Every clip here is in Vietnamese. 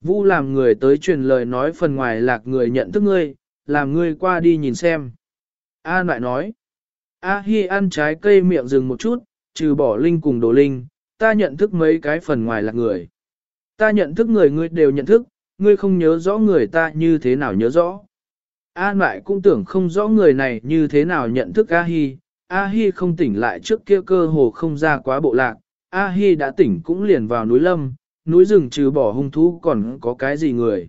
Vu làm người tới truyền lời nói phần ngoài lạc người nhận thức ngươi, làm ngươi qua đi nhìn xem. An lại nói, A Hi ăn trái cây miệng dừng một chút, trừ bỏ linh cùng đồ linh, ta nhận thức mấy cái phần ngoài lạc người. Ta nhận thức người ngươi đều nhận thức, ngươi không nhớ rõ người ta như thế nào nhớ rõ. An lại cũng tưởng không rõ người này như thế nào nhận thức A Hi, A Hi không tỉnh lại trước kia cơ hồ không ra quá bộ lạc, A Hi đã tỉnh cũng liền vào núi lâm, núi rừng trừ bỏ hung thú còn có cái gì người.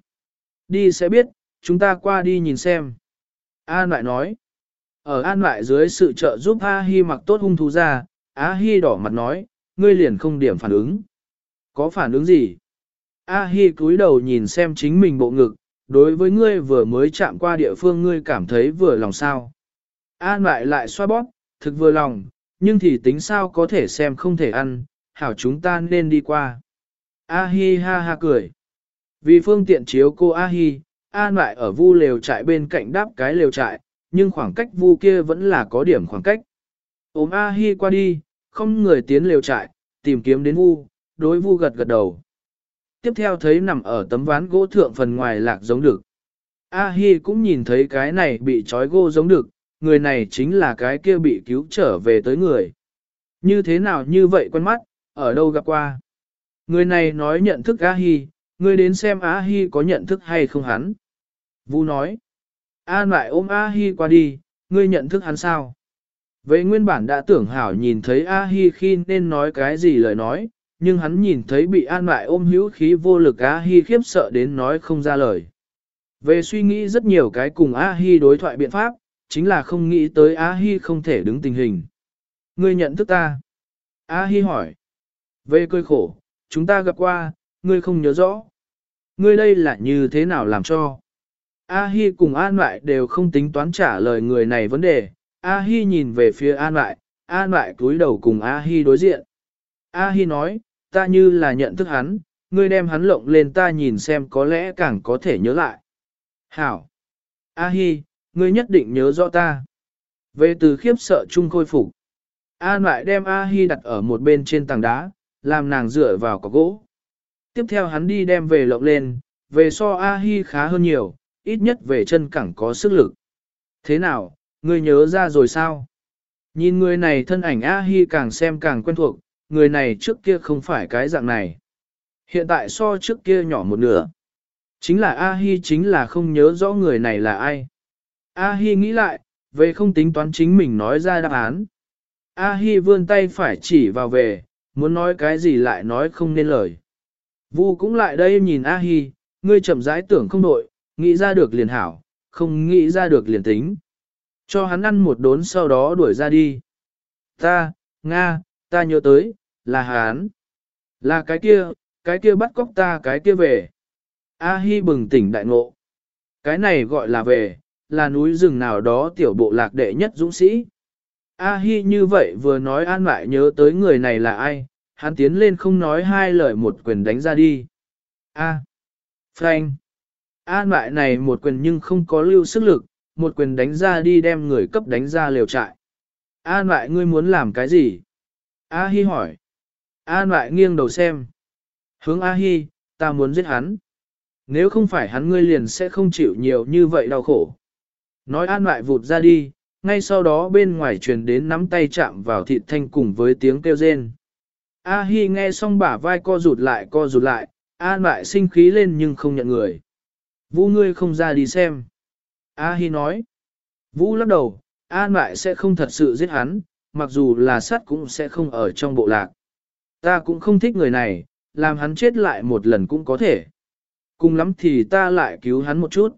Đi sẽ biết, chúng ta qua đi nhìn xem. An lại nói, ở an lại dưới sự trợ giúp A Hi mặc tốt hung thú ra, A Hi đỏ mặt nói, ngươi liền không điểm phản ứng. Có phản ứng gì? A Hi cúi đầu nhìn xem chính mình bộ ngực, đối với ngươi vừa mới chạm qua địa phương ngươi cảm thấy vừa lòng sao. An lại lại xoa bóp, thực vừa lòng, nhưng thì tính sao có thể xem không thể ăn, hảo chúng ta nên đi qua. A Hi ha ha cười. Vì phương tiện chiếu cô A Hi, An lại ở vu lều trại bên cạnh đáp cái lều trại, nhưng khoảng cách vu kia vẫn là có điểm khoảng cách. Ôm A Hi qua đi, không người tiến lều trại, tìm kiếm đến vu, đối vu gật gật đầu. Tiếp theo thấy nằm ở tấm ván gỗ thượng phần ngoài lạc giống được. A Hi cũng nhìn thấy cái này bị trói gô giống được, người này chính là cái kia bị cứu trở về tới người. Như thế nào như vậy quen mắt, ở đâu gặp qua? Người này nói nhận thức A Hi, người đến xem A Hi có nhận thức hay không hắn. Vũ nói, An lại ôm A Hi qua đi, ngươi nhận thức hắn sao? Vậy nguyên bản đã tưởng hảo nhìn thấy A Hi khi nên nói cái gì lời nói, nhưng hắn nhìn thấy bị An lại ôm hữu khí vô lực A Hi khiếp sợ đến nói không ra lời. Về suy nghĩ rất nhiều cái cùng A Hi đối thoại biện pháp, chính là không nghĩ tới A Hi không thể đứng tình hình. Ngươi nhận thức ta? A Hi hỏi. Về cơi khổ, chúng ta gặp qua, ngươi không nhớ rõ. Ngươi đây là như thế nào làm cho? A Hi cùng An lại đều không tính toán trả lời người này vấn đề. A Hi nhìn về phía An lại, An lại cúi đầu cùng A Hi đối diện. A Hi nói, ta như là nhận thức hắn, ngươi đem hắn lộng lên ta nhìn xem có lẽ càng có thể nhớ lại. Hảo! A Hi, ngươi nhất định nhớ rõ ta. Về từ khiếp sợ chung khôi phục. An lại đem A Hi đặt ở một bên trên tảng đá, làm nàng dựa vào có gỗ. Tiếp theo hắn đi đem về lộng lên, về so A Hi khá hơn nhiều, ít nhất về chân cẳng có sức lực. Thế nào, ngươi nhớ ra rồi sao? Nhìn người này thân ảnh A Hi càng xem càng quen thuộc, người này trước kia không phải cái dạng này. Hiện tại so trước kia nhỏ một nửa. Chính là A Hi chính là không nhớ rõ người này là ai. A Hi nghĩ lại, về không tính toán chính mình nói ra đáp án. A Hi vươn tay phải chỉ vào về, muốn nói cái gì lại nói không nên lời. Vu cũng lại đây nhìn A Hi, ngươi chậm rãi tưởng không đội, nghĩ ra được liền hảo, không nghĩ ra được liền tính. Cho hắn ăn một đốn sau đó đuổi ra đi. Ta, Nga, ta nhớ tới, là hắn. Là cái kia, cái kia bắt cóc ta cái kia về. A Hi bừng tỉnh đại ngộ. Cái này gọi là về, là núi rừng nào đó tiểu bộ lạc đệ nhất dũng sĩ. A Hi như vậy vừa nói an lại nhớ tới người này là ai, hắn tiến lên không nói hai lời một quyền đánh ra đi. A. Frank. An lại này một quyền nhưng không có lưu sức lực, một quyền đánh ra đi đem người cấp đánh ra liều trại. An lại ngươi muốn làm cái gì? A Hi hỏi. An lại nghiêng đầu xem. Hướng A Hi, ta muốn giết hắn. Nếu không phải hắn ngươi liền sẽ không chịu nhiều như vậy đau khổ. Nói an lại vụt ra đi, ngay sau đó bên ngoài truyền đến nắm tay chạm vào thịt thanh cùng với tiếng kêu rên. A Hi nghe xong bả vai co rụt lại co rụt lại, an lại sinh khí lên nhưng không nhận người. Vũ ngươi không ra đi xem. A Hi nói. Vũ lắc đầu, an lại sẽ không thật sự giết hắn, mặc dù là sát cũng sẽ không ở trong bộ lạc. Ta cũng không thích người này, làm hắn chết lại một lần cũng có thể. Cùng lắm thì ta lại cứu hắn một chút.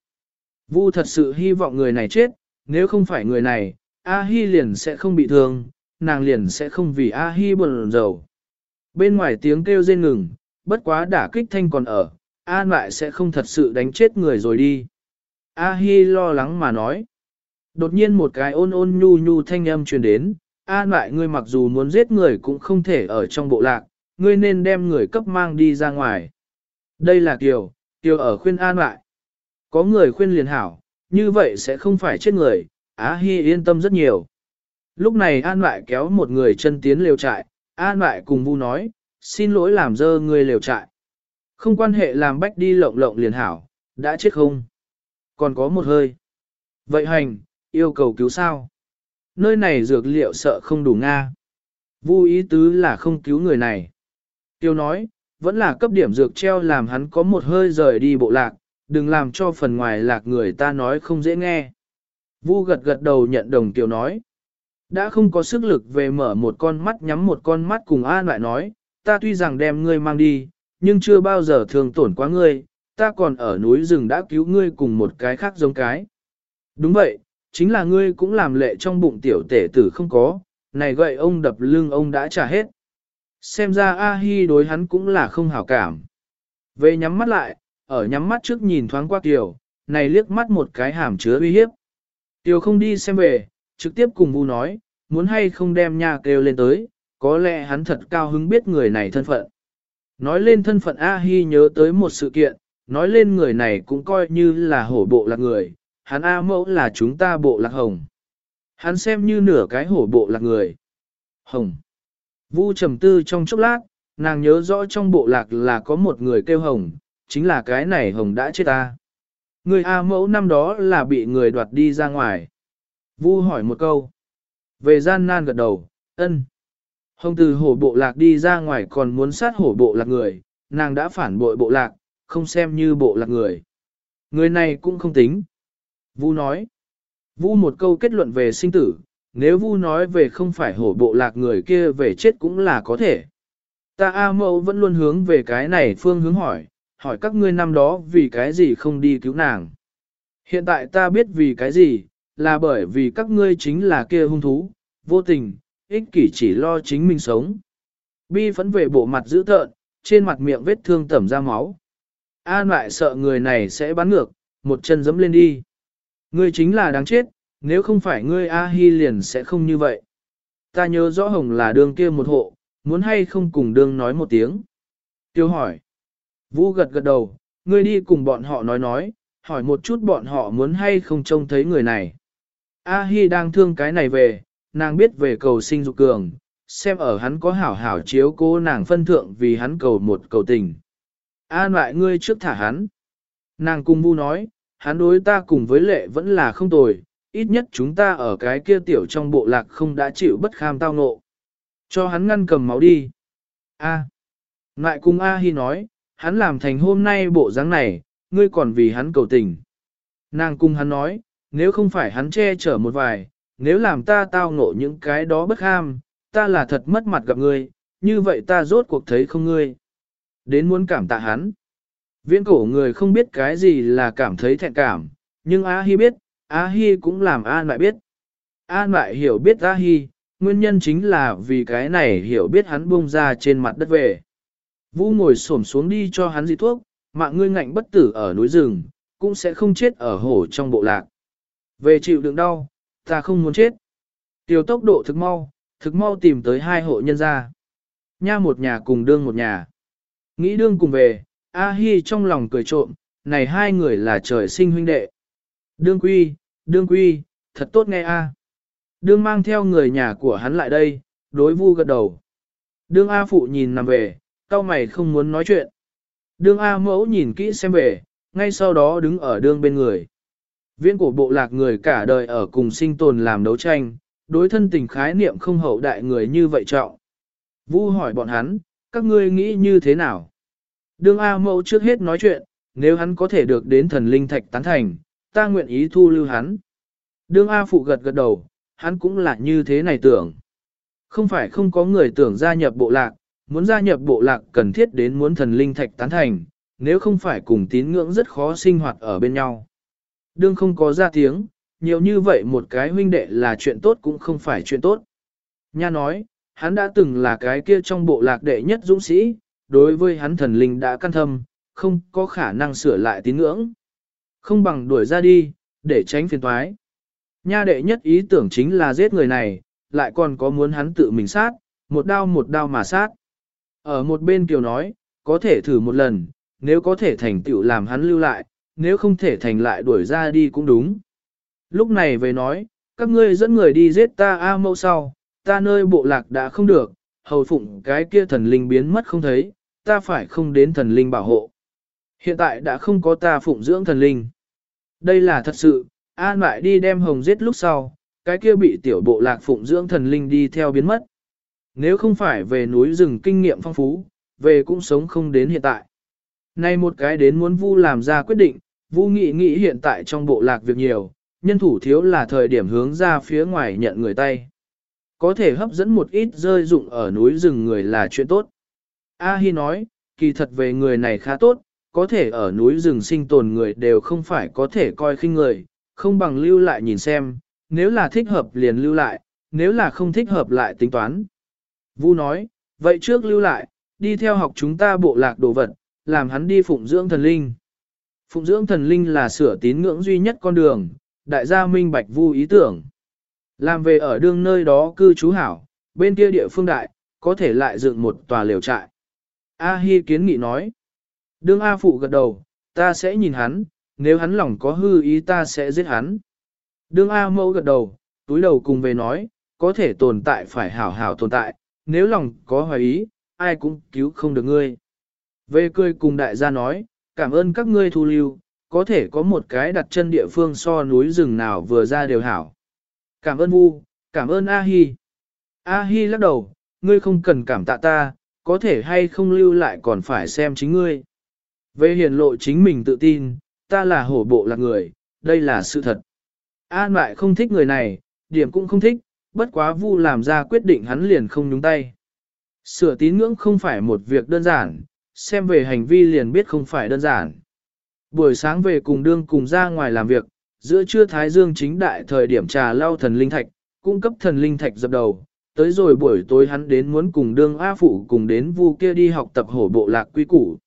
Vu thật sự hy vọng người này chết, nếu không phải người này, A-hi liền sẽ không bị thương, nàng liền sẽ không vì A-hi buồn rầu. Bên ngoài tiếng kêu rên ngừng, bất quá đả kích thanh còn ở, An lại sẽ không thật sự đánh chết người rồi đi. A-hi lo lắng mà nói. Đột nhiên một cái ôn ôn nhu nhu thanh âm truyền đến, An lại ngươi mặc dù muốn giết người cũng không thể ở trong bộ lạc, ngươi nên đem người cấp mang đi ra ngoài. Đây là Kiều, Kiều ở khuyên An lại. Có người khuyên liền hảo, như vậy sẽ không phải chết người, Á Hi yên tâm rất nhiều. Lúc này An lại kéo một người chân tiến lều trại, An lại cùng Vu nói, xin lỗi làm dơ người lều trại. Không quan hệ làm bách đi lộng lộng liền hảo, đã chết không? Còn có một hơi. Vậy hành, yêu cầu cứu sao? Nơi này dược liệu sợ không đủ Nga. Vu ý tứ là không cứu người này. Tiêu nói, vẫn là cấp điểm dược treo làm hắn có một hơi rời đi bộ lạc, đừng làm cho phần ngoài lạc người ta nói không dễ nghe. Vu gật gật đầu nhận đồng tiểu nói. Đã không có sức lực về mở một con mắt nhắm một con mắt cùng An lại nói, ta tuy rằng đem ngươi mang đi, nhưng chưa bao giờ thường tổn quá ngươi, ta còn ở núi rừng đã cứu ngươi cùng một cái khác giống cái. Đúng vậy, chính là ngươi cũng làm lệ trong bụng tiểu tể tử không có, này gậy ông đập lưng ông đã trả hết. Xem ra A-hi đối hắn cũng là không hảo cảm. Về nhắm mắt lại, ở nhắm mắt trước nhìn thoáng qua Kiều, này liếc mắt một cái hàm chứa uy hiếp. Kiều không đi xem về, trực tiếp cùng Vu nói, muốn hay không đem nha kêu lên tới, có lẽ hắn thật cao hứng biết người này thân phận. Nói lên thân phận A-hi nhớ tới một sự kiện, nói lên người này cũng coi như là hổ bộ lạc người, hắn A mẫu là chúng ta bộ lạc hồng. Hắn xem như nửa cái hổ bộ lạc người. Hồng. Vu trầm tư trong chốc lát, nàng nhớ rõ trong bộ lạc là có một người kêu hồng, chính là cái này hồng đã chết ta. Người A mẫu năm đó là bị người đoạt đi ra ngoài. Vu hỏi một câu. Về gian nan gật đầu, ân. Hồng từ hổ bộ lạc đi ra ngoài còn muốn sát hổ bộ lạc người, nàng đã phản bội bộ lạc, không xem như bộ lạc người. Người này cũng không tính. Vu nói. Vu một câu kết luận về sinh tử, nếu Vu nói về không phải hổ bộ lạc người kia về chết cũng là có thể. Ta A mẫu vẫn luôn hướng về cái này phương hướng hỏi, hỏi các ngươi năm đó vì cái gì không đi cứu nàng. Hiện tại ta biết vì cái gì, là bởi vì các ngươi chính là kia hung thú, vô tình, ích kỷ chỉ lo chính mình sống. Bi phẫn về bộ mặt dữ tợn, trên mặt miệng vết thương tẩm ra máu. An lại sợ người này sẽ bắn ngược, một chân dẫm lên đi. Ngươi chính là đáng chết, nếu không phải ngươi A-hi liền sẽ không như vậy. Ta nhớ rõ hồng là đường kia một hộ, muốn hay không cùng đường nói một tiếng. Tiêu hỏi. Vũ gật gật đầu, ngươi đi cùng bọn họ nói nói, hỏi một chút bọn họ muốn hay không trông thấy người này. A-hi đang thương cái này về, nàng biết về cầu sinh dục cường, xem ở hắn có hảo hảo chiếu cố nàng phân thượng vì hắn cầu một cầu tình. An lại ngươi trước thả hắn. Nàng cung vu nói, hắn đối ta cùng với lệ vẫn là không tồi, ít nhất chúng ta ở cái kia tiểu trong bộ lạc không đã chịu bất kham tao ngộ. Cho hắn ngăn cầm máu đi. A. ngoại cùng A Hi nói, hắn làm thành hôm nay bộ dáng này, ngươi còn vì hắn cầu tình. Nàng cung hắn nói, nếu không phải hắn che chở một vài, nếu làm ta tao ngộ những cái đó bất ham, ta là thật mất mặt gặp ngươi, như vậy ta rốt cuộc thấy không ngươi. Đến muốn cảm tạ hắn. Viễn cổ người không biết cái gì là cảm thấy thẹn cảm, nhưng A Hi biết, A Hi cũng làm An lại biết. An lại hiểu biết A Hi, nguyên nhân chính là vì cái này hiểu biết hắn buông ra trên mặt đất về. Vũ ngồi xổm xuống đi cho hắn dị thuốc, mạng ngươi ngạnh bất tử ở núi rừng, cũng sẽ không chết ở hổ trong bộ lạc. Về chịu đựng đau, ta không muốn chết. Tiểu tốc độ thực mau, thực mau tìm tới hai hộ nhân gia. Nha một nhà cùng đương một nhà. Nghĩ đương cùng về, A Hi trong lòng cười trộm, này hai người là trời sinh huynh đệ. Đương quy, đương quy, thật tốt nghe A. Đương mang theo người nhà của hắn lại đây, đối vu gật đầu. Đương A phụ nhìn nằm về, cao mày không muốn nói chuyện. Đương A mẫu nhìn kỹ xem về, ngay sau đó đứng ở đương bên người. Viên cổ bộ lạc người cả đời ở cùng sinh tồn làm đấu tranh, đối thân tình khái niệm không hậu đại người như vậy trọng. Vu hỏi bọn hắn, các ngươi nghĩ như thế nào? Đương A mẫu trước hết nói chuyện, nếu hắn có thể được đến thần linh thạch tán thành, ta nguyện ý thu lưu hắn. Đương A phụ gật gật đầu, hắn cũng là như thế này tưởng. Không phải không có người tưởng gia nhập bộ lạc, muốn gia nhập bộ lạc cần thiết đến muốn thần linh thạch tán thành, nếu không phải cùng tín ngưỡng rất khó sinh hoạt ở bên nhau. Đương không có ra tiếng, nhiều như vậy một cái huynh đệ là chuyện tốt cũng không phải chuyện tốt. Nha nói, hắn đã từng là cái kia trong bộ lạc đệ nhất dũng sĩ, đối với hắn thần linh đã căn thâm, không có khả năng sửa lại tín ngưỡng. Không bằng đuổi ra đi, để tránh phiền toái. Nha đệ nhất ý tưởng chính là giết người này, lại còn có muốn hắn tự mình sát, một đao một đao mà sát. Ở một bên Kiều nói, có thể thử một lần, nếu có thể thành tựu làm hắn lưu lại, nếu không thể thành lại đuổi ra đi cũng đúng. Lúc này về nói, các ngươi dẫn người đi giết ta A mâu sau, ta nơi bộ lạc đã không được, hầu phụng cái kia thần linh biến mất không thấy, ta phải không đến thần linh bảo hộ. Hiện tại đã không có ta phụng dưỡng thần linh. Đây là thật sự, An lại đi đem hồng giết lúc sau, cái kia bị tiểu bộ lạc phụng dưỡng thần linh đi theo biến mất. Nếu không phải về núi rừng kinh nghiệm phong phú, về cũng sống không đến hiện tại. Nay một cái đến muốn Vu làm ra quyết định, Vu nghĩ nghĩ hiện tại trong bộ lạc việc nhiều, nhân thủ thiếu là thời điểm hướng ra phía ngoài nhận người tay. Có thể hấp dẫn một ít rơi dụng ở núi rừng người là chuyện tốt. A Hi nói, kỳ thật về người này khá tốt, có thể ở núi rừng sinh tồn người đều không phải có thể coi khinh người, không bằng lưu lại nhìn xem, nếu là thích hợp liền lưu lại, nếu là không thích hợp lại tính toán. Vu nói, vậy trước lưu lại, đi theo học chúng ta bộ lạc đồ vật, làm hắn đi phụng dưỡng thần linh. Phụng dưỡng thần linh là sửa tín ngưỡng duy nhất con đường, đại gia minh bạch vu ý tưởng. Làm về ở đương nơi đó cư trú hảo, bên kia địa phương đại, có thể lại dựng một tòa lều trại. A Hi kiến nghị nói. Đương A Phụ gật đầu, ta sẽ nhìn hắn, nếu hắn lòng có hư ý ta sẽ giết hắn. Đương A Mẫu gật đầu, túi đầu cùng về nói, có thể tồn tại phải hảo hảo tồn tại, nếu lòng có hoài ý, ai cũng cứu không được ngươi. Về cười cùng đại gia nói, cảm ơn các ngươi thu lưu, có thể có một cái đặt chân địa phương so núi rừng nào vừa ra đều hảo. Cảm ơn Vu, cảm ơn A Hi. A Hi lắc đầu, ngươi không cần cảm tạ ta, có thể hay không lưu lại còn phải xem chính ngươi. Về hiển lộ chính mình tự tin, ta là hổ bộ là người, đây là sự thật. An lại không thích người này, điểm cũng không thích, bất quá Vu làm ra quyết định hắn liền không nhúng tay. Sửa tín ngưỡng không phải một việc đơn giản, xem về hành vi liền biết không phải đơn giản. Buổi sáng về cùng đương cùng ra ngoài làm việc, giữa trưa Thái Dương chính đại thời điểm trà lau thần linh thạch, cung cấp thần linh thạch dập đầu, tới rồi buổi tối hắn đến muốn cùng đương A Phụ cùng đến vu kia đi học tập hổ bộ lạc quy củ.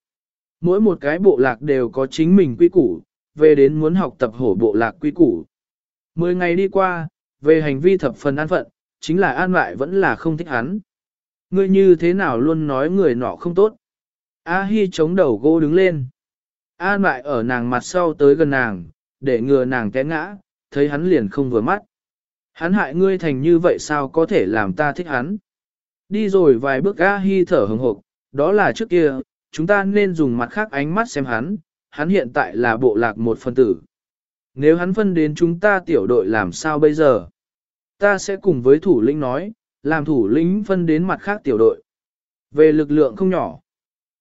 Mỗi một cái bộ lạc đều có chính mình quy củ, về đến muốn học tập hổ bộ lạc quy củ. Mười ngày đi qua, về hành vi thập phần an phận, chính là an lại vẫn là không thích hắn. Ngươi như thế nào luôn nói người nọ không tốt. A Hi chống đầu gỗ đứng lên. An lại ở nàng mặt sau tới gần nàng, để ngừa nàng té ngã, thấy hắn liền không vừa mắt. Hắn hại ngươi thành như vậy sao có thể làm ta thích hắn. Đi rồi vài bước A Hi thở hừng hộp, đó là trước kia, chúng ta nên dùng mặt khác ánh mắt xem hắn, hắn hiện tại là bộ lạc một phân tử. Nếu hắn phân đến chúng ta tiểu đội làm sao bây giờ? Ta sẽ cùng với thủ lĩnh nói, làm thủ lĩnh phân đến mặt khác tiểu đội. Về lực lượng không nhỏ.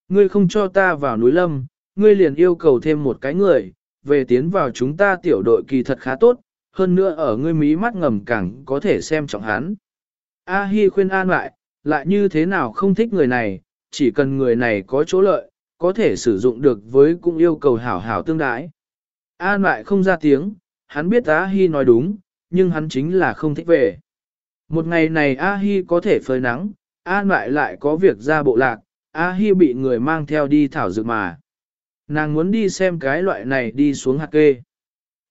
Ngươi không cho ta vào núi lâm, ngươi liền yêu cầu thêm một cái người, về tiến vào chúng ta tiểu đội kỳ thật khá tốt, hơn nữa ở ngươi mí mắt ngầm càng có thể xem trọng hắn. A Hi khuyên an lại, lại như thế nào không thích người này, chỉ cần người này có chỗ lợi, có thể sử dụng được với cũng yêu cầu hảo hảo tương đái. An lại không ra tiếng, hắn biết A Hi nói đúng, nhưng hắn chính là không thích về. Một ngày này A Hi có thể phơi nắng, An lại lại có việc ra bộ lạc, A Hi bị người mang theo đi thảo dược mà. Nàng muốn đi xem cái loại này đi xuống hạt kê.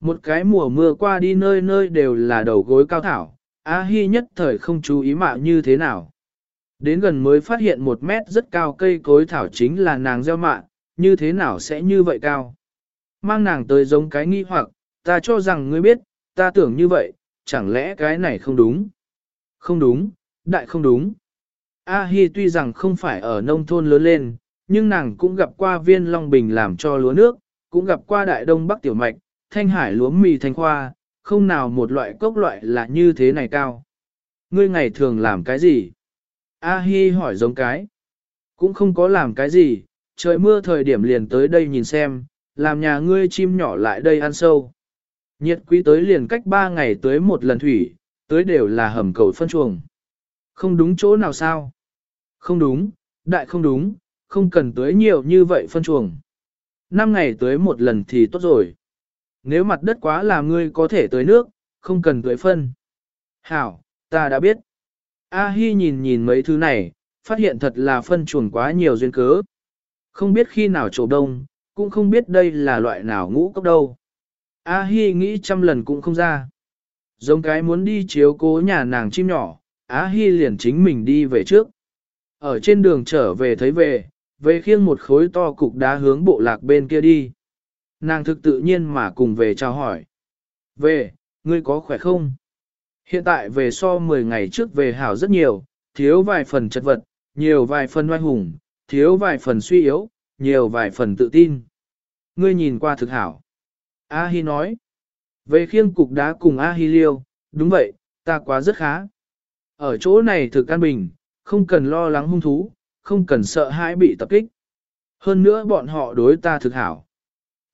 Một cái mùa mưa qua đi nơi nơi đều là đầu gối cao thảo, A Hi nhất thời không chú ý mạo như thế nào. Đến gần mới phát hiện một mét rất cao cây cối thảo chính là nàng gieo mạ, như thế nào sẽ như vậy cao. Mang nàng tới giống cái nghi hoặc, ta cho rằng ngươi biết, ta tưởng như vậy, chẳng lẽ cái này không đúng? Không đúng, đại không đúng. A Hi tuy rằng không phải ở nông thôn lớn lên, nhưng nàng cũng gặp qua viên Long Bình làm cho lúa nước, cũng gặp qua đại đông bắc tiểu mạch, thanh hải lúa mì thanh khoa, không nào một loại cốc loại là như thế này cao. Ngươi ngày thường làm cái gì? A Hi hỏi giống cái. Cũng không có làm cái gì, trời mưa thời điểm liền tới đây nhìn xem, làm nhà ngươi chim nhỏ lại đây ăn sâu. Nhiệt quý tới liền cách ba ngày tới một lần thủy, tới đều là hầm cầu phân chuồng. Không đúng chỗ nào sao? Không đúng, đại không đúng, không cần tới nhiều như vậy phân chuồng. Năm ngày tới một lần thì tốt rồi. Nếu mặt đất quá là ngươi có thể tới nước, không cần tới phân. Hảo, ta đã biết. A Hi nhìn nhìn mấy thứ này, phát hiện thật là phân chuồng quá nhiều duyên cớ. Không biết khi nào trổ đông, cũng không biết đây là loại nào ngũ cốc đâu. A Hi nghĩ trăm lần cũng không ra. Giống cái muốn đi chiếu cố nhà nàng chim nhỏ, A Hi liền chính mình đi về trước. Ở trên đường trở về thấy về, về khiêng một khối to cục đá hướng bộ lạc bên kia đi. Nàng thực tự nhiên mà cùng về chào hỏi. Về, ngươi có khỏe không? Hiện tại về so 10 ngày trước về hảo rất nhiều, thiếu vài phần chất vật, nhiều vài phần oai hùng, thiếu vài phần suy yếu, nhiều vài phần tự tin. Ngươi nhìn qua thực hảo. A Hi nói. Về khiêng cục đá cùng A Hi liêu, đúng vậy, ta quá rất khá. Ở chỗ này thực an bình, không cần lo lắng hung thú, không cần sợ hãi bị tập kích. Hơn nữa bọn họ đối ta thực hảo.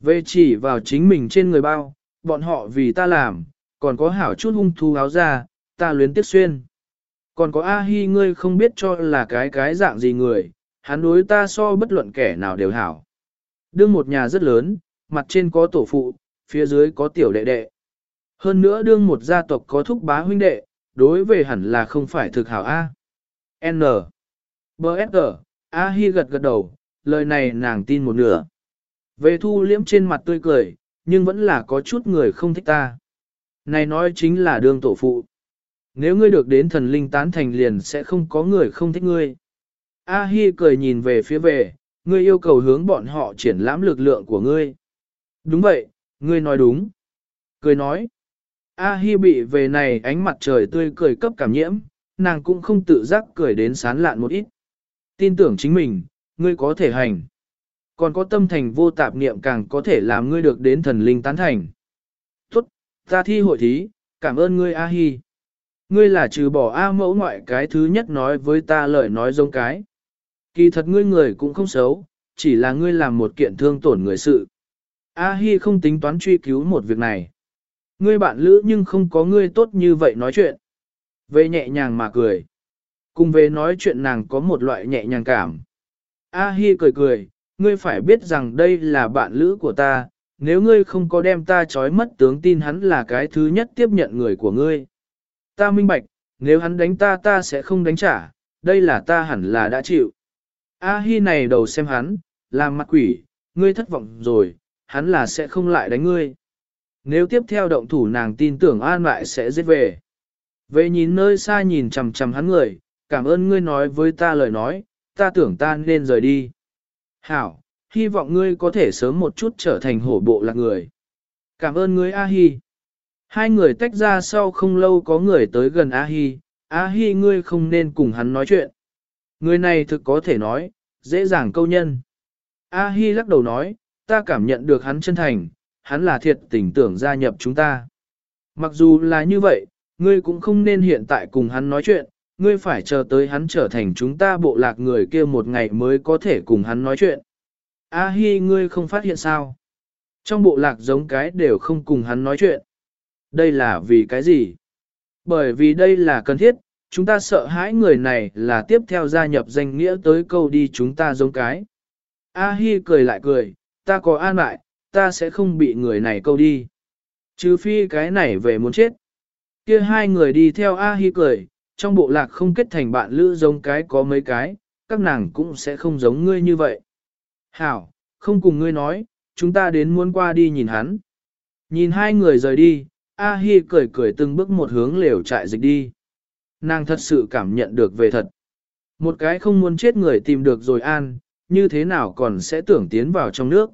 Về chỉ vào chính mình trên người bao, bọn họ vì ta làm, còn có hảo chút hung thú áo ra, ta luyến tiếc xuyên. Còn có A-hi ngươi không biết cho là cái cái dạng gì người, hắn đối ta so bất luận kẻ nào đều hảo. Đương một nhà rất lớn, mặt trên có tổ phụ, phía dưới có tiểu đệ đệ. Hơn nữa đương một gia tộc có thúc bá huynh đệ, đối về hẳn là không phải thực hảo A. N. B. S. A-hi gật gật đầu, lời này nàng tin một nửa. Về thu liễm trên mặt tươi cười, nhưng vẫn là có chút người không thích ta. Này nói chính là đương tổ phụ. Nếu ngươi được đến thần linh tán thành liền sẽ không có người không thích ngươi. A Hi cười nhìn về phía về, ngươi yêu cầu hướng bọn họ triển lãm lực lượng của ngươi. Đúng vậy, ngươi nói đúng. Cười nói. A Hi bị về này ánh mặt trời tươi cười cấp cảm nhiễm, nàng cũng không tự giác cười đến sán lạn một ít. Tin tưởng chính mình, ngươi có thể hành. Còn có tâm thành vô tạp niệm càng có thể làm ngươi được đến thần linh tán thành. Tốt, ta thi hội thí, cảm ơn ngươi A Hi. Ngươi là trừ bỏ A mẫu ngoại cái thứ nhất nói với ta lời nói giống cái. Kỳ thật ngươi người cũng không xấu, chỉ là ngươi làm một kiện thương tổn người sự. A Hi không tính toán truy cứu một việc này. Ngươi bạn lữ nhưng không có ngươi tốt như vậy nói chuyện. Về nhẹ nhàng mà cười. Cùng về nói chuyện nàng có một loại nhẹ nhàng cảm. A Hi cười cười, ngươi phải biết rằng đây là bạn lữ của ta, nếu ngươi không có đem ta trói mất tướng tin hắn là cái thứ nhất tiếp nhận người của ngươi. Ta minh bạch, nếu hắn đánh ta ta sẽ không đánh trả, đây là ta hẳn là đã chịu. A Hi này đầu xem hắn, làm mặt quỷ, ngươi thất vọng rồi, hắn là sẽ không lại đánh ngươi. Nếu tiếp theo động thủ nàng tin tưởng an lại sẽ giết về. Về nhìn nơi xa nhìn chằm chằm hắn người, cảm ơn ngươi nói với ta lời nói, ta tưởng ta nên rời đi. Hảo, hy vọng ngươi có thể sớm một chút trở thành hổ bộ lạc người. Cảm ơn ngươi A-hi. Hai người tách ra sau không lâu có người tới gần A-hi, A-hi ngươi không nên cùng hắn nói chuyện. Người này thực có thể nói, dễ dàng câu nhân. A-hi lắc đầu nói, ta cảm nhận được hắn chân thành, hắn là thiệt tình tưởng gia nhập chúng ta. Mặc dù là như vậy, ngươi cũng không nên hiện tại cùng hắn nói chuyện, ngươi phải chờ tới hắn trở thành chúng ta bộ lạc người kia một ngày mới có thể cùng hắn nói chuyện. A hi ngươi không phát hiện sao? Trong bộ lạc giống cái đều không cùng hắn nói chuyện. Đây là vì cái gì? Bởi vì đây là cần thiết, chúng ta sợ hãi người này là tiếp theo gia nhập danh nghĩa tới câu đi chúng ta giống cái. A hi cười lại cười, ta có an lại, ta sẽ không bị người này câu đi. Trừ phi cái này về muốn chết. Kia hai người đi theo A hi cười, trong bộ lạc không kết thành bạn lữ giống cái có mấy cái, các nàng cũng sẽ không giống ngươi như vậy. Hảo, không cùng ngươi nói, chúng ta đến muốn qua đi nhìn hắn. Nhìn hai người rời đi, A Hi cười cười từng bước một hướng lều trại dịch đi. Nàng thật sự cảm nhận được về thật. Một cái không muốn chết người tìm được rồi an, như thế nào còn sẽ tưởng tiến vào trong nước.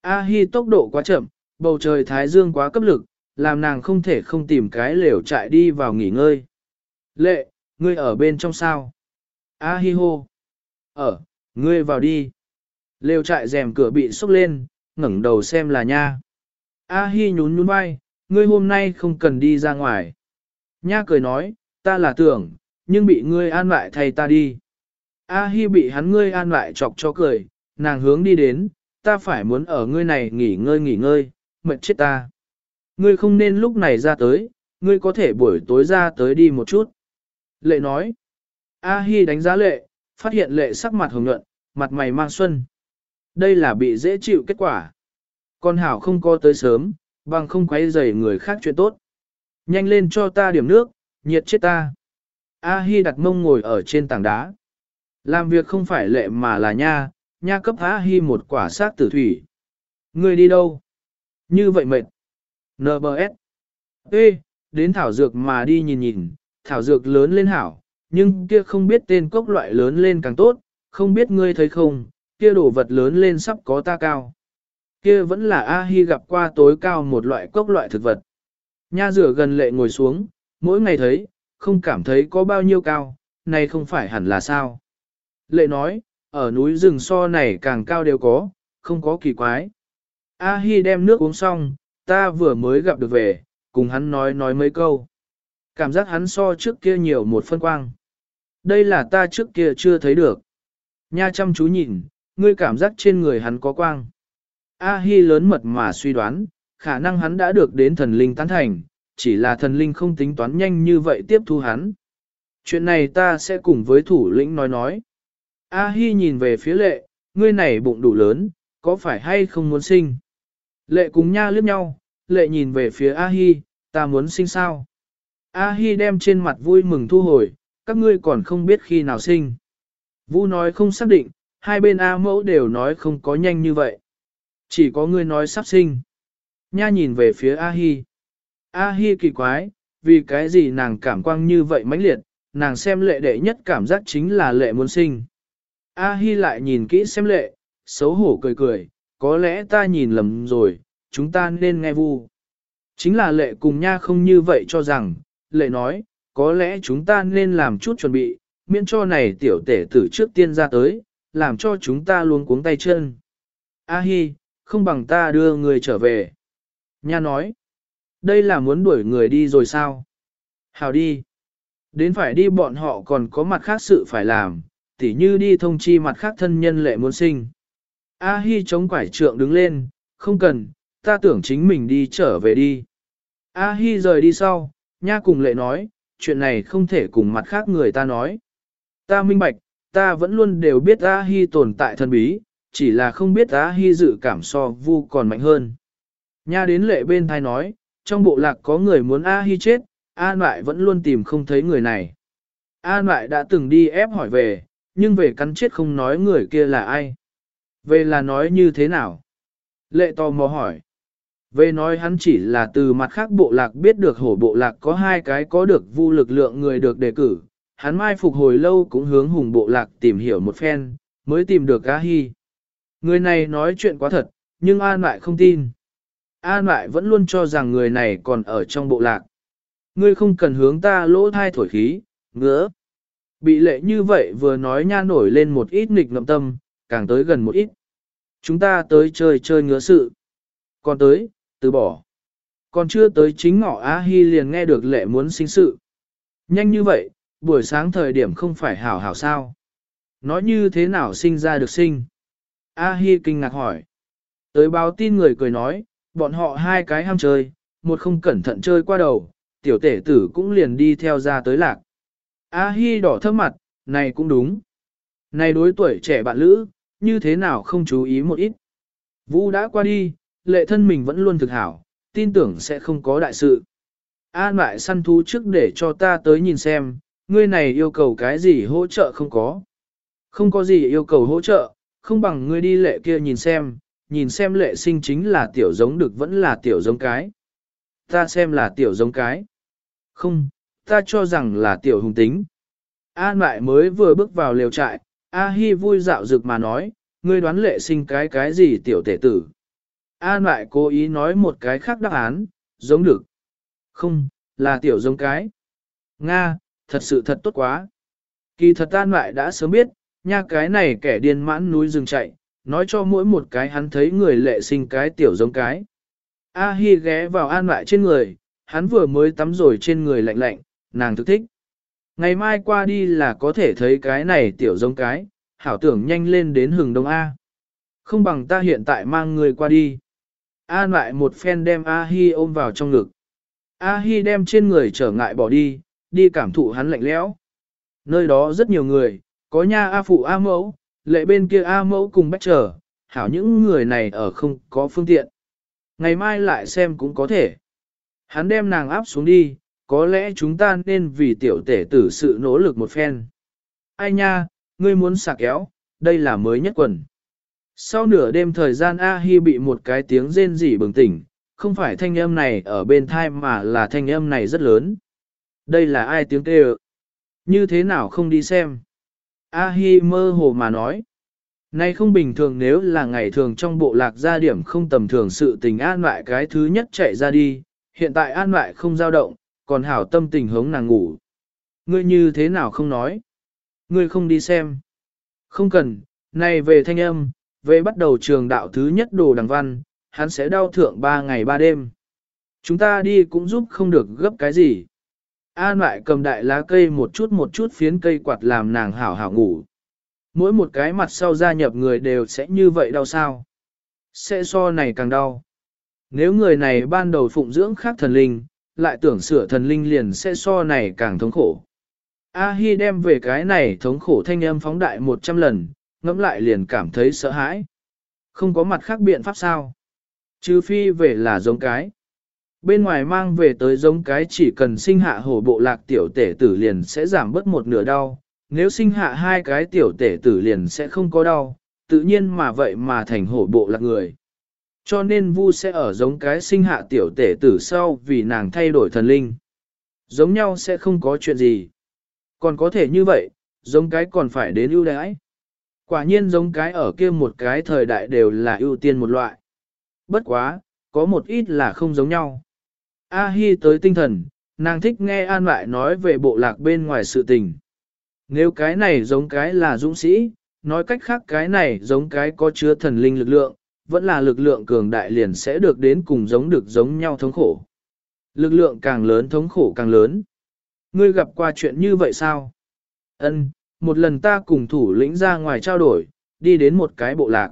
A Hi tốc độ quá chậm, bầu trời thái dương quá cấp lực, làm nàng không thể không tìm cái lều trại đi vào nghỉ ngơi. Lệ, ngươi ở bên trong sao? A Hi hô. Ở, ngươi vào đi. Lều trại rèm cửa bị sốc lên, ngẩng đầu xem là nha. A Hi nhún nhún vai, ngươi hôm nay không cần đi ra ngoài. Nha cười nói, ta là tưởng, nhưng bị ngươi an lại thay ta đi. A Hi bị hắn ngươi an lại chọc cho cười, nàng hướng đi đến, ta phải muốn ở ngươi này nghỉ ngơi nghỉ ngơi, mệt chết ta. Ngươi không nên lúc này ra tới, ngươi có thể buổi tối ra tới đi một chút. Lệ nói, A Hi đánh giá lệ, phát hiện lệ sắc mặt hồng nhuận, mặt mày mang xuân. Đây là bị dễ chịu kết quả. Con hảo không có tới sớm, bằng không quấy rầy người khác chuyện tốt. Nhanh lên cho ta điểm nước, nhiệt chết ta. A Hi đặt mông ngồi ở trên tảng đá. Làm việc không phải lệ mà là nha, nha cấp A Hi một quả sát tử thủy. Người đi đâu? Như vậy mệt. NBS. Ê, đến thảo dược mà đi nhìn nhìn, thảo dược lớn lên hảo, nhưng kia không biết tên cốc loại lớn lên càng tốt, không biết ngươi thấy không, kia đồ vật lớn lên sắp có ta cao. Kia vẫn là A-hi gặp qua tối cao một loại cốc loại thực vật. Nha rửa gần lệ ngồi xuống, mỗi ngày thấy, không cảm thấy có bao nhiêu cao, này không phải hẳn là sao. Lệ nói, ở núi rừng so này càng cao đều có, không có kỳ quái. A-hi đem nước uống xong, ta vừa mới gặp được về, cùng hắn nói nói mấy câu. Cảm giác hắn so trước kia nhiều một phân quang. Đây là ta trước kia chưa thấy được. Nha chăm chú nhìn, ngươi cảm giác trên người hắn có quang. A-hi lớn mật mà suy đoán, khả năng hắn đã được đến thần linh tán thành, chỉ là thần linh không tính toán nhanh như vậy tiếp thu hắn. Chuyện này ta sẽ cùng với thủ lĩnh nói nói. A-hi nhìn về phía lệ, ngươi này bụng đủ lớn, có phải hay không muốn sinh? Lệ cùng nha liếc nhau, lệ nhìn về phía A-hi, ta muốn sinh sao? A-hi đem trên mặt vui mừng thu hồi, các ngươi còn không biết khi nào sinh. Vu nói không xác định, hai bên A mẫu đều nói không có nhanh như vậy. Chỉ có ngươi nói sắp sinh. Nha nhìn về phía A-hi. Kỳ quái, vì cái gì nàng cảm quang như vậy mãnh liệt, nàng xem lệ đệ nhất cảm giác chính là lệ muốn sinh. A-hi lại nhìn kỹ xem lệ, xấu hổ cười cười, có lẽ ta nhìn lầm rồi, chúng ta nên nghe vu. Chính là lệ cùng nha không như vậy cho rằng, lệ nói, có lẽ chúng ta nên làm chút chuẩn bị, miễn cho này tiểu tể tử trước tiên ra tới, làm cho chúng ta luôn cuống tay chân. A hi, không bằng ta đưa người trở về. Nha nói, đây là muốn đuổi người đi rồi sao? Hào đi. Đến phải đi bọn họ còn có mặt khác sự phải làm, tỉ như đi thông chi mặt khác thân nhân lệ muốn sinh. A Hi chống quải trượng đứng lên, không cần, ta tưởng chính mình đi trở về đi. A Hi rời đi sau, nha cùng lệ nói, chuyện này không thể cùng mặt khác người ta nói. Ta minh bạch, ta vẫn luôn đều biết A Hi tồn tại thân bí, chỉ là không biết A Hi dự cảm so vu còn mạnh hơn. Nha đến lệ bên thai nói, trong bộ lạc có người muốn A Hi chết, An lại vẫn luôn tìm không thấy người này. An lại đã từng đi ép hỏi về, nhưng về cắn chết không nói người kia là ai. Về là nói như thế nào? Lệ tò mò hỏi. Về nói hắn chỉ là từ mặt khác bộ lạc biết được hổ bộ lạc có hai cái có được vu lực lượng người được đề cử. Hắn mai phục hồi lâu cũng hướng hùng bộ lạc tìm hiểu một phen, mới tìm được A Hi. Người này nói chuyện quá thật, nhưng An lại không tin. An lại vẫn luôn cho rằng người này còn ở trong bộ lạc. Ngươi không cần hướng ta lỗ thai thổi khí, ngứa. Bị lệ như vậy vừa nói nha nổi lên một ít nghịch ngậm tâm, càng tới gần một ít. Chúng ta tới chơi chơi ngứa sự. Còn tới, từ bỏ. Còn chưa tới chính ngọ Á Hi liền nghe được lệ muốn sinh sự. Nhanh như vậy, buổi sáng thời điểm không phải hảo hảo sao. Nói như thế nào sinh ra được sinh. A Hi kinh ngạc hỏi. Tới báo tin người cười nói, bọn họ hai cái ham chơi, một không cẩn thận chơi qua đầu, tiểu tể tử cũng liền đi theo ra tới lạc. A Hi đỏ thấp mặt, này cũng đúng. Này đối tuổi trẻ bạn lữ, như thế nào không chú ý một ít. Vũ đã qua đi, lệ thân mình vẫn luôn thực hảo, tin tưởng sẽ không có đại sự. An lại săn thú trước để cho ta tới nhìn xem, ngươi này yêu cầu cái gì hỗ trợ không có. Không có gì yêu cầu hỗ trợ, không bằng ngươi đi lệ kia nhìn xem, nhìn xem lệ sinh chính là tiểu giống được vẫn là tiểu giống cái. Ta xem là tiểu giống cái. Không, ta cho rằng là tiểu hùng tính. An lại mới vừa bước vào liều trại, A Hi vui dạo dực mà nói, ngươi đoán lệ sinh cái cái gì tiểu tể tử. An lại cố ý nói một cái khác đáp án, giống được. Không, là tiểu giống cái. Nga, thật sự thật tốt quá. Kỳ thật an lại đã sớm biết, nha cái này kẻ điên mãn núi rừng chạy, nói cho mỗi một cái hắn thấy người lệ sinh cái tiểu giống cái. A Hi ghé vào an lại trên người, hắn vừa mới tắm rồi trên người lạnh lạnh, nàng thức thích. Ngày mai qua đi là có thể thấy cái này tiểu giống cái, hảo tưởng nhanh lên đến hừng đông A. Không bằng ta hiện tại mang người qua đi. An lại một phen đem A-hi ôm vào trong ngực. A-hi đem trên người trở ngại bỏ đi, đi cảm thụ hắn lạnh lẽo. Nơi đó rất nhiều người, có nha A phụ A mẫu, lệ bên kia A mẫu cùng bách trở, hảo những người này ở không có phương tiện. Ngày mai lại xem cũng có thể. Hắn đem nàng áp xuống đi, có lẽ chúng ta nên vì tiểu tể tử sự nỗ lực một phen. Ai nha, ngươi muốn xả kéo, đây là mới nhất quần. Sau nửa đêm thời gian A-hi bị một cái tiếng rên rỉ bừng tỉnh, không phải thanh âm này ở bên thai mà là thanh âm này rất lớn. Đây là ai tiếng kêu? Như thế nào không đi xem? A-hi mơ hồ mà nói. Nay không bình thường nếu là ngày thường trong bộ lạc gia điểm không tầm thường sự tình an lại cái thứ nhất chạy ra đi, hiện tại an lại không dao động, còn hảo tâm tình hống nàng ngủ. Ngươi như thế nào không nói? Ngươi không đi xem. Không cần, này về thanh âm, về bắt đầu trường đạo thứ nhất đồ đằng văn, hắn sẽ đau thượng ba ngày ba đêm. Chúng ta đi cũng giúp không được gấp cái gì. An lại cầm đại lá cây một chút một chút phiến cây quạt làm nàng hảo hảo ngủ. Mỗi một cái mặt sau gia nhập người đều sẽ như vậy đau sao. Sẽ so này càng đau. Nếu người này ban đầu phụng dưỡng khác thần linh, lại tưởng sửa thần linh liền sẽ so này càng thống khổ. A-hi đem về cái này thống khổ thanh âm phóng đại 100 lần, ngẫm lại liền cảm thấy sợ hãi. Không có mặt khác biện pháp sao. Trừ phi về là giống cái. Bên ngoài mang về tới giống cái chỉ cần sinh hạ hổ bộ lạc tiểu tể tử liền sẽ giảm bớt một nửa đau, nếu sinh hạ hai cái tiểu tể tử liền sẽ không có đau, tự nhiên mà vậy mà thành hổ bộ lạc người. Cho nên Vu sẽ ở giống cái sinh hạ tiểu tể tử sau vì nàng thay đổi thần linh. Giống nhau sẽ không có chuyện gì. Còn có thể như vậy, giống cái còn phải đến ưu đãi. Quả nhiên giống cái ở kia một cái thời đại đều là ưu tiên một loại. Bất quá, có một ít là không giống nhau. A Hi tới tinh thần, nàng thích nghe An lại nói về bộ lạc bên ngoài sự tình. Nếu cái này giống cái là dũng sĩ, nói cách khác cái này giống cái có chứa thần linh lực lượng, vẫn là lực lượng cường đại liền sẽ được đến cùng giống được giống nhau thống khổ. Lực lượng càng lớn thống khổ càng lớn. Ngươi gặp qua chuyện như vậy sao? Ân, một lần ta cùng thủ lĩnh ra ngoài trao đổi, đi đến một cái bộ lạc.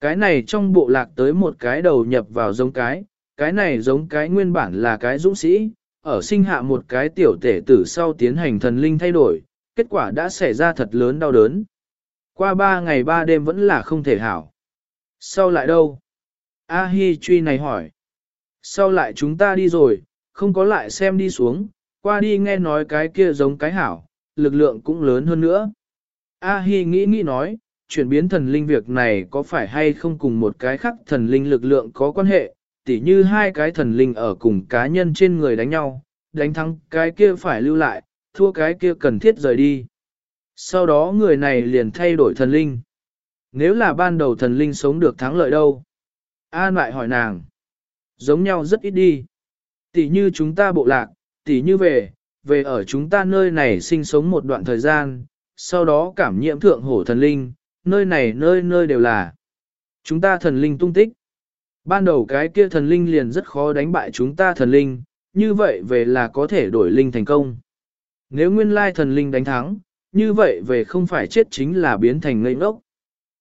Cái này trong bộ lạc tới một cái đầu nhập vào giống cái, cái này giống cái nguyên bản là cái dũng sĩ, ở sinh hạ một cái tiểu tể tử sau tiến hành thần linh thay đổi, kết quả đã xảy ra thật lớn đau đớn. Qua ba ngày ba đêm vẫn là không thể hảo. Sau lại đâu? A Hi truy này hỏi. Sau lại chúng ta đi rồi, không có lại xem đi xuống, qua đi nghe nói cái kia giống cái hảo, lực lượng cũng lớn hơn nữa. A Hi nghĩ nghĩ nói, chuyển biến thần linh việc này có phải hay không cùng một cái khác thần linh lực lượng có quan hệ, tỉ như hai cái thần linh ở cùng cá nhân trên người đánh nhau, đánh thắng cái kia phải lưu lại, thua cái kia cần thiết rời đi. Sau đó người này liền thay đổi thần linh. Nếu là ban đầu thần linh sống được thắng lợi đâu? An lại hỏi nàng. Giống nhau rất ít đi. Tỷ như chúng ta bộ lạc, tỷ như về, về ở chúng ta nơi này sinh sống một đoạn thời gian, sau đó cảm nhiễm thượng hổ thần linh, nơi này nơi nơi đều là. Chúng ta thần linh tung tích. Ban đầu cái kia thần linh liền rất khó đánh bại chúng ta thần linh, như vậy về là có thể đổi linh thành công. Nếu nguyên lai thần linh đánh thắng, như vậy về không phải chết chính là biến thành ngây ngốc.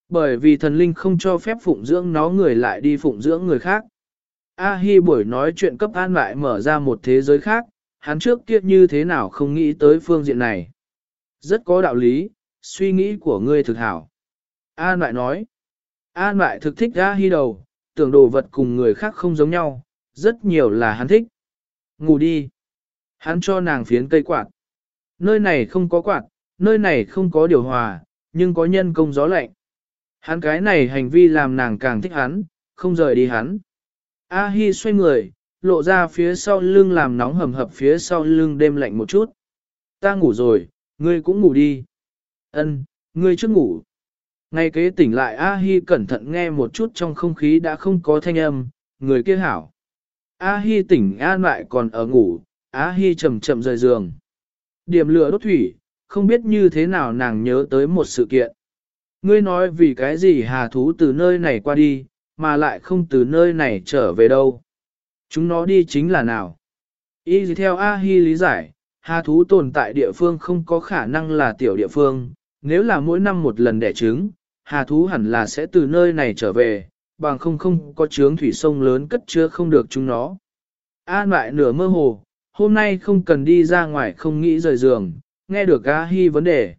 Bởi vì thần linh không cho phép phụng dưỡng nó người lại đi phụng dưỡng người khác. A Hi buổi nói chuyện cấp an lại mở ra một thế giới khác, hắn trước kia như thế nào không nghĩ tới phương diện này. Rất có đạo lý, suy nghĩ của ngươi thực hảo. An lại nói, An lại thực thích A Hi đầu, tưởng đồ vật cùng người khác không giống nhau, rất nhiều là hắn thích. Ngủ đi. Hắn cho nàng phiến cây quạt. Nơi này không có quạt, nơi này không có điều hòa, nhưng có nhân công gió lạnh. Hắn cái này hành vi làm nàng càng thích hắn, không rời đi hắn. A Hi xoay người, lộ ra phía sau lưng làm nóng hầm hập phía sau lưng đêm lạnh một chút. Ta ngủ rồi, ngươi cũng ngủ đi. Ân, ngươi trước ngủ. Ngay kế tỉnh lại A Hi cẩn thận nghe một chút trong không khí đã không có thanh âm, người kia hảo. A Hi tỉnh an lại còn ở ngủ, A Hi chậm chậm rời giường. Điểm lửa đốt thủy, không biết như thế nào nàng nhớ tới một sự kiện. Ngươi nói vì cái gì hà thú từ nơi này qua đi, mà lại không từ nơi này trở về đâu. Chúng nó đi chính là nào? Ý gì theo A-hi lý giải, hà thú tồn tại địa phương không có khả năng là tiểu địa phương, nếu là mỗi năm một lần đẻ trứng, hà thú hẳn là sẽ từ nơi này trở về, bằng không không có chướng thủy sông lớn cất chứa không được chúng nó. An lại nửa mơ hồ, hôm nay không cần đi ra ngoài không nghĩ rời giường, nghe được A-hi vấn đề.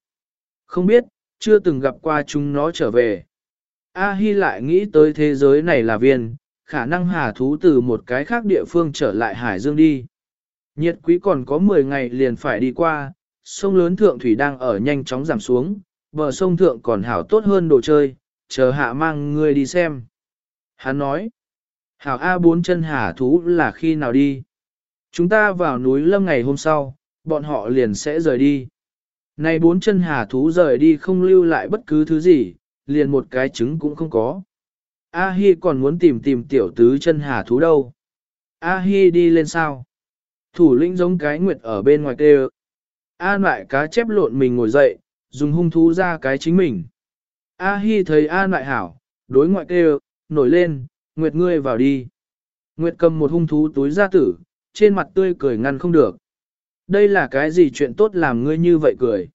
Không biết, chưa từng gặp qua chúng nó trở về. A-hi lại nghĩ tới thế giới này là viên, khả năng hà thú từ một cái khác địa phương trở lại Hải Dương đi. Nhiệt quý còn có 10 ngày liền phải đi qua, sông lớn thượng thủy đang ở nhanh chóng giảm xuống, bờ sông thượng còn hảo tốt hơn đồ chơi, chờ hạ mang ngươi đi xem. Hắn nói, hảo A bốn chân hà thú là khi nào đi? Chúng ta vào núi lâm ngày hôm sau, bọn họ liền sẽ rời đi. Này bốn chân hà thú rời đi không lưu lại bất cứ thứ gì, liền một cái trứng cũng không có. A Hi còn muốn tìm tìm tiểu tứ chân hà thú đâu. A Hi đi lên sao? Thủ lĩnh giống cái nguyệt ở bên ngoài kêu. An lại cá chép lộn mình ngồi dậy, dùng hung thú ra cái chính mình. A Hi thấy An lại hảo, đối ngoại kêu, nổi lên, Nguyệt ngươi vào đi. Nguyệt cầm một hung thú túi ra tử, trên mặt tươi cười ngăn không được. Đây là cái gì chuyện tốt làm ngươi như vậy cười?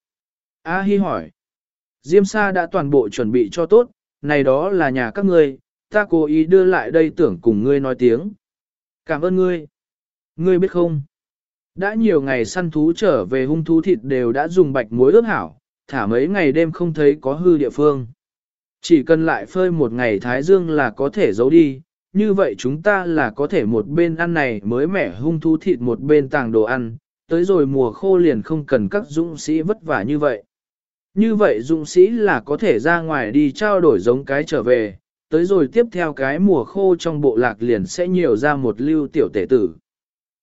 A Hi hỏi. Diêm sa đã toàn bộ chuẩn bị cho tốt, này đó là nhà các ngươi, ta cố ý đưa lại đây tưởng cùng ngươi nói tiếng. Cảm ơn ngươi. Ngươi biết không? Đã nhiều ngày săn thú trở về hung thú thịt đều đã dùng bạch muối ướp hảo, thả mấy ngày đêm không thấy có hư địa phương. Chỉ cần lại phơi một ngày thái dương là có thể giấu đi, như vậy chúng ta là có thể một bên ăn này mới mẻ hung thú thịt một bên tàng đồ ăn, tới rồi mùa khô liền không cần các dũng sĩ vất vả như vậy. Như vậy dũng sĩ là có thể ra ngoài đi trao đổi giống cái trở về, tới rồi tiếp theo cái mùa khô trong bộ lạc liền sẽ nhiều ra một lưu tiểu tể tử.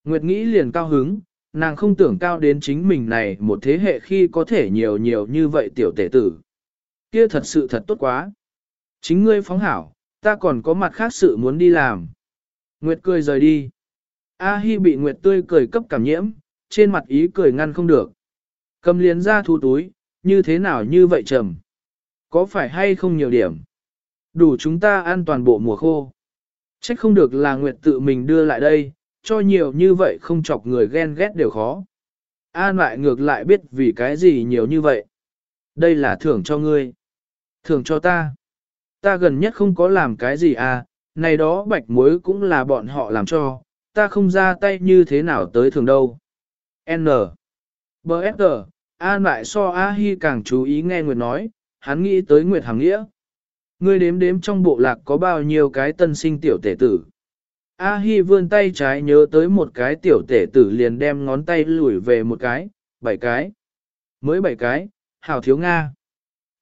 Nguyệt nghĩ liền cao hứng, nàng không tưởng cao đến chính mình này một thế hệ khi có thể nhiều nhiều như vậy tiểu tể tử. Kia thật sự thật tốt quá. Chính ngươi phóng hảo, ta còn có mặt khác sự muốn đi làm. Nguyệt cười rời đi. A Hi bị Nguyệt tươi cười cấp cảm nhiễm, trên mặt ý cười ngăn không được. Cầm liền ra thu túi, như thế nào như vậy trầm. Có phải hay không nhiều điểm? Đủ chúng ta ăn toàn bộ mùa khô. Trách không được là Nguyệt tự mình đưa lại đây, cho nhiều như vậy không chọc người ghen ghét đều khó. An lại ngược lại biết vì cái gì nhiều như vậy. Đây là thưởng cho ngươi. Thưởng cho ta. Ta gần nhất không có làm cái gì à, này đó bạch muối cũng là bọn họ làm cho, ta không ra tay như thế nào tới thường đâu. N. B. S. An lại so A Hi càng chú ý nghe Nguyệt nói, hắn nghĩ tới Nguyệt Hằng Nghĩa. Ngươi đếm đếm trong bộ lạc có bao nhiêu cái tân sinh tiểu tể tử. A Hi vươn tay trái nhớ tới một cái tiểu tể tử liền đem ngón tay lùi về một cái, bảy cái. Mới bảy cái, hảo thiếu Nga.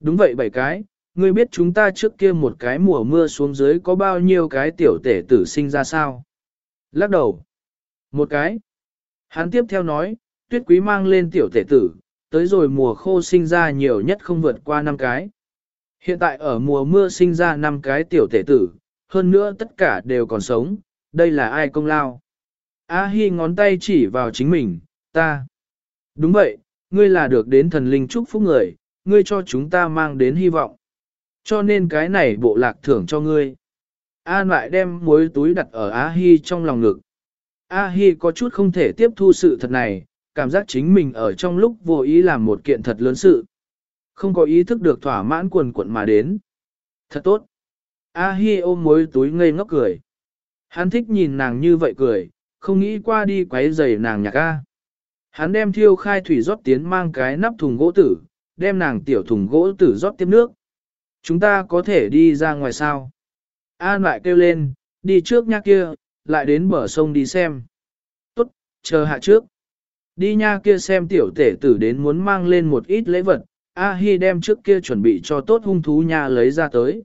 Đúng vậy bảy cái, ngươi biết chúng ta trước kia một cái mùa mưa xuống dưới có bao nhiêu cái tiểu tể tử sinh ra sao? Lắc đầu. Một cái. Hắn tiếp theo nói, tuyết quý mang lên tiểu tể tử, tới rồi mùa khô sinh ra nhiều nhất không vượt qua năm cái. Hiện tại ở mùa mưa sinh ra năm cái tiểu tể tử, hơn nữa tất cả đều còn sống, đây là ai công lao? A Hi ngón tay chỉ vào chính mình, ta. Đúng vậy, ngươi là được đến thần linh chúc phúc người, ngươi cho chúng ta mang đến hy vọng. Cho nên cái này bộ lạc thưởng cho ngươi. An lại đem muối túi đặt ở A Hi trong lòng ngực. A Hi có chút không thể tiếp thu sự thật này, cảm giác chính mình ở trong lúc vô ý làm một kiện thật lớn sự. Không có ý thức được thỏa mãn quần quận mà đến. Thật tốt. A Hi ôm muối túi ngây ngốc cười. Hắn thích nhìn nàng như vậy cười, không nghĩ qua đi quấy rầy nàng nhạc A. Hắn đem thiêu khai thủy rót tiến mang cái nắp thùng gỗ tử, đem nàng tiểu thùng gỗ tử rót tiếp nước. Chúng ta có thể đi ra ngoài sao? An lại kêu lên, đi trước nha kia, lại đến bờ sông đi xem. Tốt, chờ hạ trước. Đi nha kia xem tiểu tể tử đến muốn mang lên một ít lễ vật, A Hi đem trước kia chuẩn bị cho tốt hung thú nha lấy ra tới.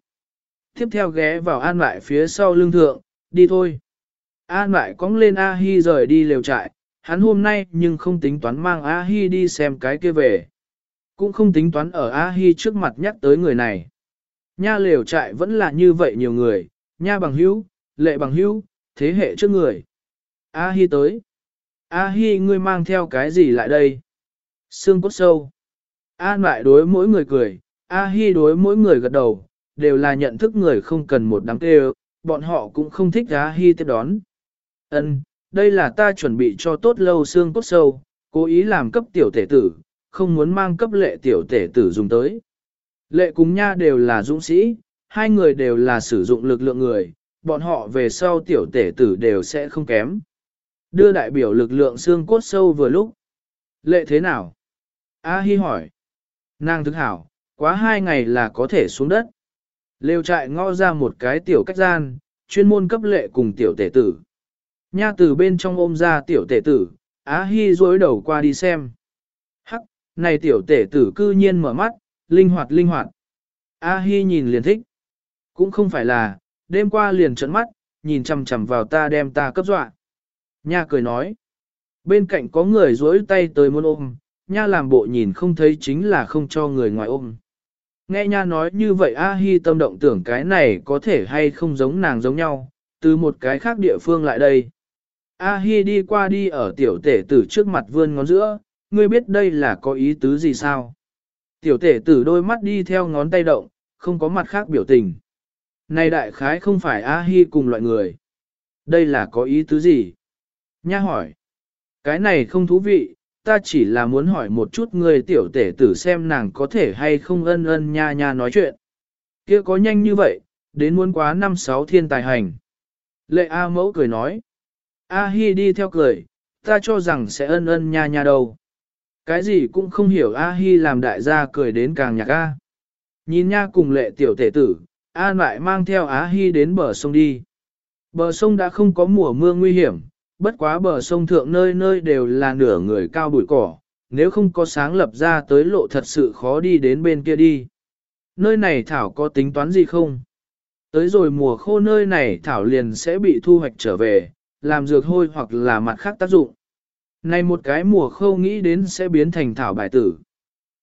Tiếp theo ghé vào an lại phía sau lưng thượng, đi thôi. An lại cóng lên A Hi rời đi lều trại, hắn hôm nay nhưng không tính toán mang A Hi đi xem cái kia về. Cũng không tính toán ở A Hi trước mặt nhắc tới người này. Nha lều trại vẫn là như vậy nhiều người, nha bằng hữu, lệ bằng hữu, thế hệ trước người. A Hi tới. A Hi ngươi mang theo cái gì lại đây? Xương cốt sâu. An lại đối mỗi người cười, A Hi đối mỗi người gật đầu, đều là nhận thức người không cần một đám kêu, bọn họ cũng không thích A Hi tiếp đón. Ân, đây là ta chuẩn bị cho tốt lâu xương cốt sâu, cố ý làm cấp tiểu tể tử, không muốn mang cấp lệ tiểu tể tử dùng tới. Lệ cùng nha đều là dũng sĩ, hai người đều là sử dụng lực lượng người, bọn họ về sau tiểu tể tử đều sẽ không kém. Đưa đại biểu lực lượng xương cốt sâu vừa lúc. Lệ thế nào? A Hi hỏi. Nàng thức hảo, quá hai ngày là có thể xuống đất. Lêu trại ngõ ra một cái tiểu cách gian, chuyên môn cấp lệ cùng tiểu tể tử. Nha từ bên trong ôm ra tiểu tể tử, Á Hi dối đầu qua đi xem. Hắc, này tiểu tể tử cư nhiên mở mắt, linh hoạt linh hoạt. Á Hi nhìn liền thích. Cũng không phải là, đêm qua liền trấn mắt, nhìn chằm chằm vào ta đem ta cấp dọa. Nha cười nói. Bên cạnh có người dối tay tới muốn ôm, nha làm bộ nhìn không thấy chính là không cho người ngoài ôm. Nghe nha nói như vậy A Hi tâm động tưởng cái này có thể hay không giống nàng giống nhau, từ một cái khác địa phương lại đây. A Hi đi qua đi ở tiểu tể tử trước mặt vươn ngón giữa, ngươi biết đây là có ý tứ gì sao? Tiểu tể tử đôi mắt đi theo ngón tay động, không có mặt khác biểu tình. Này đại khái không phải A-hi cùng loại người. Đây là có ý tứ gì? Nha hỏi. Cái này không thú vị, ta chỉ là muốn hỏi một chút người tiểu tể tử xem nàng có thể hay không ân ân nha nha nói chuyện. kia có nhanh như vậy, đến muốn quá năm sáu thiên tài hành. Lệ A mẫu cười nói. A hi đi theo cười, ta cho rằng sẽ ân ân nha nha đâu. Cái gì cũng không hiểu A hi làm đại gia cười đến càng nhạc A. Nhìn nha cùng lệ tiểu tể tử, An lại mang theo a Hi đến bờ sông đi. Bờ sông đã không có mùa mưa nguy hiểm, bất quá bờ sông thượng nơi nơi đều là nửa người cao bụi cỏ, nếu không có sáng lập ra tới lộ thật sự khó đi đến bên kia đi. Nơi này Thảo có tính toán gì không? Tới rồi mùa khô nơi này Thảo liền sẽ bị thu hoạch trở về, làm dược hôi hoặc là mặt khác tác dụng. Này một cái mùa khô nghĩ đến sẽ biến thành Thảo bài tử.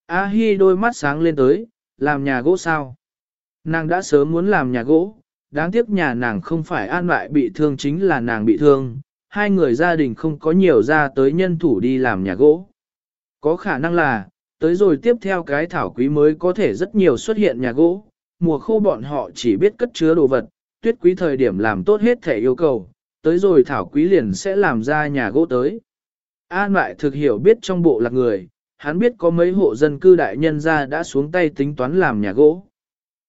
A Hi đôi mắt sáng lên tới, làm nhà gỗ sao? Nàng đã sớm muốn làm nhà gỗ, đáng tiếc nhà nàng không phải an lại bị thương chính là nàng bị thương, hai người gia đình không có nhiều ra tới nhân thủ đi làm nhà gỗ. Có khả năng là, tới rồi tiếp theo cái thảo quý mới có thể rất nhiều xuất hiện nhà gỗ, mùa khô bọn họ chỉ biết cất chứa đồ vật, tuyết quý thời điểm làm tốt hết thể yêu cầu, tới rồi thảo quý liền sẽ làm ra nhà gỗ tới. An lại thực hiểu biết trong bộ lạc người, hắn biết có mấy hộ dân cư đại nhân ra đã xuống tay tính toán làm nhà gỗ.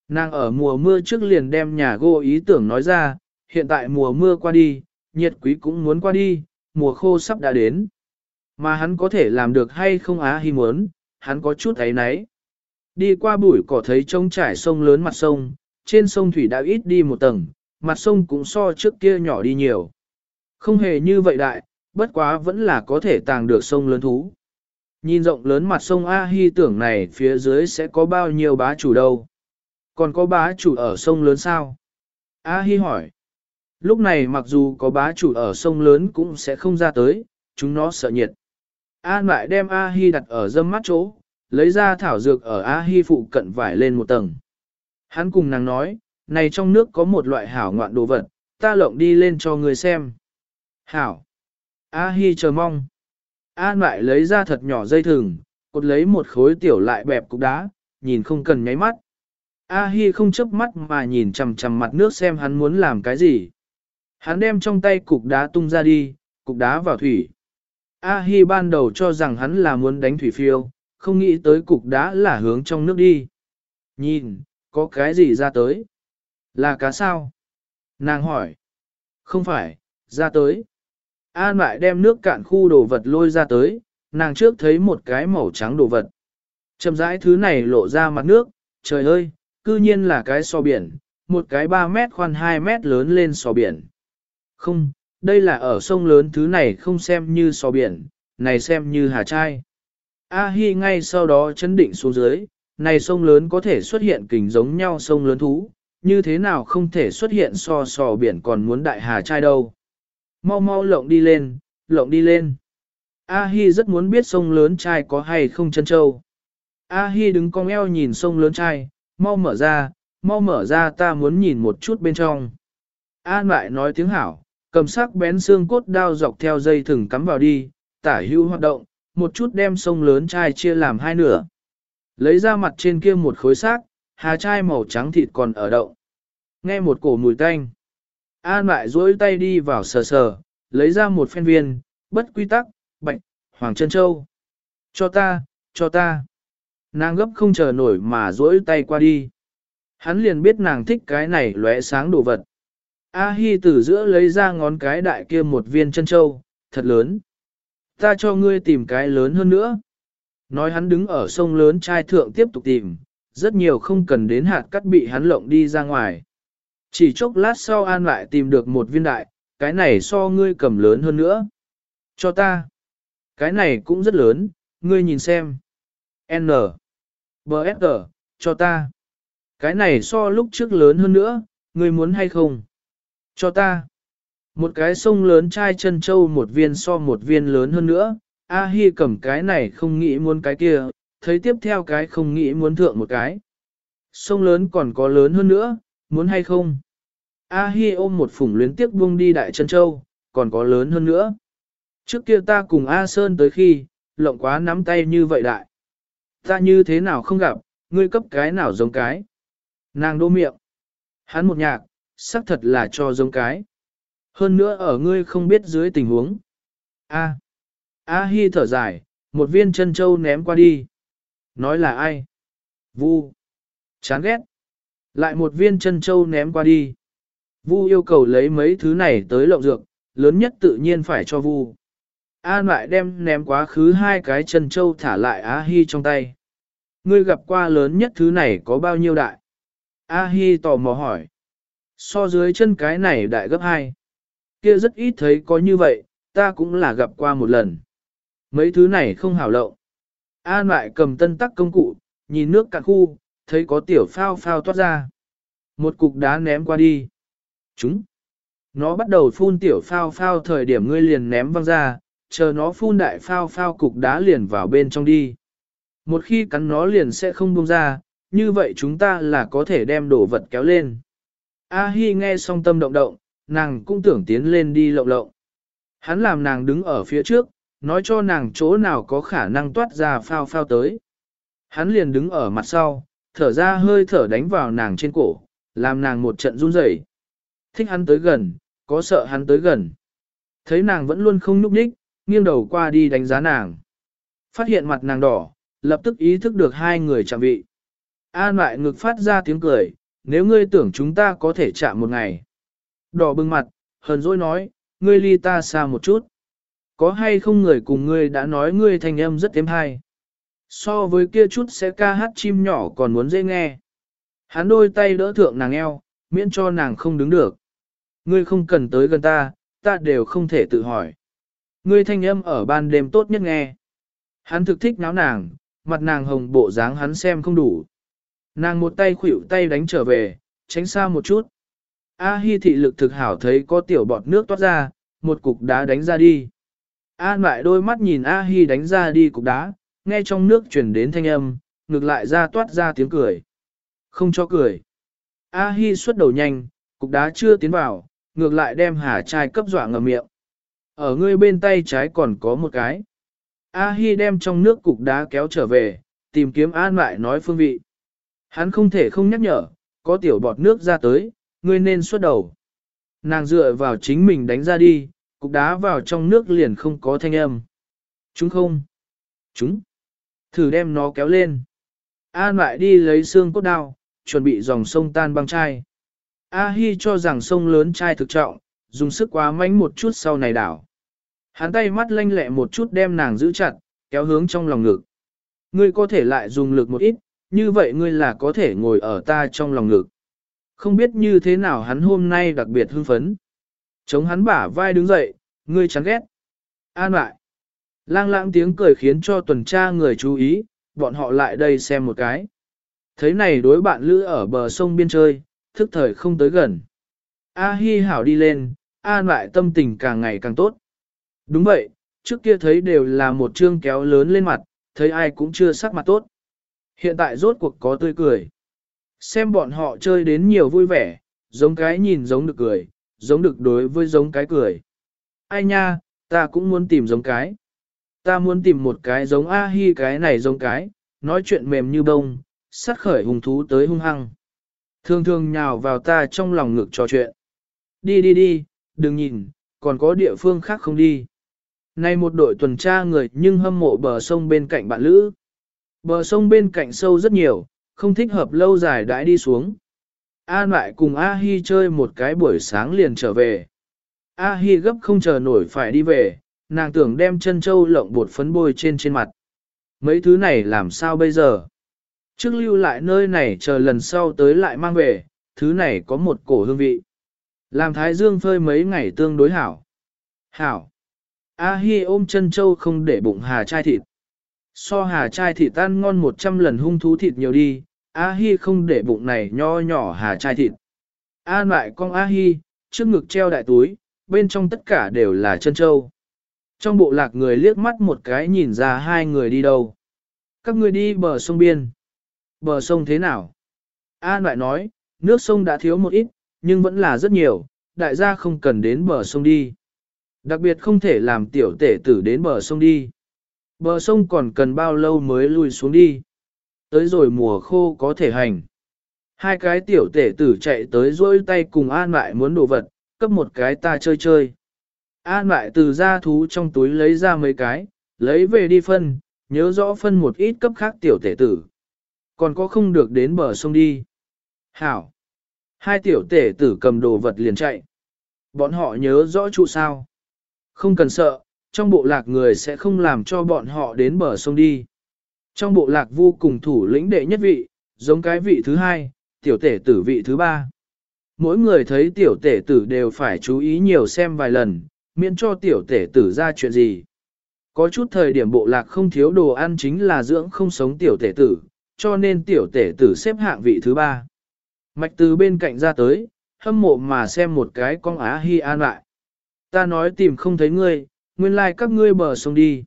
Nàng ở mùa mưa trước liền đem nhà gỗ ý tưởng nói ra, hiện tại mùa mưa qua đi, nhiệt quý cũng muốn qua đi, mùa khô sắp đã đến. Mà hắn có thể làm được hay không á hi muốn, hắn có chút ấy nấy. Đi qua bụi cỏ thấy trông trải sông lớn mặt sông, trên sông thủy đã ít đi một tầng, mặt sông cũng so trước kia nhỏ đi nhiều. Không hề như vậy đại, bất quá vẫn là có thể tàng được sông lớn thú. Nhìn rộng lớn mặt sông A Hi tưởng này phía dưới sẽ có bao nhiêu bá chủ đâu. Còn có bá chủ ở sông lớn sao? A Hi hỏi. Lúc này mặc dù có bá chủ ở sông lớn cũng sẽ không ra tới, chúng nó sợ nhiệt. An lại đem A Hi đặt ở dâm mắt chỗ, lấy ra thảo dược ở A Hi phụ cận vải lên một tầng. Hắn cùng nàng nói, này trong nước có một loại hảo ngoạn đồ vật, ta lộng đi lên cho người xem. Hảo. A Hi chờ mong. An lại lấy ra thật nhỏ dây thừng, cột lấy một khối tiểu lại bẹp cục đá, nhìn không cần nháy mắt. A Hi không chớp mắt mà nhìn chằm chằm mặt nước xem hắn muốn làm cái gì. Hắn đem trong tay cục đá tung ra đi, cục đá vào thủy. A Hi ban đầu cho rằng hắn là muốn đánh thủy phiêu, không nghĩ tới cục đá là hướng trong nước đi. Nhìn, có cái gì ra tới? Là cá sao? Nàng hỏi. Không phải, ra tới. An lại đem nước cạn khu đồ vật lôi ra tới, nàng trước thấy một cái màu trắng đồ vật. Chầm rãi thứ này lộ ra mặt nước, trời ơi, cư nhiên là cái so biển, một cái 3 mét khoan 2 mét lớn lên so biển. Không, đây là ở sông lớn thứ này không xem như sò biển, này xem như hà trai. A Hi ngay sau đó chấn định xuống dưới, này sông lớn có thể xuất hiện kình giống nhau sông lớn thú, như thế nào không thể xuất hiện so sò biển còn muốn đại hà trai đâu. Mau mau lộng đi lên, lộng đi lên. A Hi rất muốn biết sông lớn trai có hay không chân châu. A Hi đứng cong eo nhìn sông lớn trai, mau mở ra, mau mở ra ta muốn nhìn một chút bên trong. An lại nói tiếng hảo, cầm sắc bén xương cốt đao dọc theo dây thừng cắm vào đi, tả hữu hoạt động, một chút đem sông lớn chai chia làm hai nửa. Lấy ra mặt trên kia một khối xác, hà chai màu trắng thịt còn ở động. Nghe một cổ mùi tanh. An lại duỗi tay đi vào sờ sờ, lấy ra một phen viên, bất quy tắc, bệnh, hoàng chân châu. Cho ta, cho ta. Nàng gấp không chờ nổi mà duỗi tay qua đi. Hắn liền biết nàng thích cái này lóe sáng đồ vật. A Hi từ giữa lấy ra ngón cái đại kia một viên chân châu, thật lớn. Ta cho ngươi tìm cái lớn hơn nữa. Nói hắn đứng ở sông lớn trai thượng tiếp tục tìm, rất nhiều không cần đến hạt cắt bị hắn lộng đi ra ngoài. Chỉ chốc lát sau an lại tìm được một viên đại, cái này so ngươi cầm lớn hơn nữa. Cho ta. Cái này cũng rất lớn, ngươi nhìn xem. N. BSG, cho ta. Cái này so lúc trước lớn hơn nữa, ngươi muốn hay không? Cho ta. Một cái sông lớn chai chân châu một viên so một viên lớn hơn nữa, A Hi cầm cái này không nghĩ muốn cái kia, thấy tiếp theo cái không nghĩ muốn thượng một cái. Sông lớn còn có lớn hơn nữa, muốn hay không? A Hi ôm một phủng luyến tiếc buông đi đại chân châu, còn có lớn hơn nữa. Trước kia ta cùng A Sơn tới khi, lộng quá nắm tay như vậy đại. Ta như thế nào không gặp, ngươi cấp cái nào giống cái. Nàng đô miệng. Hắn một nhạc, xác thật là cho giống cái. Hơn nữa ở ngươi không biết dưới tình huống. A. A Hi thở dài, một viên chân châu ném qua đi. Nói là ai? Vu. Chán ghét. Lại một viên chân châu ném qua đi. Vu yêu cầu lấy mấy thứ này tới lộng dược, lớn nhất tự nhiên phải cho Vu. An lại đem ném quá khứ hai cái chân châu thả lại A Hi trong tay. Ngươi gặp qua lớn nhất thứ này có bao nhiêu đại? A Hi tò mò hỏi. So dưới chân cái này đại gấp hai. Kia rất ít thấy có như vậy, ta cũng là gặp qua một lần. Mấy thứ này không hảo lậu. An lại cầm tân tắc công cụ, nhìn nước cạn khu, thấy có tiểu phao phao toát ra. Một cục đá ném qua đi. Chúng. Nó bắt đầu phun tiểu phao phao thời điểm ngươi liền ném văng ra, chờ nó phun đại phao phao cục đá liền vào bên trong đi. Một khi cắn nó liền sẽ không buông ra, như vậy chúng ta là có thể đem đồ vật kéo lên. A Hi nghe xong tâm động động, nàng cũng tưởng tiến lên đi lộng lộng. Hắn làm nàng đứng ở phía trước, nói cho nàng chỗ nào có khả năng toát ra phao phao tới. Hắn liền đứng ở mặt sau, thở ra hơi thở đánh vào nàng trên cổ, làm nàng một trận run rẩy. Thích hắn tới gần, có sợ hắn tới gần. Thấy nàng vẫn luôn không nhúc nhích, nghiêng đầu qua đi đánh giá nàng. Phát hiện mặt nàng đỏ, lập tức ý thức được hai người chạm vị. An lại ngực phát ra tiếng cười, nếu ngươi tưởng chúng ta có thể chạm một ngày. Đỏ bừng mặt, hờn dỗi nói, ngươi ly ta xa một chút. Có hay không người cùng ngươi đã nói ngươi thành âm rất êm hay. So với kia chút sẽ ca hát chim nhỏ còn muốn dễ nghe. Hắn đôi tay đỡ thượng nàng eo, miễn cho nàng không đứng được. Ngươi không cần tới gần ta, ta đều không thể tự hỏi. Ngươi thanh âm ở ban đêm tốt nhất nghe. Hắn thực thích náo nàng, mặt nàng hồng bộ dáng hắn xem không đủ. Nàng một tay khuỷu tay đánh trở về, tránh xa một chút. A Hi thị lực thực hảo thấy có tiểu bọt nước toát ra, một cục đá đánh ra đi. An lại đôi mắt nhìn A Hi đánh ra đi cục đá, nghe trong nước truyền đến thanh âm, ngược lại ra toát ra tiếng cười. Không cho cười. A Hi xuất đầu nhanh, cục đá chưa tiến vào, ngược lại đem hà trai cấp dọa ngầm miệng. Ở ngươi bên tay trái còn có một cái. A Hi đem trong nước cục đá kéo trở về, tìm kiếm An lại nói phương vị. Hắn không thể không nhắc nhở, có tiểu bọt nước ra tới, ngươi nên xuất đầu. Nàng dựa vào chính mình đánh ra đi, cục đá vào trong nước liền không có thanh âm. Chúng không? Chúng. Thử đem nó kéo lên. An lại đi lấy xương cốt đao, chuẩn bị dòng sông tan băng chai. A Hi cho rằng sông lớn chai thực trọng, dùng sức quá mạnh một chút sau này đảo. Hắn tay mắt lanh lẹ một chút đem nàng giữ chặt, kéo hướng trong lòng ngực. Ngươi có thể lại dùng lực một ít, như vậy ngươi là có thể ngồi ở ta trong lòng ngực. Không biết như thế nào hắn hôm nay đặc biệt hưng phấn. Chống hắn bả vai đứng dậy, ngươi chán ghét. An lại. Lang lãng tiếng cười khiến cho tuần tra người chú ý, bọn họ lại đây xem một cái. Thấy này đối bạn lữ ở bờ sông biên chơi, thức thời không tới gần. A Hi hảo đi lên, an lại tâm tình càng ngày càng tốt. Đúng vậy, trước kia thấy đều là một trương kéo lớn lên mặt, thấy ai cũng chưa sắc mặt tốt. Hiện tại rốt cuộc có tươi cười. Xem bọn họ chơi đến nhiều vui vẻ, giống cái nhìn giống được cười, giống được đối với giống cái cười. Ai nha, ta cũng muốn tìm giống cái. Ta muốn tìm một cái giống A-hi cái này giống cái, nói chuyện mềm như bông, sát khởi hùng thú tới hung hăng. Thường thường nhào vào ta trong lòng ngực trò chuyện. Đi đi đi, đừng nhìn, còn có địa phương khác không đi. Nay một đội tuần tra người nhưng hâm mộ bờ sông bên cạnh bạn lữ. Bờ sông bên cạnh sâu rất nhiều, không thích hợp lâu dài đãi đi xuống. An lại cùng A-hi chơi một cái buổi sáng liền trở về. A-hi gấp không chờ nổi phải đi về, nàng tưởng đem chân châu lộng bột phấn bôi trên trên mặt. Mấy thứ này làm sao bây giờ? Trước lưu lại nơi này chờ lần sau tới lại mang về, thứ này có một cổ hương vị. Làm thái dương phơi mấy ngày tương đối hảo. Hảo. A-hi ôm chân châu không để bụng hà chai thịt. So hà chai thịt tan ngon 100 lần hung thú thịt nhiều đi, A-hi không để bụng này nho nhỏ hà chai thịt. An lại con A-hi, trước ngực treo đại túi, bên trong tất cả đều là chân trâu. Trong bộ lạc người liếc mắt một cái nhìn ra hai người đi đâu. Các người đi bờ sông biên. Bờ sông thế nào? An lại nói, nước sông đã thiếu một ít, nhưng vẫn là rất nhiều, đại gia không cần đến bờ sông đi. Đặc biệt không thể làm tiểu tể tử đến bờ sông đi. Bờ sông còn cần bao lâu mới lui xuống đi. Tới rồi mùa khô có thể hành. Hai cái tiểu tể tử chạy tới dỗi tay cùng an lại muốn đồ vật, cấp một cái ta chơi chơi. An lại từ ra thú trong túi lấy ra mấy cái, lấy về đi phân, nhớ rõ phân một ít cấp khác tiểu tể tử. Còn có không được đến bờ sông đi. Hảo. Hai tiểu tể tử cầm đồ vật liền chạy. Bọn họ nhớ rõ trụ sao. Không cần sợ, trong bộ lạc người sẽ không làm cho bọn họ đến bờ sông đi. Trong bộ lạc vô cùng thủ lĩnh đệ nhất vị, giống cái vị thứ hai, tiểu tể tử vị thứ ba. Mỗi người thấy tiểu tể tử đều phải chú ý nhiều xem vài lần, miễn cho tiểu tể tử ra chuyện gì. Có chút thời điểm bộ lạc không thiếu đồ ăn chính là dưỡng không sống tiểu tể tử, cho nên tiểu tể tử xếp hạng vị thứ ba. Mạch từ bên cạnh ra tới, hâm mộ mà xem một cái con á hi an lại. Ta nói tìm không thấy ngươi, nguyên lai like các ngươi bờ sông đi.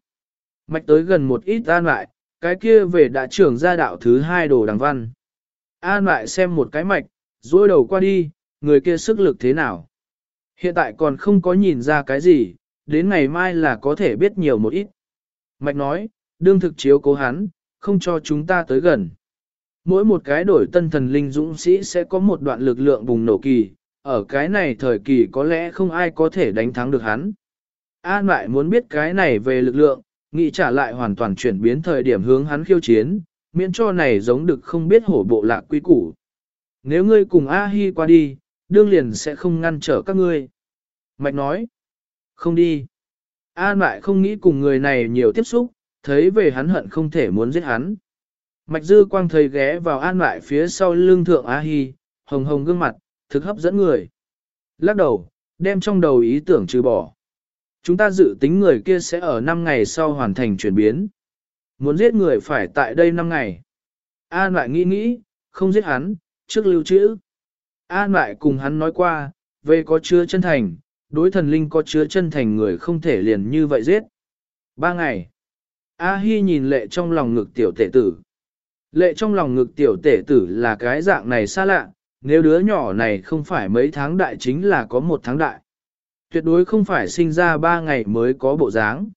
Mạch tới gần một ít an lại, cái kia về đã trưởng ra đạo thứ hai đồ đằng văn. An lại xem một cái mạch, dối đầu qua đi, người kia sức lực thế nào. Hiện tại còn không có nhìn ra cái gì, đến ngày mai là có thể biết nhiều một ít. Mạch nói, đương thực chiếu cố hắn, không cho chúng ta tới gần. Mỗi một cái đổi tân thần linh dũng sĩ sẽ có một đoạn lực lượng bùng nổ kỳ, ở cái này thời kỳ có lẽ không ai có thể đánh thắng được hắn. An lại muốn biết cái này về lực lượng, nghĩ trả lại hoàn toàn chuyển biến thời điểm hướng hắn khiêu chiến, miễn cho này giống được không biết hổ bộ lạc quy củ. Nếu ngươi cùng A-hi qua đi, đương liền sẽ không ngăn trở các ngươi. Mạch nói, không đi. An lại không nghĩ cùng người này nhiều tiếp xúc, thấy về hắn hận không thể muốn giết hắn. Mạch dư quang thấy ghé vào an lại phía sau lưng thượng A-hi, hồng hồng gương mặt, thực hấp dẫn người. Lắc đầu, đem trong đầu ý tưởng trừ bỏ. Chúng ta dự tính người kia sẽ ở 5 ngày sau hoàn thành chuyển biến. Muốn giết người phải tại đây 5 ngày. An lại nghĩ nghĩ, không giết hắn, trước lưu trữ. An lại cùng hắn nói qua, về có chứa chân thành, đối thần linh có chứa chân thành người không thể liền như vậy giết. Ba ngày. A Hi nhìn lệ trong lòng ngực tiểu tể tử. Lệ trong lòng ngực tiểu tể tử là cái dạng này xa lạ, nếu đứa nhỏ này không phải mấy tháng đại chính là có một tháng đại. Tuyệt đối không phải sinh ra ba ngày mới có bộ dáng.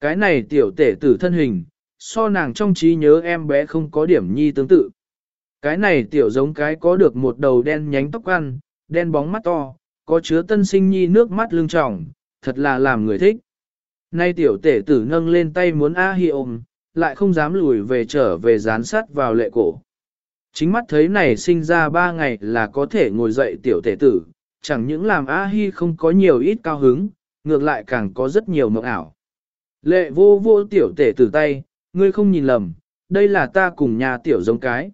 Cái này tiểu tể tử thân hình, so nàng trong trí nhớ em bé không có điểm nhi tương tự. Cái này tiểu giống cái có được một đầu đen nhánh tóc ăn, đen bóng mắt to, có chứa tân sinh nhi nước mắt lưng tròng, thật là làm người thích. Nay tiểu tể tử nâng lên tay muốn A Hi ôm, lại không dám lùi về trở về dán sát vào lệ cổ. Chính mắt thấy này sinh ra ba ngày là có thể ngồi dậy tiểu tể tử, chẳng những làm A Hi không có nhiều ít cao hứng, ngược lại càng có rất nhiều mộng ảo. Lệ vô vô tiểu tể từ tay, ngươi không nhìn lầm, đây là ta cùng nhà tiểu giống cái.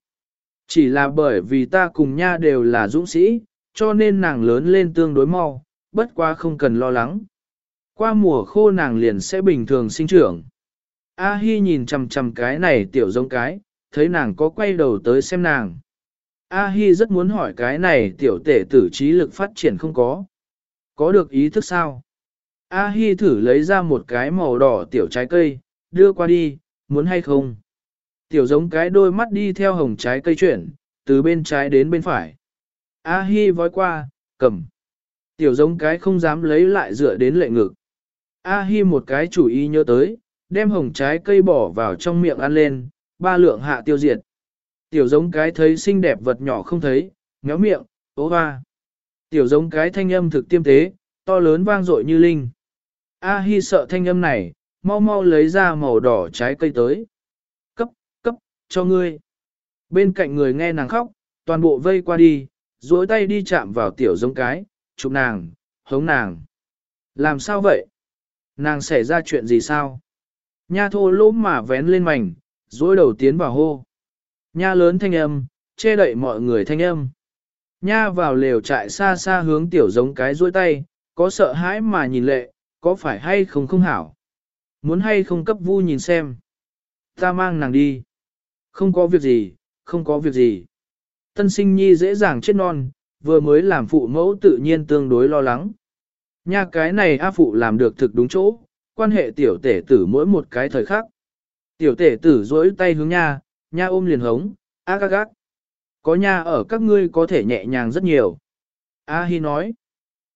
Chỉ là bởi vì ta cùng nha đều là dũng sĩ, cho nên nàng lớn lên tương đối mau, bất quá không cần lo lắng. Qua mùa khô nàng liền sẽ bình thường sinh trưởng. A Hi nhìn chằm chằm cái này tiểu giống cái, thấy nàng có quay đầu tới xem nàng. A Hi rất muốn hỏi cái này tiểu tể tử trí lực phát triển không có. Có được ý thức sao? A Hi thử lấy ra một cái màu đỏ tiểu trái cây, đưa qua đi, muốn hay không? Tiểu giống cái đôi mắt đi theo hồng trái cây chuyển, từ bên trái đến bên phải. A Hi vói qua, cầm. Tiểu giống cái không dám lấy lại dựa đến lệ ngực. A Hi một cái chủ ý nhớ tới, đem hồng trái cây bỏ vào trong miệng ăn lên, ba lượng hạ tiêu diệt. Tiểu giống cái thấy xinh đẹp vật nhỏ không thấy, méo miệng, ố hoa. Tiểu giống cái thanh âm thực tiêm tế, to lớn vang dội như linh. A Hi sợ thanh âm này, mau mau lấy ra màu đỏ trái cây tới. Cấp, cấp, cho ngươi. Bên cạnh người nghe nàng khóc, toàn bộ vây qua đi, duỗi tay đi chạm vào tiểu giống cái, chụp nàng, hống nàng. Làm sao vậy? Nàng xảy ra chuyện gì sao? Nha thô lỗ mà vén lên mảnh, duỗi đầu tiến vào hô. Nha lớn thanh âm, che đậy mọi người thanh âm. Nha vào lều trại xa xa hướng tiểu giống cái duỗi tay, có sợ hãi mà nhìn lệ, có phải hay không không hảo. Muốn hay không cấp vu nhìn xem. Ta mang nàng đi. Không có việc gì, không có việc gì. Tân sinh nhi dễ dàng chết non, vừa mới làm phụ mẫu tự nhiên tương đối lo lắng. Nha cái này A phụ làm được thực đúng chỗ, quan hệ tiểu tể tử mỗi một cái thời khắc. Tiểu tể tử dối tay hướng nha, nha ôm liền hống, ác ác ác. Có nha ở các ngươi có thể nhẹ nhàng rất nhiều. A Hi nói.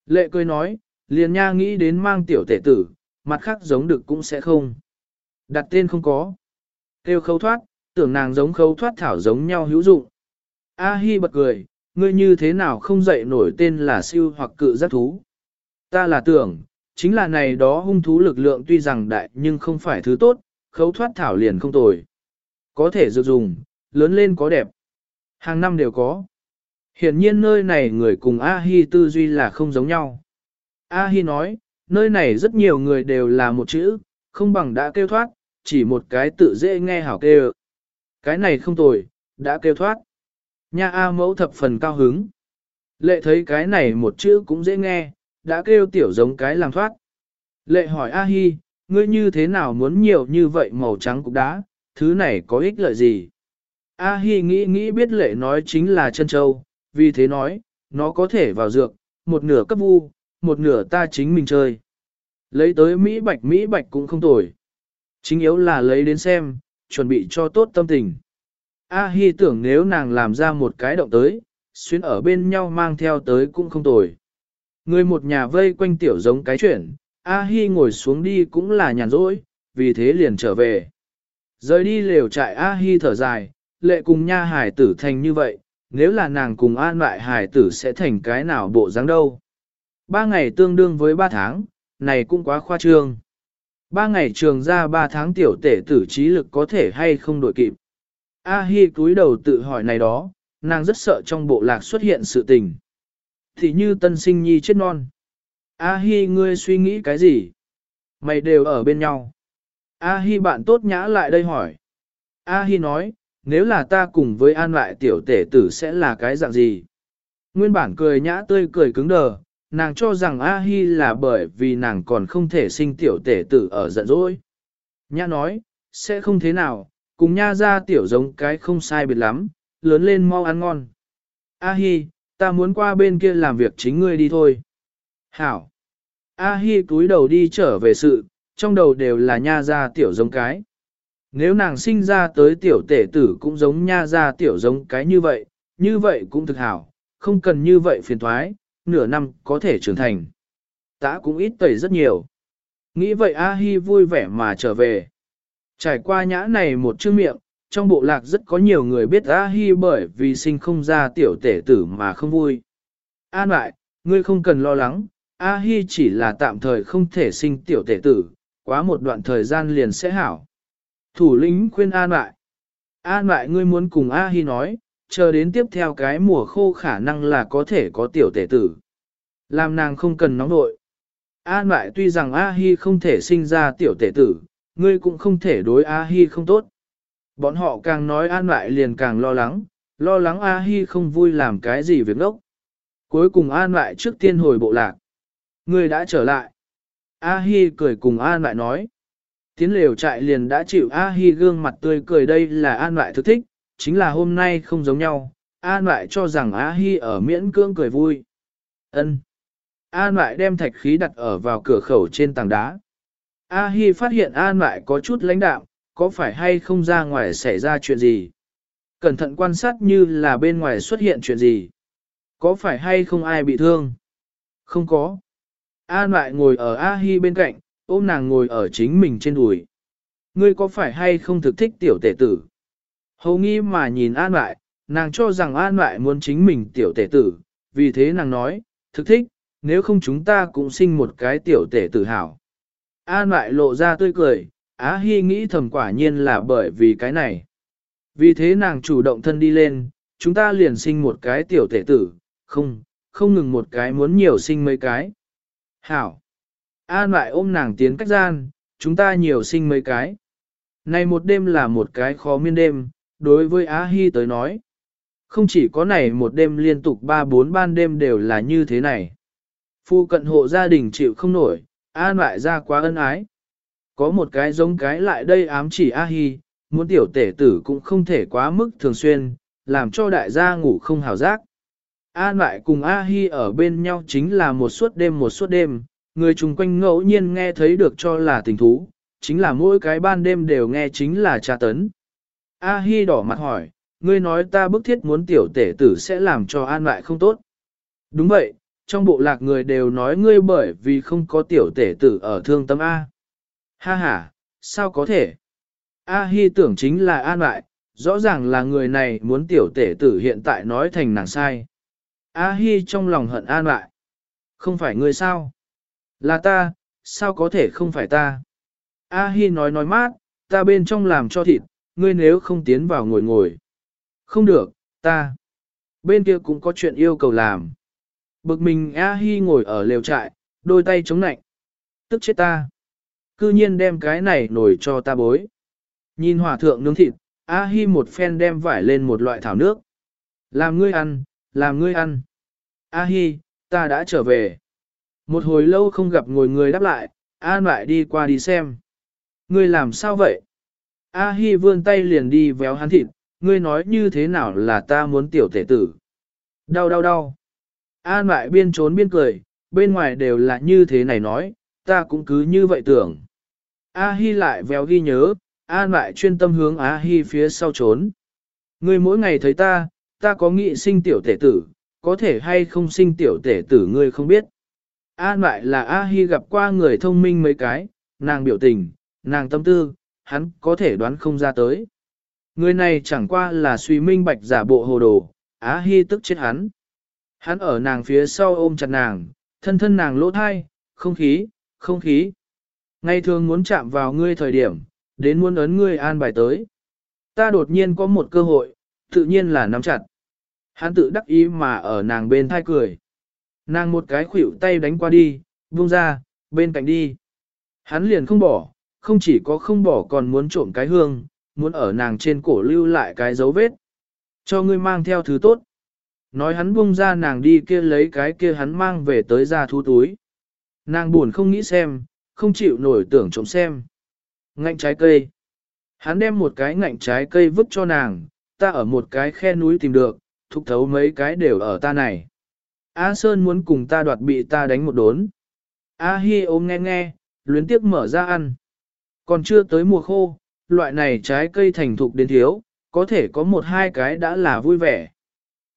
Lệ cười nói, liền nha nghĩ đến mang tiểu tể tử, mặt khác giống được cũng sẽ không. Đặt tên không có. Kêu khâu thoát, tưởng nàng giống khâu thoát thảo giống nhau hữu dụng. A-hi bật cười, ngươi như thế nào không dậy nổi tên là siêu hoặc cự giác thú. Ta là tưởng, chính là này đó hung thú lực lượng tuy rằng đại nhưng không phải thứ tốt, khấu thoát thảo liền không tồi. Có thể dự dùng, lớn lên có đẹp. Hàng năm đều có. Hiển nhiên nơi này người cùng A-hi tư duy là không giống nhau. A-hi nói, nơi này rất nhiều người đều là một chữ, không bằng đã kêu thoát, chỉ một cái tự dễ nghe hảo kêu. Cái này không tồi, đã kêu thoát. Nhà A mẫu thập phần cao hứng. Lệ thấy cái này một chữ cũng dễ nghe, đã kêu tiểu giống cái làm thoát. Lệ hỏi A Hi, ngươi như thế nào muốn nhiều như vậy màu trắng cục đá, thứ này có ích lợi gì? A Hi nghĩ nghĩ biết lệ nói chính là chân châu, vì thế nói, nó có thể vào dược, một nửa cấp vu, một nửa ta chính mình chơi. Lấy tới Mỹ Bạch Mỹ Bạch cũng không tồi. Chính yếu là lấy đến xem, chuẩn bị cho tốt tâm tình. A Hi tưởng nếu nàng làm ra một cái động tới, xuyên ở bên nhau mang theo tới cũng không tồi. Người một nhà vây quanh tiểu giống cái chuyện, A Hi ngồi xuống đi cũng là nhàn rỗi, vì thế liền trở về. Rời đi lều trại A Hi thở dài, lệ cùng nha hải tử thành như vậy, nếu là nàng cùng an lại hải tử sẽ thành cái nào bộ dáng đâu. Ba ngày tương đương với ba tháng, này cũng quá khoa trương. Ba ngày trường ra ba tháng tiểu tể tử trí lực có thể hay không đổi kịp. A Hi cúi đầu tự hỏi này đó, nàng rất sợ trong bộ lạc xuất hiện sự tình. Thì như tân sinh nhi chết non. A Hi ngươi suy nghĩ cái gì? Mày đều ở bên nhau. A Hi bạn tốt nhã lại đây hỏi. A Hi nói, nếu là ta cùng với an lại tiểu tể tử sẽ là cái dạng gì? Nguyên bản cười nhã tươi cười cứng đờ, nàng cho rằng A Hi là bởi vì nàng còn không thể sinh tiểu tể tử ở giận dỗi. Nhã nói, sẽ không thế nào, cùng nha ra tiểu giống cái không sai biệt lắm, lớn lên mau ăn ngon. A Hi, ta muốn qua bên kia làm việc chính ngươi đi thôi. Hảo. A Hi cúi đầu đi trở về sự, trong đầu đều là nha ra tiểu giống cái. Nếu nàng sinh ra tới tiểu tể tử cũng giống nha ra tiểu giống cái như vậy, như vậy cũng thực hảo, không cần như vậy phiền thoái, nửa năm có thể trưởng thành. Tã cũng ít tẩy rất nhiều. Nghĩ vậy A Hi vui vẻ mà trở về. Trải qua nhã này một chữ miệng, trong bộ lạc rất có nhiều người biết A Hi bởi vì sinh không ra tiểu tể tử mà không vui. An lại, ngươi không cần lo lắng, A Hi chỉ là tạm thời không thể sinh tiểu tể tử, quá một đoạn thời gian liền sẽ hảo. Thủ lĩnh khuyên An lại. An lại ngươi muốn cùng A Hi nói, chờ đến tiếp theo cái mùa khô khả năng là có thể có tiểu tể tử. Làm nàng không cần nóng nội. An lại tuy rằng A Hi không thể sinh ra tiểu tể tử, ngươi cũng không thể đối A Hi không tốt. Bọn họ càng nói an lại liền càng lo lắng, lo lắng A Hi không vui làm cái gì việc ngốc. Cuối cùng an lại trước tiên hồi bộ lạc. Ngươi đã trở lại. A Hi cười cùng an lại nói. Tiến lều trại liền đã chịu A Hi gương mặt tươi cười đây là an lại thức thích, chính là hôm nay không giống nhau. An lại cho rằng A Hi ở miễn cưỡng cười vui. Ân. An lại đem thạch khí đặt ở vào cửa khẩu trên tảng đá. A Hi phát hiện An lại có chút lãnh đạm, có phải hay không ra ngoài xảy ra chuyện gì? Cẩn thận quan sát như là bên ngoài xuất hiện chuyện gì? Có phải hay không ai bị thương? Không có. An lại ngồi ở A Hi bên cạnh, ôm nàng ngồi ở chính mình trên đùi. Ngươi có phải hay không thực thích tiểu tể tử? Hầu nghi mà nhìn An lại, nàng cho rằng An lại muốn chính mình tiểu tể tử, vì thế nàng nói, thực thích, nếu không chúng ta cũng sinh một cái tiểu tể tử hảo. An lại lộ ra tươi cười, A-hi nghĩ thầm quả nhiên là bởi vì cái này. Vì thế nàng chủ động thân đi lên, chúng ta liền sinh một cái tiểu tể tử, không, không ngừng một cái muốn nhiều sinh mấy cái. Hảo! An lại ôm nàng tiến cách gian, chúng ta nhiều sinh mấy cái. Này một đêm là một cái khó miên đêm, đối với Á Hi tới nói. Không chỉ có này một đêm liên tục ba bốn ban đêm đều là như thế này. Phu cận hộ gia đình chịu không nổi, An lại ra quá ân ái. Có một cái giống cái lại đây ám chỉ A-hi, muốn tiểu tể tử cũng không thể quá mức thường xuyên, làm cho đại gia ngủ không hào giác. An lại cùng A-hi ở bên nhau chính là một suốt đêm một suốt đêm, người chung quanh ngẫu nhiên nghe thấy được cho là tình thú, chính là mỗi cái ban đêm đều nghe chính là tra tấn. A-hi đỏ mặt hỏi, ngươi nói ta bức thiết muốn tiểu tể tử sẽ làm cho an lại không tốt. Đúng vậy, trong bộ lạc người đều nói ngươi bởi vì không có tiểu tể tử ở thương tâm A. Ha ha, sao có thể? A Hi tưởng chính là an lại, Rõ ràng là người này muốn tiểu tể tử hiện tại nói thành nàng sai. A Hi trong lòng hận an lại. Không phải ngươi sao? Là ta, sao có thể không phải ta? A Hi nói nói mát, ta bên trong làm cho thịt, ngươi nếu không tiến vào ngồi ngồi. Không được, ta. Bên kia cũng có chuyện yêu cầu làm. Bực mình A Hi ngồi ở lều trại, đôi tay chống nạnh. Tức chết ta. Cư nhiên đem cái này nổi cho ta bối. Nhìn hỏa thượng nướng thịt, A Hi một phen đem vải lên một loại thảo nước. Làm ngươi ăn, làm ngươi ăn. A Hi, ta đã trở về. Một hồi lâu không gặp ngồi người đáp lại, An lại đi qua đi xem. Ngươi làm sao vậy? A Hi vươn tay liền đi véo hắn thịt, ngươi nói như thế nào là ta muốn tiểu thể tử. Đau đau đau. An lại biên trốn biên cười, bên ngoài đều là như thế này nói, ta cũng cứ như vậy tưởng. A Hi lại véo ghi nhớ, An lại chuyên tâm hướng A Hi phía sau trốn. Ngươi mỗi ngày thấy ta, ta có nghị sinh tiểu tể tử, có thể hay không sinh tiểu tể tử ngươi không biết. An lại là A Hi gặp qua người thông minh mấy cái, nàng biểu tình, nàng tâm tư, hắn có thể đoán không ra tới. Người này chẳng qua là suy minh bạch giả bộ hồ đồ, Á Hi tức chết hắn. Hắn ở nàng phía sau ôm chặt nàng, thân thân nàng lỗ thai, không khí, không khí. Ngày thường muốn chạm vào ngươi thời điểm, đến muốn ấn ngươi an bài tới. Ta đột nhiên có một cơ hội, tự nhiên là nắm chặt. Hắn tự đắc ý mà ở nàng bên thai cười. Nàng một cái khuỷu tay đánh qua đi, buông ra, bên cạnh đi. Hắn liền không bỏ, không chỉ có không bỏ còn muốn trộm cái hương, muốn ở nàng trên cổ lưu lại cái dấu vết. Cho ngươi mang theo thứ tốt. Nói hắn buông ra nàng đi kia lấy cái kia hắn mang về tới ra thu túi. Nàng buồn không nghĩ xem, không chịu nổi tưởng trộm xem. Ngạnh trái cây. Hắn đem một cái ngạnh trái cây vứt cho nàng, ta ở một cái khe núi tìm được, thúc thấu mấy cái đều ở ta này. A Sơn muốn cùng ta đoạt bị ta đánh một đốn. A Hi ôm nghe nghe, luyến tiếc mở ra ăn. Còn chưa tới mùa khô, loại này trái cây thành thục đến thiếu, có thể có một hai cái đã là vui vẻ.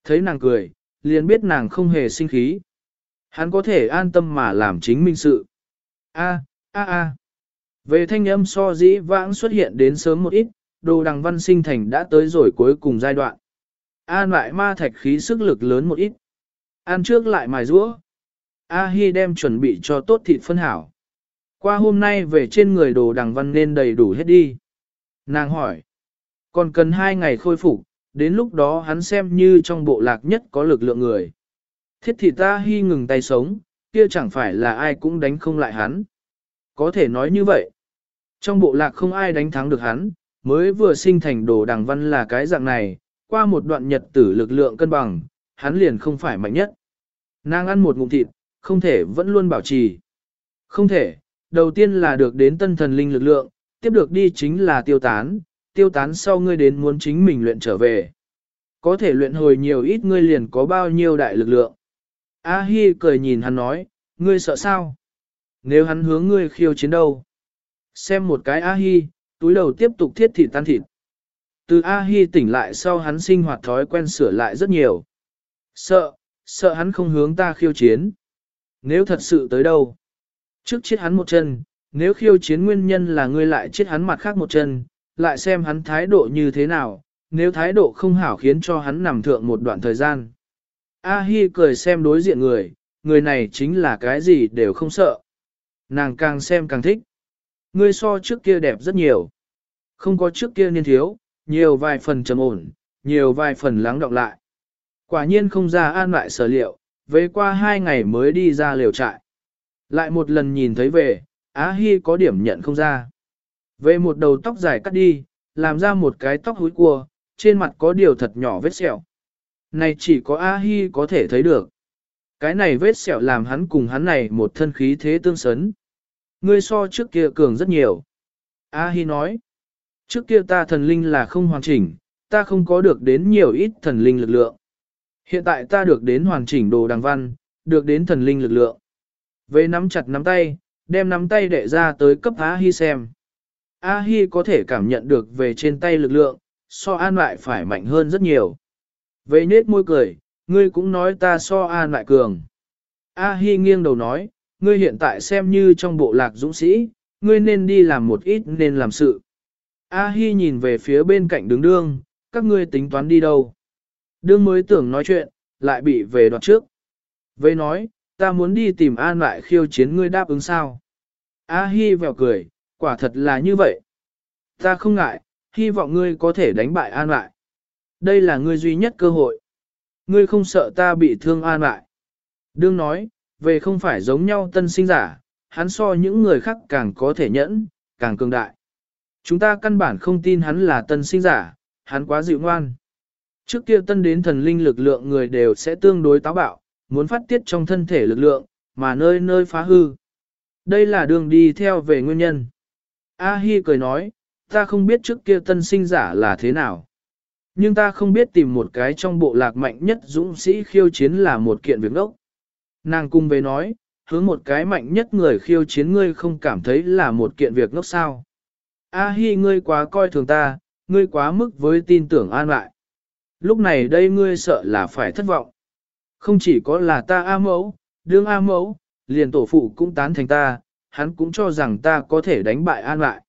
Thấy nàng cười, liền biết nàng không hề sinh khí. Hắn có thể an tâm mà làm chính minh sự. A, a a. Về thanh âm so dĩ vãng xuất hiện đến sớm một ít, đồ đằng văn sinh thành đã tới rồi cuối cùng giai đoạn. An lại ma thạch khí sức lực lớn một ít. Ăn trước lại mài rũa. A Hi đem chuẩn bị cho tốt thịt phân hảo. Qua hôm nay về trên người đồ đằng văn nên đầy đủ hết đi. Nàng hỏi. Còn cần hai ngày khôi phục, đến lúc đó hắn xem như trong bộ lạc nhất có lực lượng người. Thiết thị ta hy ngừng tay sống, kia chẳng phải là ai cũng đánh không lại hắn. Có thể nói như vậy. Trong bộ lạc không ai đánh thắng được hắn, mới vừa sinh thành đồ đằng văn là cái dạng này, qua một đoạn nhật tử lực lượng cân bằng, hắn liền không phải mạnh nhất. Nàng ăn một ngụm thịt, không thể vẫn luôn bảo trì. Không thể, đầu tiên là được đến tân thần linh lực lượng, tiếp được đi chính là tiêu tán, tiêu tán sau ngươi đến muốn chính mình luyện trở về. Có thể luyện hồi nhiều ít ngươi liền có bao nhiêu đại lực lượng. A Hi cười nhìn hắn nói, ngươi sợ sao? Nếu hắn hướng ngươi khiêu chiến đâu? Xem một cái A Hi, túi đầu tiếp tục thiết thịt tan thịt. Từ A Hi tỉnh lại sau hắn sinh hoạt thói quen sửa lại rất nhiều. Sợ, sợ hắn không hướng ta khiêu chiến. Nếu thật sự tới đâu? Trước chết hắn một chân, nếu khiêu chiến nguyên nhân là ngươi lại chết hắn mặt khác một chân, lại xem hắn thái độ như thế nào, nếu thái độ không hảo khiến cho hắn nằm thượng một đoạn thời gian. A Hi cười xem đối diện người, người này chính là cái gì đều không sợ. Nàng càng xem càng thích. Ngươi so trước kia đẹp rất nhiều. Không có trước kia niên thiếu, nhiều vài phần trầm ổn, nhiều vài phần lắng đọng lại. Quả nhiên không ra an lại sở liệu, về qua hai ngày mới đi ra liều trại. Lại một lần nhìn thấy về, Á Hi có điểm nhận không ra. Về một đầu tóc dài cắt đi, làm ra một cái tóc húi cua, trên mặt có điều thật nhỏ vết sẹo. Này chỉ có A Hi có thể thấy được. Cái này vết sẹo làm hắn cùng hắn này một thân khí thế tương sấn. Ngươi so trước kia cường rất nhiều. A Hi nói, trước kia ta thần linh là không hoàn chỉnh, ta không có được đến nhiều ít thần linh lực lượng. Hiện tại ta được đến hoàn chỉnh đồ đằng văn, được đến thần linh lực lượng. Về nắm chặt nắm tay, đem nắm tay đệ ra tới cấp A Hi xem. A Hi có thể cảm nhận được về trên tay lực lượng, so an lại phải mạnh hơn rất nhiều. Về nết môi cười, ngươi cũng nói ta so an lại cường. A Hi nghiêng đầu nói, ngươi hiện tại xem như trong bộ lạc dũng sĩ, ngươi nên đi làm một ít nên làm sự. A Hi nhìn về phía bên cạnh đứng đương, các ngươi tính toán đi đâu. Đương mới tưởng nói chuyện, lại bị về đoạt trước. Về nói, ta muốn đi tìm an lại khiêu chiến ngươi đáp ứng sao. A Hi vèo cười, quả thật là như vậy. Ta không ngại, hy vọng ngươi có thể đánh bại an lại. Đây là ngươi duy nhất cơ hội. Ngươi không sợ ta bị thương an lại. Đương nói, về không phải giống nhau tân sinh giả, hắn so những người khác càng có thể nhẫn, càng cường đại. Chúng ta căn bản không tin hắn là tân sinh giả, hắn quá dịu ngoan. Trước kia tân đến thần linh lực lượng người đều sẽ tương đối táo bạo, muốn phát tiết trong thân thể lực lượng, mà nơi nơi phá hư. Đây là đường đi theo về nguyên nhân. A Hi cười nói, ta không biết trước kia tân sinh giả là thế nào. Nhưng ta không biết tìm một cái trong bộ lạc mạnh nhất dũng sĩ khiêu chiến là một kiện việc ốc. Nàng cung về nói, hướng một cái mạnh nhất người khiêu chiến ngươi không cảm thấy là một kiện việc ngốc sao. A Hi ngươi quá coi thường ta, ngươi quá mức với tin tưởng an lại. Lúc này đây ngươi sợ là phải thất vọng. Không chỉ có là ta A mẫu, đương A mẫu, liền tổ phụ cũng tán thành ta, hắn cũng cho rằng ta có thể đánh bại an lại.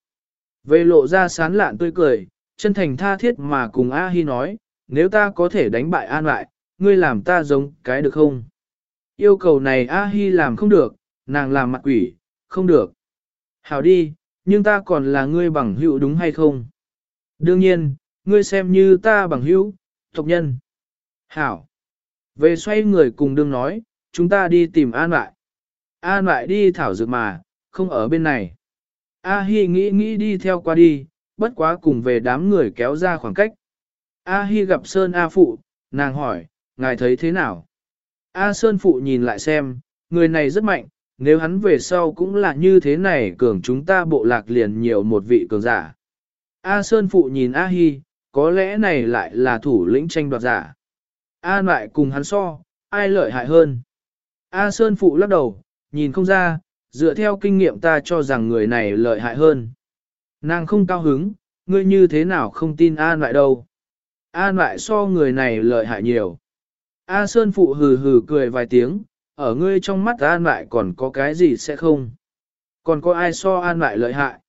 Về lộ ra sán lạn tươi cười, chân thành tha thiết mà cùng A Hi nói, nếu ta có thể đánh bại an lại, ngươi làm ta giống cái được không? Yêu cầu này A Hi làm không được, nàng làm mặt quỷ, không được. Hảo đi, nhưng ta còn là ngươi bằng hữu đúng hay không? Đương nhiên, ngươi xem như ta bằng hữu, tộc nhân. Hảo. Về xoay người cùng đương nói, chúng ta đi tìm An lại. An lại đi thảo dược mà, không ở bên này. A Hi nghĩ nghĩ đi theo qua đi, bất quá cùng về đám người kéo ra khoảng cách. A Hi gặp Sơn A Phụ, nàng hỏi, ngài thấy thế nào? A Sơn Phụ nhìn lại xem, người này rất mạnh, nếu hắn về sau cũng là như thế này cường chúng ta bộ lạc liền nhiều một vị cường giả. A Sơn Phụ nhìn A Hi, có lẽ này lại là thủ lĩnh tranh đoạt giả. A lại cùng hắn so, ai lợi hại hơn? A Sơn Phụ lắc đầu, nhìn không ra, dựa theo kinh nghiệm ta cho rằng người này lợi hại hơn. Nàng không cao hứng, ngươi như thế nào không tin a lại đâu. a lại so người này lợi hại nhiều. A Sơn Phụ hừ hừ cười vài tiếng, ở ngươi trong mắt An lại còn có cái gì sẽ không. Còn có ai so An lại lợi hại.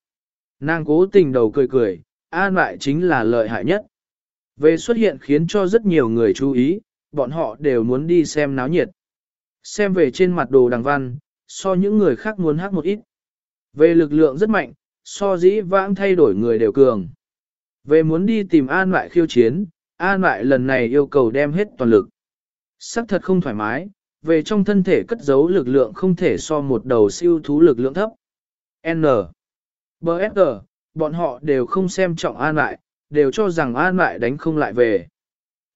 Nàng cố tình đầu cười cười, An lại chính là lợi hại nhất. Về xuất hiện khiến cho rất nhiều người chú ý, bọn họ đều muốn đi xem náo nhiệt. Xem về trên mặt đồ đằng văn, so những người khác muốn hát một ít. Về lực lượng rất mạnh, so dĩ vãng thay đổi người đều cường. Về muốn đi tìm An lại khiêu chiến, An lại lần này yêu cầu đem hết toàn lực. Sắc thật không thoải mái, về trong thân thể cất giấu lực lượng không thể so một đầu siêu thú lực lượng thấp. N. B. S. bọn họ đều không xem trọng An lại, đều cho rằng An lại đánh không lại về.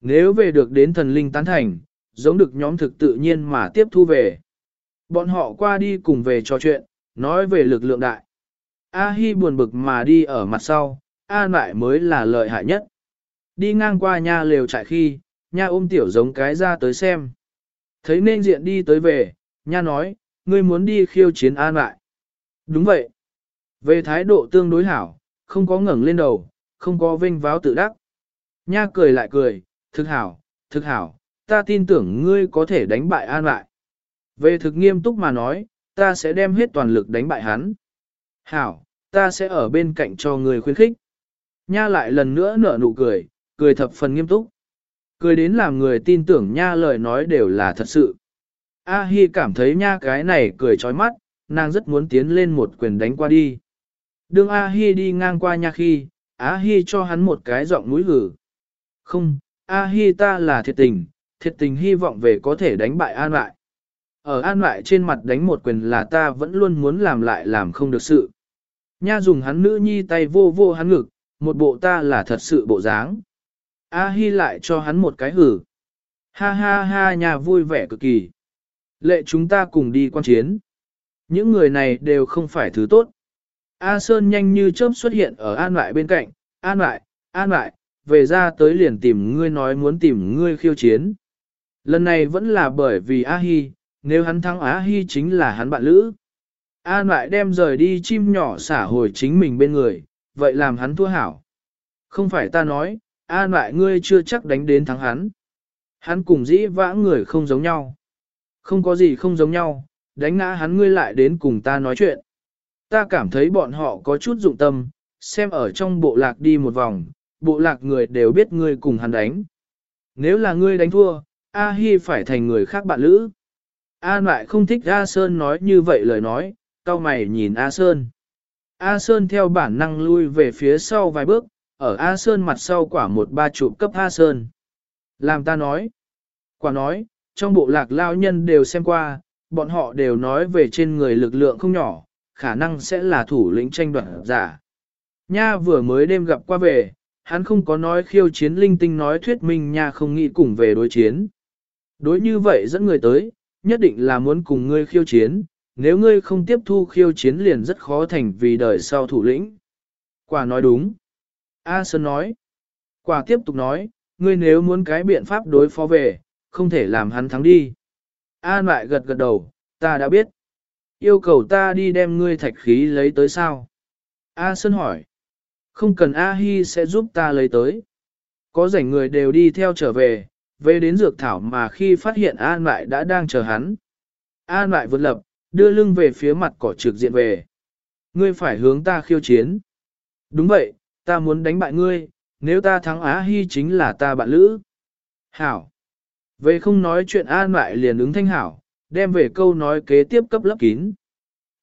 Nếu về được đến thần linh tán thành, giống được nhóm thực tự nhiên mà tiếp thu về. Bọn họ qua đi cùng về trò chuyện, nói về lực lượng đại. A Hi buồn bực mà đi ở mặt sau, An lại mới là lợi hại nhất. Đi ngang qua nha lều trại khi, nha ôm tiểu giống cái ra tới xem. Thấy nên diện đi tới về, nha nói, ngươi muốn đi khiêu chiến An lại. Đúng vậy. Về thái độ tương đối hảo, không có ngẩng lên đầu, không có vinh váo tự đắc. Nha cười lại cười, thực hảo, thực hảo, ta tin tưởng ngươi có thể đánh bại An lại. Về thực nghiêm túc mà nói, ta sẽ đem hết toàn lực đánh bại hắn. Hảo, ta sẽ ở bên cạnh cho người khuyến khích. Nha lại lần nữa nở nụ cười, cười thập phần nghiêm túc. Cười đến làm người tin tưởng nha lời nói đều là thật sự. A Hi cảm thấy nha cái này cười chói mắt, nàng rất muốn tiến lên một quyền đánh qua đi. Đương A Hi đi ngang qua nha khi, A Hi cho hắn một cái giọng mũi gử. Không, A Hi ta là thiệt tình, thiệt tình hy vọng về có thể đánh bại An lại. Ở An lại trên mặt đánh một quyền là ta vẫn luôn muốn làm lại làm không được sự. Nha dùng hắn nữ nhi tay vô vô hắn ngực, một bộ ta là thật sự bộ dáng. A Hi lại cho hắn một cái hử. Ha ha ha nhà vui vẻ cực kỳ. Lệ chúng ta cùng đi quan chiến. Những người này đều không phải thứ tốt. A Sơn nhanh như chớp xuất hiện ở An lại bên cạnh. An lại, An lại, về ra tới liền tìm ngươi nói muốn tìm ngươi khiêu chiến. Lần này vẫn là bởi vì A Hi, nếu hắn thắng A Hi chính là hắn bạn lữ. An lại đem rời đi chim nhỏ xả hồi chính mình bên người, vậy làm hắn thua hảo. Không phải ta nói, An lại ngươi chưa chắc đánh đến thắng hắn. Hắn cùng dĩ vã người không giống nhau. Không có gì không giống nhau, đánh ngã hắn ngươi lại đến cùng ta nói chuyện. Ta cảm thấy bọn họ có chút dụng tâm, xem ở trong bộ lạc đi một vòng, bộ lạc người đều biết ngươi cùng hắn đánh. Nếu là ngươi đánh thua, A Hi phải thành người khác bạn lữ. A lại không thích A Sơn nói như vậy lời nói, cao mày nhìn A Sơn. A Sơn theo bản năng lui về phía sau vài bước, ở A Sơn mặt sau quả một ba trụ cấp A Sơn. Làm ta nói. Quả nói, trong bộ lạc lao nhân đều xem qua, bọn họ đều nói về trên người lực lượng không nhỏ, khả năng sẽ là thủ lĩnh tranh đoạt giả. Nha vừa mới đêm gặp qua về, hắn không có nói khiêu chiến linh tinh nói thuyết minh nha không nghĩ cùng về đối chiến. Đối như vậy dẫn người tới, nhất định là muốn cùng ngươi khiêu chiến, nếu ngươi không tiếp thu khiêu chiến liền rất khó thành vì đời sau thủ lĩnh. Quả nói đúng. A Sơn nói. Quả tiếp tục nói, ngươi nếu muốn cái biện pháp đối phó về, không thể làm hắn thắng đi. A lại gật gật đầu, ta đã biết. Yêu cầu ta đi đem ngươi thạch khí lấy tới sao? A Sơn hỏi. Không cần A Hi sẽ giúp ta lấy tới. Có rảnh người đều đi theo trở về, về đến dược thảo mà khi phát hiện An lại đã đang chờ hắn. An lại vượt lập, đưa lưng về phía mặt cỏ trực diện về. Ngươi phải hướng ta khiêu chiến. Đúng vậy, ta muốn đánh bại ngươi, nếu ta thắng Á Hi chính là ta bạn lữ. Hảo. Về không nói chuyện An lại liền ứng thanh hảo, đem về câu nói kế tiếp cấp lấp kín.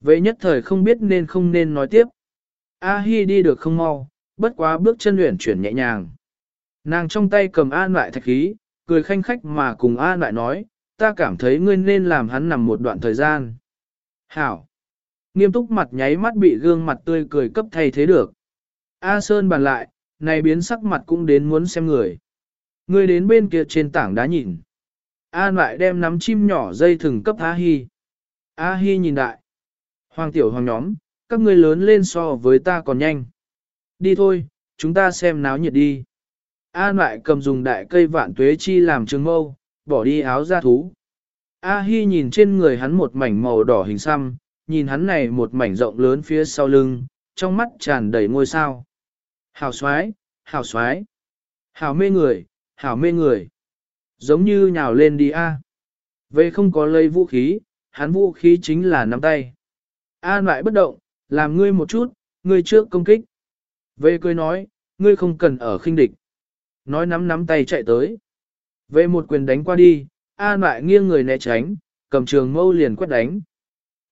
Về nhất thời không biết nên không nên nói tiếp. A Hi đi được không mau, bất quá bước chân luyện chuyển nhẹ nhàng. Nàng trong tay cầm an lại thạch khí, cười khanh khách mà cùng an lại nói, ta cảm thấy ngươi nên làm hắn nằm một đoạn thời gian. Hảo! Nghiêm túc mặt nháy mắt bị gương mặt tươi cười cấp thay thế được. A Sơn bàn lại, này biến sắc mặt cũng đến muốn xem người. Người đến bên kia trên tảng đá nhìn. A lại đem nắm chim nhỏ dây thừng cấp A Hi. A Hi nhìn đại. Hoàng tiểu hoàng nhóm, các ngươi lớn lên so với ta còn nhanh. Đi thôi, chúng ta xem náo nhiệt đi. A lại cầm dùng đại cây vạn tuế chi làm trường mâu, bỏ đi áo ra thú. A Hi nhìn trên người hắn một mảnh màu đỏ hình xăm, nhìn hắn này một mảnh rộng lớn phía sau lưng, trong mắt tràn đầy ngôi sao hảo xoái, hảo xoái, hảo mê người, hảo mê người. Giống như nhào lên đi A. Về không có lấy vũ khí, hắn vũ khí chính là nắm tay. An lại bất động, làm ngươi một chút, ngươi trước công kích. Về cười nói, ngươi không cần ở khinh địch. Nói nắm nắm tay chạy tới. Về một quyền đánh qua đi, An lại nghiêng người né tránh, cầm trường mâu liền quét đánh.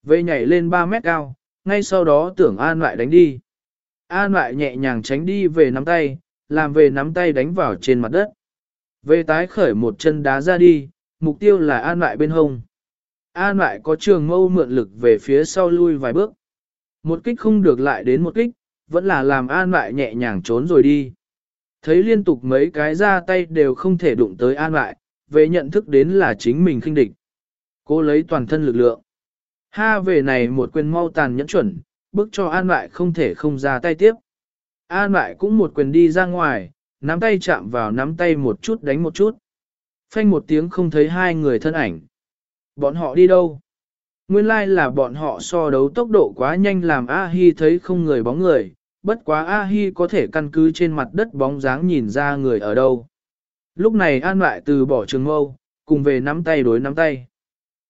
Về nhảy lên 3 mét cao, ngay sau đó tưởng An lại đánh đi. An lại nhẹ nhàng tránh đi về nắm tay, làm về nắm tay đánh vào trên mặt đất. Về tái khởi một chân đá ra đi, mục tiêu là An lại bên hông. An lại có trường mâu mượn lực về phía sau lui vài bước. Một kích không được lại đến một kích, vẫn là làm An lại nhẹ nhàng trốn rồi đi. Thấy liên tục mấy cái ra tay đều không thể đụng tới An lại, về nhận thức đến là chính mình khinh địch. Cô lấy toàn thân lực lượng. Ha về này một quyền mau tàn nhẫn chuẩn, bước cho An lại không thể không ra tay tiếp. An lại cũng một quyền đi ra ngoài, nắm tay chạm vào nắm tay một chút đánh một chút. Phanh một tiếng không thấy hai người thân ảnh. Bọn họ đi đâu? Nguyên lai like là bọn họ so đấu tốc độ quá nhanh làm A-hi thấy không người bóng người, bất quá A-hi có thể căn cứ trên mặt đất bóng dáng nhìn ra người ở đâu. Lúc này An lại từ bỏ trường mâu, cùng về nắm tay đối nắm tay.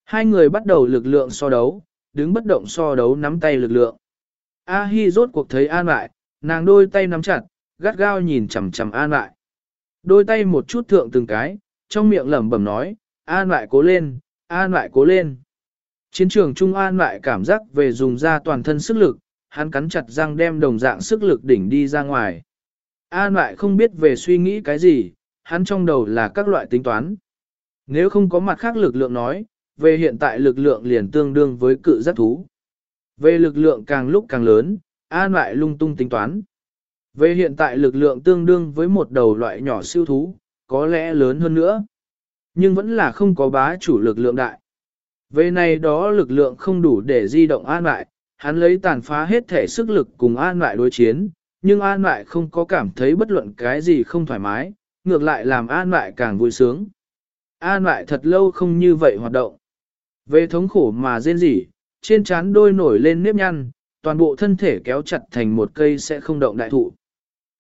Hai người bắt đầu lực lượng so đấu, đứng bất động so đấu nắm tay lực lượng. A-hi rốt cuộc thấy An lại, nàng đôi tay nắm chặt, gắt gao nhìn chằm chằm An lại. Đôi tay một chút thượng từng cái, trong miệng lẩm bẩm nói, An lại cố lên, An lại cố lên. Chiến trường Trung An lại cảm giác về dùng ra toàn thân sức lực, hắn cắn chặt răng đem đồng dạng sức lực đỉnh đi ra ngoài. An lại không biết về suy nghĩ cái gì, hắn trong đầu là các loại tính toán. Nếu không có mặt khác lực lượng nói, về hiện tại lực lượng liền tương đương với cự giác thú. Về lực lượng càng lúc càng lớn, An lại lung tung tính toán. Về hiện tại lực lượng tương đương với một đầu loại nhỏ siêu thú, có lẽ lớn hơn nữa. Nhưng vẫn là không có bá chủ lực lượng đại. Về này đó lực lượng không đủ để di động an lại, hắn lấy tàn phá hết thể sức lực cùng an lại đối chiến, nhưng an lại không có cảm thấy bất luận cái gì không thoải mái, ngược lại làm an lại càng vui sướng. An lại thật lâu không như vậy hoạt động. Về thống khổ mà rên rỉ, trên trán đôi nổi lên nếp nhăn, toàn bộ thân thể kéo chặt thành một cây sẽ không động đại thụ.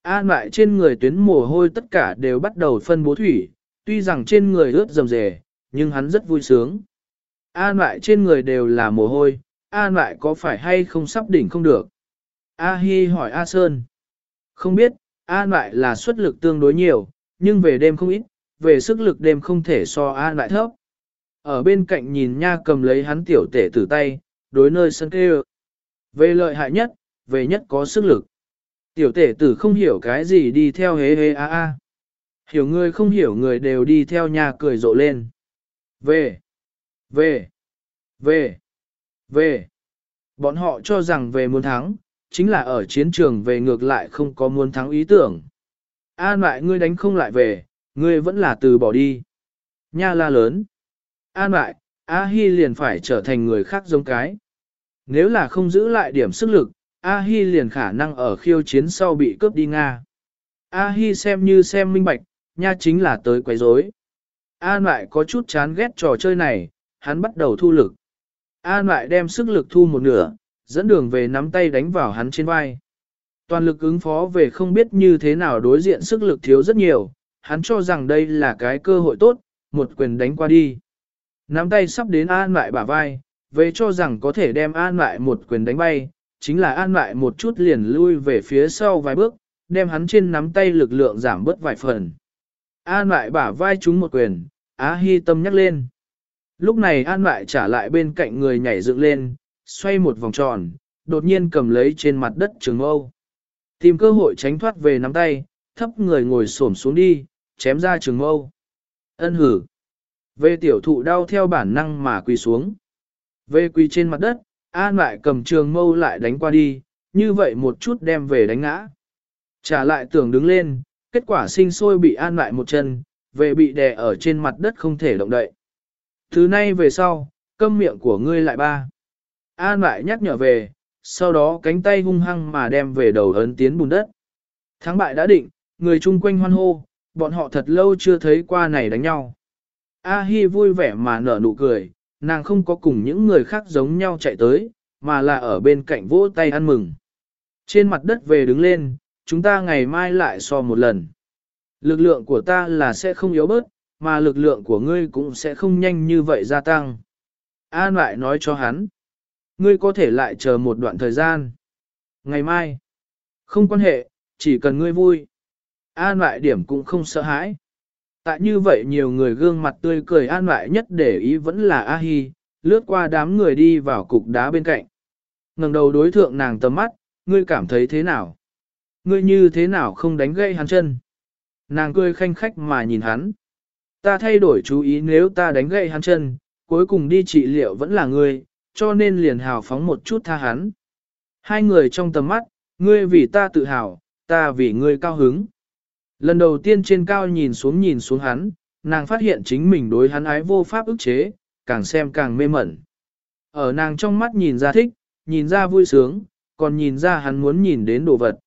An lại trên người tuyến mồ hôi tất cả đều bắt đầu phân bố thủy, tuy rằng trên người ướt rầm rề, nhưng hắn rất vui sướng. An lại trên người đều là mồ hôi, An lại có phải hay không sắp đỉnh không được? A Hi hỏi A Sơn. Không biết, An lại là xuất lực tương đối nhiều, nhưng về đêm không ít, về sức lực đêm không thể so An lại thấp. Ở bên cạnh nhìn nha cầm lấy hắn tiểu tể tử tay, đối nơi sân kêu. Về lợi hại nhất, về nhất có sức lực. Tiểu tể tử không hiểu cái gì đi theo hế hế a a. Hiểu người không hiểu người đều đi theo nhà cười rộ lên. Về, về, về, về. Bọn họ cho rằng về muốn thắng, chính là ở chiến trường về ngược lại không có muốn thắng ý tưởng. An lại ngươi đánh không lại về, ngươi vẫn là từ bỏ đi. Nha la lớn. An lại, A Hi liền phải trở thành người khác giống cái. Nếu là không giữ lại điểm sức lực, A Hi liền khả năng ở khiêu chiến sau bị cướp đi Nga. A Hi xem như xem minh bạch, nha chính là tới quấy rối. An lại có chút chán ghét trò chơi này, hắn bắt đầu thu lực. An lại đem sức lực thu một nửa, dẫn đường về nắm tay đánh vào hắn trên vai. Toàn lực ứng phó về không biết như thế nào đối diện sức lực thiếu rất nhiều, hắn cho rằng đây là cái cơ hội tốt, một quyền đánh qua đi. Nắm tay sắp đến an lại bả vai, về cho rằng có thể đem an lại một quyền đánh bay, chính là an lại một chút liền lui về phía sau vài bước, đem hắn trên nắm tay lực lượng giảm bớt vài phần. An lại bả vai chúng một quyền, Á Hi tâm nhắc lên. Lúc này An lại trả lại bên cạnh người nhảy dựng lên, xoay một vòng tròn, đột nhiên cầm lấy trên mặt đất trường mâu. Tìm cơ hội tránh thoát về nắm tay, thấp người ngồi xổm xuống đi, chém ra trường mâu. Ân hử. Về tiểu thụ đau theo bản năng mà quỳ xuống. Về quỳ trên mặt đất, An lại cầm trường mâu lại đánh qua đi, như vậy một chút đem về đánh ngã. Trả lại tưởng đứng lên, kết quả sinh sôi bị An lại một chân, về bị đè ở trên mặt đất không thể động đậy. Thứ nay về sau, câm miệng của ngươi lại ba. An lại nhắc nhở về, sau đó cánh tay hung hăng mà đem về đầu ấn tiến bùn đất. Thắng bại đã định, người chung quanh hoan hô, bọn họ thật lâu chưa thấy qua này đánh nhau. A Hi vui vẻ mà nở nụ cười, nàng không có cùng những người khác giống nhau chạy tới, mà là ở bên cạnh vỗ tay ăn mừng. Trên mặt đất về đứng lên, chúng ta ngày mai lại so một lần. Lực lượng của ta là sẽ không yếu bớt, mà lực lượng của ngươi cũng sẽ không nhanh như vậy gia tăng. An lại nói cho hắn. Ngươi có thể lại chờ một đoạn thời gian. Ngày mai. Không quan hệ, chỉ cần ngươi vui. An lại điểm cũng không sợ hãi. Tại như vậy nhiều người gương mặt tươi cười an lại nhất để ý vẫn là A-hi, lướt qua đám người đi vào cục đá bên cạnh. ngẩng đầu đối thượng nàng tầm mắt, ngươi cảm thấy thế nào? Ngươi như thế nào không đánh gãy hắn chân? Nàng cười khanh khách mà nhìn hắn. Ta thay đổi chú ý nếu ta đánh gãy hắn chân, cuối cùng đi trị liệu vẫn là ngươi, cho nên liền hào phóng một chút tha hắn. Hai người trong tầm mắt, ngươi vì ta tự hào, ta vì ngươi cao hứng. Lần đầu tiên trên cao nhìn xuống nhìn xuống hắn, nàng phát hiện chính mình đối hắn ái vô pháp ức chế, càng xem càng mê mẩn. Ở nàng trong mắt nhìn ra thích, nhìn ra vui sướng, còn nhìn ra hắn muốn nhìn đến đồ vật.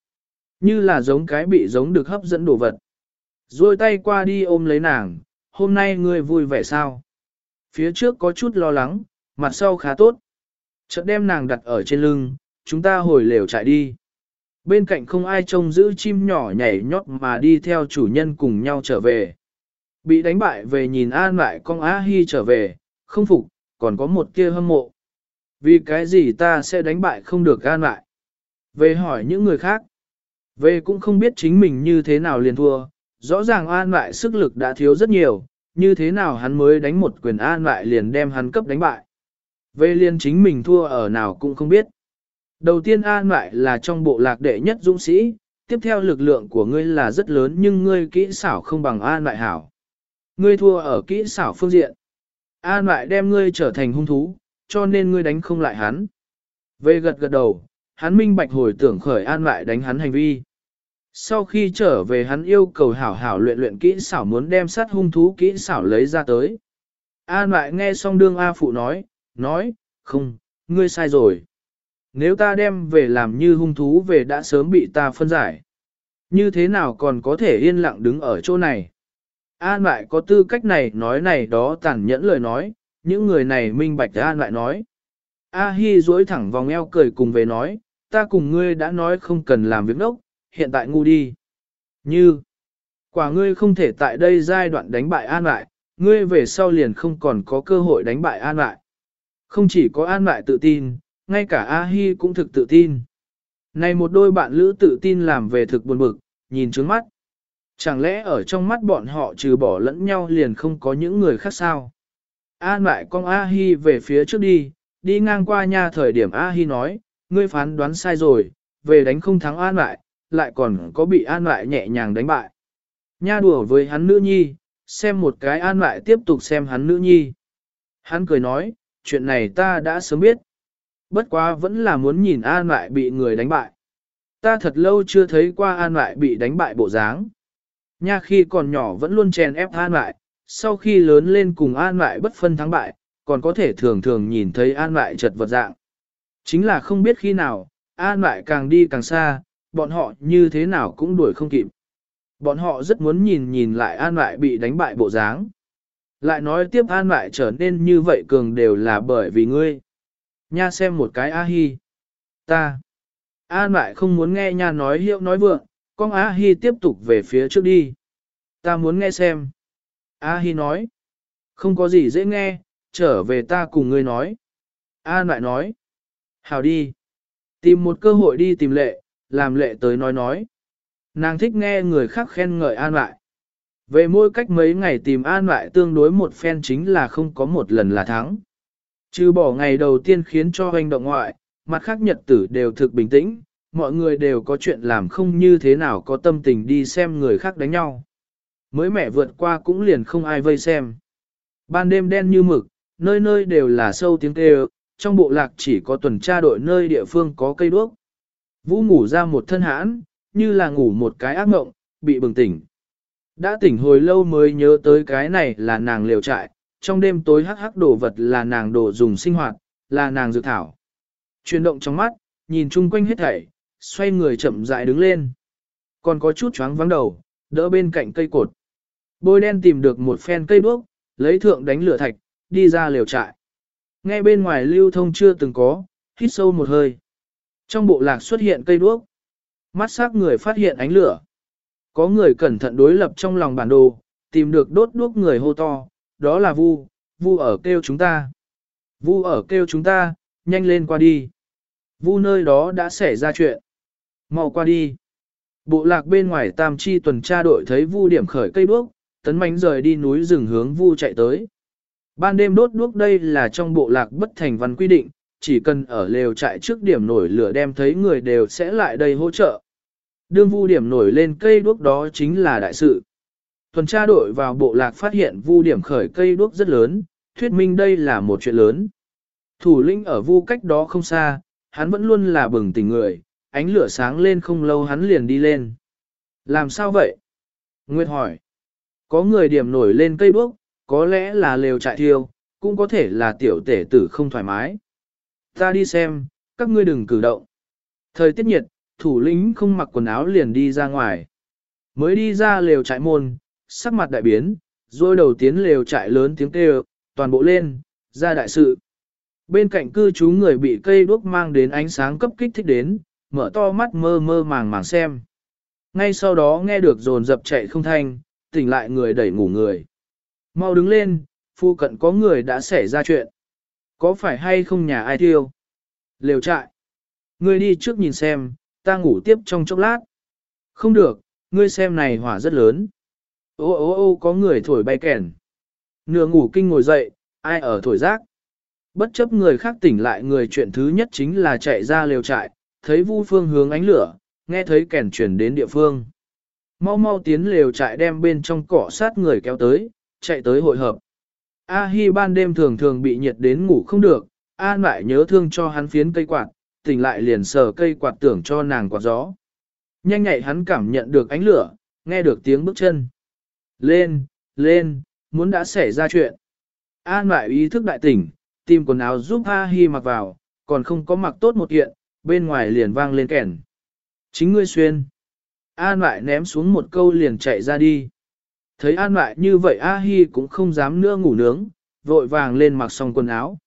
Như là giống cái bị giống được hấp dẫn đồ vật. Rồi tay qua đi ôm lấy nàng, hôm nay ngươi vui vẻ sao? Phía trước có chút lo lắng, mặt sau khá tốt. Chợt đem nàng đặt ở trên lưng, chúng ta hồi lều chạy đi. Bên cạnh không ai trông giữ chim nhỏ nhảy nhót mà đi theo chủ nhân cùng nhau trở về. Bị đánh bại về nhìn an lại con Á Hi trở về, không phục, còn có một kia hâm mộ. Vì cái gì ta sẽ đánh bại không được an lại? Về hỏi những người khác. Về cũng không biết chính mình như thế nào liền thua, rõ ràng an lại sức lực đã thiếu rất nhiều, như thế nào hắn mới đánh một quyền an lại liền đem hắn cấp đánh bại. Về liền chính mình thua ở nào cũng không biết. Đầu tiên an lại là trong bộ lạc đệ nhất dũng sĩ, tiếp theo lực lượng của ngươi là rất lớn nhưng ngươi kỹ xảo không bằng an lại hảo. Ngươi thua ở kỹ xảo phương diện. An lại đem ngươi trở thành hung thú, cho nên ngươi đánh không lại hắn. Về gật gật đầu, hắn minh bạch hồi tưởng khởi an lại đánh hắn hành vi. Sau khi trở về hắn yêu cầu hảo hảo luyện luyện kỹ xảo muốn đem sát hung thú kỹ xảo lấy ra tới. An lại nghe xong đương A phụ nói, nói, không, ngươi sai rồi. Nếu ta đem về làm như hung thú về đã sớm bị ta phân giải. Như thế nào còn có thể yên lặng đứng ở chỗ này? An lại có tư cách này nói này đó tàn nhẫn lời nói, những người này minh bạch An lại nói. A Hi duỗi thẳng vòng eo cười cùng về nói, ta cùng ngươi đã nói không cần làm việc đốc, hiện tại ngu đi. Như, quả ngươi không thể tại đây giai đoạn đánh bại An lại, ngươi về sau liền không còn có cơ hội đánh bại An lại. Không chỉ có An lại tự tin, ngay cả A Hi cũng thực tự tin. Này một đôi bạn lữ tự tin làm về thực buồn bực, nhìn trướng mắt. Chẳng lẽ ở trong mắt bọn họ trừ bỏ lẫn nhau liền không có những người khác sao? An lại con A-hi về phía trước đi, đi ngang qua nha thời điểm A-hi nói, ngươi phán đoán sai rồi, về đánh không thắng An lại, lại còn có bị An lại nhẹ nhàng đánh bại. Nha đùa với hắn nữ nhi, xem một cái An lại tiếp tục xem hắn nữ nhi. Hắn cười nói, chuyện này ta đã sớm biết. Bất quá vẫn là muốn nhìn An lại bị người đánh bại. Ta thật lâu chưa thấy qua An lại bị đánh bại bộ dáng. Nha khi còn nhỏ vẫn luôn chèn ép An lại, sau khi lớn lên cùng An lại bất phân thắng bại, còn có thể thường thường nhìn thấy An lại chật vật dạng. Chính là không biết khi nào, An lại càng đi càng xa, bọn họ như thế nào cũng đuổi không kịp. Bọn họ rất muốn nhìn nhìn lại An lại bị đánh bại bộ dáng. Lại nói tiếp An lại trở nên như vậy cường đều là bởi vì ngươi. Nha xem một cái A-hi. Ta. An lại không muốn nghe nha nói hiệu nói vượng, con A-hi tiếp tục về phía trước đi. Ta muốn nghe xem. A-hi nói. Không có gì dễ nghe, trở về ta cùng ngươi nói. An lại nói. Hào đi. Tìm một cơ hội đi tìm lệ, làm lệ tới nói nói. Nàng thích nghe người khác khen ngợi an lại. Về mỗi cách mấy ngày tìm an lại tương đối một phen chính là không có một lần là thắng. Trừ bỏ ngày đầu tiên khiến cho hành động ngoại, mặt khác nhật tử đều thực bình tĩnh, mọi người đều có chuyện làm không như thế nào có tâm tình đi xem người khác đánh nhau. Mới mẹ vượt qua cũng liền không ai vây xem. Ban đêm đen như mực, nơi nơi đều là sâu tiếng kêu, trong bộ lạc chỉ có tuần tra đội nơi địa phương có cây đuốc. Vũ ngủ ra một thân hãn, như là ngủ một cái ác mộng, bị bừng tỉnh. Đã tỉnh hồi lâu mới nhớ tới cái này là nàng liều trại, trong đêm tối hắc hắc đồ vật là nàng đồ dùng sinh hoạt, là nàng dược thảo. Chuyển động trong mắt, nhìn chung quanh hết thảy, xoay người chậm rãi đứng lên. Còn có chút choáng vắng đầu, đỡ bên cạnh cây cột. Bôi đen tìm được một phen cây đuốc, lấy thượng đánh lửa thạch, đi ra liều trại. Ngay bên ngoài lưu thông chưa từng có, hít sâu một hơi. Trong bộ lạc xuất hiện cây đuốc. Mắt sắc người phát hiện ánh lửa. Có người cẩn thận đối lập trong lòng bản đồ, tìm được đốt đuốc người hô to, đó là Vu, Vu ở kêu chúng ta. Vu ở kêu chúng ta, nhanh lên qua đi. Vu nơi đó đã xảy ra chuyện. Mau qua đi. Bộ lạc bên ngoài tam chi tuần tra đội thấy Vu điểm khởi cây đuốc, tấn mánh rời đi núi rừng hướng Vu chạy tới. Ban đêm đốt đuốc đây là trong bộ lạc bất thành văn quy định, chỉ cần ở lều trại trước điểm nổi lửa đem thấy người đều sẽ lại đây hỗ trợ. Đương vu điểm nổi lên cây đuốc đó chính là đại sự. Tuần tra đội vào bộ lạc phát hiện vu điểm khởi cây đuốc rất lớn, thuyết minh đây là một chuyện lớn. Thủ lĩnh ở vu cách đó không xa, hắn vẫn luôn là bừng tỉnh người, ánh lửa sáng lên không lâu hắn liền đi lên. Làm sao vậy? Nguyệt hỏi. Có người điểm nổi lên cây đuốc, có lẽ là lều trại thiêu, cũng có thể là tiểu tể tử không thoải mái. Ta đi xem, các ngươi đừng cử động. Thời tiết nhiệt, thủ lĩnh không mặc quần áo liền đi ra ngoài. Mới đi ra lều trại môn, sắc mặt đại biến, rồi đầu tiến lều trại lớn tiếng kêu, toàn bộ lên, ra đại sự. Bên cạnh cư trú người bị cây đuốc mang đến ánh sáng cấp kích thích đến, mở to mắt mơ mơ màng màng xem. Ngay sau đó nghe được dồn dập chạy không thanh, tỉnh lại người đẩy ngủ người. Mau đứng lên, phu cận có người đã xảy ra chuyện. Có phải hay không nhà ai thiêu? Lều trại. Ngươi đi trước nhìn xem, ta ngủ tiếp trong chốc lát. Không được, ngươi xem này hỏa rất lớn. Ô ô ô có người thổi bay kèn. Nửa ngủ kinh ngồi dậy, ai ở thổi rác. Bất chấp người khác tỉnh lại người chuyện thứ nhất chính là chạy ra lều trại, thấy vu phương hướng ánh lửa, nghe thấy kèn chuyển đến địa phương. Mau mau tiến lều trại đem bên trong cỏ sát người kéo tới, chạy tới hội hợp. A Hi ban đêm thường thường bị nhiệt đến ngủ không được, An lại nhớ thương cho hắn phiến cây quạt, tỉnh lại liền sờ cây quạt tưởng cho nàng quạt gió. Nhanh nhạy hắn cảm nhận được ánh lửa, nghe được tiếng bước chân. Lên, lên, muốn đã xảy ra chuyện. An lại ý thức đại tỉnh, tìm quần áo giúp A Hi mặc vào, còn không có mặc tốt một kiện, bên ngoài liền vang lên kèn. Chính ngươi xuyên. An lại ném xuống một câu liền chạy ra đi. Thấy an lại như vậy A Hi cũng không dám nữa ngủ nướng, vội vàng lên mặc xong quần áo.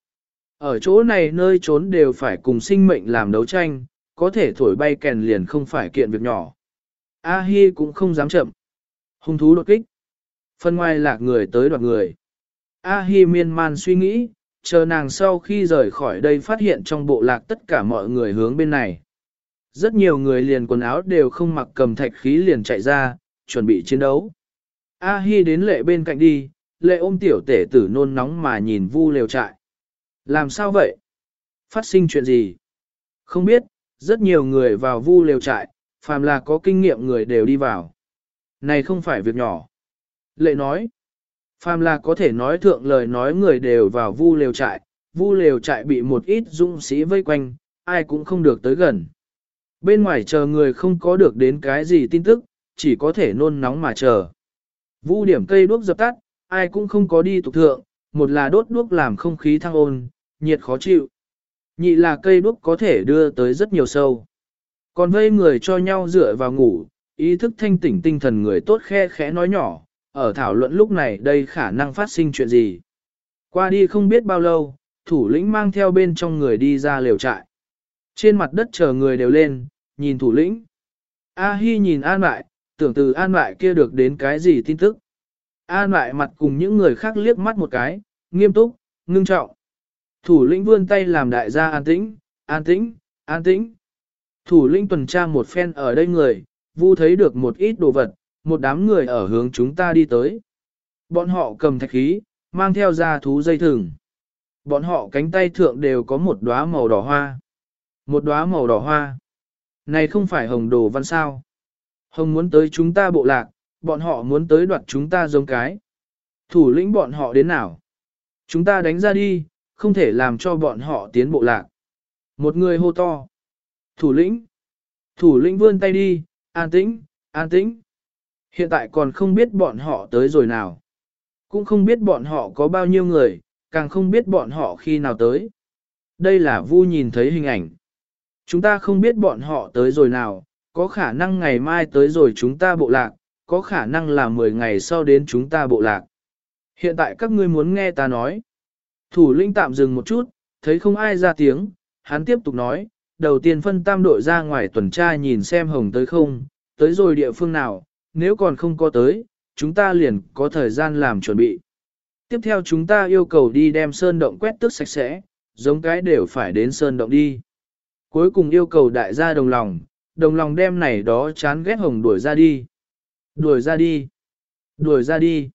Ở chỗ này nơi trốn đều phải cùng sinh mệnh làm đấu tranh, có thể thổi bay kèn liền không phải kiện việc nhỏ. A Hi cũng không dám chậm. Hung thú đột kích. Phân ngoài lạc người tới đoạt người. A Hi miên man suy nghĩ, chờ nàng sau khi rời khỏi đây phát hiện trong bộ lạc tất cả mọi người hướng bên này. Rất nhiều người liền quần áo đều không mặc cầm thạch khí liền chạy ra, chuẩn bị chiến đấu. A Hi đến lệ bên cạnh đi, lệ ôm tiểu tể tử nôn nóng mà nhìn vu lều trại. Làm sao vậy? Phát sinh chuyện gì? Không biết, rất nhiều người vào vu lều trại, phàm là có kinh nghiệm người đều đi vào. Này không phải việc nhỏ. Lệ nói, phàm là có thể nói thượng lời nói người đều vào vu lều trại, vu lều trại bị một ít dũng sĩ vây quanh, ai cũng không được tới gần. Bên ngoài chờ người không có được đến cái gì tin tức, chỉ có thể nôn nóng mà chờ. Vu điểm cây đuốc dập tắt, ai cũng không có đi tục thượng, một là đốt đuốc làm không khí thăng ôn, nhiệt khó chịu. Nhị là cây đuốc có thể đưa tới rất nhiều sâu. Còn vây người cho nhau dựa vào ngủ, ý thức thanh tỉnh tinh thần người tốt khe khẽ nói nhỏ, ở thảo luận lúc này đây khả năng phát sinh chuyện gì. Qua đi không biết bao lâu, thủ lĩnh mang theo bên trong người đi ra lều trại. Trên mặt đất chờ người đều lên, nhìn thủ lĩnh. A Hi nhìn An mại tưởng từ An mại kia được đến cái gì tin tức. An mại mặt cùng những người khác liếc mắt một cái, nghiêm túc, ngưng trọng. Thủ lĩnh vươn tay làm đại gia an tĩnh, an tĩnh, an tĩnh. Thủ lĩnh tuần tra một phen ở đây người, vu thấy được một ít đồ vật, một đám người ở hướng chúng ta đi tới. Bọn họ cầm thạch khí, mang theo ra thú dây thừng. Bọn họ cánh tay thượng đều có một đóa màu đỏ hoa. Một đóa màu đỏ hoa. Này không phải hồng đồ văn sao. Hồng muốn tới chúng ta bộ lạc, bọn họ muốn tới đoạt chúng ta giống cái. Thủ lĩnh bọn họ đến nào? Chúng ta đánh ra đi, không thể làm cho bọn họ tiến bộ lạc. Một người hô to. Thủ lĩnh. Thủ lĩnh vươn tay đi, an tĩnh, an tĩnh. Hiện tại còn không biết bọn họ tới rồi nào. Cũng không biết bọn họ có bao nhiêu người, càng không biết bọn họ khi nào tới. Đây là Vu nhìn thấy hình ảnh. Chúng ta không biết bọn họ tới rồi nào, có khả năng ngày mai tới rồi chúng ta bộ lạc, có khả năng là 10 ngày sau đến chúng ta bộ lạc. Hiện tại các ngươi muốn nghe ta nói. Thủ lĩnh tạm dừng một chút, thấy không ai ra tiếng, hắn tiếp tục nói, đầu tiên phân tam đội ra ngoài tuần tra nhìn xem hồng tới không, tới rồi địa phương nào, nếu còn không có tới, chúng ta liền có thời gian làm chuẩn bị. Tiếp theo chúng ta yêu cầu đi đem sơn động quét tước sạch sẽ, giống cái đều phải đến sơn động đi. Cuối cùng yêu cầu đại gia đồng lòng, đồng lòng đem này đó chán ghét hồng đuổi ra đi. Đuổi ra đi. Đuổi ra đi.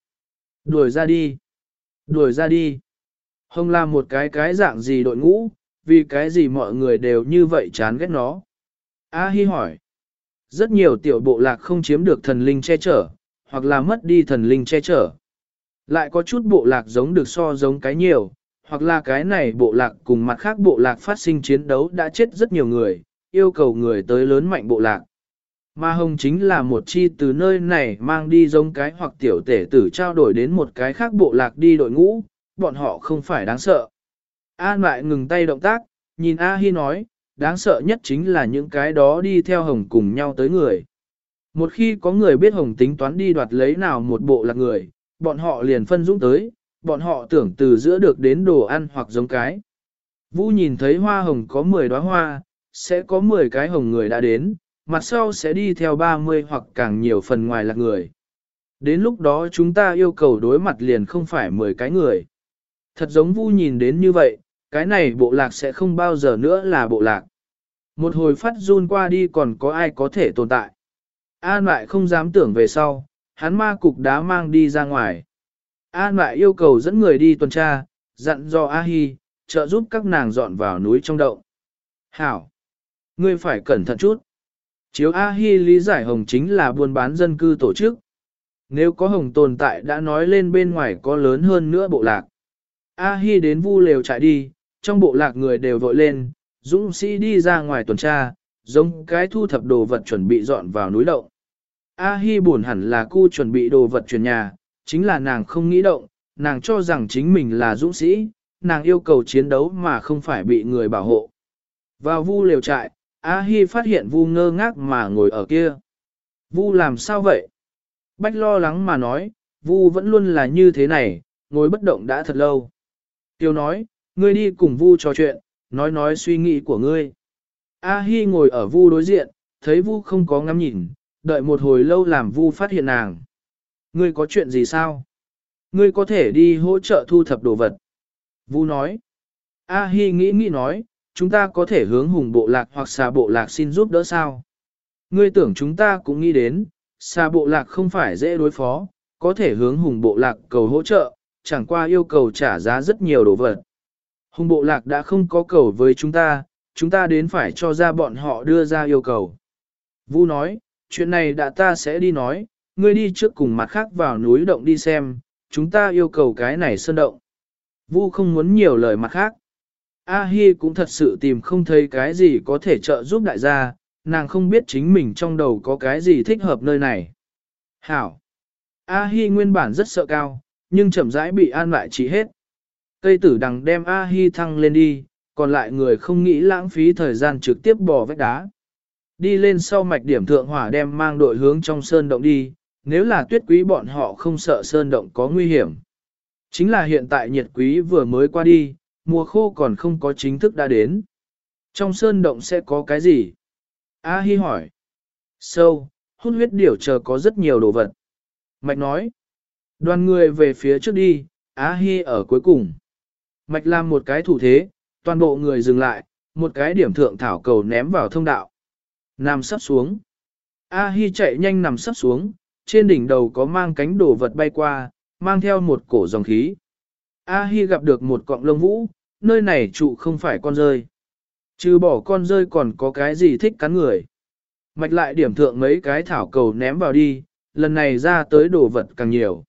Đuổi ra đi. Đuổi ra đi. Hồng làm một cái cái dạng gì đội ngũ, vì cái gì mọi người đều như vậy chán ghét nó. A Hi hỏi. Rất nhiều tiểu bộ lạc không chiếm được thần linh che chở, hoặc là mất đi thần linh che chở. Lại có chút bộ lạc giống được so giống cái nhiều, hoặc là cái này bộ lạc cùng mặt khác bộ lạc phát sinh chiến đấu đã chết rất nhiều người, yêu cầu người tới lớn mạnh bộ lạc. Ma hồng chính là một chi từ nơi này mang đi giống cái hoặc tiểu tể tử trao đổi đến một cái khác bộ lạc đi đội ngũ, bọn họ không phải đáng sợ. An lại ngừng tay động tác, nhìn A Hi nói, đáng sợ nhất chính là những cái đó đi theo hồng cùng nhau tới người. Một khi có người biết hồng tính toán đi đoạt lấy nào một bộ là người, bọn họ liền phân dũng tới, bọn họ tưởng từ giữa được đến đồ ăn hoặc giống cái. Vũ nhìn thấy hoa hồng có 10 đóa hoa, sẽ có 10 cái hồng người đã đến, mặt sau sẽ đi theo 30 hoặc càng nhiều phần ngoài là người. Đến lúc đó chúng ta yêu cầu đối mặt liền không phải 10 cái người. Thật giống Vu nhìn đến như vậy, cái này bộ lạc sẽ không bao giờ nữa là bộ lạc. Một hồi phát run qua đi còn có ai có thể tồn tại. An lại không dám tưởng về sau, hắn ma cục đá mang đi ra ngoài. An lại yêu cầu dẫn người đi tuần tra, dặn dò A-hi, trợ giúp các nàng dọn vào núi trong động. Hảo! Ngươi phải cẩn thận chút. Chiếu A-hi lý giải hồng chính là buôn bán dân cư tổ chức. Nếu có hồng tồn tại đã nói lên bên ngoài có lớn hơn nữa bộ lạc. A-hi đến vu lều chạy đi, trong bộ lạc người đều vội lên, dũng sĩ đi ra ngoài tuần tra, giống cái thu thập đồ vật chuẩn bị dọn vào núi động. A-hi buồn hẳn là cu chuẩn bị đồ vật chuyển nhà, chính là nàng không nghĩ động, nàng cho rằng chính mình là dũng sĩ, nàng yêu cầu chiến đấu mà không phải bị người bảo hộ. Vào vu liều trại, A-hi phát hiện vu ngơ ngác mà ngồi ở kia. Vu làm sao vậy? Bách lo lắng mà nói, vu vẫn luôn là như thế này, ngồi bất động đã thật lâu. Tiêu nói, ngươi đi cùng vu trò chuyện, nói nói suy nghĩ của ngươi. A-hi ngồi ở vu đối diện, thấy vu không có ngắm nhìn, đợi một hồi lâu làm vu phát hiện nàng. Ngươi có chuyện gì sao? Ngươi có thể đi hỗ trợ thu thập đồ vật. Vu nói. A Hi nghĩ nghĩ nói, chúng ta có thể hướng hùng bộ lạc hoặc xà bộ lạc xin giúp đỡ sao? Ngươi tưởng chúng ta cũng nghĩ đến, xà bộ lạc không phải dễ đối phó, có thể hướng hùng bộ lạc cầu hỗ trợ, chẳng qua yêu cầu trả giá rất nhiều đồ vật. Hùng bộ lạc đã không có cầu với chúng ta, chúng ta đến phải cho ra bọn họ đưa ra yêu cầu. Vu nói, chuyện này đã ta sẽ đi nói, ngươi đi trước cùng mặt khác vào núi động đi xem, chúng ta yêu cầu cái này sơn động. Vu không muốn nhiều lời mặt khác. A Hi cũng thật sự tìm không thấy cái gì có thể trợ giúp đại gia, nàng không biết chính mình trong đầu có cái gì thích hợp nơi này. Hảo! A Hi nguyên bản rất sợ cao, nhưng chậm rãi bị an lại chỉ hết. Cây tử đằng đem A Hi thăng lên đi, còn lại người không nghĩ lãng phí thời gian trực tiếp bỏ vách đá. Đi lên sau mạch điểm thượng hỏa đem mang đội hướng trong sơn động đi, nếu là tuyết quý bọn họ không sợ sơn động có nguy hiểm. Chính là hiện tại nhiệt quý vừa mới qua đi, mùa khô còn không có chính thức đã đến. Trong sơn động sẽ có cái gì? A Hi hỏi. Sâu, hút huyết điểu chờ có rất nhiều đồ vật. Mạch nói. Đoàn người về phía trước đi, A Hi ở cuối cùng. Mạch làm một cái thủ thế, toàn bộ người dừng lại, một cái điểm thượng thảo cầu ném vào thông đạo. Nằm sắp xuống. A Hi chạy nhanh nằm sắp xuống, trên đỉnh đầu có mang cánh đồ vật bay qua, mang theo một cổ dòng khí. A Hi gặp được một cọng lông vũ, nơi này trụ không phải con rơi. Trừ bỏ con rơi còn có cái gì thích cắn người. Mạch lại điểm thượng mấy cái thảo cầu ném vào đi, lần này ra tới đồ vật càng nhiều.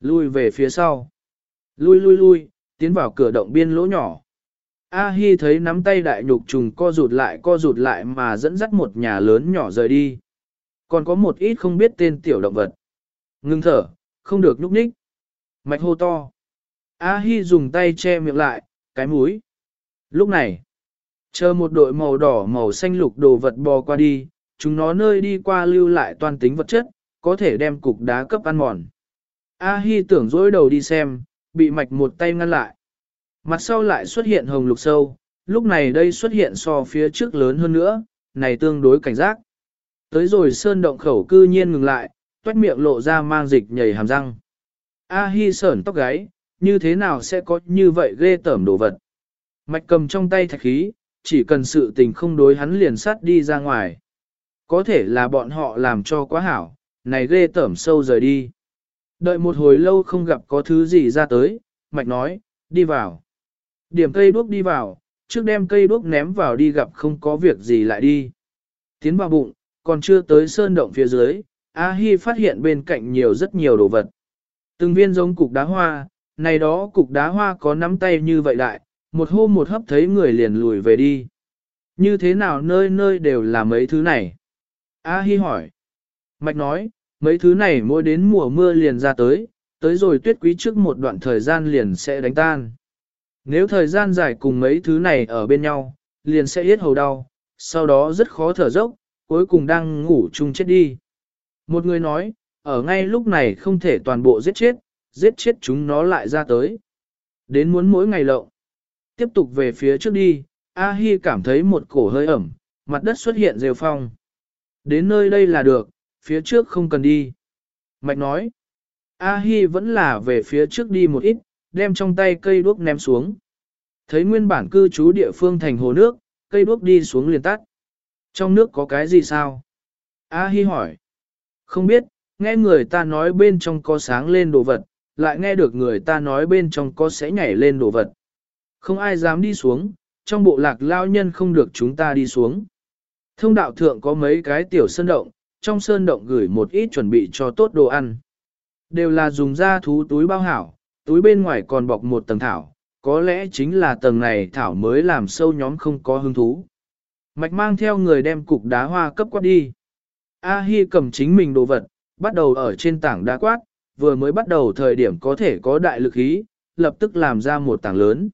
Lui về phía sau. Lui lui lui, tiến vào cửa động biên lỗ nhỏ. A Hi thấy nắm tay đại nhục trùng co rụt lại co rụt lại mà dẫn dắt một nhà lớn nhỏ rời đi. Còn có một ít không biết tên tiểu động vật. Ngưng thở, không được nhúc nhích. Mạch hô to. A Hi dùng tay che miệng lại, cái mũi. Lúc này, chờ một đội màu đỏ màu xanh lục đồ vật bò qua đi, chúng nó nơi đi qua lưu lại toàn tính vật chất, có thể đem cục đá cấp ăn mòn. A Hi tưởng dối đầu đi xem, bị mạch một tay ngăn lại. Mặt sau lại xuất hiện hồng lục sâu, lúc này đây xuất hiện so phía trước lớn hơn nữa, này tương đối cảnh giác. Tới rồi sơn động khẩu cư nhiên ngừng lại, toét miệng lộ ra mang dịch nhảy hàm răng. A Hi sởn tóc gáy, như thế nào sẽ có như vậy ghê tởm đồ vật. Mạch cầm trong tay thạch khí, chỉ cần sự tình không đối hắn liền sát đi ra ngoài. Có thể là bọn họ làm cho quá hảo, này ghê tởm sâu rời đi. Đợi một hồi lâu không gặp có thứ gì ra tới, Mạch nói, đi vào. Điểm cây đuốc đi vào, trước đem cây đuốc ném vào đi gặp không có việc gì lại đi. Tiến vào bụng, còn chưa tới sơn động phía dưới, A Hi phát hiện bên cạnh nhiều rất nhiều đồ vật. Từng viên giống cục đá hoa, này đó cục đá hoa có nắm tay như vậy đại, một hôm một hấp thấy người liền lùi về đi. Như thế nào nơi nơi đều là mấy thứ này? A Hi hỏi. Mạch nói, mấy thứ này mỗi đến mùa mưa liền ra tới, tới rồi tuyết quý trước một đoạn thời gian liền sẽ đánh tan. Nếu thời gian dài cùng mấy thứ này ở bên nhau, liền sẽ hết hầu đau, sau đó rất khó thở dốc, cuối cùng đang ngủ chung chết đi. Một người nói, ở ngay lúc này không thể toàn bộ giết chết, giết chết chúng nó lại ra tới. Đến muốn mỗi ngày lậu. Tiếp tục về phía trước đi, A Hi cảm thấy một cổ hơi ẩm, mặt đất xuất hiện rêu phong. Đến nơi đây là được, phía trước không cần đi. Mạch nói, A Hi vẫn là về phía trước đi một ít, đem trong tay cây đuốc ném xuống. Thấy nguyên bản cư trú địa phương thành hồ nước, cây đuốc đi xuống liền tắt. Trong nước có cái gì sao? A Hi hỏi. Không biết, nghe người ta nói bên trong có sáng lên đồ vật, lại nghe được người ta nói bên trong có sẽ nhảy lên đồ vật. Không ai dám đi xuống, trong bộ lạc lao nhân không được chúng ta đi xuống. Thông đạo thượng có mấy cái tiểu sơn động, trong sơn động gửi một ít chuẩn bị cho tốt đồ ăn. Đều là dùng da thú túi bao hảo, túi bên ngoài còn bọc một tầng thảo, có lẽ chính là tầng này thảo mới làm sâu nhóm không có hứng thú. Mạch mang theo người đem cục đá hoa cấp quát đi. A Hi cầm chính mình đồ vật, bắt đầu ở trên tảng đá quát, vừa mới bắt đầu thời điểm có thể có đại lực ý, lập tức làm ra một tảng lớn.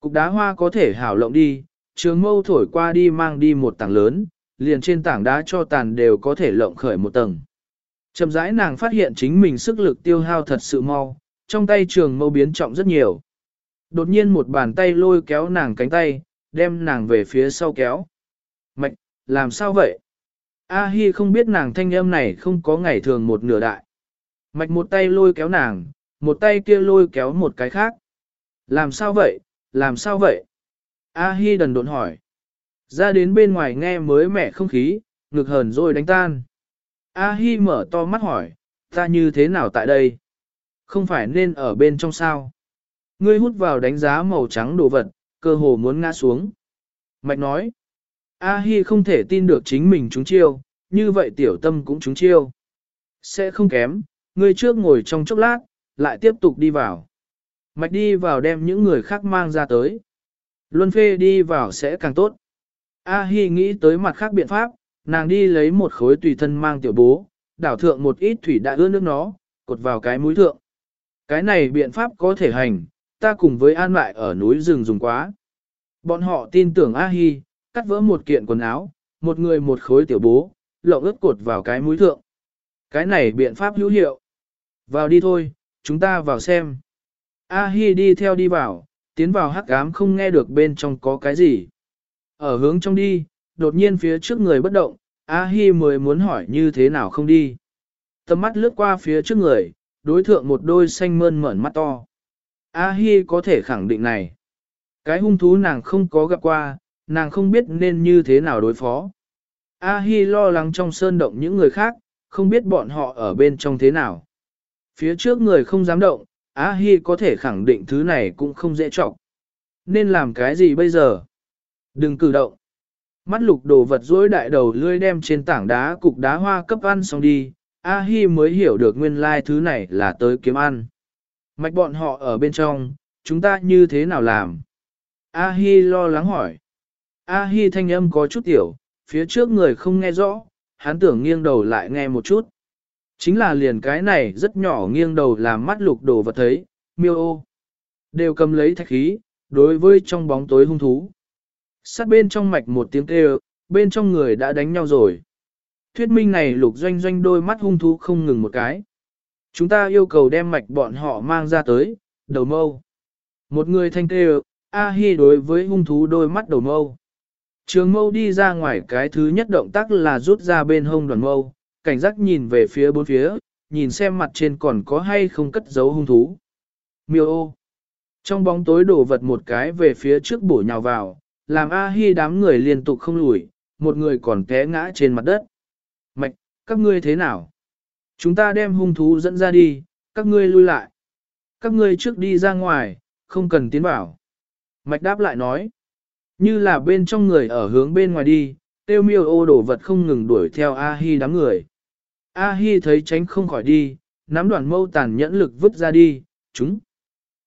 Cục đá hoa có thể hảo lộng đi, trường mâu thổi qua đi mang đi một tảng lớn, liền trên tảng đá cho tàn đều có thể lộng khởi một tầng. Chậm rãi nàng phát hiện chính mình sức lực tiêu hao thật sự mau, trong tay trường mâu biến trọng rất nhiều. Đột nhiên một bàn tay lôi kéo nàng cánh tay, đem nàng về phía sau kéo. Mạch, làm sao vậy? A Hi không biết nàng thanh âm này không có ngày thường một nửa đại. Mạch một tay lôi kéo nàng, một tay kia lôi kéo một cái khác. Làm sao vậy, làm sao vậy? A-hi đần độn hỏi. Ra đến bên ngoài nghe mới mẻ không khí, ngực hờn rồi đánh tan. A-hi mở to mắt hỏi, ta như thế nào tại đây? Không phải nên ở bên trong sao? Ngươi hút vào đánh giá màu trắng đồ vật, cơ hồ muốn ngã xuống. Mạch nói, A-hi không thể tin được chính mình trúng chiêu, như vậy tiểu tâm cũng trúng chiêu. Sẽ không kém, ngươi trước ngồi trong chốc lát, lại tiếp tục đi vào. Mạch đi vào đem những người khác mang ra tới. Luân phê đi vào sẽ càng tốt. A-hi nghĩ tới mặt khác biện pháp, nàng đi lấy một khối tùy thân mang tiểu bố, đảo thượng một ít thủy đã ướt nước nó, cột vào cái mũi thượng. Cái này biện pháp có thể hành, ta cùng với an lại ở núi rừng dùng quá. Bọn họ tin tưởng A-hi, cắt vỡ một kiện quần áo, một người một khối tiểu bố, lộng ướt cột vào cái mũi thượng. Cái này biện pháp hữu hiệu. Vào đi thôi, chúng ta vào xem. A-hi đi theo đi vào, tiến vào hắc ám không nghe được bên trong có cái gì. Ở hướng trong đi, đột nhiên phía trước người bất động, A-hi mới muốn hỏi như thế nào không đi. Tầm mắt lướt qua phía trước người, đối thượng một đôi xanh mơn mởn mắt to. A-hi có thể khẳng định này. Cái hung thú nàng không có gặp qua, nàng không biết nên như thế nào đối phó. A-hi lo lắng trong sơn động những người khác, không biết bọn họ ở bên trong thế nào. Phía trước người không dám động, A-hi có thể khẳng định thứ này cũng không dễ trọng. Nên làm cái gì bây giờ? Đừng cử động. Mắt lục đồ vật dối đại đầu lươi đem trên tảng đá cục đá hoa cấp ăn xong đi, A-hi mới hiểu được nguyên lai thứ này là tới kiếm ăn. Mạch bọn họ ở bên trong, chúng ta như thế nào làm? A-hi lo lắng hỏi. A-hi thanh âm có chút tiểu, phía trước người không nghe rõ, hắn tưởng nghiêng đầu lại nghe một chút. Chính là liền cái này rất nhỏ nghiêng đầu làm mắt lục đồ vật thấy, miêu ô. Đều cầm lấy thạch khí, đối với trong bóng tối hung thú. Sát bên trong mạch một tiếng kêu, bên trong người đã đánh nhau rồi. Thuyết minh này lục doanh doanh đôi mắt hung thú không ngừng một cái. Chúng ta yêu cầu đem mạch bọn họ mang ra tới, đầu mâu. Một người thanh kêu, A-hi đối với hung thú đôi mắt đầu mâu. Trường mâu đi ra ngoài cái thứ nhất động tác là rút ra bên hông đoàn mâu, cảnh giác nhìn về phía bốn phía, nhìn xem mặt trên còn có hay không cất giấu hung thú. Miêu ô. Trong bóng tối đổ vật một cái về phía trước bổ nhào vào, làm A-hi đám người liên tục không lùi, một người còn té ngã trên mặt đất. Mạch, các ngươi thế nào? Chúng ta đem hung thú dẫn ra đi, các ngươi lui lại. Các ngươi trước đi ra ngoài, không cần tiến vào. Mạch đáp lại nói, như là bên trong người ở hướng bên ngoài đi, tiêu miêu ô đổ vật không ngừng đuổi theo A-hi đám người. A-hi thấy tránh không khỏi đi, nắm đoàn mâu tàn nhẫn lực vứt ra đi, chúng.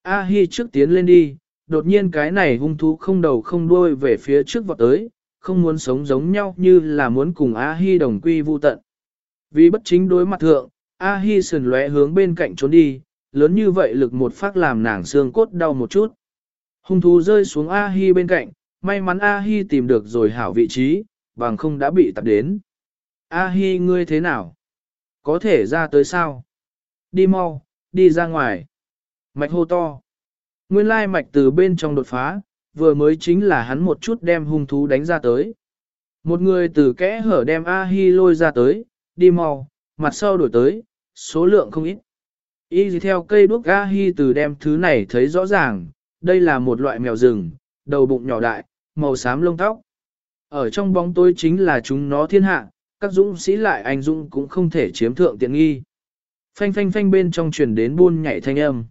A-hi trước tiến lên đi, đột nhiên cái này hung thú không đầu không đuôi về phía trước vọt tới, không muốn sống giống nhau như là muốn cùng A-hi đồng quy vu tận. Vì bất chính đối mặt thượng, A-hi sườn lóe hướng bên cạnh trốn đi, lớn như vậy lực một phát làm nàng xương cốt đau một chút. Hung thú rơi xuống A-hi bên cạnh, may mắn A-hi tìm được rồi hảo vị trí, bằng không đã bị tập đến. A-hi ngươi thế nào? Có thể ra tới sao? Đi mau, đi ra ngoài. Mạch hô to. Nguyên lai mạch từ bên trong đột phá, vừa mới chính là hắn một chút đem hung thú đánh ra tới. Một người từ kẽ hở đem A-hi lôi ra tới, đi mau, mặt sau đổi tới, số lượng không ít. Y gì theo cây đuốc A-hi từ đem thứ này thấy rõ ràng, đây là một loại mèo rừng, đầu bụng nhỏ đại, màu xám lông tóc. Ở trong bóng tối chính là chúng nó thiên hạ, các dũng sĩ lại anh dũng cũng không thể chiếm thượng tiện nghi. Phanh phanh phanh bên trong truyền đến buôn nhảy thanh âm.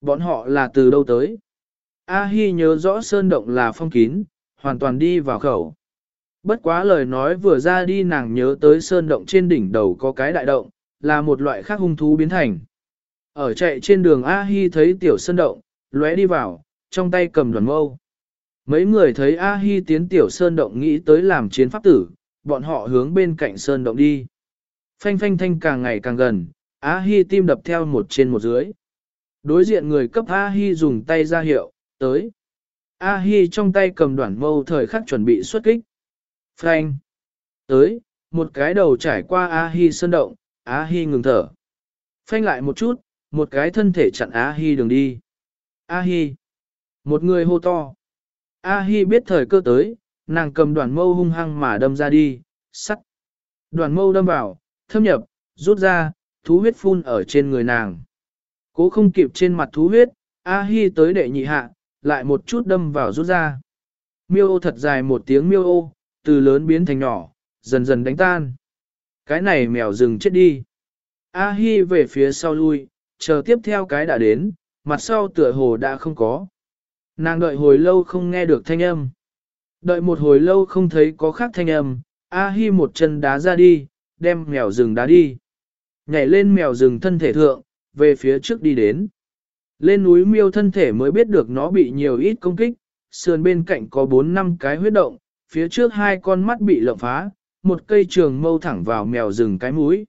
Bọn họ là từ đâu tới? A-hi nhớ rõ sơn động là phong kín, hoàn toàn đi vào khẩu. Bất quá lời nói vừa ra đi nàng nhớ tới sơn động trên đỉnh đầu có cái đại động, là một loại khác hung thú biến thành. Ở chạy trên đường A-hi thấy tiểu sơn động, lóe đi vào, trong tay cầm đoàn mâu. Mấy người thấy A-hi tiến tiểu sơn động nghĩ tới làm chiến pháp tử, bọn họ hướng bên cạnh sơn động đi. Phanh phanh thanh càng ngày càng gần, A-hi tim đập theo một trên một dưới. Đối diện người cấp A-hi dùng tay ra hiệu, tới. A-hi trong tay cầm đoạn mâu thời khắc chuẩn bị xuất kích. Phanh. Tới, một cái đầu trải qua A-hi sơn động, A-hi ngừng thở. Phanh lại một chút, một cái thân thể chặn A-hi đường đi. A-hi. Một người hô to. A-hi biết thời cơ tới, nàng cầm đoàn mâu hung hăng mà đâm ra đi, sắt. Đoàn mâu đâm vào, thâm nhập, rút ra, thú huyết phun ở trên người nàng. Cố không kịp trên mặt thú huyết, A-hi tới đệ nhị hạ, lại một chút đâm vào rút ra. Miêu ô thật dài một tiếng miêu ô, từ lớn biến thành nhỏ, dần dần đánh tan. Cái này mèo rừng chết đi. A Hi về phía sau lui, chờ tiếp theo cái đã đến, mặt sau tựa hồ đã không có. Nàng đợi hồi lâu không nghe được thanh âm. Đợi một hồi lâu không thấy có khác thanh âm, A Hi một chân đá ra đi, đem mèo rừng đá đi. Nhảy lên mèo rừng thân thể thượng, về phía trước đi đến. Lên núi miêu thân thể mới biết được nó bị nhiều ít công kích, sườn bên cạnh có 4 năm cái huyết động, phía trước hai con mắt bị lộng phá, một cây trường mâu thẳng vào mèo rừng cái mũi.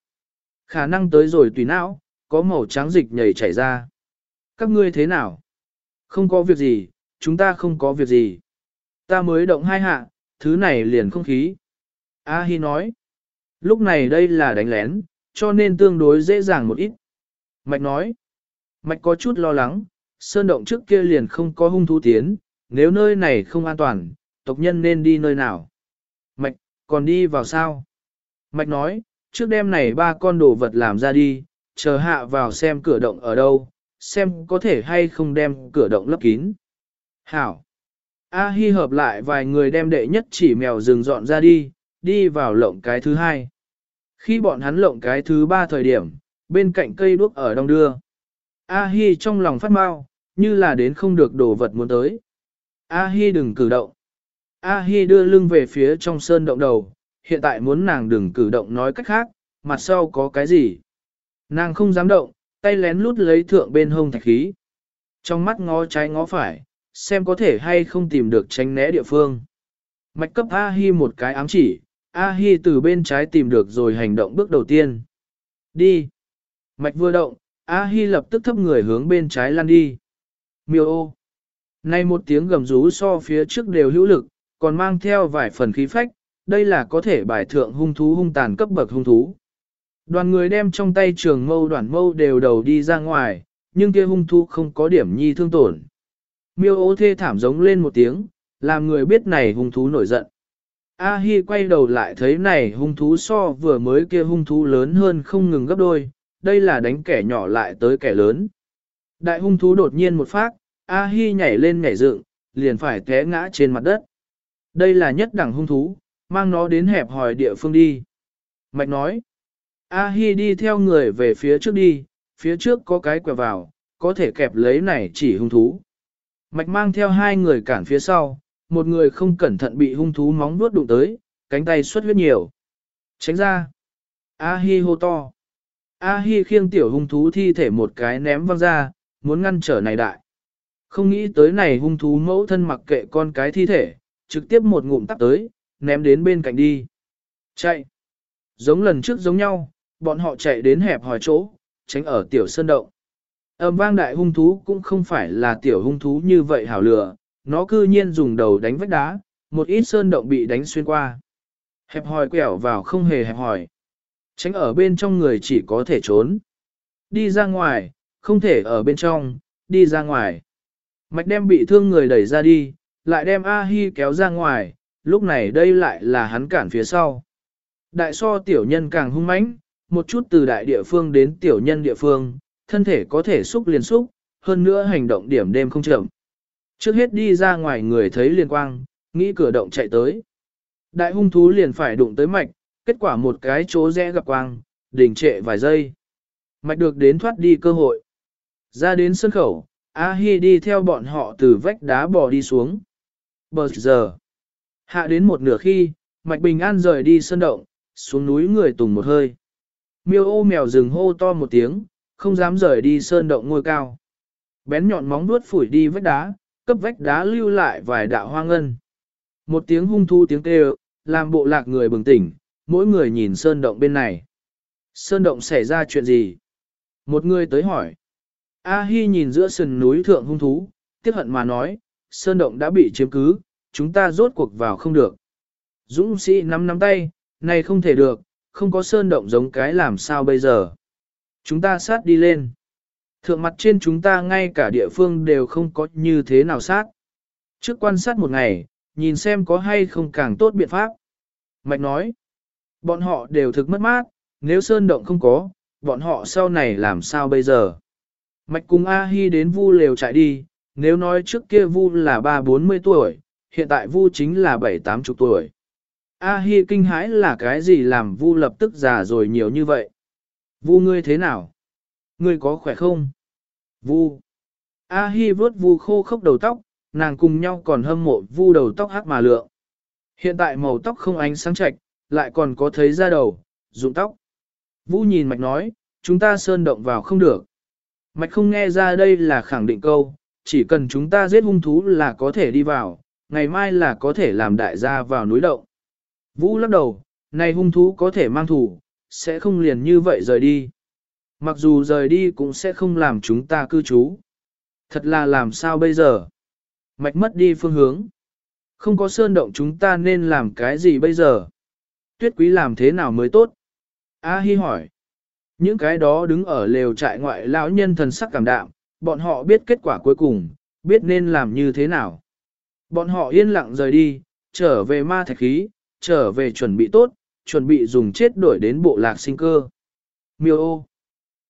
Khả năng tới rồi tùy não, có màu trắng dịch nhảy chảy ra. Các ngươi thế nào? Không có việc gì, chúng ta không có việc gì. Ta mới động hai hạ, thứ này liền không khí. A Hi nói. Lúc này đây là đánh lén, cho nên tương đối dễ dàng một ít. Mạch nói. Mạch có chút lo lắng, sơn động trước kia liền không có hung thú tiến, nếu nơi này không an toàn, tộc nhân nên đi nơi nào. Mạch, còn đi vào sao? Mạch nói, trước đêm này ba con đồ vật làm ra đi, chờ hạ vào xem cửa động ở đâu, xem có thể hay không đem cửa động lấp kín. Hảo. A Hi hợp lại vài người đem đệ nhất chỉ mèo rừng dọn ra đi, đi vào lộng cái thứ hai. Khi bọn hắn lộng cái thứ ba thời điểm, bên cạnh cây đuốc ở đông đưa. A Hi trong lòng phát mau, như là đến không được đồ vật muốn tới. A Hi đừng cử động. A Hi đưa lưng về phía trong sơn động đầu, hiện tại muốn nàng đừng cử động nói cách khác, mặt sau có cái gì. Nàng không dám động, tay lén lút lấy thượng bên hông thạch khí. Trong mắt ngó trái ngó phải, xem có thể hay không tìm được tránh né địa phương. Mạch cấp A-hi một cái ám chỉ, A-hi từ bên trái tìm được rồi hành động bước đầu tiên. Đi. Mạch vừa động, A-hi lập tức thấp người hướng bên trái lăn đi. Miêu ô. Nay một tiếng gầm rú so phía trước đều hữu lực, còn mang theo vài phần khí phách, đây là có thể bài thượng hung thú hung tàn cấp bậc hung thú. Đoàn người đem trong tay trường mâu đoàn mâu đều đầu đi ra ngoài, nhưng kia hung thú không có điểm nhi thương tổn. Miêu ô thê thảm giống lên một tiếng, làm người biết này hung thú nổi giận. A Hi quay đầu lại thấy này hung thú so vừa mới kia hung thú lớn hơn không ngừng gấp đôi, đây là đánh kẻ nhỏ lại tới kẻ lớn. Đại hung thú đột nhiên một phát, A Hi nhảy lên nhảy dựng, liền phải té ngã trên mặt đất. Đây là nhất đẳng hung thú, mang nó đến hẹp hòi địa phương đi. Mạch nói, A Hi đi theo người về phía trước đi, phía trước có cái quẹo vào, có thể kẹp lấy này chỉ hung thú. Mạch mang theo hai người cản phía sau, một người không cẩn thận bị hung thú móng vuốt đụng tới, cánh tay xuất huyết nhiều. Tránh ra. A Hi hô to. A Hi khiêng tiểu hung thú thi thể một cái ném văng ra, muốn ngăn trở này đại. Không nghĩ tới này hung thú mẫu thân mặc kệ con cái thi thể, trực tiếp một ngụm tắt tới, ném đến bên cạnh đi. Chạy. Giống lần trước giống nhau, bọn họ chạy đến hẹp hòi chỗ, tránh ở tiểu sơn động. Âm vang đại hung thú cũng không phải là tiểu hung thú như vậy hảo lửa, nó cư nhiên dùng đầu đánh vách đá, một ít sơn động bị đánh xuyên qua. Hẹp hòi quẹo vào không hề hẹp hòi. Tránh ở bên trong người chỉ có thể trốn. Đi ra ngoài, không thể ở bên trong, đi ra ngoài. Mạch đem bị thương người đẩy ra đi, lại đem A-hi kéo ra ngoài, lúc này đây lại là hắn cản phía sau. Đại so tiểu nhân càng hung mãnh, một chút từ đại địa phương đến tiểu nhân địa phương, thân thể có thể xúc liền xúc, hơn nữa hành động điểm đêm không chậm. Trước hết đi ra ngoài người thấy liên quang, nghĩ cửa động chạy tới. Đại hung thú liền phải đụng tới mạch, kết quả một cái chỗ rẽ gặp quang, đình trệ vài giây. Mạch được đến thoát đi cơ hội. Ra đến sân khẩu, A-hi đi theo bọn họ từ vách đá bò đi xuống. Bờ giờ, hạ đến một nửa khi, Mạch Bình An rời đi sân động, xuống núi người tùng một hơi. Miêu ô mèo rừng hô to một tiếng, không dám rời đi sơn động ngôi cao. Bén nhọn móng vuốt phủi đi vách đá, cấp vách đá lưu lại vài đạo hoang ngân. Một tiếng hung thu tiếng kêu, làm bộ lạc người bừng tỉnh, mỗi người nhìn sơn động bên này. Sơn động xảy ra chuyện gì? Một người tới hỏi. A Hi nhìn giữa sườn núi thượng hung thú, tiếc hận mà nói, sơn động đã bị chiếm cứ, chúng ta rốt cuộc vào không được. Dũng sĩ nắm nắm tay, này không thể được, không có sơn động giống cái làm sao bây giờ. Chúng ta sát đi lên. Thượng mặt trên chúng ta ngay cả địa phương đều không có như thế nào sát. Trước quan sát một ngày, nhìn xem có hay không càng tốt biện pháp. Mạch nói, bọn họ đều thực mất mát, nếu sơn động không có, bọn họ sau này làm sao bây giờ. Mạch cùng A-hi đến vu lều chạy đi, nếu nói trước kia vu là ba bốn mươi tuổi, hiện tại Vu chính là bảy tám chục tuổi. A Hi kinh hãi là cái gì làm Vu lập tức già rồi nhiều như vậy? Vu ngươi thế nào? Ngươi có khỏe không? Vu. A Hi vớt Vu khô khốc đầu tóc, nàng cùng nhau còn hâm mộ Vu đầu tóc hắc mà lượng. Hiện tại màu tóc không ánh sáng chạch, lại còn có thấy da đầu, rụng tóc. Vũ nhìn mạch nói, chúng ta sơn động vào không được. Mạch không nghe ra đây là khẳng định câu, chỉ cần chúng ta giết hung thú là có thể đi vào, ngày mai là có thể làm đại gia vào núi động. Vũ lắc đầu, này hung thú có thể mang thủ, sẽ không liền như vậy rời đi. Mặc dù rời đi cũng sẽ không làm chúng ta cư trú. Thật là làm sao bây giờ? Mạch mất đi phương hướng. Không có sơn động chúng ta nên làm cái gì bây giờ? Tuyết quý làm thế nào mới tốt? A Hi hỏi. Những cái đó đứng ở lều trại ngoại lão nhân thần sắc cảm đạm, bọn họ biết kết quả cuối cùng, biết nên làm như thế nào. Bọn họ yên lặng rời đi, trở về ma thạch khí, trở về chuẩn bị tốt, chuẩn bị dùng chết đổi đến bộ lạc sinh cơ. Miêu ô.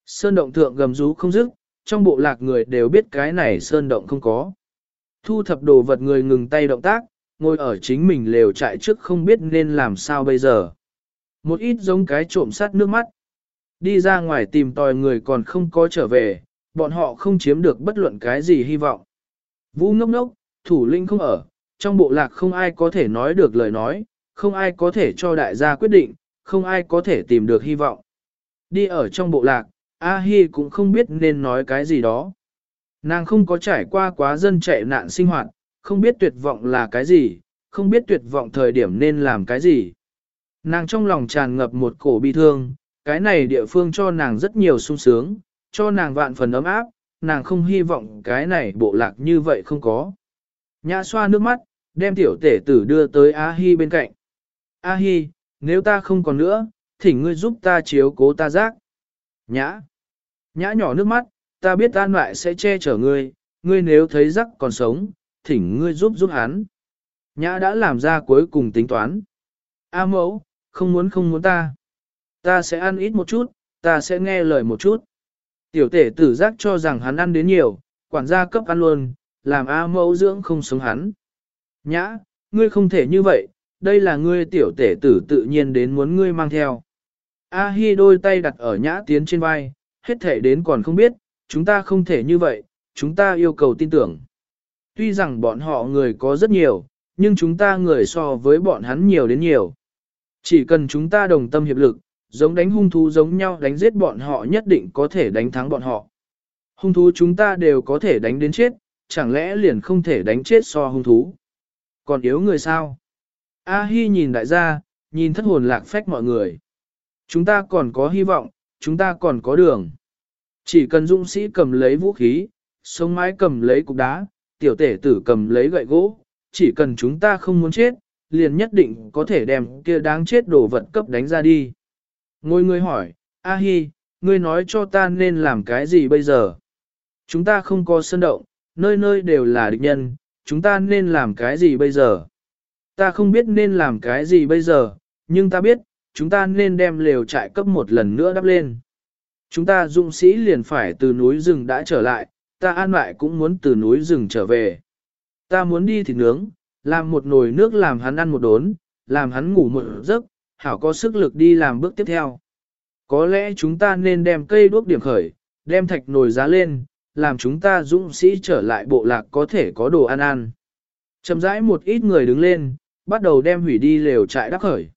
Sơn động thượng gầm rú không dứt, trong bộ lạc người đều biết cái này sơn động không có. Thu thập đồ vật người ngừng tay động tác, ngồi ở chính mình lều trại trước không biết nên làm sao bây giờ. Một ít giống cái trộm sát nước mắt. Đi ra ngoài tìm tòi người còn không có trở về, bọn họ không chiếm được bất luận cái gì hy vọng. Vũ ngốc ngốc, thủ linh không ở, trong bộ lạc không ai có thể nói được lời nói, không ai có thể cho đại gia quyết định, không ai có thể tìm được hy vọng. Đi ở trong bộ lạc, A-hi cũng không biết nên nói cái gì đó. Nàng không có trải qua quá dân chạy nạn sinh hoạt, không biết tuyệt vọng là cái gì, không biết tuyệt vọng thời điểm nên làm cái gì. Nàng trong lòng tràn ngập một cổ bi thương, cái này địa phương cho nàng rất nhiều sung sướng, cho nàng vạn phần ấm áp, nàng không hy vọng cái này bộ lạc như vậy không có. Nhã xoa nước mắt, đem tiểu tể tử đưa tới A-hi bên cạnh. A-hi, nếu ta không còn nữa, thỉnh ngươi giúp ta chiếu cố ta giác. Nhã. Nhã nhỏ nước mắt, ta biết an lại sẽ che chở ngươi, ngươi nếu thấy giác còn sống, thỉnh ngươi giúp giúp hắn. Nhã đã làm ra cuối cùng tính toán. A mẫu, không muốn không muốn ta. Ta sẽ ăn ít một chút, ta sẽ nghe lời một chút. Tiểu tể tử giác cho rằng hắn ăn đến nhiều, quản gia cấp ăn luôn, làm A mẫu dưỡng không sống hắn. Nhã, ngươi không thể như vậy, đây là ngươi tiểu tể tử tự nhiên đến muốn ngươi mang theo. A Hi đôi tay đặt ở nhã tiến trên vai, hết thể đến còn không biết, chúng ta không thể như vậy, chúng ta yêu cầu tin tưởng. Tuy rằng bọn họ người có rất nhiều, nhưng chúng ta người so với bọn hắn nhiều đến nhiều. Chỉ cần chúng ta đồng tâm hiệp lực, giống đánh hung thú giống nhau đánh giết bọn họ nhất định có thể đánh thắng bọn họ. Hung thú chúng ta đều có thể đánh đến chết, chẳng lẽ liền không thể đánh chết so hung thú. Còn yếu người sao? A Hi nhìn đại gia, nhìn thất hồn lạc phách mọi người. Chúng ta còn có hy vọng, chúng ta còn có đường. Chỉ cần dũng sĩ cầm lấy vũ khí, sống mái cầm lấy cục đá, tiểu tể tử cầm lấy gậy gỗ, chỉ cần chúng ta không muốn chết, liền nhất định có thể đem kia đáng chết đồ vật cấp đánh ra đi. Ngôi ngươi hỏi, A Hi, ngươi nói cho ta nên làm cái gì bây giờ? Chúng ta không có sân động, nơi nơi đều là địch nhân, chúng ta nên làm cái gì bây giờ? Ta không biết nên làm cái gì bây giờ, nhưng ta biết, chúng ta nên đem lều trại cấp một lần nữa đắp lên. Chúng ta dũng sĩ liền phải từ núi rừng đã trở lại, ta an lại cũng muốn từ núi rừng trở về. Ta muốn đi thịt nướng, làm một nồi nước làm hắn ăn một đốn, làm hắn ngủ một giấc, hảo có sức lực đi làm bước tiếp theo. Có lẽ chúng ta nên đem cây đuốc điểm khởi, đem thạch nồi giá lên, làm chúng ta dũng sĩ trở lại bộ lạc có thể có đồ ăn ăn. Chậm rãi một ít người đứng lên, bắt đầu đem hủy đi lều trại đắp khởi.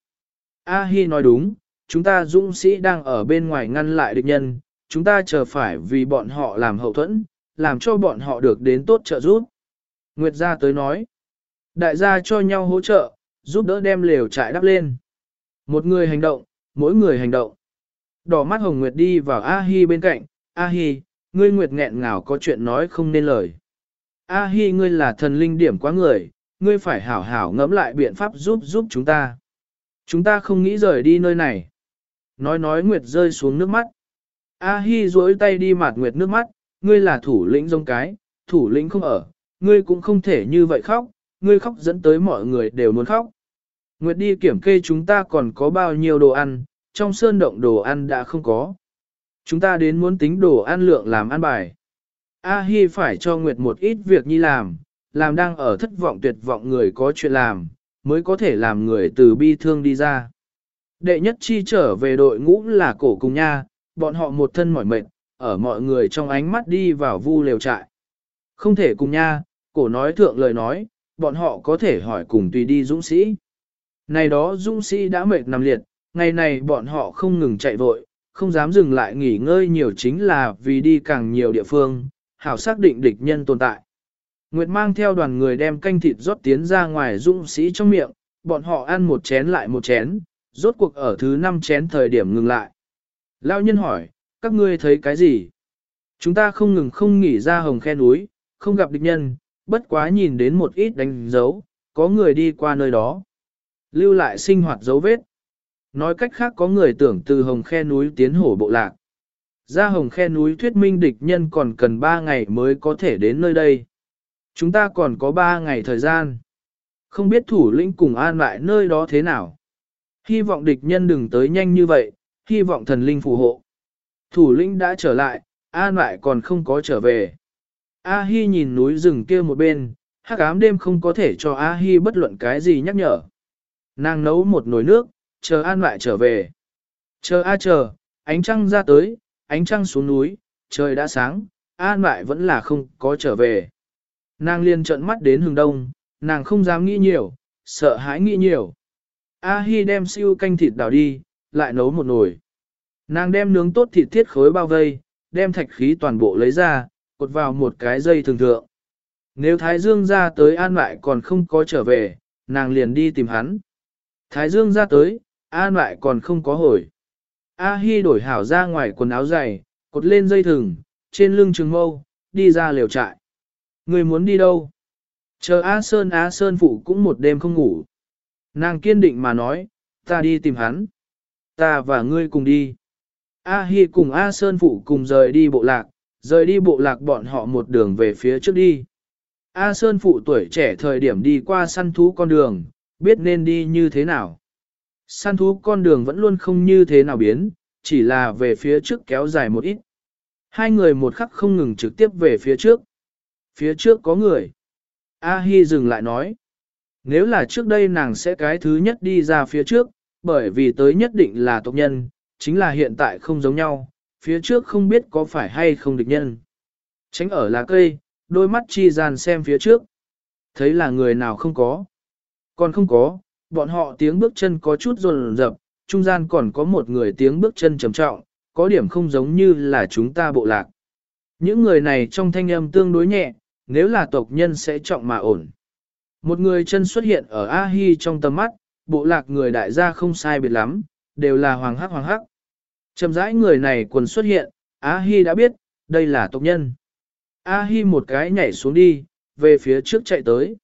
A Hi nói đúng, chúng ta dũng sĩ đang ở bên ngoài ngăn lại địch nhân, chúng ta chờ phải vì bọn họ làm hậu thuẫn, làm cho bọn họ được đến tốt trợ giúp. Nguyệt gia tới nói, đại gia cho nhau hỗ trợ, giúp đỡ đem lều trại đắp lên. Một người hành động, mỗi người hành động. Đỏ mắt Hồng Nguyệt đi vào A Hi bên cạnh, A Hi, ngươi Nguyệt nghẹn ngào có chuyện nói không nên lời. A Hi ngươi là thần linh điểm quá người, ngươi phải hảo hảo ngẫm lại biện pháp giúp giúp chúng ta. Chúng ta không nghĩ rời đi nơi này. Nói nói Nguyệt rơi xuống nước mắt. A Hi duỗi tay đi mạt Nguyệt nước mắt, ngươi là thủ lĩnh giống cái, thủ lĩnh không ở, ngươi cũng không thể như vậy khóc, ngươi khóc dẫn tới mọi người đều muốn khóc. Nguyệt đi kiểm kê chúng ta còn có bao nhiêu đồ ăn, trong sơn động đồ ăn đã không có. Chúng ta đến muốn tính đồ ăn lượng làm ăn bài. A Hi phải cho Nguyệt một ít việc nhi làm, làm đang ở thất vọng tuyệt vọng người có chuyện làm, mới có thể làm người từ bi thương đi ra. Đệ nhất chi trở về đội ngũ là cổ cùng nha, bọn họ một thân mỏi mệt, ở mọi người trong ánh mắt đi vào vu lều trại. Không thể cùng nha, cổ nói thượng lời nói, bọn họ có thể hỏi cùng tùy đi dũng sĩ. Này đó dũng sĩ đã mệt nằm liệt, ngày này bọn họ không ngừng chạy vội, không dám dừng lại nghỉ ngơi nhiều chính là vì đi càng nhiều địa phương, hảo xác định địch nhân tồn tại. Nguyệt mang theo đoàn người đem canh thịt rót tiến ra ngoài dũng sĩ trong miệng, bọn họ ăn một chén lại một chén, rốt cuộc ở thứ năm chén thời điểm ngừng lại. Lao nhân hỏi, các ngươi thấy cái gì? Chúng ta không ngừng không nghỉ ra hồng khe núi, không gặp địch nhân, bất quá nhìn đến một ít đánh dấu, có người đi qua nơi đó. Lưu lại sinh hoạt dấu vết. Nói cách khác có người tưởng từ hồng khe núi tiến hổ bộ lạc. Ra hồng khe núi thuyết minh địch nhân còn cần 3 ngày mới có thể đến nơi đây. Chúng ta còn có 3 ngày thời gian. Không biết thủ lĩnh cùng an lại nơi đó thế nào. Hy vọng địch nhân đừng tới nhanh như vậy, hy vọng thần linh phù hộ. Thủ lĩnh đã trở lại, an lại còn không có trở về. A Hi nhìn núi rừng kia một bên, hắc ám đêm không có thể cho A Hi bất luận cái gì nhắc nhở. Nàng nấu một nồi nước, chờ an lại trở về. Chờ A chờ, ánh trăng ra tới, ánh trăng xuống núi, trời đã sáng, an lại vẫn là không có trở về. Nàng liền trợn mắt đến hướng đông, nàng không dám nghĩ nhiều, sợ hãi nghĩ nhiều. A Hi đem siêu canh thịt đào đi, lại nấu một nồi. Nàng đem nướng tốt thịt thiết khối bao vây, đem thạch khí toàn bộ lấy ra, cột vào một cái dây thường thượng. Nếu Thái Dương ra tới an lại còn không có trở về, nàng liền đi tìm hắn. Thái Dương ra tới, an lại còn không có hồi. A Hi đổi hảo ra ngoài quần áo dày, cột lên dây thừng, trên lưng trường mâu, đi ra liều trại. Người muốn đi đâu? Chờ A Sơn A Sơn phụ cũng một đêm không ngủ. Nàng kiên định mà nói, ta đi tìm hắn. Ta và ngươi cùng đi. A Hi cùng A Sơn phụ cùng rời đi bộ lạc, rời đi bộ lạc bọn họ một đường về phía trước đi. A Sơn phụ tuổi trẻ thời điểm đi qua săn thú con đường, biết nên đi như thế nào. Săn thú con đường vẫn luôn không như thế nào biến, chỉ là về phía trước kéo dài một ít. Hai người một khắc không ngừng trực tiếp về phía trước. Phía trước có người. A Hi dừng lại nói. Nếu là trước đây nàng sẽ cái thứ nhất đi ra phía trước, bởi vì tới nhất định là tộc nhân, chính là hiện tại không giống nhau, phía trước không biết có phải hay không địch nhân. Tránh ở lá cây, đôi mắt chi gian xem phía trước. Thấy là người nào không có. Còn không có, bọn họ tiếng bước chân có chút rồn rập, trung gian còn có một người tiếng bước chân trầm trọng, có điểm không giống như là chúng ta bộ lạc. Những người này trong thanh âm tương đối nhẹ, nếu là tộc nhân sẽ trọng mà ổn. Một người chân xuất hiện ở A-hi trong tầm mắt, bộ lạc người đại gia không sai biệt lắm, đều là hoàng hắc hoàng hắc. Chầm rãi người này quần xuất hiện, A-hi đã biết, đây là tộc nhân. A-hi một cái nhảy xuống đi, về phía trước chạy tới.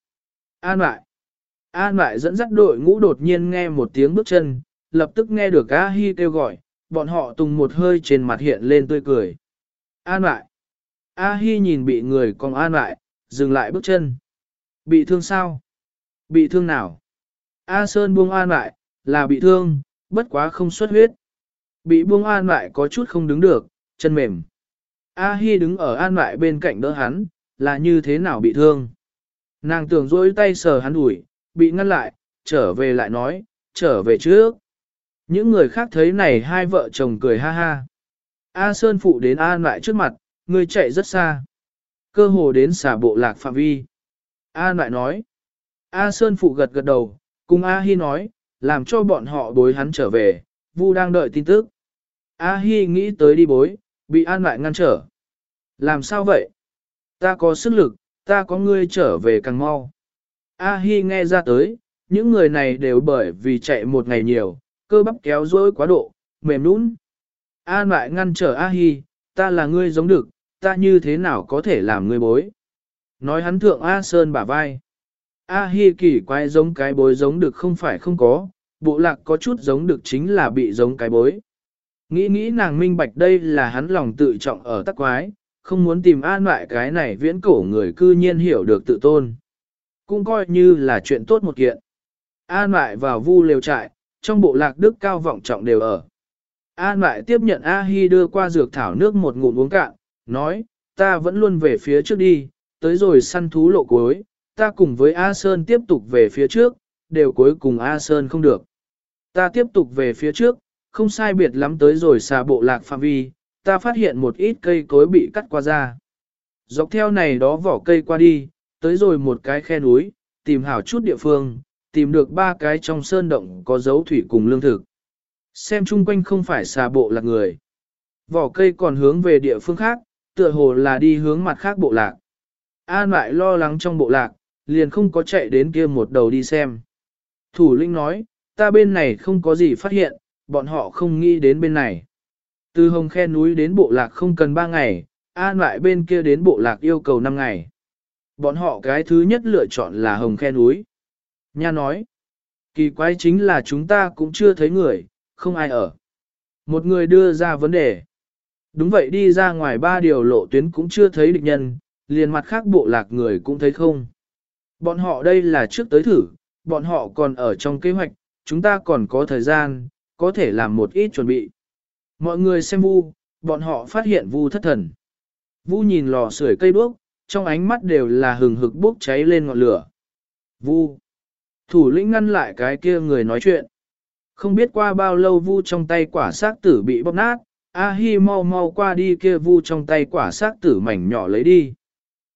An lại. An lại dẫn dắt đội ngũ đột nhiên nghe một tiếng bước chân, lập tức nghe được A-hi kêu gọi, bọn họ tùng một hơi trên mặt hiện lên tươi cười. An lại. A-hi nhìn bị người còn an lại, dừng lại bước chân. Bị thương sao? Bị thương nào? A Sơn buông an lại, là bị thương, bất quá không xuất huyết. Bị buông an lại có chút không đứng được, chân mềm. A Hi đứng ở an lại bên cạnh đỡ hắn, là như thế nào bị thương? Nàng tưởng dối tay sờ hắn ủi, bị ngăn lại, trở về lại nói, trở về trước. Những người khác thấy này hai vợ chồng cười ha ha. A Sơn phụ đến an lại trước mặt, người chạy rất xa. Cơ hồ đến xả bộ lạc phạm vi. A lại nói. A Sơn phụ gật gật đầu, cùng A Hi nói, làm cho bọn họ bối hắn trở về, Vu đang đợi tin tức. A Hi nghĩ tới đi bối, bị An lại ngăn trở. Làm sao vậy? Ta có sức lực, ta có ngươi trở về càng mau. A Hi nghe ra tới, những người này đều bởi vì chạy một ngày nhiều, cơ bắp kéo dối quá độ, mềm nũng. An lại ngăn trở A Hi, ta là ngươi giống được, ta như thế nào có thể làm ngươi bối? Nói hắn thượng A Sơn bả vai. A Hi kỳ quái giống cái bối giống được không phải không có, bộ lạc có chút giống được chính là bị giống cái bối. Nghĩ nghĩ nàng minh bạch đây là hắn lòng tự trọng ở tắc quái, không muốn tìm an lại cái này viễn cổ người cư nhiên hiểu được tự tôn. Cũng coi như là chuyện tốt một kiện. An lại vào vu liều trại, trong bộ lạc đức cao vọng trọng đều ở. An lại tiếp nhận A Hi đưa qua dược thảo nước một ngụm uống cạn, nói, ta vẫn luôn về phía trước đi, tới rồi săn thú lộ cuối, ta cùng với A Sơn tiếp tục về phía trước, đều cuối cùng A Sơn không được. Ta tiếp tục về phía trước, không sai biệt lắm tới rồi xà bộ lạc phạm vi, ta phát hiện một ít cây cối bị cắt qua ra. Dọc theo này đó vỏ cây qua đi, tới rồi một cái khe núi, tìm hảo chút địa phương, tìm được ba cái trong sơn động có dấu thủy cùng lương thực. Xem chung quanh không phải xà bộ lạc người. Vỏ cây còn hướng về địa phương khác, tựa hồ là đi hướng mặt khác bộ lạc. An lại lo lắng trong bộ lạc, liền không có chạy đến kia một đầu đi xem. Thủ lĩnh nói, ta bên này không có gì phát hiện, bọn họ không nghĩ đến bên này. Từ hồng khe núi đến bộ lạc không cần 3 ngày, an lại bên kia đến bộ lạc yêu cầu 5 ngày. Bọn họ cái thứ nhất lựa chọn là hồng khe núi. Nha nói, kỳ quái chính là chúng ta cũng chưa thấy người, không ai ở. Một người đưa ra vấn đề. Đúng vậy đi ra ngoài ba điều lộ tuyến cũng chưa thấy địch nhân, liền mặt khác bộ lạc người cũng thấy không. Bọn họ đây là trước tới thử, bọn họ còn ở trong kế hoạch, chúng ta còn có thời gian, có thể làm một ít chuẩn bị. Mọi người xem vu, bọn họ phát hiện vu thất thần. Vu nhìn lò sưởi cây đuốc, trong ánh mắt đều là hừng hực bốc cháy lên ngọn lửa. Vu. Thủ lĩnh ngăn lại cái kia người nói chuyện. Không biết qua bao lâu vu trong tay quả xác tử bị bóp nát, A Hi mau mau qua đi kia vu trong tay quả xác tử mảnh nhỏ lấy đi.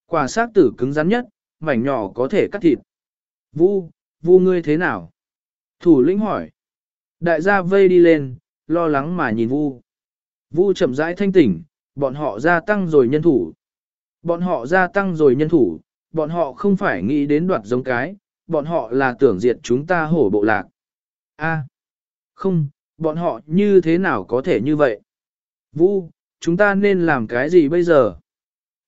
Quả xác tử cứng rắn nhất, mảnh nhỏ có thể cắt thịt. Vu, vu ngươi thế nào? Thủ lĩnh hỏi. Đại gia vây đi lên, lo lắng mà nhìn vu. Vu chậm rãi thanh tỉnh, bọn họ gia tăng rồi nhân thủ. Bọn họ gia tăng rồi nhân thủ, bọn họ không phải nghĩ đến đoạt giống cái, bọn họ là tưởng diệt chúng ta hổ bộ lạc. A, không, bọn họ như thế nào có thể như vậy? Vu, chúng ta nên làm cái gì bây giờ?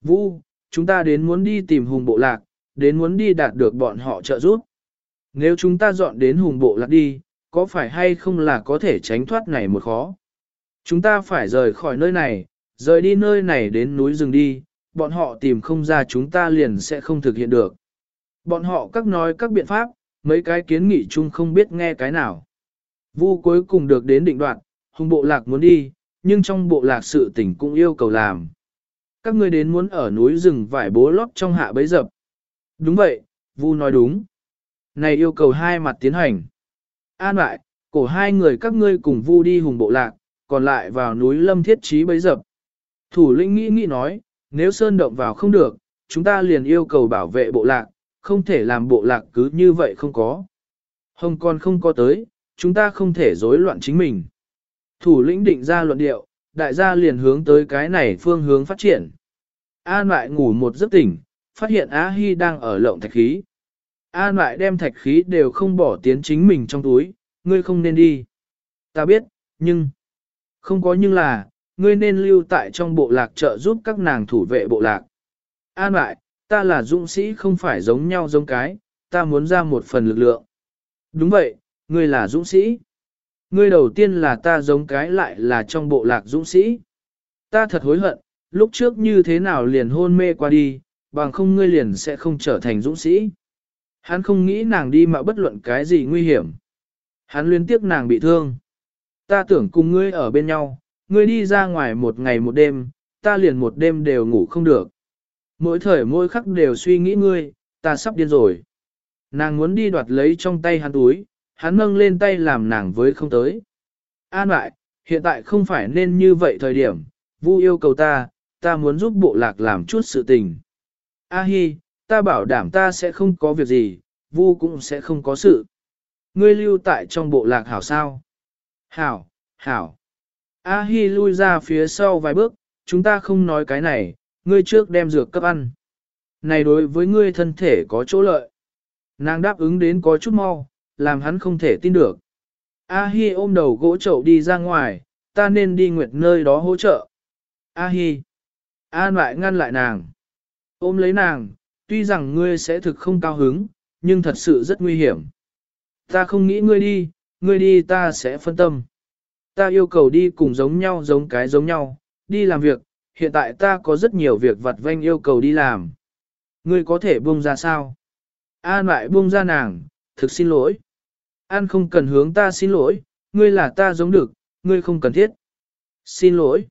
Vu, chúng ta đến muốn đi tìm hùng bộ lạc, đến muốn đi đạt được bọn họ trợ giúp. Nếu chúng ta dọn đến hùng bộ lạc đi, có phải hay không là có thể tránh thoát này một khó? Chúng ta phải rời khỏi nơi này, rời đi nơi này đến núi rừng đi, bọn họ tìm không ra chúng ta liền sẽ không thực hiện được. Bọn họ các nói các biện pháp, mấy cái kiến nghị chung không biết nghe cái nào. Vu cuối cùng được đến định đoạn, hùng bộ lạc muốn đi, nhưng trong bộ lạc sự tình cũng yêu cầu làm. Các ngươi đến muốn ở núi rừng vải bố lót trong hạ bấy dập. Đúng vậy, Vu nói đúng. Này yêu cầu hai mặt tiến hành. An lại, cổ hai người các ngươi cùng Vu đi hùng bộ lạc, còn lại vào núi lâm thiết trí bấy dập. Thủ lĩnh nghĩ nghĩ nói, nếu sơn động vào không được, chúng ta liền yêu cầu bảo vệ bộ lạc, không thể làm bộ lạc cứ như vậy không có. Hồng còn không có tới, chúng ta không thể rối loạn chính mình. Thủ lĩnh định ra luận điệu, đại gia liền hướng tới cái này phương hướng phát triển. An lại ngủ một giấc tỉnh, phát hiện Á Hi đang ở lộng thạch khí. An lại đem thạch khí đều không bỏ tiến chính mình trong túi, ngươi không nên đi. Ta biết, nhưng... Không có nhưng là, ngươi nên lưu tại trong bộ lạc trợ giúp các nàng thủ vệ bộ lạc. An lại, ta là dũng sĩ không phải giống nhau giống cái, ta muốn ra một phần lực lượng. Đúng vậy, ngươi là dũng sĩ. Ngươi đầu tiên là ta giống cái lại là trong bộ lạc dũng sĩ. Ta thật hối hận, lúc trước như thế nào liền hôn mê qua đi, bằng không ngươi liền sẽ không trở thành dũng sĩ. Hắn không nghĩ nàng đi mà bất luận cái gì nguy hiểm. Hắn liên tiếc nàng bị thương. Ta tưởng cùng ngươi ở bên nhau, ngươi đi ra ngoài một ngày một đêm, ta liền một đêm đều ngủ không được. Mỗi thời mỗi khắc đều suy nghĩ ngươi, ta sắp điên rồi. Nàng muốn đi đoạt lấy trong tay hắn túi, hắn nâng lên tay làm nàng với không tới. An lại, hiện tại không phải nên như vậy thời điểm, Vu yêu cầu ta, ta muốn giúp bộ lạc làm chút sự tình. A hi, ta bảo đảm ta sẽ không có việc gì, Vu cũng sẽ không có sự. Ngươi lưu tại trong bộ lạc hảo sao? Hảo, hảo. A hi lui ra phía sau vài bước, chúng ta không nói cái này, ngươi trước đem dược cấp ăn. Này đối với ngươi thân thể có chỗ lợi. Nàng đáp ứng đến có chút mau, làm hắn không thể tin được. A Hi ôm đầu gỗ chậu đi ra ngoài, ta nên đi nguyệt nơi đó hỗ trợ. A Hi. An lại ngăn lại nàng. Ôm lấy nàng, tuy rằng ngươi sẽ thực không cao hứng, nhưng thật sự rất nguy hiểm. Ta không nghĩ ngươi đi, ngươi đi ta sẽ phân tâm. Ta yêu cầu đi cùng giống nhau giống cái giống nhau, đi làm việc, hiện tại ta có rất nhiều việc vặt vanh yêu cầu đi làm. Ngươi có thể buông ra sao? An lại buông ra nàng, thực xin lỗi. An không cần hướng ta xin lỗi, ngươi là ta giống được, ngươi không cần thiết. Xin lỗi.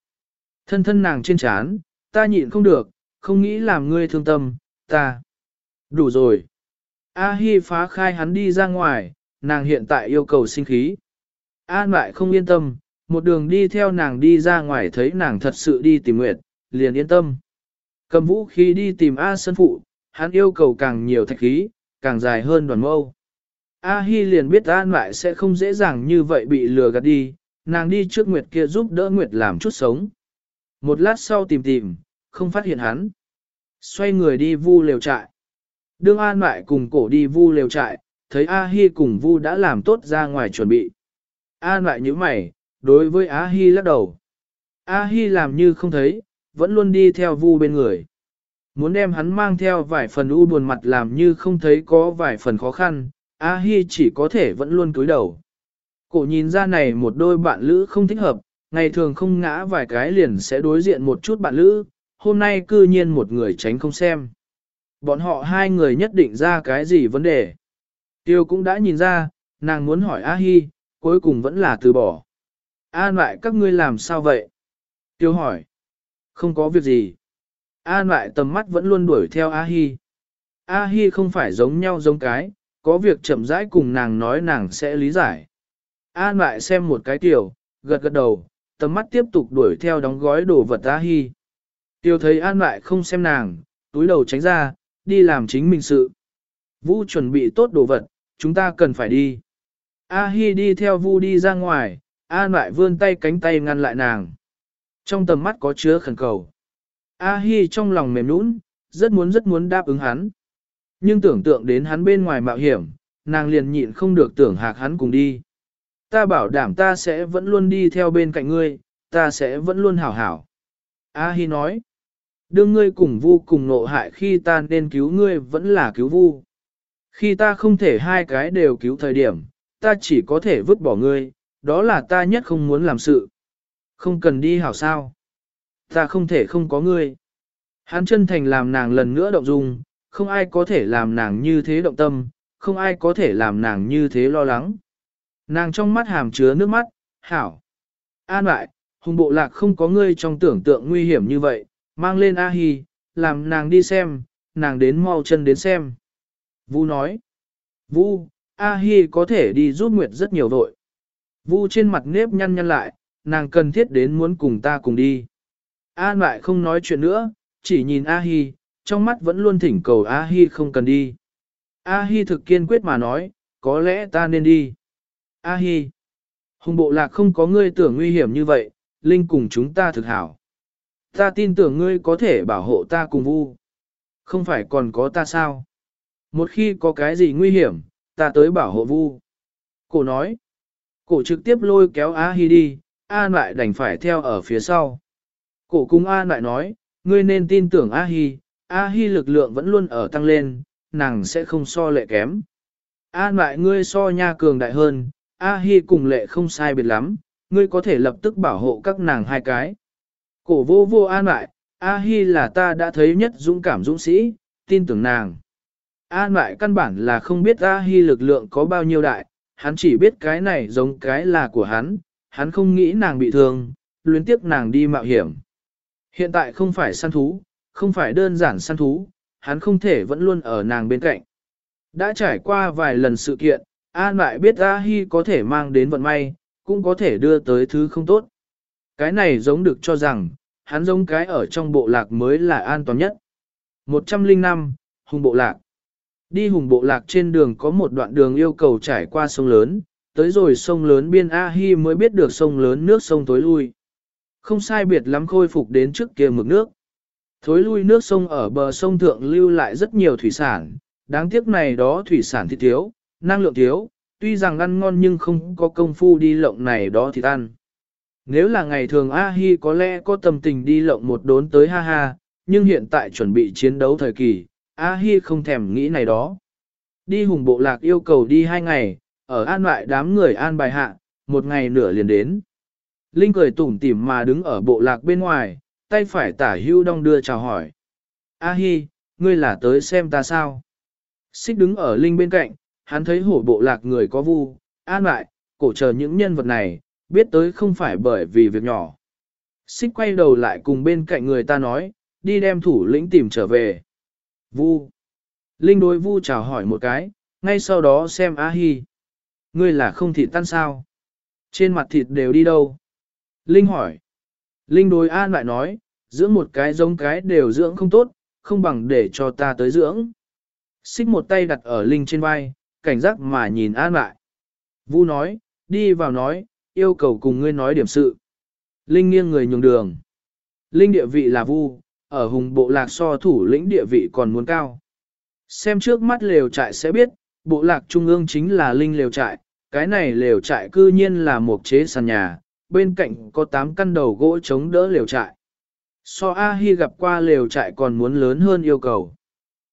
Thân thân nàng trên chán, ta nhịn không được, không nghĩ làm ngươi thương tâm, ta. Đủ rồi, A-hi phá khai hắn đi ra ngoài, nàng hiện tại yêu cầu sinh khí. An lại không yên tâm, một đường đi theo nàng đi ra ngoài thấy nàng thật sự đi tìm nguyệt, liền yên tâm. Cầm vũ khí đi tìm A Sân Phụ, hắn yêu cầu càng nhiều thạch khí, càng dài hơn đoàn mâu. A Hi liền biết An lại sẽ không dễ dàng như vậy bị lừa gạt đi, nàng đi trước Nguyệt kia giúp đỡ Nguyệt làm chút sống. Một lát sau tìm tìm, không phát hiện hắn. Xoay người đi vu lều trại. Đương An lại cùng cổ đi vu lều trại, thấy A Hi cùng vu đã làm tốt ra ngoài chuẩn bị. An lại như mày, đối với A Hi lắc đầu. A Hi làm như không thấy, vẫn luôn đi theo vu bên người. Muốn đem hắn mang theo vài phần u buồn mặt làm như không thấy có vài phần khó khăn, A Hi chỉ có thể vẫn luôn cúi đầu. Cổ nhìn ra này một đôi bạn lữ không thích hợp, ngày thường không ngã vài cái liền sẽ đối diện một chút bạn lữ, hôm nay cư nhiên một người tránh không xem. Bọn họ hai người nhất định ra cái gì vấn đề. Tiêu cũng đã nhìn ra, nàng muốn hỏi A Hi, cuối cùng vẫn là từ bỏ. An lại các ngươi làm sao vậy? Tiêu hỏi. Không có việc gì. An lại tầm mắt vẫn luôn đuổi theo A Hi. A Hi không phải giống nhau giống cái, có việc chậm rãi cùng nàng nói nàng sẽ lý giải. An lại xem một cái tiểu, gật gật đầu, tầm mắt tiếp tục đuổi theo đóng gói đồ vật A Hi. Tiêu thấy An lại không xem nàng, túi đầu tránh ra, đi làm chính mình sự. Vu chuẩn bị tốt đồ vật, chúng ta cần phải đi. A Hi đi theo Vu đi ra ngoài, An lại vươn tay cánh tay ngăn lại nàng. Trong tầm mắt có chứa khẩn cầu. A Hi trong lòng mềm nũng, rất muốn rất muốn đáp ứng hắn. Nhưng tưởng tượng đến hắn bên ngoài mạo hiểm, nàng liền nhịn không được tưởng hạc hắn cùng đi. Ta bảo đảm ta sẽ vẫn luôn đi theo bên cạnh ngươi, ta sẽ vẫn luôn hảo hảo. A Hi nói, đương ngươi cùng vu cùng nộ hại khi ta nên cứu ngươi vẫn là cứu vu. Khi ta không thể hai cái đều cứu thời điểm, ta chỉ có thể vứt bỏ ngươi, đó là ta nhất không muốn làm sự. Không cần đi hảo sao. Ta không thể không có ngươi. Hắn chân thành làm nàng lần nữa động dung, không ai có thể làm nàng như thế động tâm, không ai có thể làm nàng như thế lo lắng. Nàng trong mắt hàm chứa nước mắt, hảo. An lại, hùng bộ lạc không có ngươi trong tưởng tượng nguy hiểm như vậy, mang lên A Hi, làm nàng đi xem, nàng đến mau chân đến xem. Vu nói, Vu, A Hi có thể đi giúp Nguyệt rất nhiều vội. Vu trên mặt nếp nhăn nhăn lại, nàng cần thiết đến muốn cùng ta cùng đi. An lại không nói chuyện nữa, chỉ nhìn A Hi, trong mắt vẫn luôn thỉnh cầu A Hi không cần đi. A Hi thực kiên quyết mà nói, có lẽ ta nên đi. A Hi, hùng bộ lạc không có ngươi tưởng nguy hiểm như vậy, Linh cùng chúng ta thực hảo. Ta tin tưởng ngươi có thể bảo hộ ta cùng vu. Không phải còn có ta sao? Một khi có cái gì nguy hiểm, ta tới bảo hộ vu. Cổ nói, cổ trực tiếp lôi kéo A Hi đi, A lại đành phải theo ở phía sau. Cổ cung A lại nói, ngươi nên tin tưởng A Hi, A Hi lực lượng vẫn luôn ở tăng lên, nàng sẽ không so lệ kém. A lại ngươi so nha cường đại hơn, A Hi cùng lệ không sai biệt lắm, ngươi có thể lập tức bảo hộ các nàng hai cái. Cổ vô vô an lại, A Hi là ta đã thấy nhất dũng cảm dũng sĩ, tin tưởng nàng. An lại căn bản là không biết A Hi lực lượng có bao nhiêu đại, hắn chỉ biết cái này giống cái là của hắn, hắn không nghĩ nàng bị thương, luyến tiếc nàng đi mạo hiểm. Hiện tại không phải săn thú, không phải đơn giản săn thú, hắn không thể vẫn luôn ở nàng bên cạnh. Đã trải qua vài lần sự kiện, An lại biết A Hi có thể mang đến vận may, cũng có thể đưa tới thứ không tốt. Cái này giống được cho rằng, hắn giống cái ở trong bộ lạc mới là an toàn nhất. 105, Hùng Bộ Lạc Đi Hùng Bộ Lạc trên đường có một đoạn đường yêu cầu trải qua sông lớn, tới rồi sông lớn biên A-hi mới biết được sông lớn nước sông tối lui. Không sai biệt lắm khôi phục đến trước kia mực nước. Thối lui nước sông ở bờ sông thượng lưu lại rất nhiều thủy sản, đáng tiếc này đó thủy sản thì thiếu, năng lượng thiếu, tuy rằng ăn ngon nhưng không có công phu đi lộng này đó thì ăn. Nếu là ngày thường A-hi có lẽ có tâm tình đi lộng một đốn tới ha ha, nhưng hiện tại chuẩn bị chiến đấu thời kỳ, A-hi không thèm nghĩ này đó. Đi hùng bộ lạc yêu cầu đi hai ngày, ở an lại đám người an bài hạ, một ngày nửa liền đến. Linh cười tủm tỉm mà đứng ở bộ lạc bên ngoài, tay phải tả hưu đong đưa chào hỏi. A-hi, ngươi là tới xem ta sao? Xích đứng ở Linh bên cạnh, hắn thấy hổ bộ lạc người có vu, an lại, cổ chờ những nhân vật này, biết tới không phải bởi vì việc nhỏ. Xích quay đầu lại cùng bên cạnh người ta nói, đi đem thủ lĩnh tìm trở về. Vu. Linh đối vu chào hỏi một cái, ngay sau đó xem A Hi. Ngươi là không thịt tan sao? Trên mặt thịt đều đi đâu? Linh hỏi. Linh đối an lại nói, dưỡng một cái giống cái đều dưỡng không tốt, không bằng để cho ta tới dưỡng. Xích một tay đặt ở Linh trên vai, cảnh giác mà nhìn an lại. Vu nói, đi vào nói, yêu cầu cùng ngươi nói điểm sự. Linh nghiêng người nhường đường. Linh địa vị là vu, ở hùng bộ lạc so thủ lĩnh địa vị còn muốn cao. Xem trước mắt lều trại sẽ biết, bộ lạc trung ương chính là Linh lều trại, cái này lều trại cư nhiên là một chế sàn nhà, bên cạnh có 8 căn đầu gỗ chống đỡ lều trại. So A-hi gặp qua lều trại còn muốn lớn hơn yêu cầu.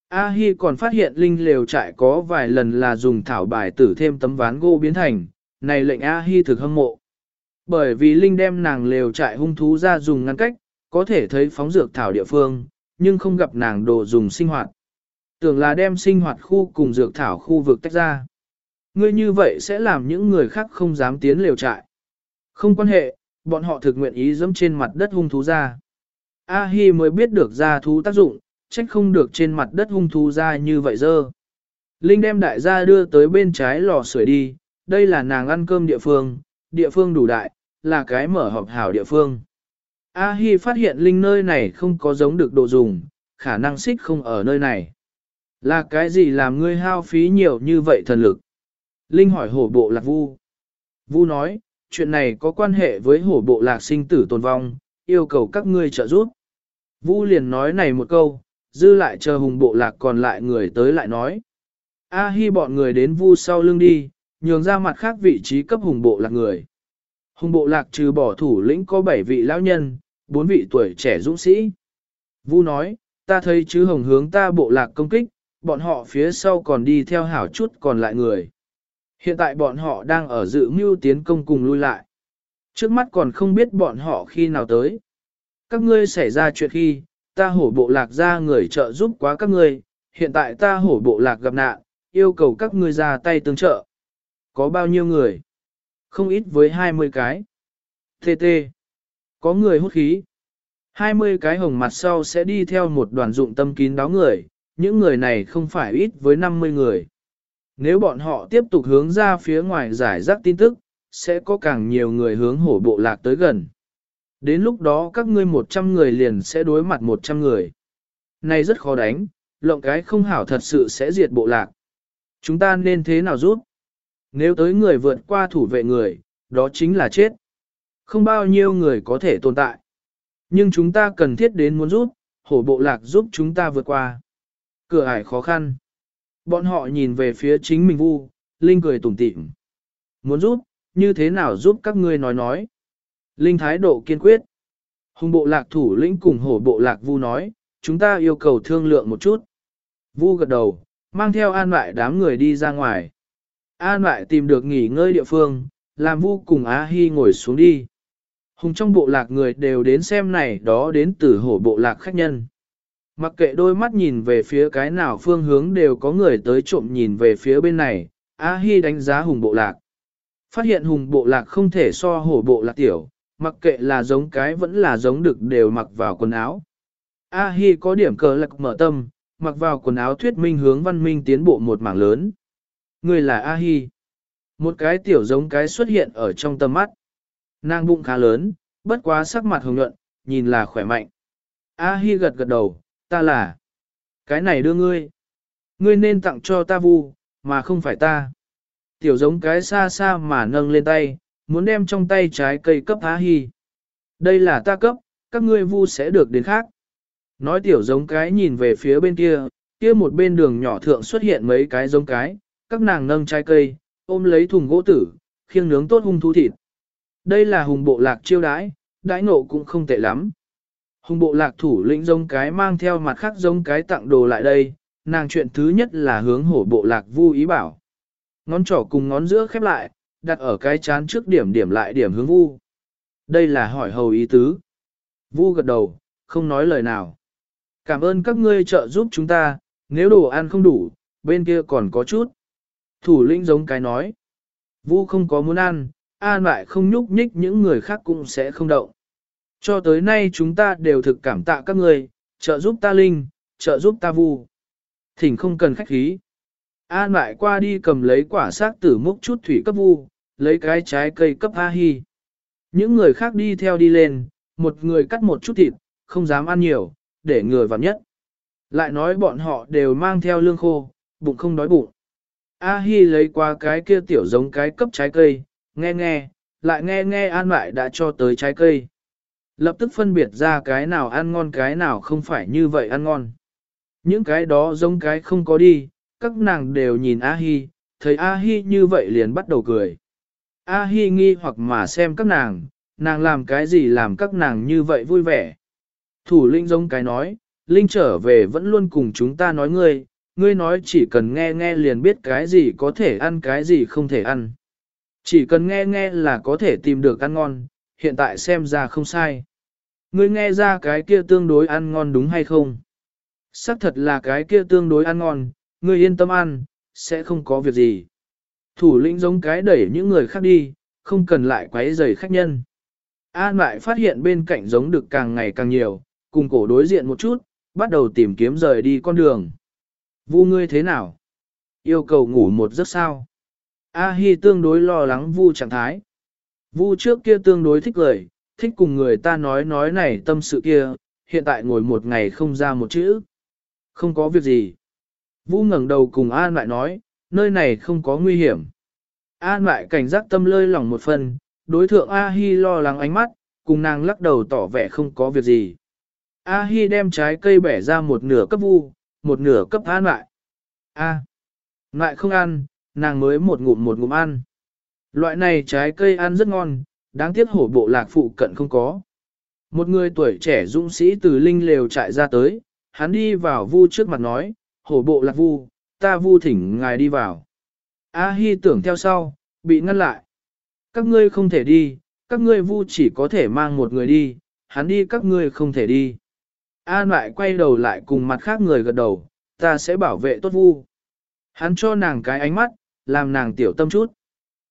A-hi còn phát hiện Linh lều trại có vài lần là dùng thảo bài tử thêm tấm ván gỗ biến thành, này lệnh A-hi thực hâm mộ. Bởi vì Linh đem nàng lều trại hung thú ra dùng ngăn cách, có thể thấy phóng dược thảo địa phương, nhưng không gặp nàng đồ dùng sinh hoạt. Tưởng là đem sinh hoạt khu cùng dược thảo khu vực tách ra. Ngươi như vậy sẽ làm những người khác không dám tiến lều trại. Không quan hệ, bọn họ thực nguyện ý dẫm trên mặt đất hung thú ra. A-hi mới biết được ra thú tác dụng, trách không được trên mặt đất hung thú ra như vậy dơ. Linh đem đại gia đưa tới bên trái lò sưởi đi, đây là nàng ăn cơm địa phương, địa phương đủ đại, là cái mở họp hảo địa phương. A-hi phát hiện Linh nơi này không có giống được đồ dùng, khả năng xích không ở nơi này. Là cái gì làm ngươi hao phí nhiều như vậy thần lực? Linh hỏi hổ bộ lạc vu. Vu nói, chuyện này có quan hệ với hổ bộ lạc sinh tử tồn vong, yêu cầu các ngươi trợ giúp. Vu liền nói này một câu, dư lại chờ hùng bộ lạc còn lại người tới lại nói. A hi bọn người đến vu sau lưng đi, nhường ra mặt khác vị trí cấp hùng bộ lạc người. Hùng bộ lạc trừ bỏ thủ lĩnh có 7 vị lão nhân, 4 vị tuổi trẻ dũng sĩ. Vu nói, ta thấy chứ hồng hướng ta bộ lạc công kích, bọn họ phía sau còn đi theo hảo chút còn lại người. Hiện tại bọn họ đang ở dự mưu tiến công cùng lui lại. Trước mắt còn không biết bọn họ khi nào tới. Các ngươi xảy ra chuyện khi, ta hổ bộ lạc ra người trợ giúp quá các ngươi, hiện tại ta hổ bộ lạc gặp nạn, yêu cầu các ngươi ra tay tương trợ. Có bao nhiêu người? Không ít với 20 cái. TT. Có người hút khí. 20 cái hồng mặt sau sẽ đi theo một đoàn dụng tâm kín đáo người, những người này không phải ít với 50 người. Nếu bọn họ tiếp tục hướng ra phía ngoài giải rác tin tức, sẽ có càng nhiều người hướng hổ bộ lạc tới gần. Đến lúc đó các ngươi 100 người liền sẽ đối mặt 100 người. Này rất khó đánh, lộng cái không hảo thật sự sẽ diệt bộ lạc. Chúng ta nên thế nào giúp? Nếu tới người vượt qua thủ vệ người, đó chính là chết. Không bao nhiêu người có thể tồn tại. Nhưng chúng ta cần thiết đến muốn giúp, hổ bộ lạc giúp chúng ta vượt qua. Cửa ải khó khăn. Bọn họ nhìn về phía chính mình vu, Linh cười tủm tỉm. Muốn giúp, như thế nào giúp các ngươi nói nói. Linh thái độ kiên quyết. Hùng bộ lạc thủ lĩnh cùng hổ bộ lạc vu nói, chúng ta yêu cầu thương lượng một chút. Vu gật đầu, mang theo an lại đám người đi ra ngoài. An lại tìm được nghỉ ngơi địa phương, làm vu cùng Á Hi ngồi xuống đi. Hùng trong bộ lạc người đều đến xem này đó đến từ hổ bộ lạc khách nhân. Mặc kệ đôi mắt nhìn về phía cái nào phương hướng đều có người tới trộm nhìn về phía bên này, A Hi đánh giá hùng bộ lạc. Phát hiện hùng bộ lạc không thể so hổ bộ lạc tiểu, mặc kệ là giống cái vẫn là giống đực đều mặc vào quần áo. A Hi có điểm cờ lạc mở tâm, mặc vào quần áo thuyết minh hướng văn minh tiến bộ một mảng lớn. Người là A Hi. Một cái tiểu giống cái xuất hiện ở trong tầm mắt. Nàng bụng khá lớn, bất quá sắc mặt hồng nhuận, nhìn là khỏe mạnh. A Hi gật gật đầu, ta là. Cái này đưa ngươi. Ngươi nên tặng cho ta vu, mà không phải ta. Tiểu giống cái xa xa mà nâng lên tay, muốn đem trong tay trái cây cấp A Hi. Đây là ta cấp, các ngươi vu sẽ được đến khác. Nói tiểu giống cái nhìn về phía bên kia, kia một bên đường nhỏ thượng xuất hiện mấy cái giống cái, các nàng nâng trái cây, ôm lấy thùng gỗ tử, khiêng nướng tốt hung thú thịt. Đây là hùng bộ lạc chiêu đãi, đãi nộ cũng không tệ lắm. Hùng bộ lạc thủ lĩnh giống cái mang theo mặt khác giống cái tặng đồ lại đây, nàng chuyện thứ nhất là hướng hổ bộ lạc vu ý bảo. Ngón trỏ cùng ngón giữa khép lại, đặt ở cái chán trước điểm điểm lại điểm hướng vu. Đây là hỏi hầu ý tứ. Vu gật đầu, không nói lời nào. Cảm ơn các ngươi trợ giúp chúng ta, nếu đồ ăn không đủ, bên kia còn có chút. Thủ lĩnh giống cái nói. Vu không có muốn ăn, an lại không nhúc nhích những người khác cũng sẽ không động. Cho tới nay chúng ta đều thực cảm tạ các người, trợ giúp ta linh, trợ giúp ta vu. Thỉnh không cần khách khí. An lại qua đi cầm lấy quả xác tử múc chút thủy cấp vu, lấy cái trái cây cấp A Hi. Những người khác đi theo đi lên, một người cắt một chút thịt, không dám ăn nhiều, để người vào nhất. Lại nói bọn họ đều mang theo lương khô, bụng không đói bụng. A Hi lấy qua cái kia tiểu giống cái cấp trái cây, nghe nghe, lại nghe nghe an lại đã cho tới trái cây. Lập tức phân biệt ra cái nào ăn ngon cái nào không phải như vậy ăn ngon. Những cái đó giống cái không có đi, các nàng đều nhìn A Hi, thấy A Hi như vậy liền bắt đầu cười. A Hi nghi hoặc mà xem các nàng, nàng làm cái gì làm các nàng như vậy vui vẻ. Thủ linh giống cái nói, Linh trở về vẫn luôn cùng chúng ta nói ngươi, ngươi nói chỉ cần nghe nghe liền biết cái gì có thể ăn cái gì không thể ăn. Chỉ cần nghe nghe là có thể tìm được ăn ngon, hiện tại xem ra không sai. Ngươi nghe ra cái kia tương đối ăn ngon đúng hay không? Sắc thật là cái kia tương đối ăn ngon, ngươi yên tâm ăn, sẽ không có việc gì. Thủ lĩnh giống cái đẩy những người khác đi, không cần lại quấy rầy khách nhân. An lại phát hiện bên cạnh giống được càng ngày càng nhiều, cùng cổ đối diện một chút, bắt đầu tìm kiếm rời đi con đường. Vu ngươi thế nào? Yêu cầu ngủ một giấc sao? A Hi tương đối lo lắng Vu trạng thái. Vu trước kia tương đối thích lời, thích cùng người ta nói nói này tâm sự kia, hiện tại ngồi một ngày không ra một chữ. Không có việc gì. Vu ngẩng đầu cùng An lại nói, nơi này không có nguy hiểm. An lại cảnh giác tâm lơi lỏng một phần, đối thượng A Hi lo lắng ánh mắt, cùng nàng lắc đầu tỏ vẻ không có việc gì. A Hi đem trái cây bẻ ra một nửa cấp vu, một nửa cấp An lại. A. Lại không ăn, nàng mới một ngụm một ngụm ăn. Loại này trái cây ăn rất ngon, đáng tiếc hổ bộ lạc phụ cận không có. Một người tuổi trẻ dũng sĩ từ linh lều chạy ra tới, hắn đi vào vu trước mặt nói, hổ bộ lạc vu, ta vu thỉnh ngài đi vào. A Hi tưởng theo sau, bị ngăn lại. Các ngươi không thể đi, các ngươi vu chỉ có thể mang một người đi, hắn đi các ngươi không thể đi. An lại quay đầu lại cùng mặt khác người gật đầu, ta sẽ bảo vệ tốt vu. Hắn cho nàng cái ánh mắt, làm nàng tiểu tâm chút.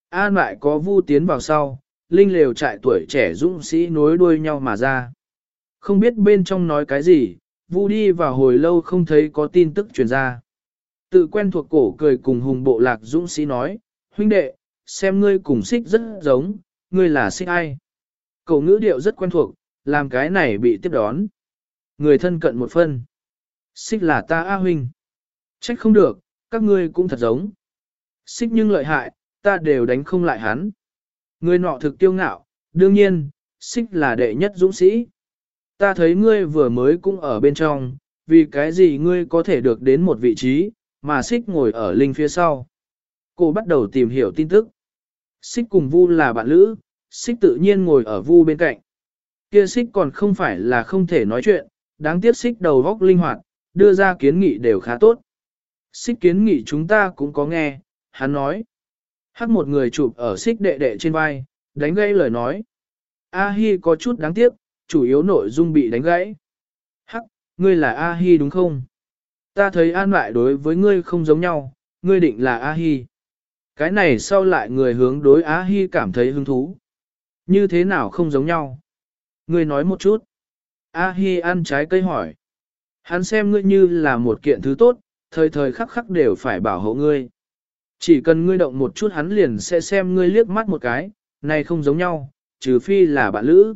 An lại có vu tiến vào sau, linh lều trại tuổi trẻ dũng sĩ nối đuôi nhau mà ra. Không biết bên trong nói cái gì, vu đi vào hồi lâu không thấy có tin tức truyền ra. Tự quen thuộc cổ cười cùng hùng bộ lạc dũng sĩ nói, huynh đệ, xem ngươi cùng xích rất giống, ngươi là xích ai. Cổ ngữ điệu rất quen thuộc, làm cái này bị tiếp đón. Người thân cận một phân. Xích là ta A huynh. Trách không được, các ngươi cũng thật giống. Xích nhưng lợi hại, ta đều đánh không lại hắn. Người nọ thực tiêu ngạo, đương nhiên, xích là đệ nhất dũng sĩ. Ta thấy ngươi vừa mới cũng ở bên trong, vì cái gì ngươi có thể được đến một vị trí, mà xích ngồi ở linh phía sau. Cô bắt đầu tìm hiểu tin tức. Xích cùng vu là bạn lữ, xích tự nhiên ngồi ở vu bên cạnh. Kia xích còn không phải là không thể nói chuyện, đáng tiếc xích đầu góc linh hoạt, đưa ra kiến nghị đều khá tốt. Xích kiến nghị chúng ta cũng có nghe, hắn nói. Hắc một người chụp ở xích đệ đệ trên vai, đánh gãy lời nói. A-hi có chút đáng tiếc, chủ yếu nội dung bị đánh gãy. Hắc, ngươi là A-hi đúng không? Ta thấy an lại đối với ngươi không giống nhau, ngươi định là A-hi. Cái này sau lại người hướng đối A-hi cảm thấy hứng thú. Như thế nào không giống nhau? Ngươi nói một chút. A-hi ăn trái cây hỏi. Hắn xem ngươi như là một kiện thứ tốt, thời thời khắc khắc đều phải bảo hộ ngươi. Chỉ cần ngươi động một chút hắn liền sẽ xem ngươi liếc mắt một cái, này không giống nhau, trừ phi là bạn lữ.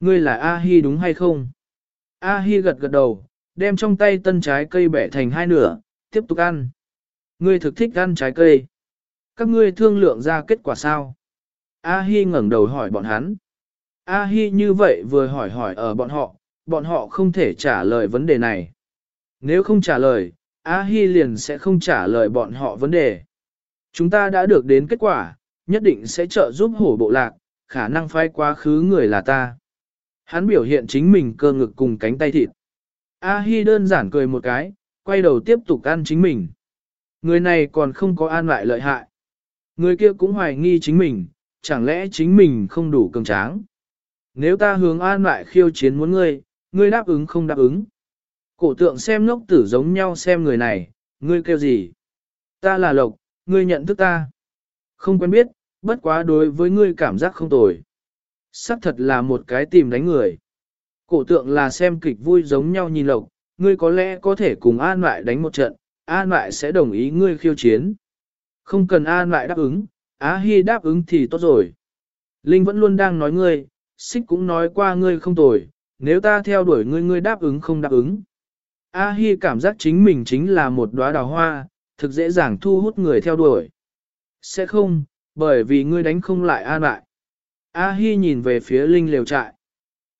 Ngươi là A-hi đúng hay không? A-hi gật gật đầu, đem trong tay tân trái cây bẻ thành hai nửa, tiếp tục ăn. Ngươi thực thích ăn trái cây. Các ngươi thương lượng ra kết quả sao? A-hi ngẩng đầu hỏi bọn hắn. A-hi như vậy vừa hỏi hỏi ở bọn họ, bọn họ không thể trả lời vấn đề này. Nếu không trả lời, A-hi liền sẽ không trả lời bọn họ vấn đề. Chúng ta đã được đến kết quả, nhất định sẽ trợ giúp hổ bộ lạc, khả năng phai quá khứ người là ta. Hắn biểu hiện chính mình cơ ngực cùng cánh tay thịt. A-hi đơn giản cười một cái, quay đầu tiếp tục ăn chính mình. Người này còn không có an lại lợi hại. Người kia cũng hoài nghi chính mình, chẳng lẽ chính mình không đủ cường tráng. Nếu ta hướng an lại khiêu chiến muốn ngươi, ngươi đáp ứng không đáp ứng. Cổ tượng xem ngốc tử giống nhau xem người này, ngươi kêu gì? Ta là Lộc, ngươi nhận thức ta. Không quen biết, bất quá đối với ngươi cảm giác không tồi. Sắc thật là một cái tìm đánh người. Cổ tượng là xem kịch vui giống nhau nhìn Lộc, ngươi có lẽ có thể cùng an lại đánh một trận, An lại sẽ đồng ý ngươi khiêu chiến. Không cần An lại đáp ứng, Á Hi đáp ứng thì tốt rồi. Linh vẫn luôn đang nói ngươi, xích cũng nói qua ngươi không tồi, nếu ta theo đuổi ngươi ngươi đáp ứng không đáp ứng. A Hi cảm giác chính mình chính là một đóa đào hoa, thực dễ dàng thu hút người theo đuổi. Sẽ không, bởi vì ngươi đánh không lại an lại. A Hi nhìn về phía Linh lều trại.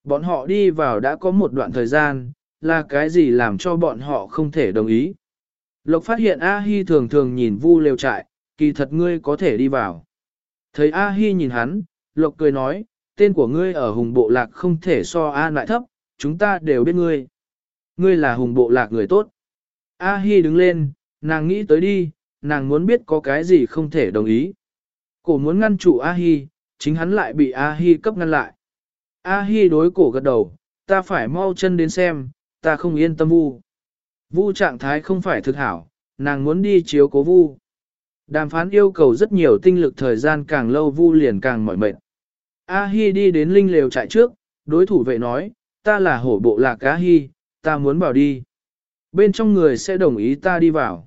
Bọn họ đi vào đã có một đoạn thời gian, là cái gì làm cho bọn họ không thể đồng ý. Lộc phát hiện A Hi thường thường nhìn vu lều trại, kỳ thật ngươi có thể đi vào. Thấy A Hi nhìn hắn, Lộc cười nói, tên của ngươi ở hùng bộ lạc không thể so an lại thấp, chúng ta đều biết ngươi. Ngươi là hùng bộ lạc người tốt. A Hi đứng lên, nàng nghĩ tới đi, nàng muốn biết có cái gì không thể đồng ý. Cổ muốn ngăn trụ A Hi, chính hắn lại bị A Hi cấp ngăn lại. A Hi đối cổ gật đầu, ta phải mau chân đến xem, ta không yên tâm vu. Vu trạng thái không phải thực hảo, nàng muốn đi chiếu cố vu. Đàm phán yêu cầu rất nhiều tinh lực thời gian càng lâu vu liền càng mỏi mệt. A Hi đi đến linh lều trại trước, đối thủ vệ nói, ta là hổ bộ lạc A Hi, ta muốn vào đi. Bên trong người sẽ đồng ý ta đi vào.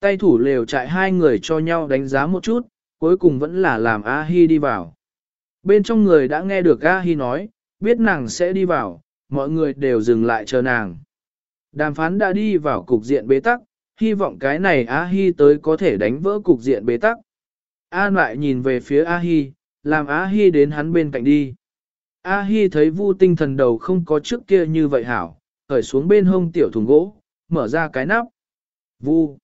Tay thủ lều trại hai người cho nhau đánh giá một chút, cuối cùng vẫn là làm A Hi đi vào. Bên trong người đã nghe được A Hi nói, biết nàng sẽ đi vào, mọi người đều dừng lại chờ nàng. Đàm phán đã đi vào cục diện bế tắc, hy vọng cái này A Hi tới có thể đánh vỡ cục diện bế tắc. An lại nhìn về phía A Hi, làm A Hi đến hắn bên cạnh đi. A Hi thấy vu tinh thần đầu không có trước kia như vậy hảo, khởi xuống bên hông tiểu thùng gỗ, mở ra cái nắp. Vu.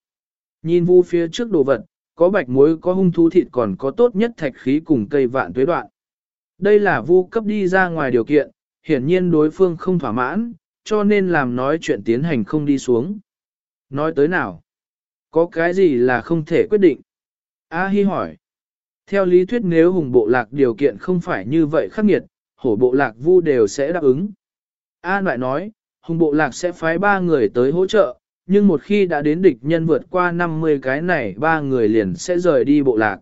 Nhìn vu phía trước đồ vật, có bạch muối có hung thú thịt còn có tốt nhất thạch khí cùng cây vạn tuế đoạn. Đây là vu cấp đi ra ngoài điều kiện, hiển nhiên đối phương không thỏa mãn, cho nên làm nói chuyện tiến hành không đi xuống. Nói tới nào? Có cái gì là không thể quyết định? A Hi hỏi. Theo lý thuyết nếu hùng bộ lạc điều kiện không phải như vậy khắc nghiệt, hổ bộ lạc vu đều sẽ đáp ứng. A lại nói, hùng bộ lạc sẽ phái ba người tới hỗ trợ, nhưng một khi đã đến địch nhân vượt qua 50 cái này ba người liền sẽ rời đi bộ lạc.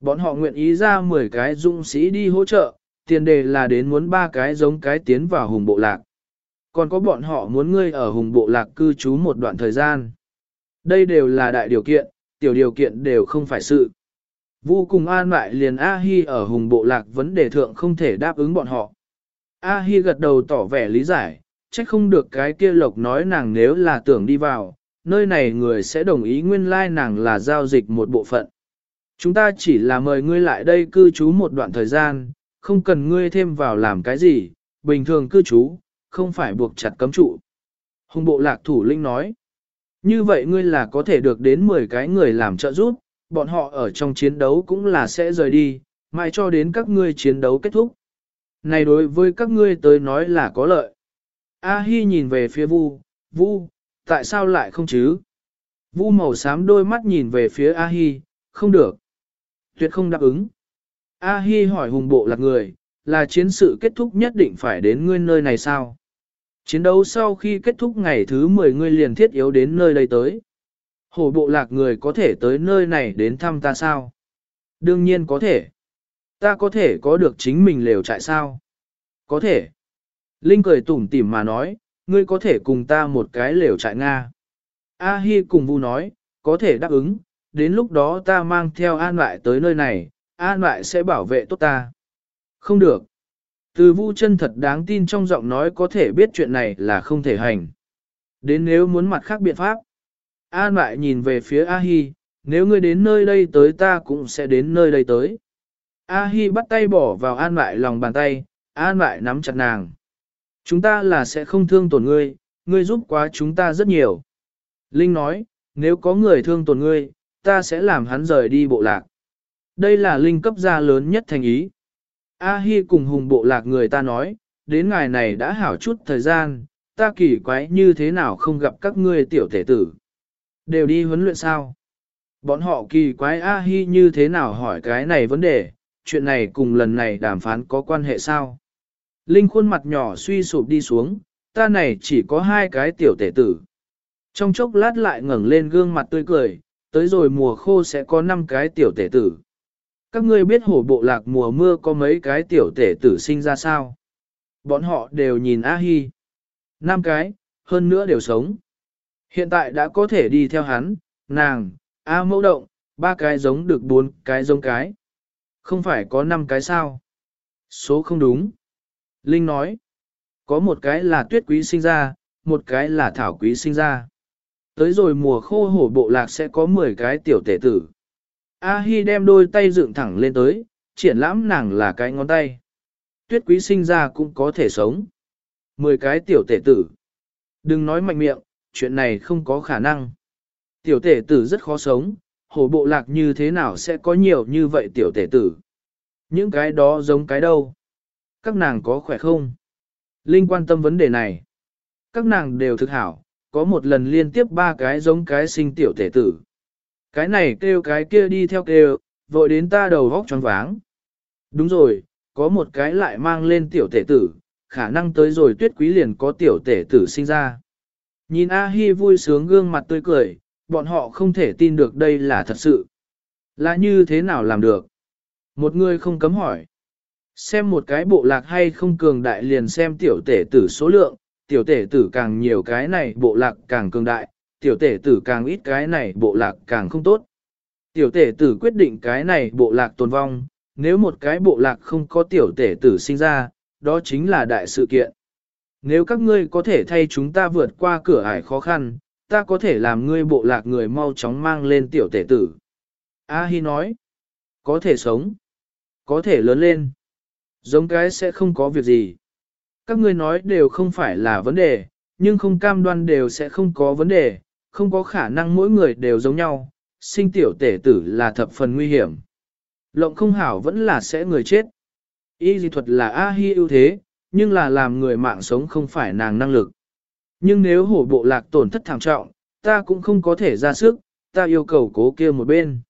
Bọn họ nguyện ý ra 10 cái dũng sĩ đi hỗ trợ, tiền đề là đến muốn ba cái giống cái tiến vào hùng bộ lạc. Còn có bọn họ muốn ngươi ở hùng bộ lạc cư trú một đoạn thời gian. Đây đều là đại điều kiện, tiểu điều kiện đều không phải sự. Vu cùng an lại liền A-hi ở hùng bộ lạc vấn đề thượng không thể đáp ứng bọn họ. A-hi gật đầu tỏ vẻ lý giải, trách không được cái kia lộc nói nàng nếu là tưởng đi vào, nơi này người sẽ đồng ý nguyên lai like nàng là giao dịch một bộ phận. Chúng ta chỉ là mời ngươi lại đây cư trú một đoạn thời gian, không cần ngươi thêm vào làm cái gì, bình thường cư trú, không phải buộc chặt cấm trụ. Hùng bộ lạc thủ linh nói, như vậy ngươi là có thể được đến 10 cái người làm trợ giúp, bọn họ ở trong chiến đấu cũng là sẽ rời đi, mãi cho đến các ngươi chiến đấu kết thúc. Này đối với các ngươi tới nói là có lợi. A Hi nhìn về phía Vu, Vu, tại sao lại không chứ? Vu màu xám đôi mắt nhìn về phía A Hi, không được. Tuyệt không đáp ứng. A Hi hỏi hùng bộ lạc người, là chiến sự kết thúc nhất định phải đến ngươi nơi này sao? Chiến đấu sau khi kết thúc ngày thứ 10 ngươi liền thiết yếu đến nơi đây tới. Hổ bộ lạc người có thể tới nơi này đến thăm ta sao? Đương nhiên có thể. Ta có thể có được chính mình lều trại sao? Có thể. Linh cười tủm tỉm mà nói, ngươi có thể cùng ta một cái lều trại Nga. A Hi cùng Vu nói, có thể đáp ứng, đến lúc đó ta mang theo An lại tới nơi này, An lại sẽ bảo vệ tốt ta. Không được. Từ Vu chân thật đáng tin trong giọng nói có thể biết chuyện này là không thể hành. Đến nếu muốn mặt khác biện pháp. An lại nhìn về phía A Hi, nếu ngươi đến nơi đây tới ta cũng sẽ đến nơi đây tới. A Hi bắt tay bỏ vào An lại lòng bàn tay, An lại nắm chặt nàng. Chúng ta là sẽ không thương tổn ngươi, ngươi giúp quá chúng ta rất nhiều. Linh nói, nếu có người thương tổn ngươi, ta sẽ làm hắn rời đi bộ lạc. Đây là Linh cấp gia lớn nhất thành ý. A Hi cùng hùng bộ lạc người ta nói, đến ngày này đã hảo chút thời gian, ta kỳ quái như thế nào không gặp các ngươi tiểu thể tử. Đều đi huấn luyện sao? Bọn họ kỳ quái A Hi như thế nào hỏi cái này vấn đề, chuyện này cùng lần này đàm phán có quan hệ sao? Linh khuôn mặt nhỏ suy sụp đi xuống, ta này chỉ có hai cái tiểu tể tử. Trong chốc lát lại ngẩng lên gương mặt tươi cười, tới rồi mùa khô sẽ có năm cái tiểu tể tử. Các ngươi biết hổ bộ lạc mùa mưa có mấy cái tiểu tể tử sinh ra sao? Bọn họ đều nhìn A Hi. Năm cái, hơn nữa đều sống. Hiện tại đã có thể đi theo hắn, nàng, A mẫu động, ba cái giống được bốn cái giống cái. Không phải có năm cái sao? Số không đúng. Linh nói, có một cái là tuyết quý sinh ra, một cái là thảo quý sinh ra. Tới rồi mùa khô hổ bộ lạc sẽ có 10 cái tiểu tể tử. A-hi đem đôi tay dựng thẳng lên tới, triển lãm nàng là cái ngón tay. Tuyết quý sinh ra cũng có thể sống. 10 cái tiểu tể tử. Đừng nói mạnh miệng, chuyện này không có khả năng. Tiểu tể tử rất khó sống, hồ bộ lạc như thế nào sẽ có nhiều như vậy tiểu tể tử. Những cái đó giống cái đâu? Các nàng có khỏe không? Linh quan tâm vấn đề này. Các nàng đều thực hảo, có một lần liên tiếp ba cái giống cái sinh tiểu tể tử. Cái này kêu cái kia đi theo kêu, vội đến ta đầu vóc tròn váng. Đúng rồi, có một cái lại mang lên tiểu tể tử, khả năng tới rồi tuyết quý liền có tiểu tể tử sinh ra. Nhìn A-hi vui sướng gương mặt tươi cười, bọn họ không thể tin được đây là thật sự. Là như thế nào làm được? Một người không cấm hỏi. Xem một cái bộ lạc hay không cường đại liền xem tiểu tể tử số lượng, tiểu tể tử càng nhiều cái này bộ lạc càng cường đại, tiểu tể tử càng ít cái này bộ lạc càng không tốt. Tiểu tể tử quyết định cái này bộ lạc tồn vong, nếu một cái bộ lạc không có tiểu tể tử sinh ra, đó chính là đại sự kiện. Nếu các ngươi có thể thay chúng ta vượt qua cửa ải khó khăn, ta có thể làm ngươi bộ lạc người mau chóng mang lên tiểu tể tử. A-hi nói, có thể sống, có thể lớn lên, giống cái sẽ không có việc gì. Các ngươi nói đều không phải là vấn đề, nhưng không cam đoan đều sẽ không có vấn đề, không có khả năng mỗi người đều giống nhau, sinh tiểu tể tử là thập phần nguy hiểm. Lộng không hảo vẫn là sẽ người chết. Y dị thuật là A-hi ưu thế, nhưng là làm người mạng sống không phải nàng năng lực. Nhưng nếu hổ bộ lạc tổn thất thảm trọng, ta cũng không có thể ra sức, ta yêu cầu cố kia một bên.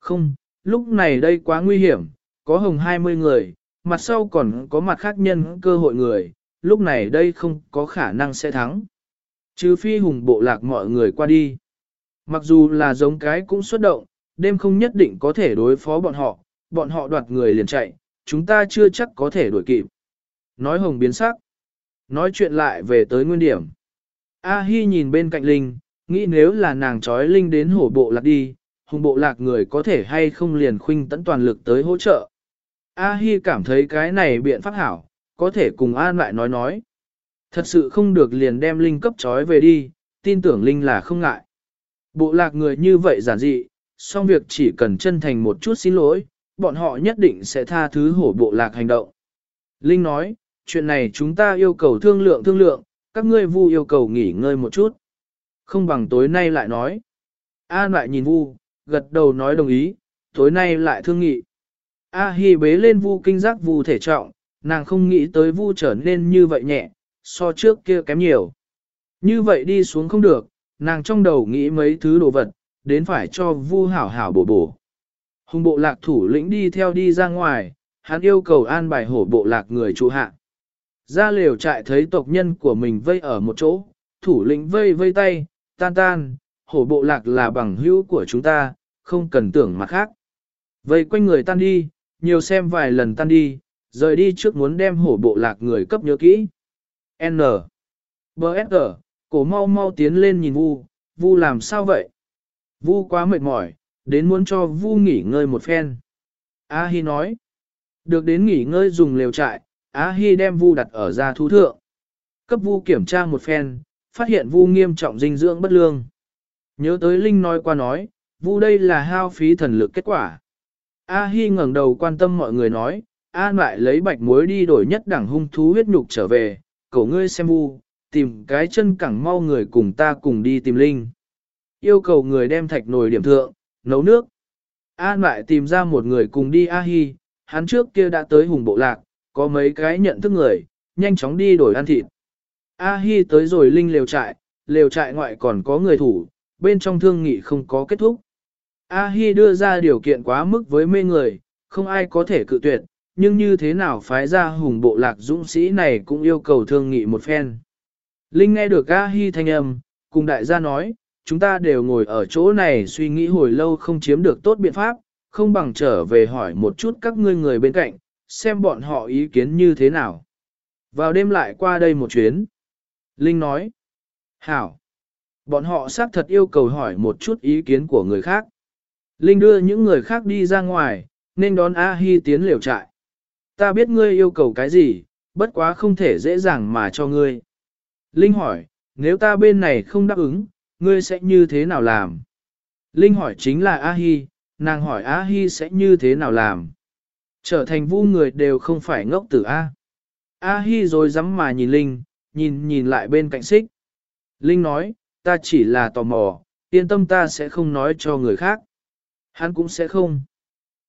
Không, lúc này đây quá nguy hiểm, có hồng 20 người, mặt sau còn có mặt khác nhân cơ hội người, lúc này đây không có khả năng sẽ thắng. Trừ phi hùng bộ lạc mọi người qua đi. Mặc dù là giống cái cũng xuất động, đêm không nhất định có thể đối phó bọn họ, bọn họ đoạt người liền chạy, chúng ta chưa chắc có thể đuổi kịp. Nói hồng biến sắc. Nói chuyện lại về tới nguyên điểm. A Hi nhìn bên cạnh Linh, nghĩ nếu là nàng trói Linh đến hổ bộ lạc đi, hùng bộ lạc người có thể hay không liền khuynh tẫn toàn lực tới hỗ trợ. A Hi cảm thấy cái này biện pháp hảo, có thể cùng An lại nói nói. Thật sự không được liền đem Linh cấp trói về đi, tin tưởng Linh là không ngại. Bộ lạc người như vậy giản dị, song việc chỉ cần chân thành một chút xin lỗi, bọn họ nhất định sẽ tha thứ hổ bộ lạc hành động. Linh nói, chuyện này chúng ta yêu cầu thương lượng thương lượng, các ngươi vu yêu cầu nghỉ ngơi một chút. Không bằng tối nay lại nói. An lại nhìn vu, gật đầu nói đồng ý, tối nay lại thương nghị. A Hi bế lên vu kinh giác vu thể trọng, nàng không nghĩ tới vu trở nên như vậy nhẹ, so trước kia kém nhiều. Như vậy đi xuống không được, nàng trong đầu nghĩ mấy thứ đồ vật, đến phải cho vu hảo hảo bổ bổ. Hùng bộ lạc thủ lĩnh đi theo đi ra ngoài, hắn yêu cầu an bài hổ bộ lạc người trụ hạ. Ra lều trại thấy tộc nhân của mình vây ở một chỗ, thủ lĩnh vây vây tay, tan tan, hổ bộ lạc là bằng hữu của chúng ta, không cần tưởng mặt khác. Vây quanh người tan đi, nhiều xem vài lần tan đi, rời đi trước muốn đem hổ bộ lạc người cấp nhớ kỹ. N. b s g Cổ mau mau tiến lên nhìn Vu, Vu làm sao vậy? Vu quá mệt mỏi, đến muốn cho Vu nghỉ ngơi một phen. A Hi nói. Được đến nghỉ ngơi dùng lều trại, Á Hi đem Vu đặt ở ra thú thượng. Cấp Vu kiểm tra một phen, phát hiện Vu nghiêm trọng dinh dưỡng bất lương. Nhớ tới Linh nói qua nói, Vu đây là hao phí thần lực kết quả. A Hi ngẩng đầu quan tâm mọi người nói, An lại lấy bạch muối đi đổi nhất đẳng hung thú huyết nhục trở về, cậu ngươi xem vu, tìm cái chân cẳng mau người cùng ta cùng đi tìm Linh. Yêu cầu người đem thạch nồi điểm thượng, nấu nước. An lại tìm ra một người cùng đi A Hi, hắn trước kia đã tới hùng bộ lạc, có mấy cái nhận thức người, nhanh chóng đi đổi ăn thịt. A Hi tới rồi Linh lều trại, lều trại ngoại còn có người thủ, bên trong thương nghị không có kết thúc. A Hi đưa ra điều kiện quá mức với mê người, không ai có thể cự tuyệt, nhưng như thế nào phái ra hùng bộ lạc dũng sĩ này cũng yêu cầu thương nghị một phen. Linh nghe được A Hi thanh âm, cùng đại gia nói, chúng ta đều ngồi ở chỗ này suy nghĩ hồi lâu không chiếm được tốt biện pháp, không bằng trở về hỏi một chút các ngươi người bên cạnh, xem bọn họ ý kiến như thế nào. Vào đêm lại qua đây một chuyến. Linh nói, Hảo, Bọn họ xác thật yêu cầu hỏi một chút ý kiến của người khác. Linh đưa những người khác đi ra ngoài, nên đón A-hi tiến liều trại. Ta biết ngươi yêu cầu cái gì, bất quá không thể dễ dàng mà cho ngươi. Linh hỏi, nếu ta bên này không đáp ứng, ngươi sẽ như thế nào làm? Linh hỏi chính là A-hi, nàng hỏi A-hi sẽ như thế nào làm? Trở thành vu người đều không phải ngốc tử A. A-hi rồi dám mà nhìn Linh, nhìn nhìn lại bên cạnh xích. Linh nói, ta chỉ là tò mò, yên tâm ta sẽ không nói cho người khác. Hắn cũng sẽ không.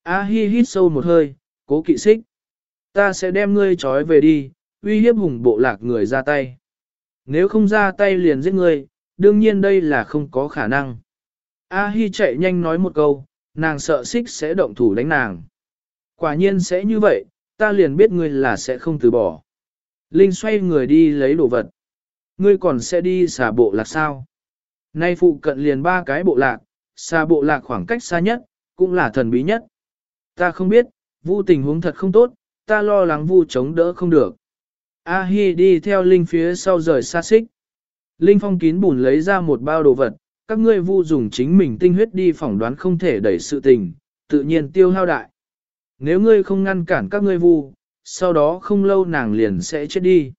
A-hi hít sâu một hơi, cố kỵ xích. Ta sẽ đem ngươi trói về đi, uy hiếp hùng bộ lạc người ra tay. Nếu không ra tay liền giết ngươi, đương nhiên đây là không có khả năng. A-hi chạy nhanh nói một câu, nàng sợ xích sẽ động thủ đánh nàng. Quả nhiên sẽ như vậy, ta liền biết ngươi là sẽ không từ bỏ. Linh xoay người đi lấy đồ vật. Ngươi còn sẽ đi xả bộ lạc sao? Nay phụ cận liền ba cái bộ lạc, xa bộ lạc khoảng cách xa nhất, cũng là thần bí nhất. Ta không biết, vu tình huống thật không tốt, ta lo lắng vu chống đỡ không được. A Hi đi theo Linh phía sau rời xa xích. Linh phong kín bùn lấy ra một bao đồ vật, các ngươi vu dùng chính mình tinh huyết đi phỏng đoán không thể đẩy sự tình, tự nhiên tiêu hao đại. Nếu ngươi không ngăn cản các ngươi vu, sau đó không lâu nàng liền sẽ chết đi.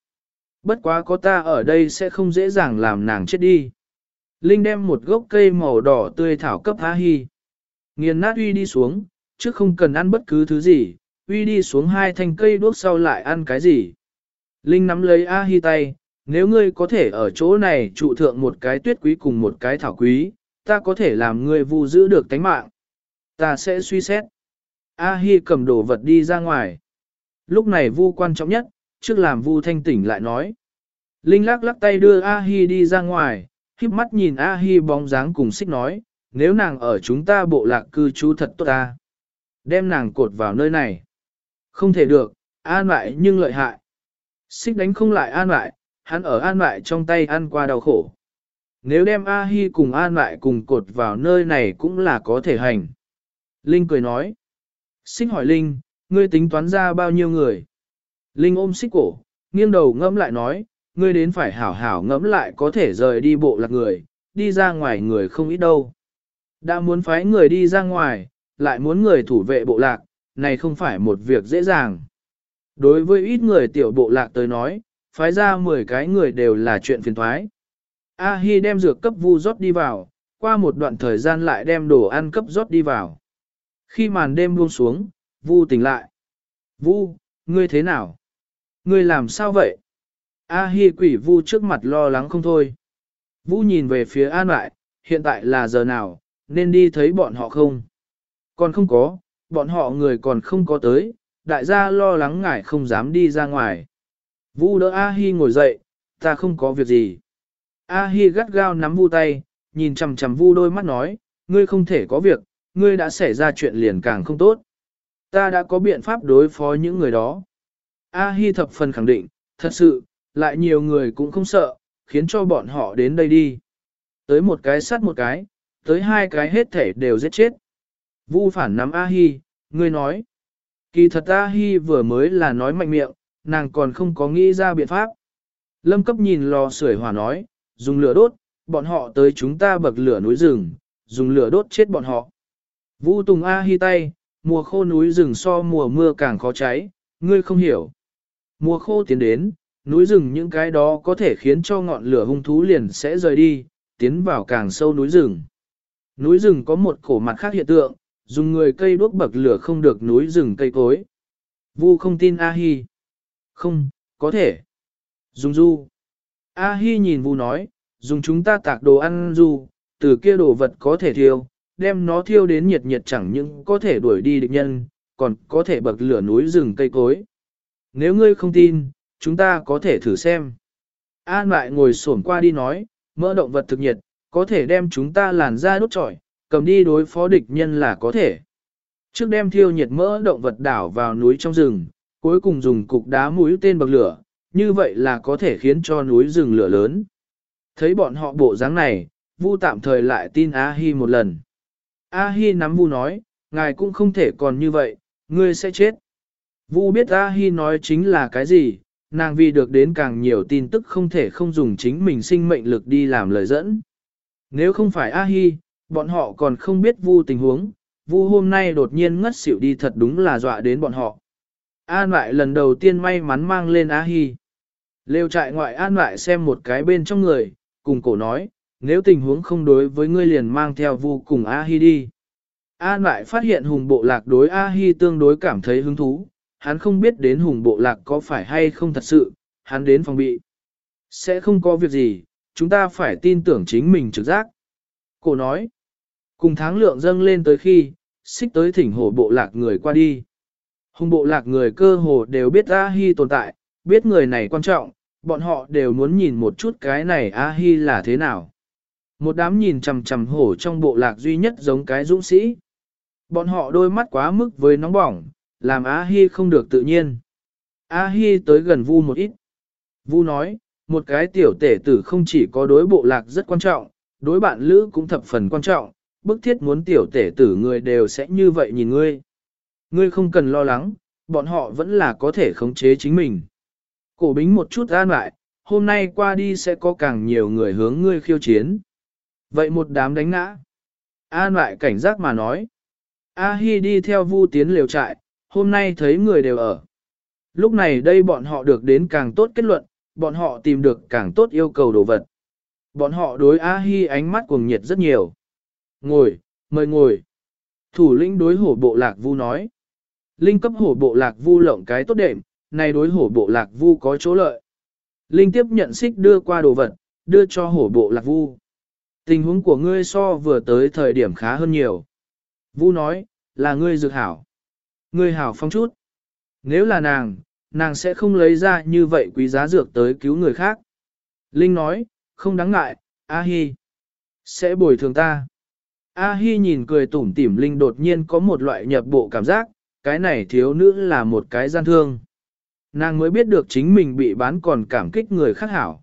Bất quá có ta ở đây sẽ không dễ dàng làm nàng chết đi. Linh đem một gốc cây màu đỏ tươi thảo cấp A Hi. Nghiền nát uy đi xuống, chứ không cần ăn bất cứ thứ gì, uy đi xuống hai thanh cây đuốc sau lại ăn cái gì. Linh nắm lấy A Hi tay, nếu ngươi có thể ở chỗ này trụ thượng một cái tuyết quý cùng một cái thảo quý, ta có thể làm ngươi vu giữ được tánh mạng. Ta sẽ suy xét. A Hi cầm đồ vật đi ra ngoài. Lúc này vu quan trọng nhất, trước làm vu thanh tỉnh lại nói. Linh lắc lắc tay đưa A Hi đi ra ngoài, khiếp mắt nhìn A Hi bóng dáng cùng xích nói, nếu nàng ở chúng ta bộ lạc cư trú thật tốt ta. Đem nàng cột vào nơi này. Không thể được, an lại nhưng lợi hại. Xích đánh không lại an lại, hắn ở an lại trong tay ăn qua đau khổ. Nếu đem A Hi cùng an lại cùng cột vào nơi này cũng là có thể hành. Linh cười nói. Xích hỏi Linh, ngươi tính toán ra bao nhiêu người? Linh ôm xích cổ, nghiêng đầu ngẫm lại nói, ngươi đến phải hảo hảo ngẫm lại có thể rời đi bộ lạc người, đi ra ngoài người không ít đâu. Đã muốn phái người đi ra ngoài, lại muốn người thủ vệ bộ lạc, này không phải một việc dễ dàng. Đối với ít người tiểu bộ lạc tới nói, phái ra 10 cái người đều là chuyện phiền thoái. A Hi đem dược cấp vu rót đi vào, qua một đoạn thời gian lại đem đồ ăn cấp rót đi vào. Khi màn đêm buông xuống, vu tỉnh lại. Vu, ngươi thế nào? Ngươi làm sao vậy? A Hi quỷ vu trước mặt lo lắng không thôi. Vu nhìn về phía An lại, hiện tại là giờ nào, nên đi thấy bọn họ không? Còn không có, bọn họ người còn không có tới, đại gia lo lắng ngại không dám đi ra ngoài. Vu đỡ A Hi ngồi dậy, ta không có việc gì. A Hi gắt gao nắm Vu tay, nhìn chằm chằm Vu đôi mắt nói, ngươi không thể có việc, ngươi đã xảy ra chuyện liền càng không tốt. Ta đã có biện pháp đối phó những người đó. A Hi thập phần khẳng định, thật sự, lại nhiều người cũng không sợ, khiến cho bọn họ đến đây đi. Tới một cái sát một cái, tới hai cái hết thể đều giết chết. Vu phản nắm A-hi, ngươi nói. Kỳ thật A-hi vừa mới là nói mạnh miệng, nàng còn không có nghĩ ra biện pháp. Lâm cấp nhìn lò sưởi hỏa nói, dùng lửa đốt, bọn họ tới chúng ta bậc lửa núi rừng, dùng lửa đốt chết bọn họ. Vu tùng A-hi tay, mùa khô núi rừng so mùa mưa càng khó cháy, ngươi không hiểu. Mùa khô tiến đến, núi rừng những cái đó có thể khiến cho ngọn lửa hung thú liền sẽ rời đi, tiến vào càng sâu núi rừng. Núi rừng có một cổ mặt khác hiện tượng, dùng người cây đuốc bậc lửa không được núi rừng cây cối. Vu không tin A-hi. Không, có thể. Dùng du. A-hi nhìn Vu nói, dùng chúng ta tạc đồ ăn du, từ kia đồ vật có thể thiêu, đem nó thiêu đến nhiệt nhiệt chẳng những có thể đuổi đi địch nhân, còn có thể bậc lửa núi rừng cây cối. Nếu ngươi không tin, chúng ta có thể thử xem. An lại ngồi xổm qua đi nói, mỡ động vật thực nhiệt, có thể đem chúng ta làn ra đốt trọi, cầm đi đối phó địch nhân là có thể. Trước đem thiêu nhiệt mỡ động vật đảo vào núi trong rừng, cuối cùng dùng cục đá mũi tên bậc lửa, như vậy là có thể khiến cho núi rừng lửa lớn. Thấy bọn họ bộ dáng này, Vu tạm thời lại tin A-hi một lần. A-hi nắm Vu nói, ngài cũng không thể còn như vậy, ngươi sẽ chết. Vu biết A-hi nói chính là cái gì, nàng vì được đến càng nhiều tin tức không thể không dùng chính mình sinh mệnh lực đi làm lời dẫn. Nếu không phải A-hi, bọn họ còn không biết vu tình huống, vu hôm nay đột nhiên ngất xỉu đi thật đúng là dọa đến bọn họ. An lại lần đầu tiên may mắn mang lên A-hi. Lêu trại ngoại an lại xem một cái bên trong người, cùng cổ nói, nếu tình huống không đối với ngươi liền mang theo vô cùng A-hi đi. An lại phát hiện hùng bộ lạc đối A-hi tương đối cảm thấy hứng thú, hắn không biết đến hùng bộ lạc có phải hay không thật sự, hắn đến phòng bị. Sẽ không có việc gì, chúng ta phải tin tưởng chính mình trực giác. Cổ nói, cùng tháng lượng dâng lên tới khi, xích tới thỉnh hổ bộ lạc người qua đi. Hùng bộ lạc người cơ hồ đều biết A-hi tồn tại, biết người này quan trọng, bọn họ đều muốn nhìn một chút cái này A-hi là thế nào. Một đám nhìn chằm chằm hổ trong bộ lạc duy nhất giống cái dũng sĩ. Bọn họ đôi mắt quá mức với nóng bỏng, làm A-hi không được tự nhiên. A-hi tới gần Vu một ít. Vu nói, một cái tiểu tể tử không chỉ có đối bộ lạc rất quan trọng, đối bạn lữ cũng thập phần quan trọng, bức thiết muốn tiểu tể tử người đều sẽ như vậy nhìn ngươi. Ngươi không cần lo lắng, bọn họ vẫn là có thể khống chế chính mình. Cổ bính một chút an lại, hôm nay qua đi sẽ có càng nhiều người hướng ngươi khiêu chiến. Vậy một đám đánh ngã. An lại cảnh giác mà nói. A Hi đi theo vu tiến liều trại, hôm nay thấy người đều ở. Lúc này đây bọn họ được đến càng tốt kết luận, bọn họ tìm được càng tốt yêu cầu đồ vật. Bọn họ đối A Hi ánh mắt cuồng nhiệt rất nhiều. Ngồi, mời ngồi. Thủ lĩnh đối hổ bộ lạc vu nói. Linh cấp hổ bộ lạc vu lộng cái tốt đệm, này đối hổ bộ lạc vu có chỗ lợi. Linh tiếp nhận xích đưa qua đồ vật, đưa cho hổ bộ lạc vu. Tình huống của ngươi so vừa tới thời điểm khá hơn nhiều. Vu nói, là ngươi dược hảo. Ngươi hảo phong chút. Nếu là nàng, nàng sẽ không lấy ra như vậy quý giá dược tới cứu người khác. Linh nói, không đáng ngại, A-hi. Sẽ bồi thường ta. A-hi nhìn cười tủm tỉm Linh đột nhiên có một loại nhập bộ cảm giác, cái này thiếu nữ là một cái gian thương. Nàng mới biết được chính mình bị bán còn cảm kích người khác hảo.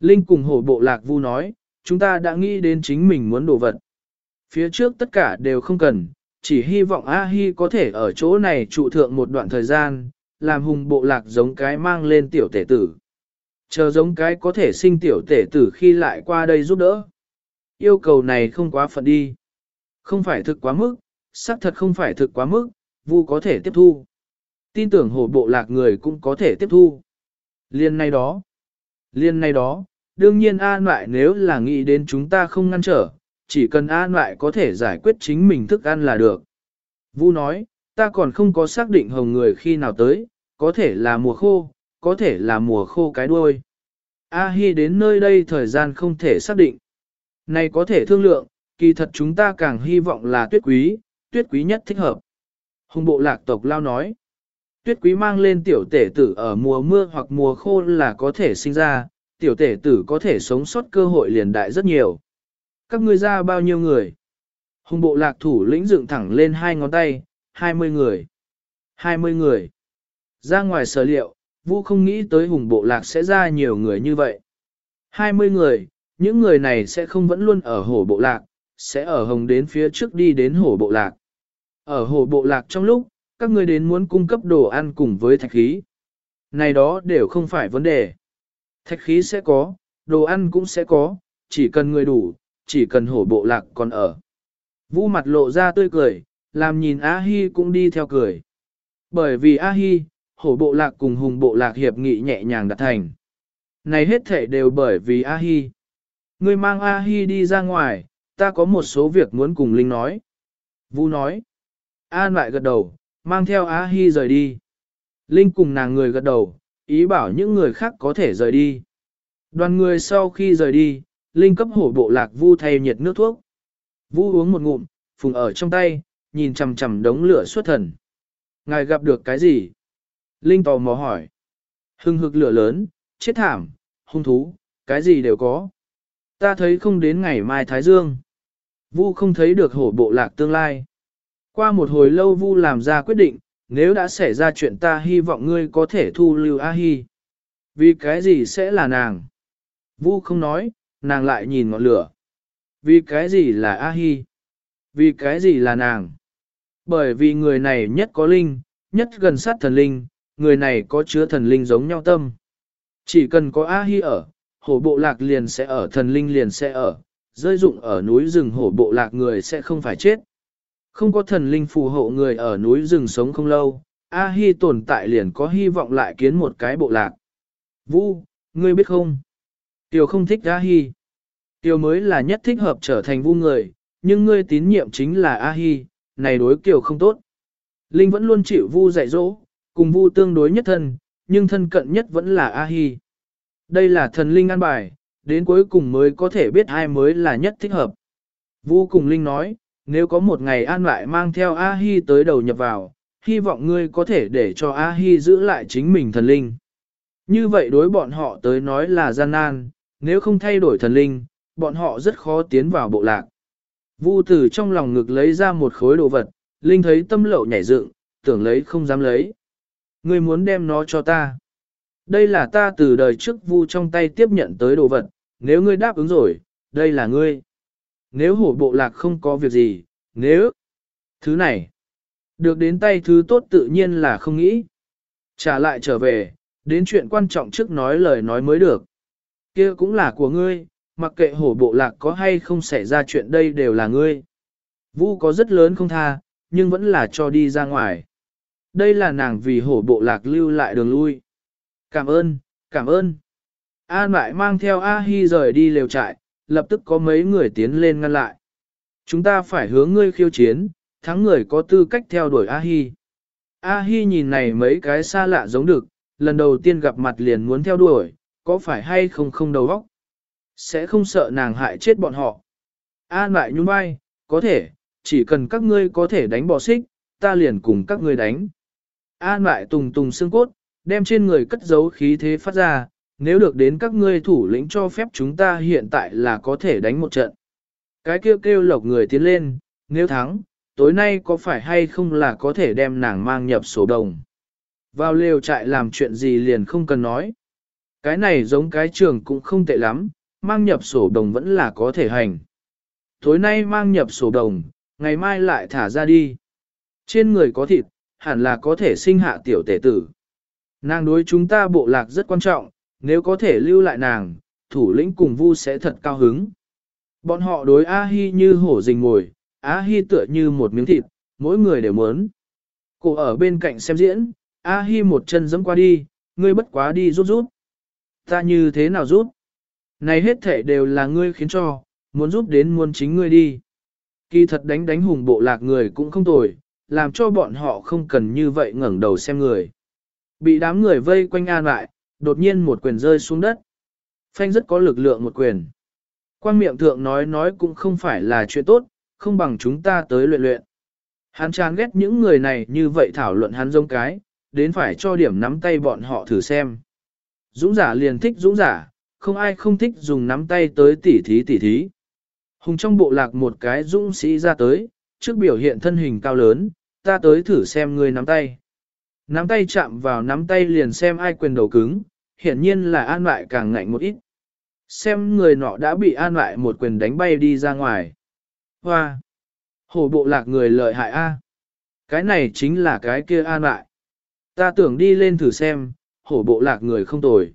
Linh cùng hổ bộ lạc vu nói, chúng ta đã nghĩ đến chính mình muốn đồ vật. Phía trước tất cả đều không cần, chỉ hy vọng A-hi có thể ở chỗ này trụ thượng một đoạn thời gian, làm hùng bộ lạc giống cái mang lên tiểu tể tử. Chờ giống cái có thể sinh tiểu tể tử khi lại qua đây giúp đỡ. Yêu cầu này không quá phận đi. Không phải thực quá mức, xác thật không phải thực quá mức, vu có thể tiếp thu. Tin tưởng hổ bộ lạc người cũng có thể tiếp thu. Liên này đó. Liên này đó, đương nhiên an lại nếu là nghĩ đến chúng ta không ngăn trở, chỉ cần an lại có thể giải quyết chính mình thức ăn là được. Vu nói, ta còn không có xác định hồng người khi nào tới, có thể là mùa khô, có thể là mùa khô cái đuôi. A-hi đến nơi đây thời gian không thể xác định. Này có thể thương lượng, kỳ thật chúng ta càng hy vọng là tuyết quý, tuyết quý nhất thích hợp. Hùng bộ lạc tộc lao nói, tuyết quý mang lên tiểu tể tử ở mùa mưa hoặc mùa khô là có thể sinh ra, tiểu tể tử có thể sống sót cơ hội liền đại rất nhiều. Các ngươi ra bao nhiêu người? Hùng bộ lạc thủ lĩnh dựng thẳng lên hai ngón tay, 20 người. 20 người. Ra ngoài sở liệu, Vu không nghĩ tới hùng bộ lạc sẽ ra nhiều người như vậy. 20 người, những người này sẽ không vẫn luôn ở hổ bộ lạc, sẽ ở hồng đến phía trước đi đến hổ bộ lạc. Ở hổ bộ lạc trong lúc, các ngươi đến muốn cung cấp đồ ăn cùng với thạch khí. Này đó đều không phải vấn đề. Thạch khí sẽ có, đồ ăn cũng sẽ có, chỉ cần người đủ, chỉ cần hổ bộ lạc còn ở. Vũ mặt lộ ra tươi cười, làm nhìn A-hi cũng đi theo cười. Bởi vì A-hi, hổ bộ lạc cùng hùng bộ lạc hiệp nghị nhẹ nhàng đạt thành. Này hết thể đều bởi vì A-hi. Ngươi mang A-hi đi ra ngoài, ta có một số việc muốn cùng Linh nói. Vũ nói. An lại gật đầu, mang theo A-hi rời đi. Linh cùng nàng người gật đầu, ý bảo những người khác có thể rời đi. Đoàn người sau khi rời đi, Linh cấp hổ bộ lạc Vu thay nhiệt nước thuốc. Vu uống một ngụm, phùng ở trong tay, nhìn chằm chằm đống lửa xuất thần. Ngài gặp được cái gì? Linh tò mò hỏi. Hưng hực lửa lớn, chết thảm, hung thú, cái gì đều có. Ta thấy không đến ngày mai Thái Dương. Vu không thấy được hổ bộ lạc tương lai. Qua một hồi lâu Vu làm ra quyết định, nếu đã xảy ra chuyện ta hy vọng ngươi có thể thu lưu A-hi. Vì cái gì sẽ là nàng? Vu không nói, nàng lại nhìn ngọn lửa. Vì cái gì là A-hi? Vì cái gì là nàng? Bởi vì người này nhất có linh, nhất gần sát thần linh, người này có chứa thần linh giống nhau tâm. Chỉ cần có A-hi ở, hổ bộ lạc liền sẽ ở thần linh liền sẽ ở, rơi dụng ở núi rừng hổ bộ lạc người sẽ không phải chết. Không có thần linh phù hộ người ở núi rừng sống không lâu, A-hi tồn tại liền có hy vọng lại kiến một cái bộ lạc. Vu, ngươi biết không? Tiểu không thích A-hi. Tiểu mới là nhất thích hợp trở thành vu người, nhưng ngươi tín nhiệm chính là A-hi, này đối kiểu không tốt. Linh vẫn luôn chịu vu dạy dỗ, cùng vu tương đối nhất thân, nhưng thân cận nhất vẫn là A-hi. Đây là thần linh an bài, đến cuối cùng mới có thể biết ai mới là nhất thích hợp. Vu cùng Linh nói, nếu có một ngày an lại mang theo A-hi tới đầu nhập vào, hy vọng ngươi có thể để cho A-hi giữ lại chính mình thần linh. Như vậy đối bọn họ tới nói là gian nan, nếu không thay đổi thần linh, bọn họ rất khó tiến vào bộ lạc. Vu Tử trong lòng ngực lấy ra một khối đồ vật, Linh thấy tâm lậu nhảy dựng, tưởng lấy không dám lấy. Ngươi muốn đem nó cho ta. Đây là ta từ đời trước Vu trong tay tiếp nhận tới đồ vật, nếu ngươi đáp ứng rồi, đây là ngươi. Nếu hổ bộ lạc không có việc gì, nếu... Thứ này, được đến tay thứ tốt tự nhiên là không nghĩ. Trả lại trở về, đến chuyện quan trọng trước nói lời nói mới được. kia cũng là của ngươi, mặc kệ hổ bộ lạc có hay không xảy ra chuyện đây đều là ngươi. Vu có rất lớn không tha, nhưng vẫn là cho đi ra ngoài. Đây là nàng vì hổ bộ lạc lưu lại đường lui. Cảm ơn, cảm ơn. An lại mang theo A-hi rời đi lều trại, lập tức có mấy người tiến lên ngăn lại. Chúng ta phải hướng ngươi khiêu chiến, thắng người có tư cách theo đuổi A-hi. A-hi nhìn này mấy cái xa lạ giống được, lần đầu tiên gặp mặt liền muốn theo đuổi, có phải hay không không đầu óc? Sẽ không sợ nàng hại chết bọn họ. An lại nhún vai, có thể, chỉ cần các ngươi có thể đánh bò xích, ta liền cùng các ngươi đánh. An lại tùng tùng xương cốt, đem trên người cất giấu khí thế phát ra, nếu được đến các ngươi thủ lĩnh cho phép chúng ta hiện tại là có thể đánh một trận. Cái kêu kêu lộc người tiến lên, nếu thắng, tối nay có phải hay không là có thể đem nàng mang nhập sổ đồng. Vào lều trại làm chuyện gì liền không cần nói. Cái này giống cái trường cũng không tệ lắm, mang nhập sổ đồng vẫn là có thể hành. Tối nay mang nhập sổ đồng, ngày mai lại thả ra đi. Trên người có thịt, hẳn là có thể sinh hạ tiểu tể tử. Nàng đối chúng ta bộ lạc rất quan trọng, nếu có thể lưu lại nàng, thủ lĩnh cùng vu sẽ thật cao hứng. Bọn họ đối A-hi như hổ rình ngồi, A-hi tựa như một miếng thịt, mỗi người đều muốn. Cô ở bên cạnh xem diễn, A-hi một chân dẫm qua đi, ngươi bất quá đi rút rút. Ta như thế nào rút? Này hết thể đều là ngươi khiến cho, muốn giúp đến muốn chính ngươi đi. Kỳ thật đánh đánh hùng bộ lạc người cũng không tồi, làm cho bọn họ không cần như vậy ngẩng đầu xem người. Bị đám người vây quanh an lại, đột nhiên một quyền rơi xuống đất. Phanh rất có lực lượng một quyền. Quan miệng thượng nói nói cũng không phải là chuyện tốt, không bằng chúng ta tới luyện luyện. Hắn chán ghét những người này như vậy thảo luận hắn giống cái, đến phải cho điểm nắm tay bọn họ thử xem. Dũng giả liền thích dũng giả, không ai không thích dùng nắm tay tới tỉ thí tỉ thí. Hùng trong bộ lạc một cái dũng sĩ ra tới, trước biểu hiện thân hình cao lớn, ta tới thử xem người nắm tay. Nắm tay chạm vào nắm tay liền xem ai quyền đầu cứng, hiển nhiên là an lại càng ngạnh một ít. Xem người nọ đã bị an lại một quyền đánh bay đi ra ngoài. Hoa! Hổ bộ lạc người lợi hại A. Cái này chính là cái kia an lại. Ta tưởng đi lên thử xem, hổ bộ lạc người không tồi.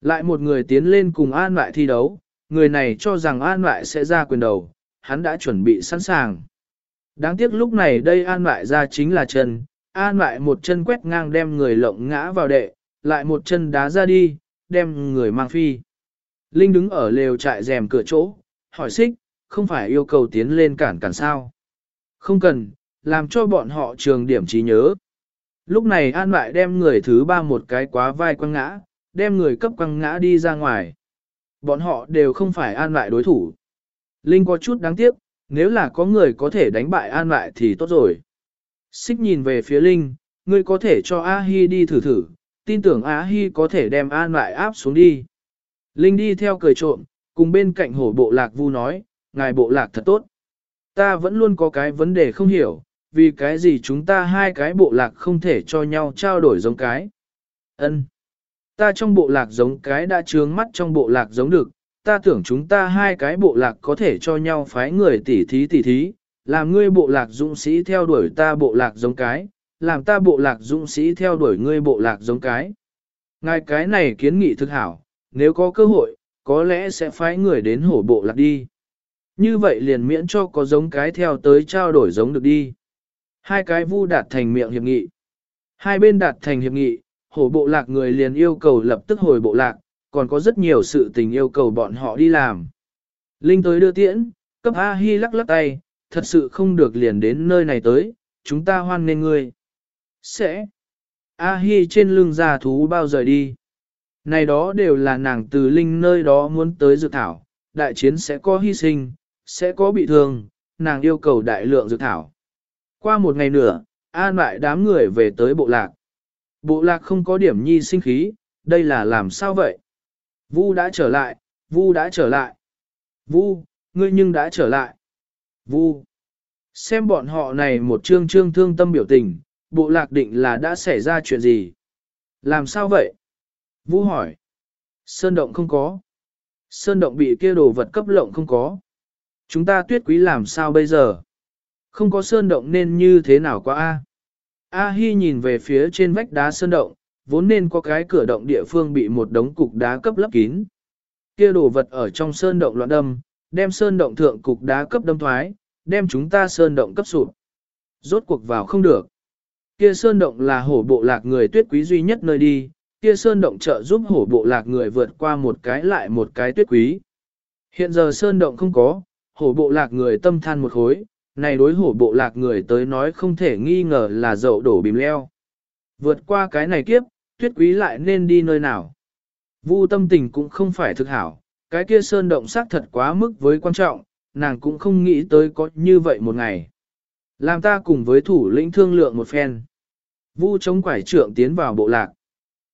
Lại một người tiến lên cùng an lại thi đấu, người này cho rằng an lại sẽ ra quyền đầu, hắn đã chuẩn bị sẵn sàng. Đáng tiếc lúc này đây an lại ra chính là chân, an lại một chân quét ngang đem người lộng ngã vào đệ, lại một chân đá ra đi, đem người mang phi. Linh đứng ở lều trại rèm cửa chỗ, hỏi xích, không phải yêu cầu tiến lên cản cản sao. Không cần, làm cho bọn họ trường điểm trí nhớ. Lúc này an lại đem người thứ ba một cái quá vai quăng ngã, đem người cấp quăng ngã đi ra ngoài. Bọn họ đều không phải an lại đối thủ. Linh có chút đáng tiếc, nếu là có người có thể đánh bại an lại thì tốt rồi. Xích nhìn về phía Linh, ngươi có thể cho A-hi đi thử thử, tin tưởng A-hi có thể đem an lại áp xuống đi. Linh đi theo cười trộm, cùng bên cạnh hổ bộ lạc vu nói, ngài bộ lạc thật tốt. Ta vẫn luôn có cái vấn đề không hiểu, vì cái gì chúng ta hai cái bộ lạc không thể cho nhau trao đổi giống cái. Ân, Ta trong bộ lạc giống cái đã trướng mắt trong bộ lạc giống được, ta tưởng chúng ta hai cái bộ lạc có thể cho nhau phái người tỉ thí tỉ thí, làm ngươi bộ lạc dũng sĩ theo đuổi ta bộ lạc giống cái, làm ta bộ lạc dũng sĩ theo đuổi ngươi bộ lạc giống cái. Ngài cái này kiến nghị thực hảo, nếu có cơ hội, có lẽ sẽ phái người đến hổ bộ lạc đi. như vậy liền miễn cho có giống cái theo tới trao đổi giống được đi. Hai cái vu đạt thành miệng hiệp nghị. Hai bên đạt thành hiệp nghị, hổ bộ lạc người liền yêu cầu lập tức hồi bộ lạc, còn có rất nhiều sự tình yêu cầu bọn họ đi làm. Linh tới đưa tiễn, cấp A Hi lắc lắc tay, thật sự không được liền đến nơi này tới, chúng ta hoan nên ngươi. Sẽ. A Hi trên lưng già thú bao giờ đi. Này đó đều là nàng từ Linh nơi đó muốn tới dự thảo, đại chiến sẽ có hy sinh, sẽ có bị thương, nàng yêu cầu đại lượng dự thảo. Qua một ngày nữa, an lại đám người về tới bộ lạc. Bộ lạc không có điểm nhi sinh khí, đây là làm sao vậy? Vu đã trở lại, Vu đã trở lại. Vu, ngươi nhưng đã trở lại. Vu. Xem bọn họ này một trương trương thương tâm biểu tình, bộ lạc định là đã xảy ra chuyện gì? Làm sao vậy? Vu hỏi. Sơn động không có. Sơn động bị kia đồ vật cấp lộng không có. Chúng ta tuyết quý làm sao bây giờ? Không có sơn động nên như thế nào quá A? A Hi nhìn về phía trên vách đá sơn động, vốn nên có cái cửa động địa phương bị một đống cục đá cấp lấp kín. Kia đồ vật ở trong sơn động loạn đâm, đem sơn động thượng cục đá cấp đâm thoái, đem chúng ta sơn động cấp sụp. Rốt cuộc vào không được. Kia sơn động là hổ bộ lạc người tuyết quý duy nhất nơi đi, kia sơn động trợ giúp hổ bộ lạc người vượt qua một cái lại một cái tuyết quý. Hiện giờ sơn động không có, hổ bộ lạc người tâm than một khối, này đối hổ bộ lạc người tới nói không thể nghi ngờ là dậu đổ bìm leo. Vượt qua cái này kiếp, tuyết quý lại nên đi nơi nào. Vu tâm tình cũng không phải thực hảo, cái kia sơn động xác thật quá mức với quan trọng, nàng cũng không nghĩ tới có như vậy một ngày. Làm ta cùng với thủ lĩnh thương lượng một phen. Vu chống quải trượng tiến vào bộ lạc.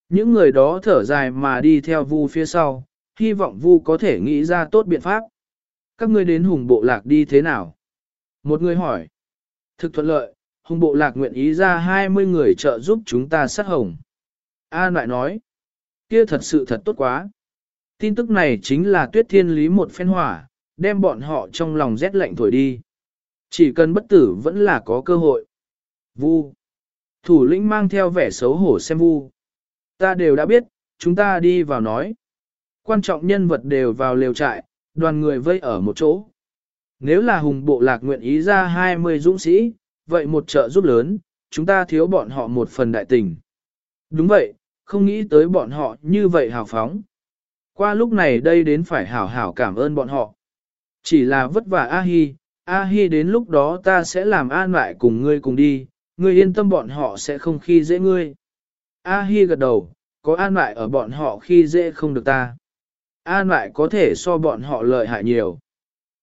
Những người đó thở dài mà đi theo Vu phía sau, hy vọng Vu có thể nghĩ ra tốt biện pháp. Các ngươi đến hùng bộ lạc đi thế nào? Một người hỏi. Thực thuận lợi, hùng bộ lạc nguyện ý ra 20 người trợ giúp chúng ta sát hồng. A lại nói. Kia thật sự thật tốt quá. Tin tức này chính là tuyết thiên lý một phen hỏa, đem bọn họ trong lòng rét lạnh thổi đi. Chỉ cần bất tử vẫn là có cơ hội. Vu. Thủ lĩnh mang theo vẻ xấu hổ xem vu. Ta đều đã biết, chúng ta đi vào nói. Quan trọng nhân vật đều vào lều trại, đoàn người vây ở một chỗ. Nếu là hùng bộ lạc nguyện ý ra 20 dũng sĩ, vậy một trợ giúp lớn, chúng ta thiếu bọn họ một phần đại tình. Đúng vậy, không nghĩ tới bọn họ như vậy hào phóng. Qua lúc này đây đến phải hảo hảo cảm ơn bọn họ. Chỉ là vất vả A-hi, A-hi đến lúc đó ta sẽ làm an lại cùng ngươi cùng đi, ngươi yên tâm bọn họ sẽ không khi dễ ngươi. A-hi gật đầu, có an lại ở bọn họ khi dễ không được ta. An lại có thể so bọn họ lợi hại nhiều.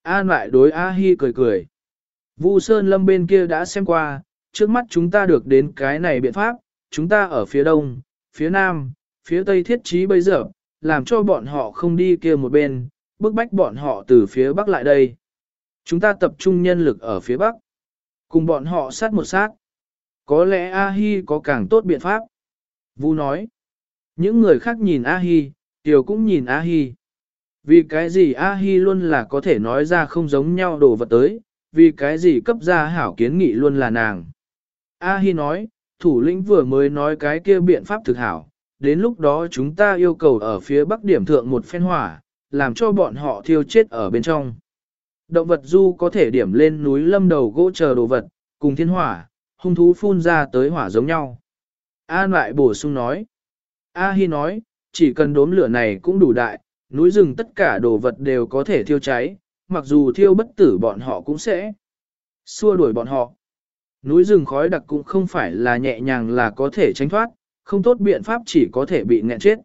An lại đối A-hi cười cười. Vu Sơn Lâm bên kia đã xem qua, trước mắt chúng ta được đến cái này biện pháp, chúng ta ở phía đông, phía nam, phía tây thiết trí bây giờ, làm cho bọn họ không đi kia một bên, bức bách bọn họ từ phía bắc lại đây. Chúng ta tập trung nhân lực ở phía bắc, cùng bọn họ sát một sát. Có lẽ A-hi có càng tốt biện pháp. Vu nói, những người khác nhìn A-hi, Tiểu cũng nhìn A-hi. Vì cái gì A-hi luôn là có thể nói ra không giống nhau đồ vật tới, vì cái gì cấp ra hảo kiến nghị luôn là nàng. A-hi nói, thủ lĩnh vừa mới nói cái kia biện pháp thực hảo, đến lúc đó chúng ta yêu cầu ở phía bắc điểm thượng một phen hỏa, làm cho bọn họ thiêu chết ở bên trong. Động vật du có thể điểm lên núi lâm đầu gỗ chờ đồ vật, cùng thiên hỏa, hung thú phun ra tới hỏa giống nhau. An lại bổ sung nói. A Hi nói, chỉ cần đốm lửa này cũng đủ đại, núi rừng tất cả đồ vật đều có thể thiêu cháy, mặc dù thiêu bất tử bọn họ cũng sẽ xua đuổi bọn họ. Núi rừng khói đặc cũng không phải là nhẹ nhàng là có thể tránh thoát, không tốt biện pháp chỉ có thể bị nghẹn chết.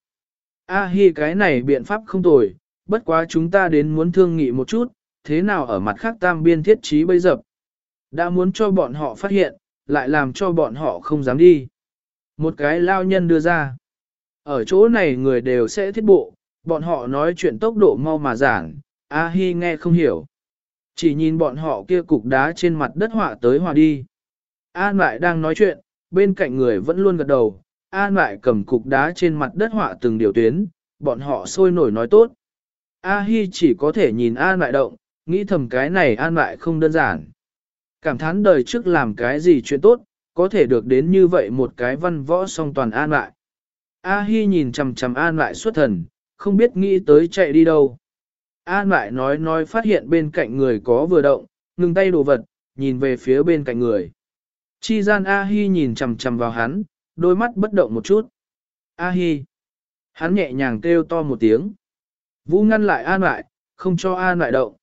A hi cái này biện pháp không tồi, bất quá chúng ta đến muốn thương nghị một chút, thế nào ở mặt khác tam biên thiết trí bây giờ. Đã muốn cho bọn họ phát hiện, lại làm cho bọn họ không dám đi. Một cái lao nhân đưa ra. Ở chỗ này người đều sẽ thiết bộ, bọn họ nói chuyện tốc độ mau mà giảng, A Hi nghe không hiểu. Chỉ nhìn bọn họ kia cục đá trên mặt đất họa tới họa đi. An lại đang nói chuyện, bên cạnh người vẫn luôn gật đầu, An lại cầm cục đá trên mặt đất họa từng điều tuyến, bọn họ sôi nổi nói tốt. A Hi chỉ có thể nhìn An lại động, nghĩ thầm cái này An lại không đơn giản. Cảm thán đời trước làm cái gì chuyện tốt, có thể được đến như vậy một cái văn võ song toàn An lại. A Hi nhìn chằm chằm An lại xuất thần, không biết nghĩ tới chạy đi đâu. An lại nói nói phát hiện bên cạnh người có vừa động, ngừng tay đồ vật, nhìn về phía bên cạnh người. Chi gian A-hi nhìn chằm chằm vào hắn, đôi mắt bất động một chút. A-hi. Hắn nhẹ nhàng kêu to một tiếng. Vũ ngăn lại An lại, không cho An lại động.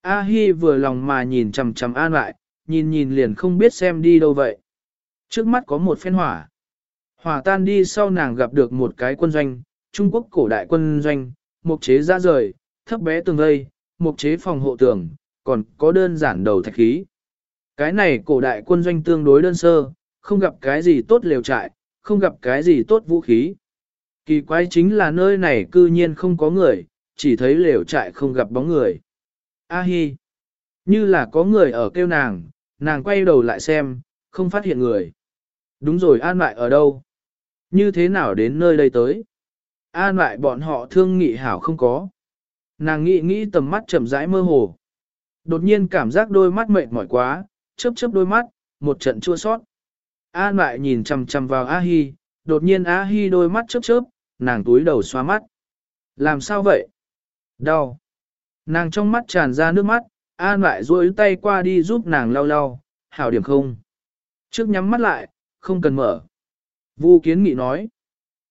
A-hi vừa lòng mà nhìn chằm chằm An lại, nhìn nhìn liền không biết xem đi đâu vậy. Trước mắt có một phen hỏa. Hỏa tan đi sau nàng gặp được một cái quân doanh, Trung Quốc cổ đại quân doanh, mục chế ra rời, thấp bé tường vây, mục chế phòng hộ tường, còn có đơn giản đầu thạch khí. Cái này cổ đại quân doanh tương đối đơn sơ, không gặp cái gì tốt liều trại, không gặp cái gì tốt vũ khí. Kỳ quái chính là nơi này cư nhiên không có người, chỉ thấy liều trại không gặp bóng người. A hi! Như là có người ở kêu nàng, nàng quay đầu lại xem, không phát hiện người. Đúng rồi an lại ở đâu? Như thế nào đến nơi đây tới? An lại bọn họ thương nghị hảo không có. Nàng nghĩ nghĩ tầm mắt chậm rãi mơ hồ. Đột nhiên cảm giác đôi mắt mệt mỏi quá, chớp chớp đôi mắt, một trận chua sót. An lại nhìn chằm chằm vào A Hi, đột nhiên A Hi đôi mắt chớp chớp, nàng túi đầu xoa mắt. Làm sao vậy? Đau. Nàng trong mắt tràn ra nước mắt, An lại duỗi tay qua đi giúp nàng lau lau, hảo điểm không? Trước nhắm mắt lại, không cần mở. Vu kiến nghị nói.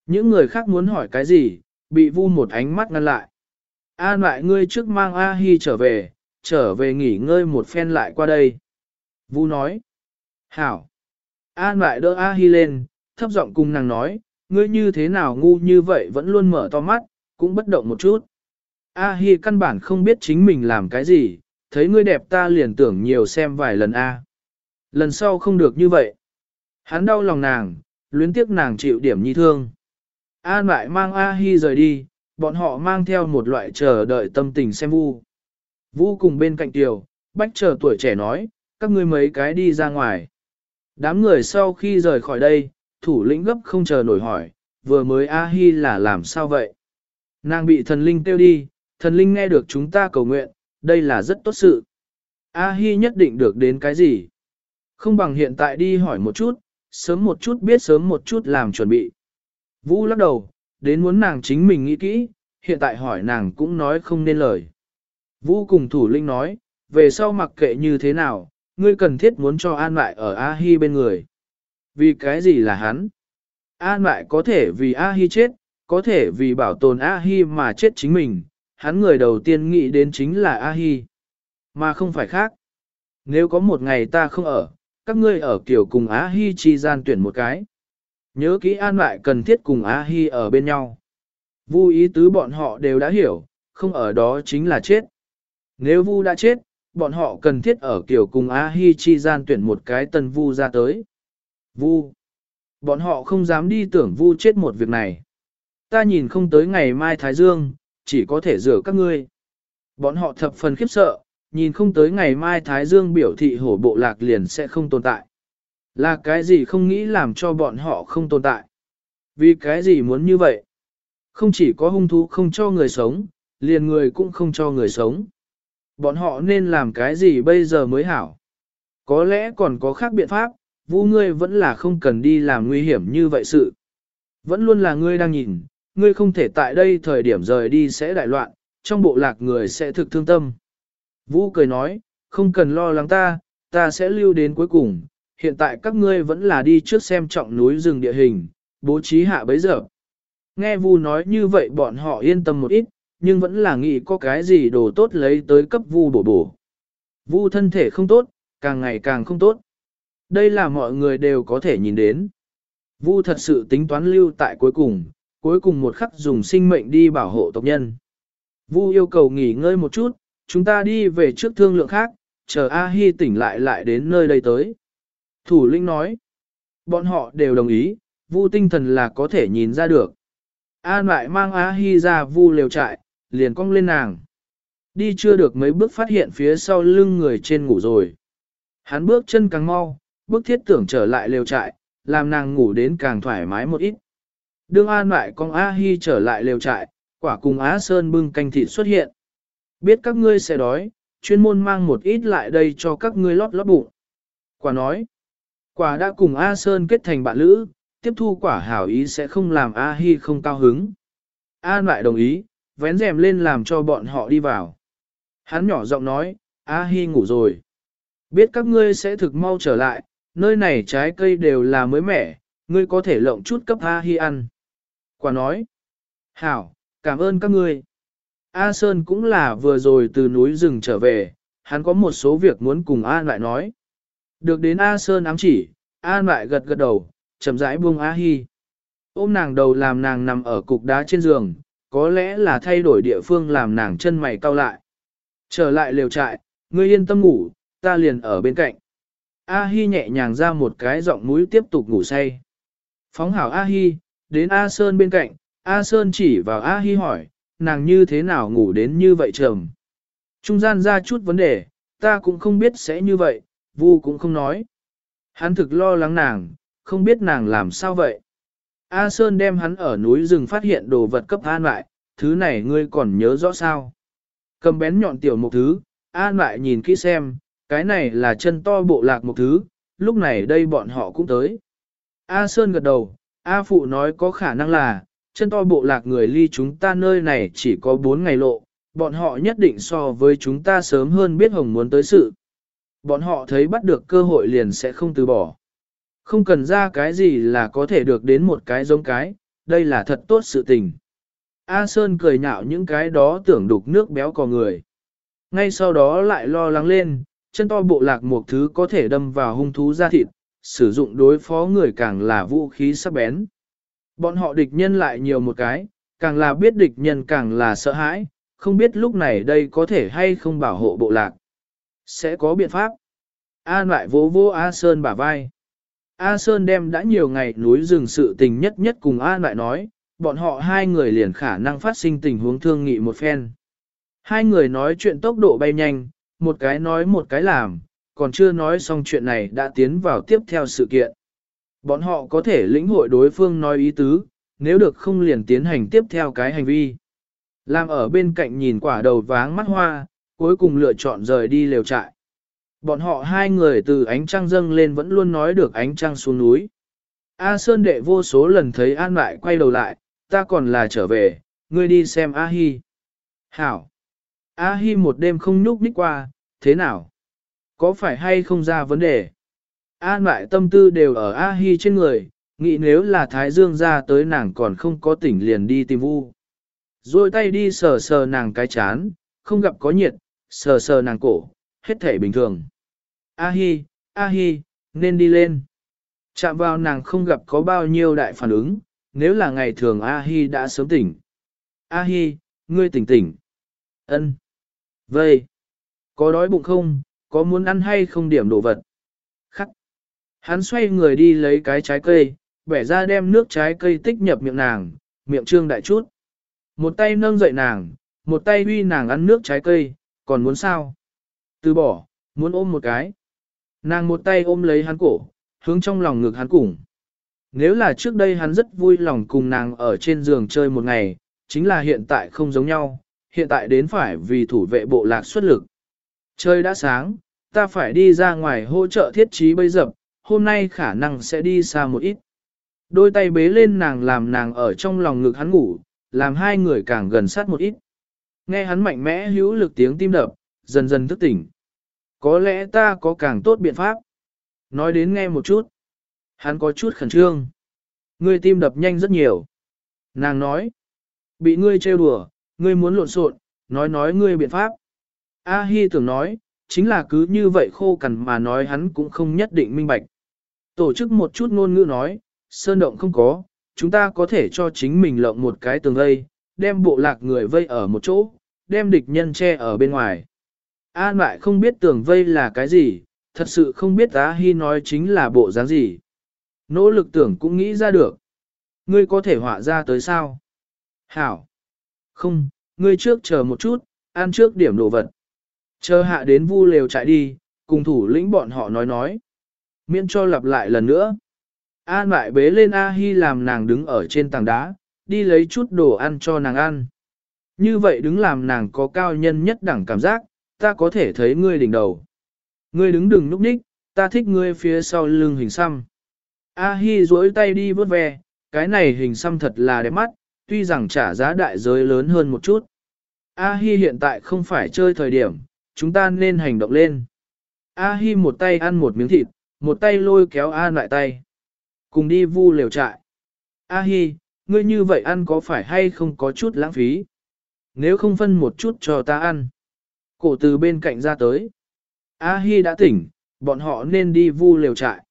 Những người khác muốn hỏi cái gì, bị vu một ánh mắt ngăn lại. An lại ngươi trước mang A Hi trở về, trở về nghỉ ngơi một phen lại qua đây. Vu nói. Hảo. An lại đỡ A Hi lên, thấp giọng cùng nàng nói, ngươi như thế nào ngu như vậy vẫn luôn mở to mắt, cũng bất động một chút. A Hi căn bản không biết chính mình làm cái gì, thấy ngươi đẹp ta liền tưởng nhiều xem vài lần A. Lần sau không được như vậy. Hắn đau lòng nàng, luyến tiếc nàng chịu điểm nhi thương. An lại mang A Hi rời đi, bọn họ mang theo một loại chờ đợi tâm tình xem vu. Vu cùng bên cạnh tiểu, bách chờ tuổi trẻ nói, các ngươi mấy cái đi ra ngoài. Đám người sau khi rời khỏi đây, thủ lĩnh gấp không chờ nổi hỏi, vừa mới A-hi là làm sao vậy? Nàng bị thần linh tiêu đi, thần linh nghe được chúng ta cầu nguyện, đây là rất tốt sự. A-hi nhất định được đến cái gì? Không bằng hiện tại đi hỏi một chút, sớm một chút biết sớm một chút làm chuẩn bị. Vũ lắc đầu, đến muốn nàng chính mình nghĩ kỹ, hiện tại hỏi nàng cũng nói không nên lời. Vũ cùng thủ linh nói, về sau mặc kệ như thế nào, ngươi cần thiết muốn cho an lại ở A-hi bên người. Vì cái gì là hắn? An lại có thể vì A-hi chết, có thể vì bảo tồn A-hi mà chết chính mình, hắn người đầu tiên nghĩ đến chính là A-hi, mà không phải khác. Nếu có một ngày ta không ở, các ngươi ở kiểu cùng A-hi chi gian tuyển một cái. Nhớ kỹ an lại cần thiết cùng A-hi ở bên nhau. Vu ý tứ bọn họ đều đã hiểu, không ở đó chính là chết. Nếu Vu đã chết, bọn họ cần thiết ở kiểu cùng A-hi chi gian tuyển một cái tân Vu ra tới. Vu. Bọn họ không dám đi tưởng Vu chết một việc này. Ta nhìn không tới ngày mai Thái Dương, chỉ có thể rửa các ngươi. Bọn họ thập phần khiếp sợ, nhìn không tới ngày mai Thái Dương biểu thị hổ bộ lạc liền sẽ không tồn tại. Là cái gì không nghĩ làm cho bọn họ không tồn tại? Vì cái gì muốn như vậy? Không chỉ có hung thú không cho người sống, liền người cũng không cho người sống. Bọn họ nên làm cái gì bây giờ mới hảo? Có lẽ còn có khác biện pháp, vũ ngươi vẫn là không cần đi làm nguy hiểm như vậy sự. Vẫn luôn là ngươi đang nhìn, ngươi không thể tại đây thời điểm rời đi sẽ đại loạn, trong bộ lạc người sẽ thực thương tâm. Vũ cười nói, không cần lo lắng ta, ta sẽ lưu đến cuối cùng, hiện tại các ngươi vẫn là đi trước xem trọng núi rừng địa hình, bố trí hạ bấy giờ. Nghe Vu nói như vậy bọn họ yên tâm một ít, nhưng vẫn là nghĩ có cái gì đồ tốt lấy tới cấp Vu bổ bổ. Vu thân thể không tốt, càng ngày càng không tốt. Đây là mọi người đều có thể nhìn đến. Vu thật sự tính toán lưu tại cuối cùng, cuối cùng một khắc dùng sinh mệnh đi bảo hộ tộc nhân. Vu yêu cầu nghỉ ngơi một chút, chúng ta đi về trước thương lượng khác, chờ A-hi tỉnh lại lại đến nơi đây tới. Thủ lĩnh nói, bọn họ đều đồng ý, Vu tinh thần là có thể nhìn ra được. An lại mang A-hi ra Vu lều trại, liền cong lên nàng. Đi chưa được mấy bước phát hiện phía sau lưng người trên ngủ rồi. Hắn bước chân càng mau, bước thiết tưởng trở lại lều trại, làm nàng ngủ đến càng thoải mái một ít. Đương an lại con A-hi trở lại lều trại, quả cùng Á Sơn bưng canh thịt xuất hiện. Biết các ngươi sẽ đói, chuyên môn mang một ít lại đây cho các ngươi lót lót bụng. Quả nói, quả đã cùng A Sơn kết thành bạn lữ, tiếp thu quả hảo ý sẽ không làm A Hi không cao hứng. An lại đồng ý, vén rèm lên làm cho bọn họ đi vào. Hắn nhỏ giọng nói, A Hi ngủ rồi. Biết các ngươi sẽ thực mau trở lại, nơi này trái cây đều là mới mẻ, ngươi có thể lộng chút cấp A Hi ăn. Quả nói, hảo, cảm ơn các ngươi. A Sơn cũng là vừa rồi từ núi rừng trở về, hắn có một số việc muốn cùng A lại nói. Được đến A Sơn ám chỉ, A lại gật gật đầu, chậm rãi buông A Hi. Ôm nàng đầu làm nàng nằm ở cục đá trên giường, có lẽ là thay đổi địa phương làm nàng chân mày cau lại. Trở lại lều trại, ngươi yên tâm ngủ, ta liền ở bên cạnh. A Hi nhẹ nhàng ra một cái giọng mũi tiếp tục ngủ say. Phóng hảo A Hi, đến A Sơn bên cạnh, A Sơn chỉ vào A Hi hỏi, nàng như thế nào ngủ đến như vậy trầm. Trung gian ra chút vấn đề, ta cũng không biết sẽ như vậy, Vu cũng không nói. Hắn thực lo lắng nàng, không biết nàng làm sao vậy. A Sơn đem hắn ở núi rừng phát hiện đồ vật cấp an lại, thứ này ngươi còn nhớ rõ sao. Cầm bén nhọn tiểu một thứ, an lại nhìn kỹ xem, cái này là chân to bộ lạc một thứ, lúc này đây bọn họ cũng tới. A Sơn gật đầu, A Phụ nói có khả năng là, chân to bộ lạc người ly chúng ta nơi này chỉ có 4 ngày lộ, bọn họ nhất định so với chúng ta sớm hơn biết Hồng muốn tới sự. Bọn họ thấy bắt được cơ hội liền sẽ không từ bỏ. Không cần ra cái gì là có thể được đến một cái giống cái, đây là thật tốt sự tình. A Sơn cười nhạo những cái đó tưởng đục nước béo cò người. Ngay sau đó lại lo lắng lên, chân to bộ lạc một thứ có thể đâm vào hung thú da thịt, sử dụng đối phó người càng là vũ khí sắc bén. Bọn họ địch nhân lại nhiều một cái, càng là biết địch nhân càng là sợ hãi, không biết lúc này đây có thể hay không bảo hộ bộ lạc. Sẽ có biện pháp. An lại vỗ vỗ A Sơn bả vai. A Sơn đem đã nhiều ngày núi rừng sự tình nhất nhất cùng An lại nói, bọn họ hai người liền khả năng phát sinh tình huống thương nghị một phen. Hai người nói chuyện tốc độ bay nhanh, một cái nói một cái làm, còn chưa nói xong chuyện này đã tiến vào tiếp theo sự kiện. Bọn họ có thể lĩnh hội đối phương nói ý tứ, nếu được không liền tiến hành tiếp theo cái hành vi. Làm ở bên cạnh nhìn quả đầu váng mắt hoa, cuối cùng lựa chọn rời đi lều trại. Bọn họ hai người từ ánh trăng dâng lên vẫn luôn nói được ánh trăng xuống núi. A Sơn đệ vô số lần thấy An lại quay đầu lại, ta còn là trở về, ngươi đi xem A Hi. Hảo. A Hi một đêm không nhúc nhích qua, thế nào? Có phải hay không ra vấn đề? An lại tâm tư đều ở A Hi trên người, nghĩ nếu là Thái Dương ra tới nàng còn không có tỉnh liền đi tìm vu. Rồi tay đi sờ sờ nàng cái chán, không gặp có nhiệt, sờ sờ nàng cổ, hết thể bình thường. A Hi, A Hi, nên đi lên. Chạm vào nàng không gặp có bao nhiêu đại phản ứng, nếu là ngày thường A Hi đã sớm tỉnh. A Hi, ngươi tỉnh tỉnh. Ân. Vậy. Có đói bụng không, có muốn ăn hay không điểm đồ vật? Khắc. Hắn xoay người đi lấy cái trái cây, bẻ ra đem nước trái cây tích nhập miệng nàng, miệng trương đại chút. Một tay nâng dậy nàng, một tay uy nàng ăn nước trái cây, còn muốn sao? Từ bỏ, muốn ôm một cái. Nàng một tay ôm lấy hắn cổ, hướng trong lòng ngực hắn cùng. Nếu là trước đây hắn rất vui lòng cùng nàng ở trên giường chơi một ngày, chính là hiện tại không giống nhau, hiện tại đến phải vì thủ vệ bộ lạc xuất lực. Trời đã sáng, ta phải đi ra ngoài hỗ trợ thiết trí bây dập, hôm nay khả năng sẽ đi xa một ít. Đôi tay bế lên nàng làm nàng ở trong lòng ngực hắn ngủ, làm hai người càng gần sát một ít. Nghe hắn mạnh mẽ hữu lực tiếng tim đập, dần dần thức tỉnh. Có lẽ ta có càng tốt biện pháp. Nói đến nghe một chút. Hắn có chút khẩn trương. Ngươi tim đập nhanh rất nhiều. Nàng nói. Bị ngươi trêu đùa, ngươi muốn lộn xộn, nói nói ngươi biện pháp. A Hi tưởng nói, chính là cứ như vậy khô cằn mà nói hắn cũng không nhất định minh bạch. Tổ chức một chút ngôn ngữ nói, sơn động không có, chúng ta có thể cho chính mình lộng một cái tường vây, đem bộ lạc người vây ở một chỗ, đem địch nhân che ở bên ngoài. An lại không biết tưởng vây là cái gì, thật sự không biết A Hi nói chính là bộ dáng gì. Nỗ lực tưởng cũng nghĩ ra được. Ngươi có thể họa ra tới sao? Hảo. Không, ngươi trước chờ một chút, ăn trước điểm đồ vật. Chờ hạ đến vu lều chạy đi, cùng thủ lĩnh bọn họ nói nói. Miễn cho lặp lại lần nữa. An lại bế lên A Hi làm nàng đứng ở trên tảng đá, đi lấy chút đồ ăn cho nàng ăn. Như vậy đứng làm nàng có cao nhân nhất đẳng cảm giác, ta có thể thấy ngươi đỉnh đầu. Ngươi đứng đừng núp ních, ta thích ngươi phía sau lưng hình xăm. A Hi duỗi tay đi vớt ve, cái này hình xăm thật là đẹp mắt, tuy rằng trả giá đại giới lớn hơn một chút. A-hi hiện tại không phải chơi thời điểm, chúng ta nên hành động lên. A-hi một tay ăn một miếng thịt, một tay lôi kéo An lại tay. Cùng đi vu lều trại. A-hi, ngươi như vậy ăn có phải hay không có chút lãng phí? Nếu không phân một chút cho ta ăn. Cổ từ bên cạnh ra tới. A-hi đã tỉnh, bọn họ nên đi vu liều trại.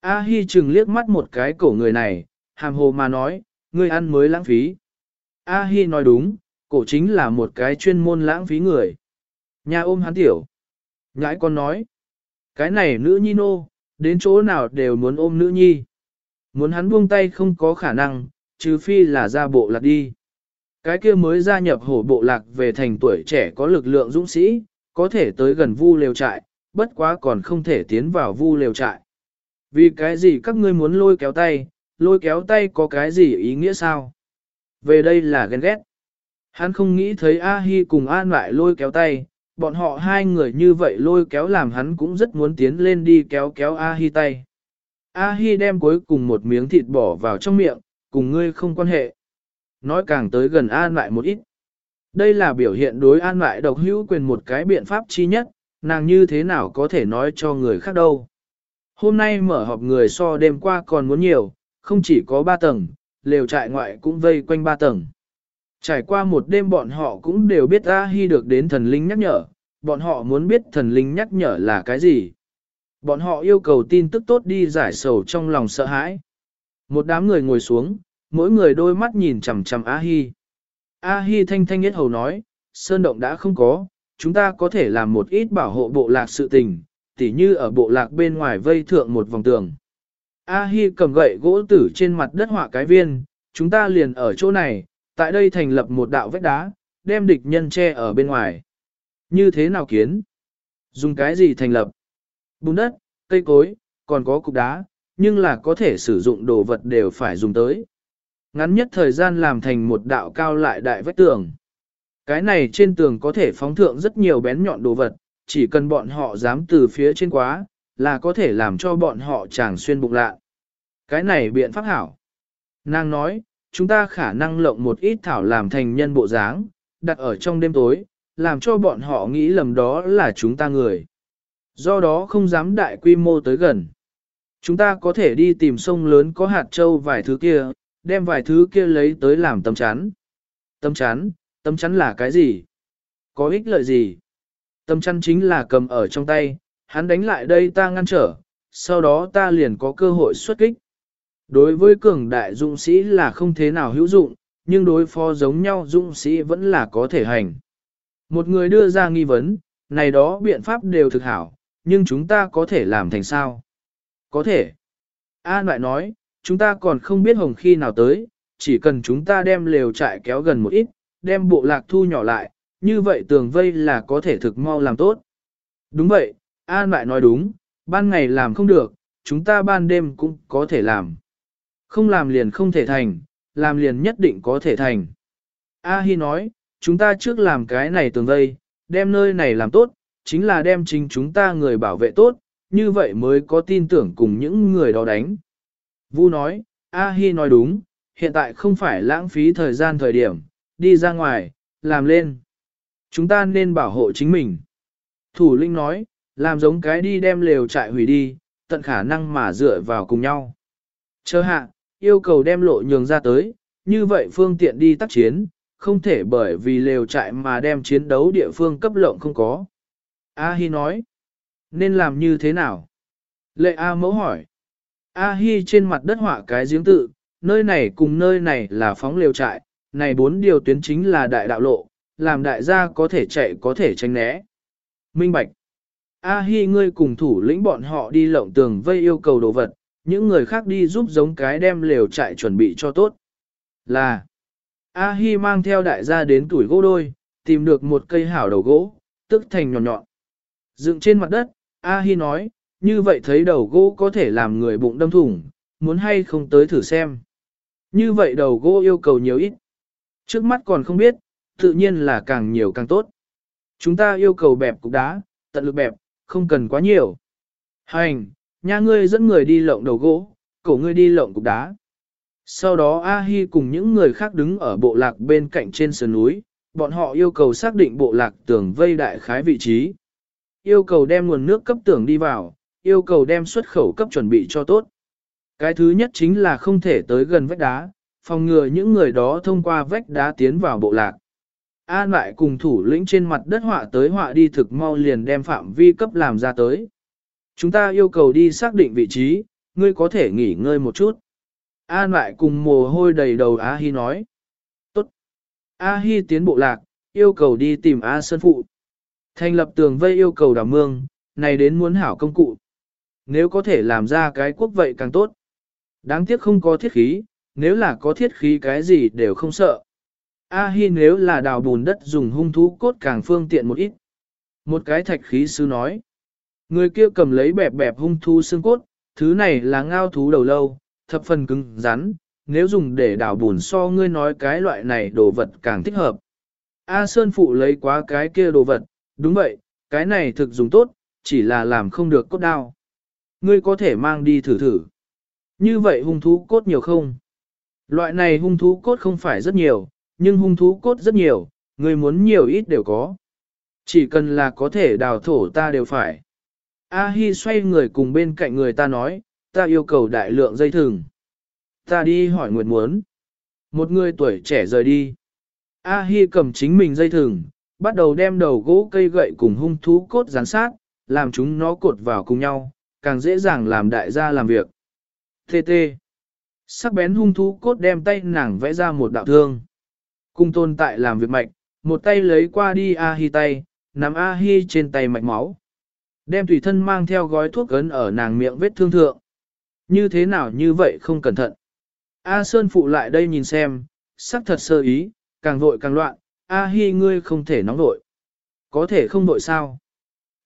A-hi chừng liếc mắt một cái cổ người này, hàm hồ mà nói, ngươi ăn mới lãng phí. A-hi nói đúng, cổ chính là một cái chuyên môn lãng phí người. Nhà ôm hắn tiểu. Ngãi con nói, cái này nữ nhi nô, đến chỗ nào đều muốn ôm nữ nhi. Muốn hắn buông tay không có khả năng, trừ phi là ra bộ lạc đi. Cái kia mới gia nhập hổ bộ lạc về thành tuổi trẻ có lực lượng dũng sĩ, có thể tới gần vu lều trại, bất quá còn không thể tiến vào vu lều trại. Vì cái gì các ngươi muốn lôi kéo tay, lôi kéo tay có cái gì ý nghĩa sao? Về đây là ghen ghét. Hắn không nghĩ thấy A-hi cùng An lại lôi kéo tay, bọn họ hai người như vậy lôi kéo làm hắn cũng rất muốn tiến lên đi kéo kéo A-hi tay. A-hi đem cuối cùng một miếng thịt bỏ vào trong miệng, cùng ngươi không quan hệ. Nói càng tới gần An lại một ít. Đây là biểu hiện đối An lại độc hữu quyền một cái biện pháp chi nhất, nàng như thế nào có thể nói cho người khác đâu. Hôm nay mở họp người so đêm qua còn muốn nhiều, không chỉ có ba tầng, lều trại ngoại cũng vây quanh ba tầng. Trải qua một đêm bọn họ cũng đều biết A-hi được đến thần linh nhắc nhở, bọn họ muốn biết thần linh nhắc nhở là cái gì. Bọn họ yêu cầu tin tức tốt đi giải sầu trong lòng sợ hãi. Một đám người ngồi xuống, mỗi người đôi mắt nhìn chằm chằm A-hi. A-hi thanh thanh nhất hầu nói, sơn động đã không có, chúng ta có thể làm một ít bảo hộ bộ lạc sự tình, tỉ như ở bộ lạc bên ngoài vây thượng một vòng tường. A-hi cầm gậy gỗ tử trên mặt đất họa cái viên, chúng ta liền ở chỗ này, tại đây thành lập một đạo vách đá, đem địch nhân che ở bên ngoài. Như thế nào kiến? Dùng cái gì thành lập? Bùn đất, cây cối, còn có cục đá, nhưng là có thể sử dụng đồ vật đều phải dùng tới. Ngắn nhất thời gian làm thành một đạo cao lại đại vách tường. Cái này trên tường có thể phóng thượng rất nhiều bén nhọn đồ vật, chỉ cần bọn họ dám từ phía trên quá, là có thể làm cho bọn họ chẳng xuyên bụng lạ. Cái này biện pháp hảo. Nàng nói, chúng ta khả năng lộng một ít thảo làm thành nhân bộ dáng, đặt ở trong đêm tối, làm cho bọn họ nghĩ lầm đó là chúng ta người. Do đó không dám đại quy mô tới gần. Chúng ta có thể đi tìm sông lớn có hạt châu vài thứ kia, đem vài thứ kia lấy tới làm tấm chắn. Tấm chắn, tấm chắn là cái gì? Có ích lợi gì? Tấm chắn chính là cầm ở trong tay, hắn đánh lại đây ta ngăn trở, sau đó ta liền có cơ hội xuất kích. Đối với cường đại dũng sĩ là không thế nào hữu dụng, nhưng đối phó giống nhau dũng sĩ vẫn là có thể hành. Một người đưa ra nghi vấn, này đó biện pháp đều thực hảo, nhưng chúng ta có thể làm thành sao? Có thể. An lại nói, chúng ta còn không biết hồng khi nào tới, chỉ cần chúng ta đem lều trại kéo gần một ít, đem bộ lạc thu nhỏ lại, như vậy tường vây là có thể thực mau làm tốt. Đúng vậy, An lại nói đúng, ban ngày làm không được, chúng ta ban đêm cũng có thể làm. Không làm liền không thể thành, làm liền nhất định có thể thành. A Hi nói, chúng ta trước làm cái này tường vây, đem nơi này làm tốt, chính là đem chính chúng ta người bảo vệ tốt, như vậy mới có tin tưởng cùng những người đó đánh. Vu nói, A Hi nói đúng, hiện tại không phải lãng phí thời gian thời điểm, đi ra ngoài, làm lên. Chúng ta nên bảo hộ chính mình. Thủ linh nói, làm giống cái đi đem lều trại hủy đi, tận khả năng mà dựa vào cùng nhau. Chờ hạ, yêu cầu đem lộ nhường ra tới, như vậy phương tiện đi tác chiến, không thể bởi vì lều trại mà đem chiến đấu địa phương cấp lộng không có. A Hi nói, nên làm như thế nào? Lệ A mẫu hỏi. A Hi trên mặt đất họa cái giếng tự, nơi này cùng nơi này là phóng lều trại, này bốn điều tuyến chính là đại đạo lộ, làm đại gia có thể chạy có thể tránh né. Minh Bạch. A Hi ngươi cùng thủ lĩnh bọn họ đi lộng tường vây yêu cầu đồ vật, những người khác đi giúp giống cái đem lều trại chuẩn bị cho tốt. Là, A Hi mang theo đại gia đến tuổi gỗ đôi, tìm được một cây hảo đầu gỗ, tức thành nhọn nhọn. Dựng trên mặt đất, A Hi nói, như vậy thấy đầu gỗ có thể làm người bụng đâm thủng, muốn hay không tới thử xem. Như vậy đầu gỗ yêu cầu nhiều ít. Trước mắt còn không biết, tự nhiên là càng nhiều càng tốt. Chúng ta yêu cầu bẹp cục đá, tận lực bẹp, không cần quá nhiều. Hành, Nha ngươi dẫn người đi lộng đầu gỗ, cổ ngươi đi lộng cục đá. Sau đó A-hi cùng những người khác đứng ở bộ lạc bên cạnh trên sườn núi, bọn họ yêu cầu xác định bộ lạc tường vây đại khái vị trí. Yêu cầu đem nguồn nước cấp tường đi vào, yêu cầu đem xuất khẩu cấp chuẩn bị cho tốt. Cái thứ nhất chính là không thể tới gần vách đá, phòng ngừa những người đó thông qua vách đá tiến vào bộ lạc. An lại cùng thủ lĩnh trên mặt đất họa tới họa đi thực mau liền đem phạm vi cấp làm ra tới. Chúng ta yêu cầu đi xác định vị trí, ngươi có thể nghỉ ngơi một chút. An lại cùng mồ hôi đầy đầu A Hi nói. Tốt. A Hi tiến bộ lạc, yêu cầu đi tìm A Sơn Phụ. Thành lập tường vây yêu cầu đào mương, này đến muốn hảo công cụ. Nếu có thể làm ra cái quốc vậy càng tốt. Đáng tiếc không có thiết khí, nếu là có thiết khí cái gì đều không sợ. A Hi nếu là đào bùn đất dùng hung thú cốt càng phương tiện một ít. Một cái thạch khí sư nói. Người kia cầm lấy bẹp bẹp hung thú xương cốt, thứ này là ngao thú đầu lâu, thập phần cứng rắn, nếu dùng để đào bùn so ngươi nói cái loại này đồ vật càng thích hợp. A Sơn Phụ lấy quá cái kia đồ vật, đúng vậy, cái này thực dùng tốt, chỉ là làm không được cốt đao. Ngươi có thể mang đi thử thử. Như vậy hung thú cốt nhiều không? Loại này hung thú cốt không phải rất nhiều, nhưng hung thú cốt rất nhiều, ngươi muốn nhiều ít đều có. Chỉ cần là có thể đào thổ ta đều phải. A Hi xoay người cùng bên cạnh người ta nói, ta yêu cầu đại lượng dây thừng. Ta đi hỏi Nguyệt muốn. Một người tuổi trẻ rời đi. A Hi cầm chính mình dây thừng, bắt đầu đem đầu gỗ cây gậy cùng hung thú cốt dán sát, làm chúng nó cột vào cùng nhau, càng dễ dàng làm đại gia làm việc. Tê tê. Sắc bén hung thú cốt đem tay nàng vẽ ra một đạo thương. Cung tồn tại làm việc mạch, một tay lấy qua đi A-hi tay, nắm A-hi trên tay mạch máu. Đem tùy thân mang theo gói thuốc ấn ở nàng miệng vết thương thượng. Như thế nào như vậy không cẩn thận. A Sơn phụ lại đây nhìn xem, sắc thật sơ ý, càng vội càng loạn, A Hi ngươi không thể nóng vội. Có thể không vội sao?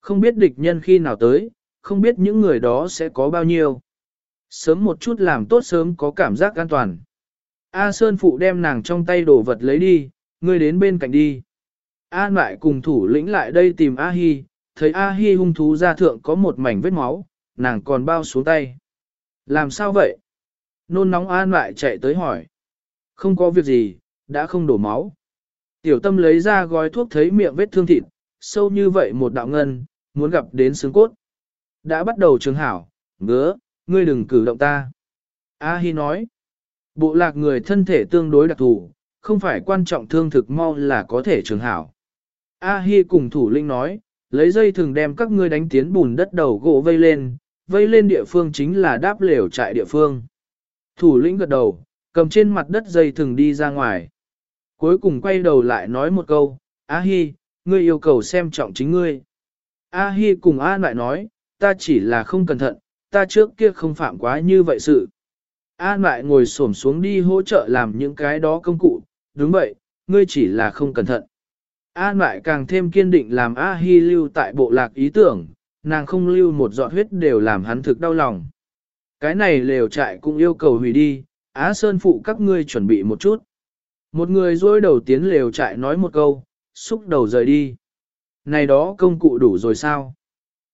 Không biết địch nhân khi nào tới, không biết những người đó sẽ có bao nhiêu. Sớm một chút làm tốt sớm có cảm giác an toàn. A Sơn phụ đem nàng trong tay đồ vật lấy đi, ngươi đến bên cạnh đi. A lại cùng thủ lĩnh lại đây tìm A Hi, thấy A Hi hung thú ra thượng có một mảnh vết máu, nàng còn bao xuống tay. Làm sao vậy? Nôn nóng an lại chạy tới hỏi. Không có việc gì, đã không đổ máu. Tiểu tâm lấy ra gói thuốc thấy miệng vết thương thịt, sâu như vậy một đạo ngân, muốn gặp đến xương cốt. Đã bắt đầu trường hảo, ngứa, ngươi đừng cử động ta. A Hi nói, bộ lạc người thân thể tương đối đặc thù, không phải quan trọng thương thực mau là có thể trường hảo. A Hi cùng thủ linh nói, lấy dây thường đem các ngươi đánh tiến bùn đất đầu gỗ vây lên, vây lên địa phương chính là đáp lều trại địa phương. Thủ lĩnh gật đầu, cầm trên mặt đất dây thừng đi ra ngoài. Cuối cùng quay đầu lại nói một câu, A Hi, ngươi yêu cầu xem trọng chính ngươi. A Hi cùng A lại nói, ta chỉ là không cẩn thận, ta trước kia không phạm quá như vậy sự. An lại ngồi xổm xuống đi hỗ trợ làm những cái đó công cụ, đúng vậy, ngươi chỉ là không cẩn thận. An lại càng thêm kiên định làm A Hi lưu tại bộ lạc ý tưởng, nàng không lưu một giọt huyết đều làm hắn thực đau lòng. Cái này lều trại cũng yêu cầu hủy đi, Á Sơn phụ các ngươi chuẩn bị một chút. Một người dối đầu tiến lều trại nói một câu, xúc đầu rời đi. Này đó công cụ đủ rồi sao?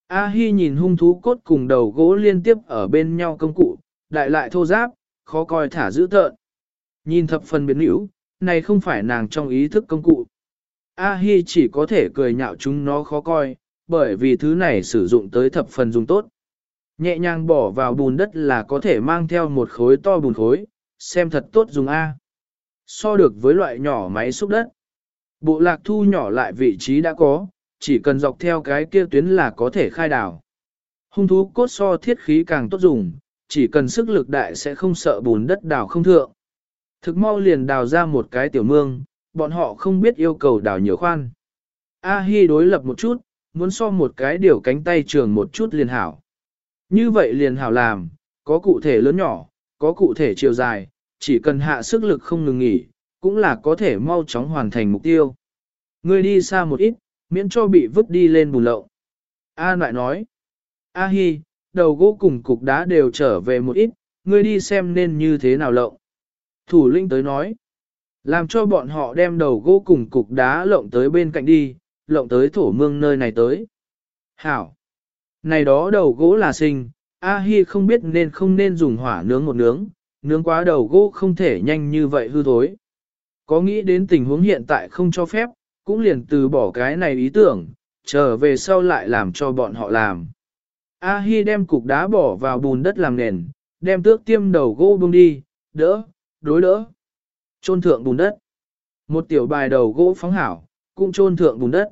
A Hi nhìn hung thú cốt cùng đầu gỗ liên tiếp ở bên nhau công cụ, đại lại thô giáp, khó coi thả dữ tợn. Nhìn thập phần biến hữu, này không phải nàng trong ý thức công cụ. A Hi chỉ có thể cười nhạo chúng nó khó coi, bởi vì thứ này sử dụng tới thập phần dùng tốt. Nhẹ nhàng bỏ vào bùn đất là có thể mang theo một khối to bùn khối, xem thật tốt dùng A. So được với loại nhỏ máy xúc đất. Bộ lạc thu nhỏ lại vị trí đã có, chỉ cần dọc theo cái kia tuyến là có thể khai đào. Hung thú cốt so thiết khí càng tốt dùng, chỉ cần sức lực đại sẽ không sợ bùn đất đào không thượng. Thực mau liền đào ra một cái tiểu mương, bọn họ không biết yêu cầu đào nhiều khoan. A Hi đối lập một chút, muốn so một cái điều cánh tay trường một chút liền hảo. Như vậy liền hảo làm, có cụ thể lớn nhỏ, có cụ thể chiều dài, chỉ cần hạ sức lực không ngừng nghỉ, cũng là có thể mau chóng hoàn thành mục tiêu. Ngươi đi xa một ít, miễn cho bị vứt đi lên bùn lậu. A lại nói, A hi, đầu gỗ cùng cục đá đều trở về một ít, ngươi đi xem nên như thế nào lậu. Thủ linh tới nói, làm cho bọn họ đem đầu gỗ cùng cục đá lộng tới bên cạnh đi, lộng tới thổ mương nơi này tới. Hảo! Này đó đầu gỗ là sinh, A Hi không biết nên không nên dùng hỏa nướng một nướng, nướng quá đầu gỗ không thể nhanh như vậy hư thối. Có nghĩ đến tình huống hiện tại không cho phép, cũng liền từ bỏ cái này ý tưởng, trở về sau lại làm cho bọn họ làm. A Hi đem cục đá bỏ vào bùn đất làm nền, đem tước tiêm đầu gỗ bung đi, đỡ, đối đỡ. Trôn thượng bùn đất. Một tiểu bài đầu gỗ phóng hảo, cũng trôn thượng bùn đất.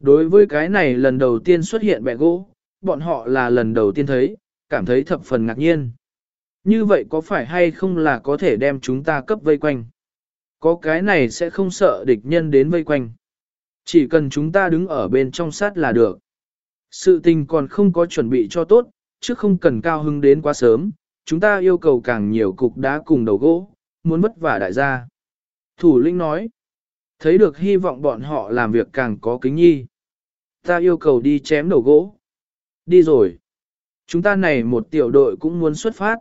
Đối với cái này lần đầu tiên xuất hiện bẹ gỗ, bọn họ là lần đầu tiên thấy, cảm thấy thập phần ngạc nhiên. Như vậy có phải hay không là có thể đem chúng ta cấp vây quanh? Có cái này sẽ không sợ địch nhân đến vây quanh. Chỉ cần chúng ta đứng ở bên trong sát là được. Sự tình còn không có chuẩn bị cho tốt, chứ không cần cao hưng đến quá sớm, chúng ta yêu cầu càng nhiều cục đá cùng đầu gỗ, muốn vất vả đại gia. Thủ lĩnh nói, thấy được hy vọng bọn họ làm việc càng có kính nhi. Ta yêu cầu đi chém đầu gỗ. Đi rồi. Chúng ta này một tiểu đội cũng muốn xuất phát.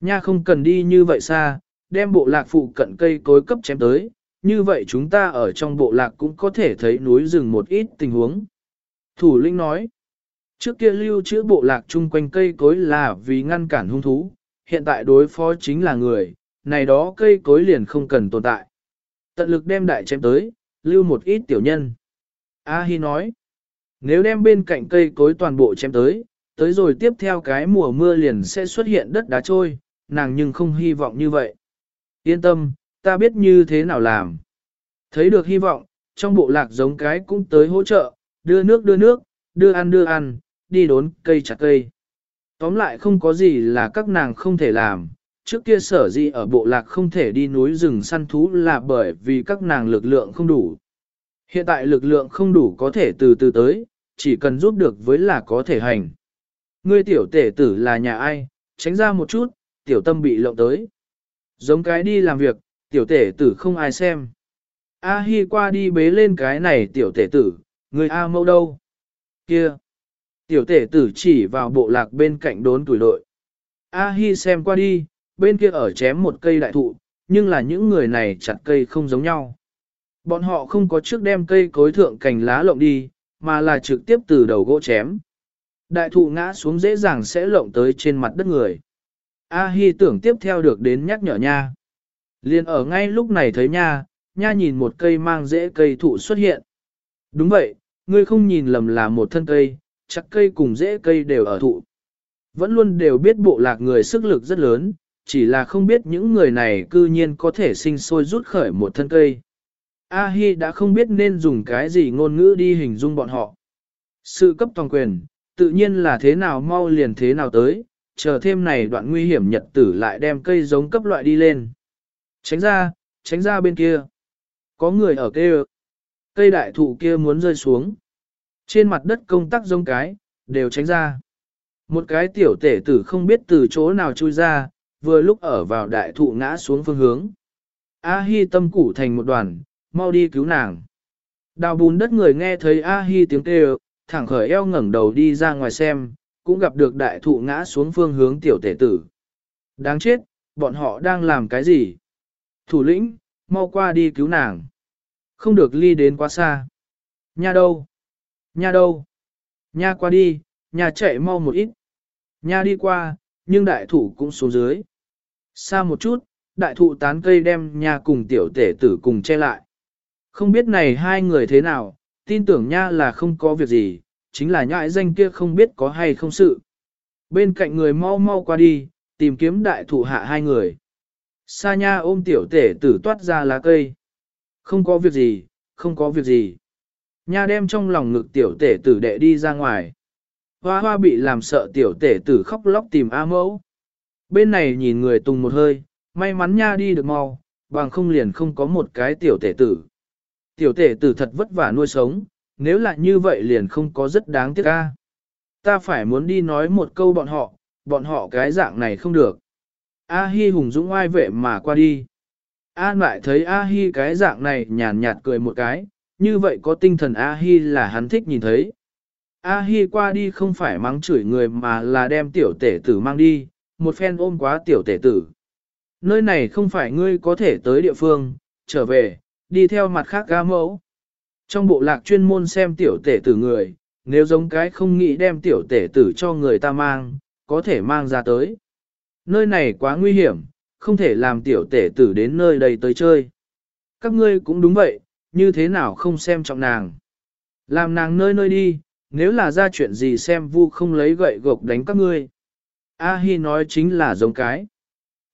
Nha không cần đi như vậy xa, đem bộ lạc phụ cận cây cối cấp chém tới, như vậy chúng ta ở trong bộ lạc cũng có thể thấy núi rừng một ít tình huống. Thủ lĩnh nói, trước kia lưu trữ bộ lạc chung quanh cây cối là vì ngăn cản hung thú, hiện tại đối phó chính là người, này đó cây cối liền không cần tồn tại. Tận lực đem đại chém tới, lưu một ít tiểu nhân. A Hi nói, nếu đem bên cạnh cây cối toàn bộ chém tới, tới rồi tiếp theo cái mùa mưa liền sẽ xuất hiện đất đá trôi, nàng nhưng không hy vọng như vậy. Yên tâm, ta biết như thế nào làm. Thấy được hy vọng, trong bộ lạc giống cái cũng tới hỗ trợ, đưa nước đưa nước, đưa ăn đưa ăn, đi đốn cây chặt cây. Tóm lại không có gì là các nàng không thể làm, trước kia sở dĩ ở bộ lạc không thể đi núi rừng săn thú là bởi vì các nàng lực lượng không đủ. Hiện tại lực lượng không đủ có thể từ từ tới, chỉ cần giúp được với là có thể hành. Ngươi tiểu tể tử là nhà ai, tránh ra một chút, tiểu tâm bị lộng tới. Giống cái đi làm việc, tiểu tể tử không ai xem. A Hi qua đi bế lên cái này tiểu tể tử, người A mâu đâu? Kia! Tiểu tể tử chỉ vào bộ lạc bên cạnh đốn tuổi đội. A Hi xem qua đi, bên kia ở chém một cây đại thụ, nhưng là những người này chặt cây không giống nhau. Bọn họ không có trước đem cây cối thượng cành lá lộng đi, mà là trực tiếp từ đầu gỗ chém. Đại thụ ngã xuống dễ dàng sẽ lộng tới trên mặt đất người. A Hi tưởng tiếp theo được đến nhắc nhở nha. Liên ở ngay lúc này thấy nha, nha nhìn một cây mang rễ cây thụ xuất hiện. Đúng vậy, ngươi không nhìn lầm là một thân cây, chắc cây cùng rễ cây đều ở thụ. Vẫn luôn đều biết bộ lạc người sức lực rất lớn, chỉ là không biết những người này cư nhiên có thể sinh sôi rút khởi một thân cây. A Hi đã không biết nên dùng cái gì ngôn ngữ đi hình dung bọn họ. Sự cấp toàn quyền, tự nhiên là thế nào mau liền thế nào tới, chờ thêm này đoạn nguy hiểm nhật tử lại đem cây giống cấp loại đi lên. Tránh ra, tránh ra bên kia. Có người ở kia. Cây đại thụ kia muốn rơi xuống. Trên mặt đất công tác giống cái, đều tránh ra. Một cái tiểu tể tử không biết từ chỗ nào chui ra, vừa lúc ở vào đại thụ ngã xuống phương hướng. A-hi tâm củ thành một đoàn, mau đi cứu nàng. Đào bùn đất người nghe thấy A-hi tiếng kêu, thẳng khởi eo ngẩng đầu đi ra ngoài xem, cũng gặp được đại thụ ngã xuống phương hướng tiểu tể tử. Đáng chết, bọn họ đang làm cái gì? Thủ lĩnh, mau qua đi cứu nàng. Không được ly đến quá xa. Nha đâu? Nha đâu? Nha qua đi, nha chạy mau một ít. Nha đi qua, nhưng đại thụ cũng xuống dưới. Xa một chút, đại thụ tán cây đem nha cùng tiểu tể tử cùng che lại. Không biết này hai người thế nào, tin tưởng nha là không có việc gì, chính là nhãi danh kia không biết có hay không sự. Bên cạnh người mau mau qua đi, tìm kiếm đại thủ hạ hai người. Sa nha ôm tiểu tể tử toát ra lá cây. Không có việc gì, không có việc gì. Nha đem trong lòng ngực tiểu tể tử đệ đi ra ngoài. Hoa hoa bị làm sợ tiểu tể tử khóc lóc tìm A mẫu. Bên này nhìn người tùng một hơi, may mắn nha đi được mau, bằng không liền không có một cái tiểu tể tử. Tiểu tể tử thật vất vả nuôi sống, nếu là như vậy liền không có rất đáng tiếc ca. Ta phải muốn đi nói một câu bọn họ, bọn họ cái dạng này không được. A Hi hùng dũng oai vệ mà qua đi. An lại thấy A Hi cái dạng này nhàn nhạt cười một cái, như vậy có tinh thần A Hi là hắn thích nhìn thấy. A Hi qua đi không phải mắng chửi người mà là đem tiểu tể tử mang đi, một phen ôm quá tiểu tể tử. Nơi này không phải ngươi có thể tới địa phương, trở về, đi theo mặt khác ga mẫu. Trong bộ lạc chuyên môn xem tiểu tể tử người, nếu giống cái không nghĩ đem tiểu tể tử cho người ta mang, có thể mang ra tới. Nơi này quá nguy hiểm, không thể làm tiểu tể tử đến nơi đây tới chơi. Các ngươi cũng đúng vậy, như thế nào không xem trọng nàng. Làm nàng nơi nơi đi, nếu là ra chuyện gì xem vu không lấy gậy gộc đánh các ngươi. A Hi nói chính là giống cái.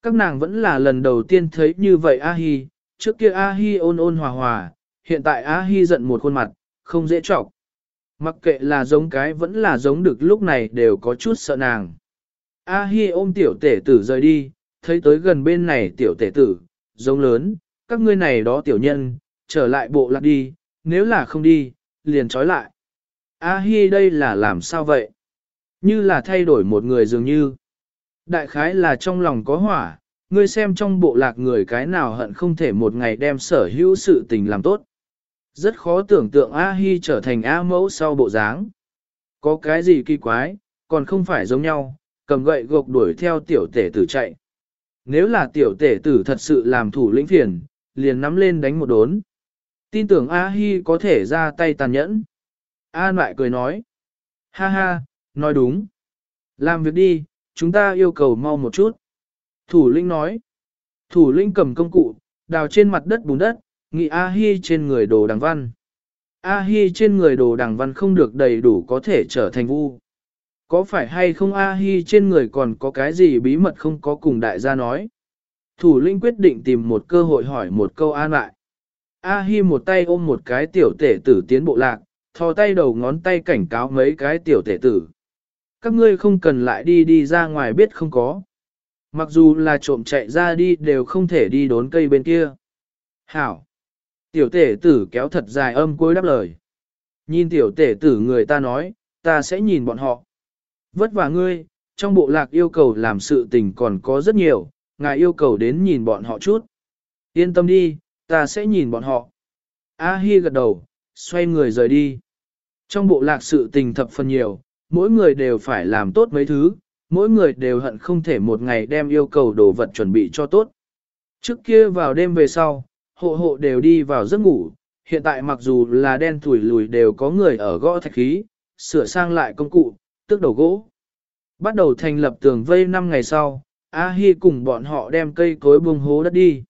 Các nàng vẫn là lần đầu tiên thấy như vậy A Hi, trước kia A Hi ôn ôn hòa hòa, hiện tại A Hi giận một khuôn mặt, không dễ chọc. Mặc kệ là giống cái vẫn là giống được lúc này đều có chút sợ nàng. A Hi ôm tiểu tể tử rời đi, thấy tới gần bên này tiểu tể tử, giống lớn, các ngươi này đó tiểu nhân, trở lại bộ lạc đi, nếu là không đi, liền trói lại. A Hi đây là làm sao vậy? Như là thay đổi một người dường như. Đại khái là trong lòng có hỏa, ngươi xem trong bộ lạc người cái nào hận không thể một ngày đem sở hữu sự tình làm tốt. Rất khó tưởng tượng A Hi trở thành A mẫu sau bộ dáng. Có cái gì kỳ quái, còn không phải giống nhau, cầm gậy gộc đuổi theo tiểu tể tử chạy. Nếu là tiểu tể tử thật sự làm thủ lĩnh phiền, liền nắm lên đánh một đốn. Tin tưởng A Hi có thể ra tay tàn nhẫn. A lại cười nói. Ha ha, nói đúng. Làm việc đi, chúng ta yêu cầu mau một chút. Thủ lĩnh nói. Thủ lĩnh cầm công cụ, đào trên mặt đất bùn đất, nghị A Hi trên người đồ đằng văn. A Hi trên người đồ đằng văn không được đầy đủ có thể trở thành vu. Có phải hay không A Hi trên người còn có cái gì bí mật không có cùng đại gia nói? Thủ lĩnh quyết định tìm một cơ hội hỏi một câu an lại. A Hi một tay ôm một cái tiểu tể tử tiến bộ lạc, thò tay đầu ngón tay cảnh cáo mấy cái tiểu tể tử. Các ngươi không cần lại đi đi ra ngoài biết không có. Mặc dù là trộm chạy ra đi đều không thể đi đốn cây bên kia. Hảo! Tiểu tể tử kéo thật dài âm cuối đáp lời. Nhìn tiểu tể tử người ta nói, ta sẽ nhìn bọn họ. Vất vả ngươi, trong bộ lạc yêu cầu làm sự tình còn có rất nhiều, ngài yêu cầu đến nhìn bọn họ chút. Yên tâm đi, ta sẽ nhìn bọn họ. A Hi gật đầu, xoay người rời đi. Trong bộ lạc sự tình thập phần nhiều, mỗi người đều phải làm tốt mấy thứ, mỗi người đều hận không thể một ngày đem yêu cầu đồ vật chuẩn bị cho tốt. Trước kia vào đêm về sau, hộ hộ đều đi vào giấc ngủ, hiện tại mặc dù là đen thủi lùi đều có người ở gõ thạch khí, sửa sang lại công cụ, tước đầu gỗ. Bắt đầu thành lập tường vây 5 ngày sau, A Hi cùng bọn họ đem cây cối buông hố đất đi.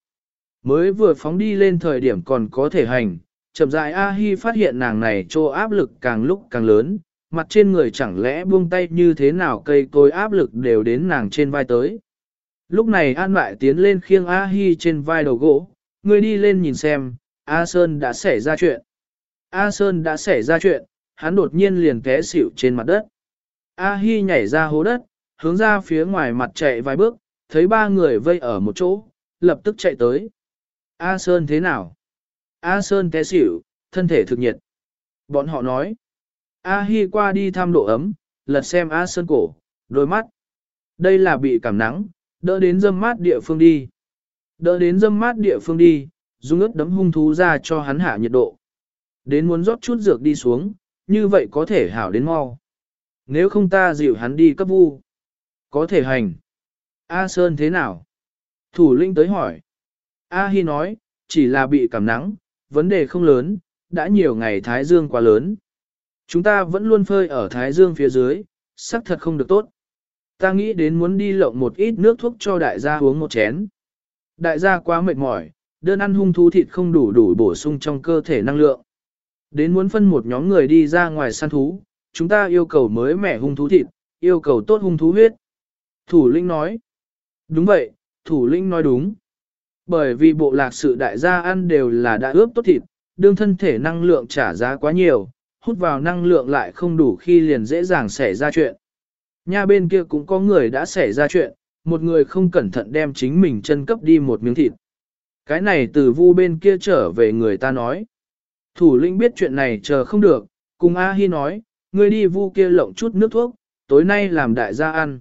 Mới vừa phóng đi lên thời điểm còn có thể hành, chậm rãi A Hi phát hiện nàng này trô áp lực càng lúc càng lớn, mặt trên người chẳng lẽ buông tay như thế nào cây cối áp lực đều đến nàng trên vai tới. Lúc này An lại tiến lên khiêng A Hi trên vai đầu gỗ, Ngươi đi lên nhìn xem, A Sơn đã xảy ra chuyện. A Sơn đã xảy ra chuyện, hắn đột nhiên liền té xỉu trên mặt đất. A Hi nhảy ra hố đất, hướng ra phía ngoài mặt chạy vài bước, thấy ba người vây ở một chỗ, lập tức chạy tới. A Sơn thế nào? A Sơn té xỉu, thân thể thực nhiệt. Bọn họ nói. A Hi qua đi thăm độ ấm, lật xem A Sơn cổ, đôi mắt. Đây là bị cảm nắng, đỡ đến dâm mát địa phương đi. Đỡ đến dâm mát địa phương đi, dùng ướt đấm hung thú ra cho hắn hạ nhiệt độ. Đến muốn rót chút dược đi xuống, như vậy có thể hảo đến mau. Nếu không ta dịu hắn đi cấp vu. Có thể hành. A Sơn thế nào? Thủ linh tới hỏi. A Hi nói, chỉ là bị cảm nắng, vấn đề không lớn, đã nhiều ngày Thái Dương quá lớn. Chúng ta vẫn luôn phơi ở Thái Dương phía dưới, sắc thật không được tốt. Ta nghĩ đến muốn đi lộng một ít nước thuốc cho đại gia uống một chén. Đại gia quá mệt mỏi, đơn ăn hung thú thịt không đủ đủ bổ sung trong cơ thể năng lượng. Đến muốn phân một nhóm người đi ra ngoài săn thú, chúng ta yêu cầu mới mẻ hung thú thịt, yêu cầu tốt hung thú huyết. Thủ lĩnh nói. Đúng vậy, thủ lĩnh nói đúng. Bởi vì bộ lạc sự đại gia ăn đều là đã ướp tốt thịt, đương thân thể năng lượng trả giá quá nhiều, hút vào năng lượng lại không đủ khi liền dễ dàng xảy ra chuyện. Nhà bên kia cũng có người đã xảy ra chuyện, một người không cẩn thận đem chính mình chân cấp đi một miếng thịt. Cái này từ vu bên kia trở về người ta nói. Thủ lĩnh biết chuyện này chờ không được, cùng A Hi nói, ngươi đi vu kia lộng chút nước thuốc, tối nay làm đại gia ăn.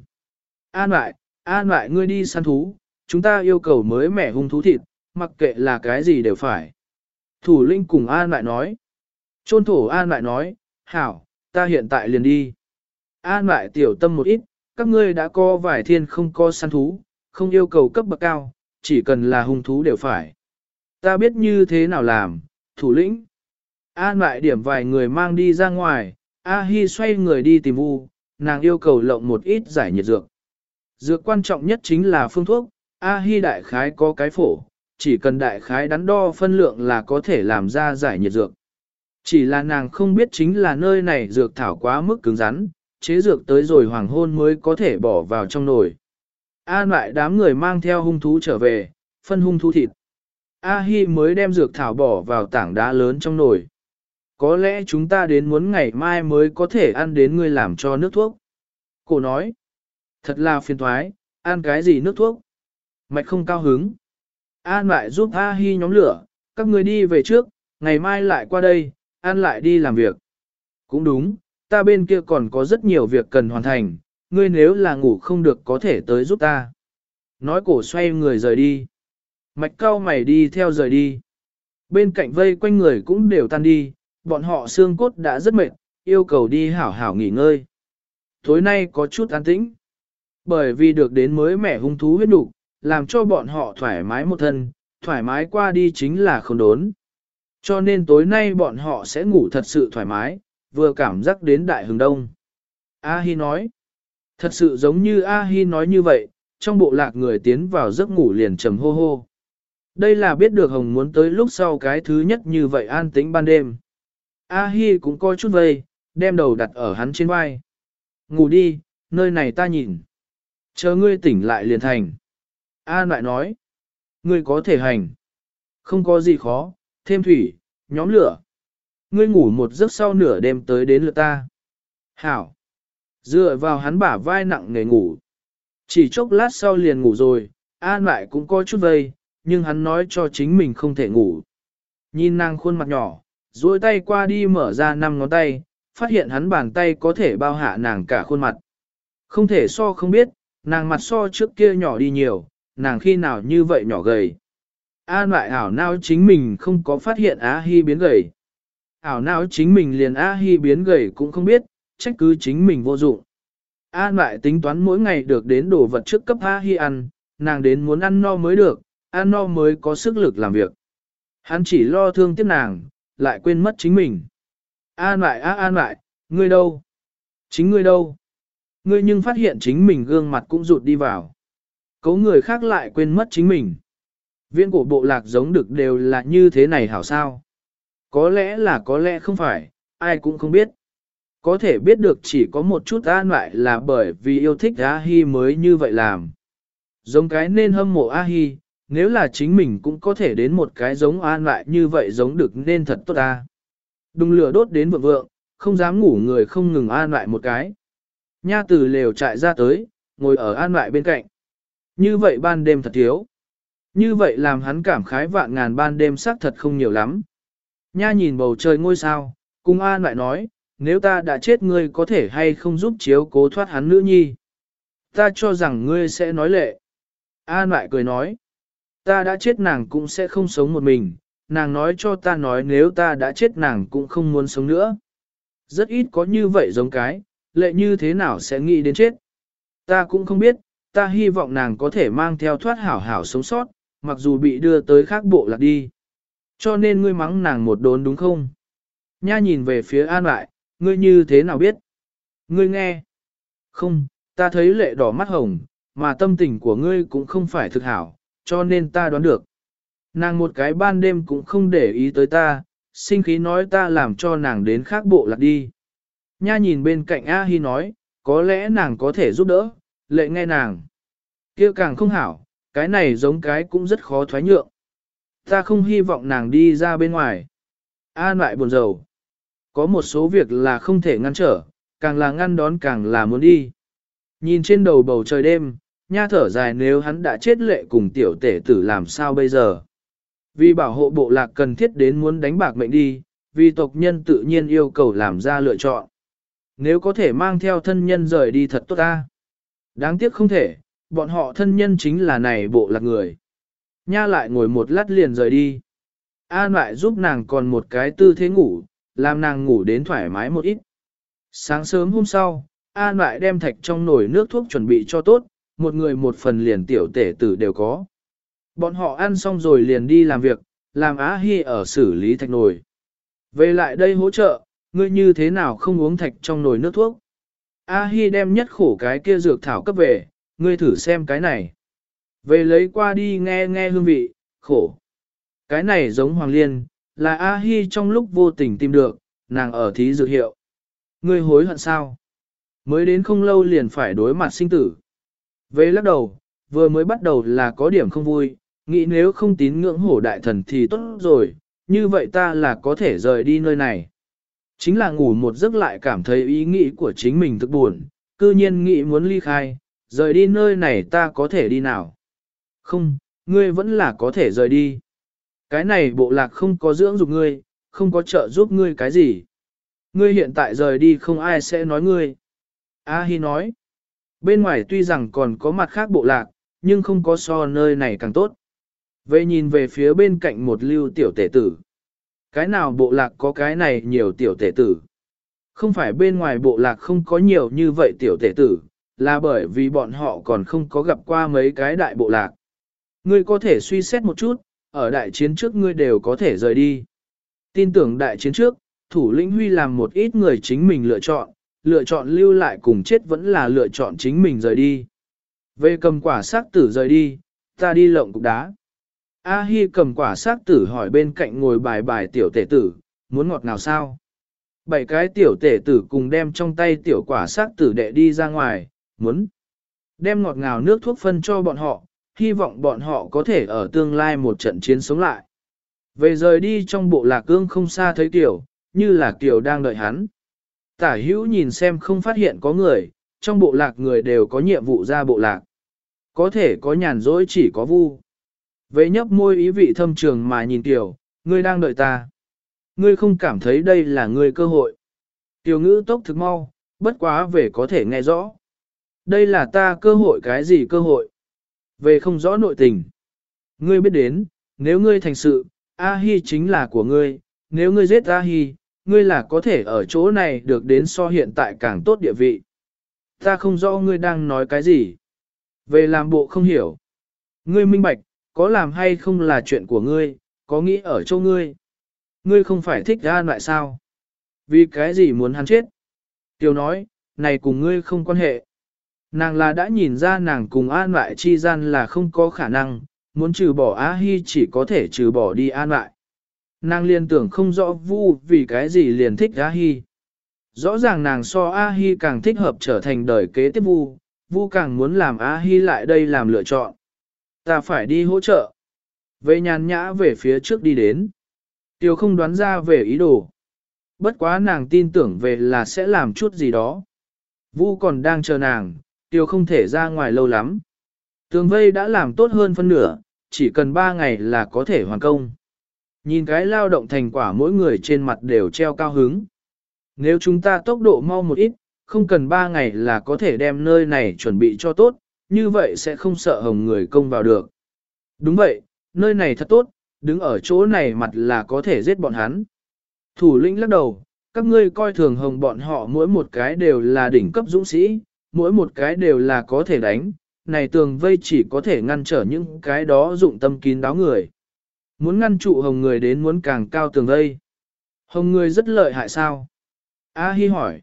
An lại, an lại ngươi đi săn thú, chúng ta yêu cầu mới mẻ hung thú thịt, mặc kệ là cái gì đều phải. Thủ linh cùng an lại nói. Trôn thổ an lại nói, hảo, ta hiện tại liền đi. An lại tiểu tâm một ít, các ngươi đã có vài thiên không có săn thú, không yêu cầu cấp bậc cao, chỉ cần là hung thú đều phải. Ta biết như thế nào làm, thủ lĩnh. An lại điểm vài người mang đi ra ngoài, A Hi xoay người đi tìm Vu, nàng yêu cầu lộng một ít giải nhiệt dược. Dược quan trọng nhất chính là phương thuốc, A-hi đại khái có cái phổ, chỉ cần đại khái đắn đo phân lượng là có thể làm ra giải nhiệt dược. Chỉ là nàng không biết chính là nơi này dược thảo quá mức cứng rắn, chế dược tới rồi hoàng hôn mới có thể bỏ vào trong nồi. An lại đám người mang theo hung thú trở về, phân hung thú thịt. A-hi mới đem dược thảo bỏ vào tảng đá lớn trong nồi. Có lẽ chúng ta đến muốn ngày mai mới có thể ăn đến ngươi làm cho nước thuốc. Cô nói, thật là phiền thoái, ăn cái gì nước thuốc. Mạch không cao hứng. An lại giúp A-hi nhóm lửa, các người đi về trước, ngày mai lại qua đây, ăn lại đi làm việc. Cũng đúng, ta bên kia còn có rất nhiều việc cần hoàn thành, ngươi nếu là ngủ không được có thể tới giúp ta. Nói cổ xoay người rời đi. Mạch cao mày đi theo rời đi. Bên cạnh vây quanh người cũng đều tan đi, bọn họ xương cốt đã rất mệt, yêu cầu đi hảo hảo nghỉ ngơi. Tối nay có chút an tĩnh. Bởi vì được đến mới mẻ hung thú huyết đủ, làm cho bọn họ thoải mái một thân, thoải mái qua đi chính là không đốn. Cho nên tối nay bọn họ sẽ ngủ thật sự thoải mái, vừa cảm giác đến đại hừng đông. A-hi nói, thật sự giống như A-hi nói như vậy, trong bộ lạc người tiến vào giấc ngủ liền trầm hô hô. Đây là biết được Hồng muốn tới lúc sau cái thứ nhất như vậy an tĩnh ban đêm. A-hi cũng coi chút vây, đem đầu đặt ở hắn trên vai. Ngủ đi, nơi này ta nhìn. Chờ ngươi tỉnh lại liền thành. An lại nói, ngươi có thể hành. Không có gì khó, thêm thủy, nhóm lửa. Ngươi ngủ một giấc sau nửa đêm tới đến lượt ta. Hảo. Dựa vào hắn bả vai nặng nề ngủ. Chỉ chốc lát sau liền ngủ rồi, an lại cũng có chút vây, nhưng hắn nói cho chính mình không thể ngủ. Nhìn nàng khuôn mặt nhỏ, duỗi tay qua đi mở ra năm ngón tay, phát hiện hắn bàn tay có thể bao hạ nàng cả khuôn mặt. Không thể so không biết, nàng mặt so trước kia nhỏ đi nhiều, nàng khi nào như vậy nhỏ gầy. An lại ảo nao chính mình không có phát hiện Á Hi biến gầy. Ảo não chính mình liền A Hi biến gầy cũng không biết, trách cứ chính mình vô dụng. An lại tính toán mỗi ngày được đến đồ vật trước cấp A Hi ăn, nàng đến muốn ăn no mới được, ăn no mới có sức lực làm việc. Hắn chỉ lo thương tiếc nàng, lại quên mất chính mình. An lại á an lại, ngươi đâu? Chính ngươi đâu? Ngươi nhưng phát hiện chính mình gương mặt cũng rụt đi vào. Cấu người khác lại quên mất chính mình. Viên cổ bộ lạc giống được đều là như thế này hảo sao? Có lẽ là có lẽ không phải, ai cũng không biết. Có thể biết được chỉ có một chút an lại là bởi vì yêu thích A-hi mới như vậy làm. Giống cái nên hâm mộ A-hi, nếu là chính mình cũng có thể đến một cái giống an lại như vậy giống được nên thật tốt ta. Đùng lửa đốt đến vượng vượng, không dám ngủ người không ngừng an lại một cái. Nha từ lều chạy ra tới, ngồi ở an lại bên cạnh. Như vậy ban đêm thật thiếu. Như vậy làm hắn cảm khái vạn ngàn ban đêm xác thật không nhiều lắm. Nha nhìn bầu trời ngôi sao, cùng an lại nói, nếu ta đã chết ngươi có thể hay không giúp chiếu cố thoát hắn nữ nhi. Ta cho rằng ngươi sẽ nói lệ. An lại cười nói, ta đã chết nàng cũng sẽ không sống một mình, nàng nói cho ta nói nếu ta đã chết nàng cũng không muốn sống nữa. Rất ít có như vậy giống cái, lệ như thế nào sẽ nghĩ đến chết. Ta cũng không biết, ta hy vọng nàng có thể mang theo thoát hảo hảo sống sót, mặc dù bị đưa tới khác bộ lạc đi. Cho nên ngươi mắng nàng một đốn đúng không? Nha nhìn về phía an lại, ngươi như thế nào biết? Ngươi nghe. Không, ta thấy lệ đỏ mắt hồng, mà tâm tình của ngươi cũng không phải thực hảo, cho nên ta đoán được. Nàng một cái ban đêm cũng không để ý tới ta, sinh khí nói ta làm cho nàng đến khác bộ lạc đi. Nha nhìn bên cạnh A Hi nói, có lẽ nàng có thể giúp đỡ, lệ nghe nàng. kia càng không hảo, cái này giống cái cũng rất khó thoái nhượng. Ta không hy vọng nàng đi ra bên ngoài. An lại buồn rầu. Có một số việc là không thể ngăn trở, càng là ngăn đón càng là muốn đi. Nhìn trên đầu bầu trời đêm, nha thở dài nếu hắn đã chết lệ cùng tiểu tể tử làm sao bây giờ. Vì bảo hộ bộ lạc cần thiết đến muốn đánh bạc mệnh đi, vì tộc nhân tự nhiên yêu cầu làm ra lựa chọn. Nếu có thể mang theo thân nhân rời đi thật tốt ta. Đáng tiếc không thể, bọn họ thân nhân chính là này bộ lạc người. Nha lại ngồi một lát liền rời đi. An lại giúp nàng còn một cái tư thế ngủ, làm nàng ngủ đến thoải mái một ít. Sáng sớm hôm sau, An lại đem thạch trong nồi nước thuốc chuẩn bị cho tốt, một người một phần liền tiểu tể tử đều có. Bọn họ ăn xong rồi liền đi làm việc, làm Á Hi ở xử lý thạch nồi. Về lại đây hỗ trợ, ngươi như thế nào không uống thạch trong nồi nước thuốc? A Hi đem nhất khổ cái kia dược thảo cấp về, ngươi thử xem cái này. Về lấy qua đi nghe nghe hương vị, khổ. Cái này giống Hoàng Liên, là A-hi trong lúc vô tình tìm được, nàng ở thí dược hiệu. Ngươi hối hận sao? Mới đến không lâu liền phải đối mặt sinh tử. Về lắc đầu, vừa mới bắt đầu là có điểm không vui, nghĩ nếu không tín ngưỡng hổ đại thần thì tốt rồi, như vậy ta là có thể rời đi nơi này. Chính là ngủ một giấc lại cảm thấy ý nghĩ của chính mình thực buồn, cư nhiên nghĩ muốn ly khai, rời đi nơi này ta có thể đi nào. Không, ngươi vẫn là có thể rời đi. Cái này bộ lạc không có dưỡng dục ngươi, không có trợ giúp ngươi cái gì. Ngươi hiện tại rời đi không ai sẽ nói ngươi. A Hi nói, bên ngoài tuy rằng còn có mặt khác bộ lạc, nhưng không có so nơi này càng tốt. Vậy nhìn về phía bên cạnh một lưu tiểu tể tử. Cái nào bộ lạc có cái này nhiều tiểu tể tử? Không phải bên ngoài bộ lạc không có nhiều như vậy tiểu tể tử, là bởi vì bọn họ còn không có gặp qua mấy cái đại bộ lạc. Ngươi có thể suy xét một chút, ở đại chiến trước ngươi đều có thể rời đi. Tin tưởng đại chiến trước, thủ lĩnh huy làm một ít người chính mình lựa chọn, lựa chọn lưu lại cùng chết vẫn là lựa chọn chính mình rời đi. Về cầm quả xác tử rời đi, ta đi lộng cục đá. A Hi cầm quả xác tử hỏi bên cạnh ngồi bài bài tiểu tể tử, muốn ngọt nào sao? Bảy cái tiểu tể tử cùng đem trong tay tiểu quả xác tử đệ đi ra ngoài, muốn đem ngọt ngào nước thuốc phân cho bọn họ, hy vọng bọn họ có thể ở tương lai một trận chiến sống lại. Về rời đi trong bộ lạc cương không xa thấy tiểu, như là tiểu đang đợi hắn. Tả hữu nhìn xem không phát hiện có người, trong bộ lạc người đều có nhiệm vụ ra bộ lạc. Có thể có nhàn rỗi chỉ có vu. Về nhấp môi ý vị thâm trường mà nhìn tiểu, ngươi đang đợi ta. Ngươi không cảm thấy đây là ngươi cơ hội. Tiểu ngữ tốc thực mau, bất quá về có thể nghe rõ. Đây là ta cơ hội cái gì cơ hội? Về không rõ nội tình. Ngươi biết đến, nếu ngươi thành sự, A-hi chính là của ngươi, nếu ngươi giết A-hi, ngươi là có thể ở chỗ này được đến so hiện tại càng tốt địa vị. Ta không rõ ngươi đang nói cái gì. Về làm bộ không hiểu. Ngươi minh bạch, có làm hay không là chuyện của ngươi, có nghĩ ở chỗ ngươi. Ngươi không phải thích ra lại sao? Vì cái gì muốn hắn chết? Tiêu nói, này cùng ngươi không quan hệ. Nàng là đã nhìn ra nàng cùng an lại chi gian là không có khả năng, muốn trừ bỏ A Hi chỉ có thể trừ bỏ đi an lại. Nàng liên tưởng không rõ vu vì cái gì liền thích A Hi. Rõ ràng nàng so A Hi càng thích hợp trở thành đời kế tiếp vu, vu càng muốn làm A Hi lại đây làm lựa chọn. Ta phải đi hỗ trợ. Về nhàn nhã về phía trước đi đến. Tiêu không đoán ra về ý đồ. Bất quá nàng tin tưởng về là sẽ làm chút gì đó. Vu còn đang chờ nàng, tiêu không thể ra ngoài lâu lắm. Tường vây đã làm tốt hơn phân nửa, chỉ cần 3 ngày là có thể hoàn công. Nhìn cái lao động thành quả mỗi người trên mặt đều treo cao hứng. Nếu chúng ta tốc độ mau một ít, không cần 3 ngày là có thể đem nơi này chuẩn bị cho tốt, như vậy sẽ không sợ hồng người công vào được. Đúng vậy, nơi này thật tốt, đứng ở chỗ này mặt là có thể giết bọn hắn. Thủ lĩnh lắc đầu, các ngươi coi thường hồng bọn họ mỗi một cái đều là đỉnh cấp dũng sĩ, mỗi một cái đều là có thể đánh, này tường vây chỉ có thể ngăn trở những cái đó dụng tâm kín đáo người. Muốn ngăn trụ hồng người đến muốn càng cao tường vây. Hồng người rất lợi hại sao? A Hi hỏi.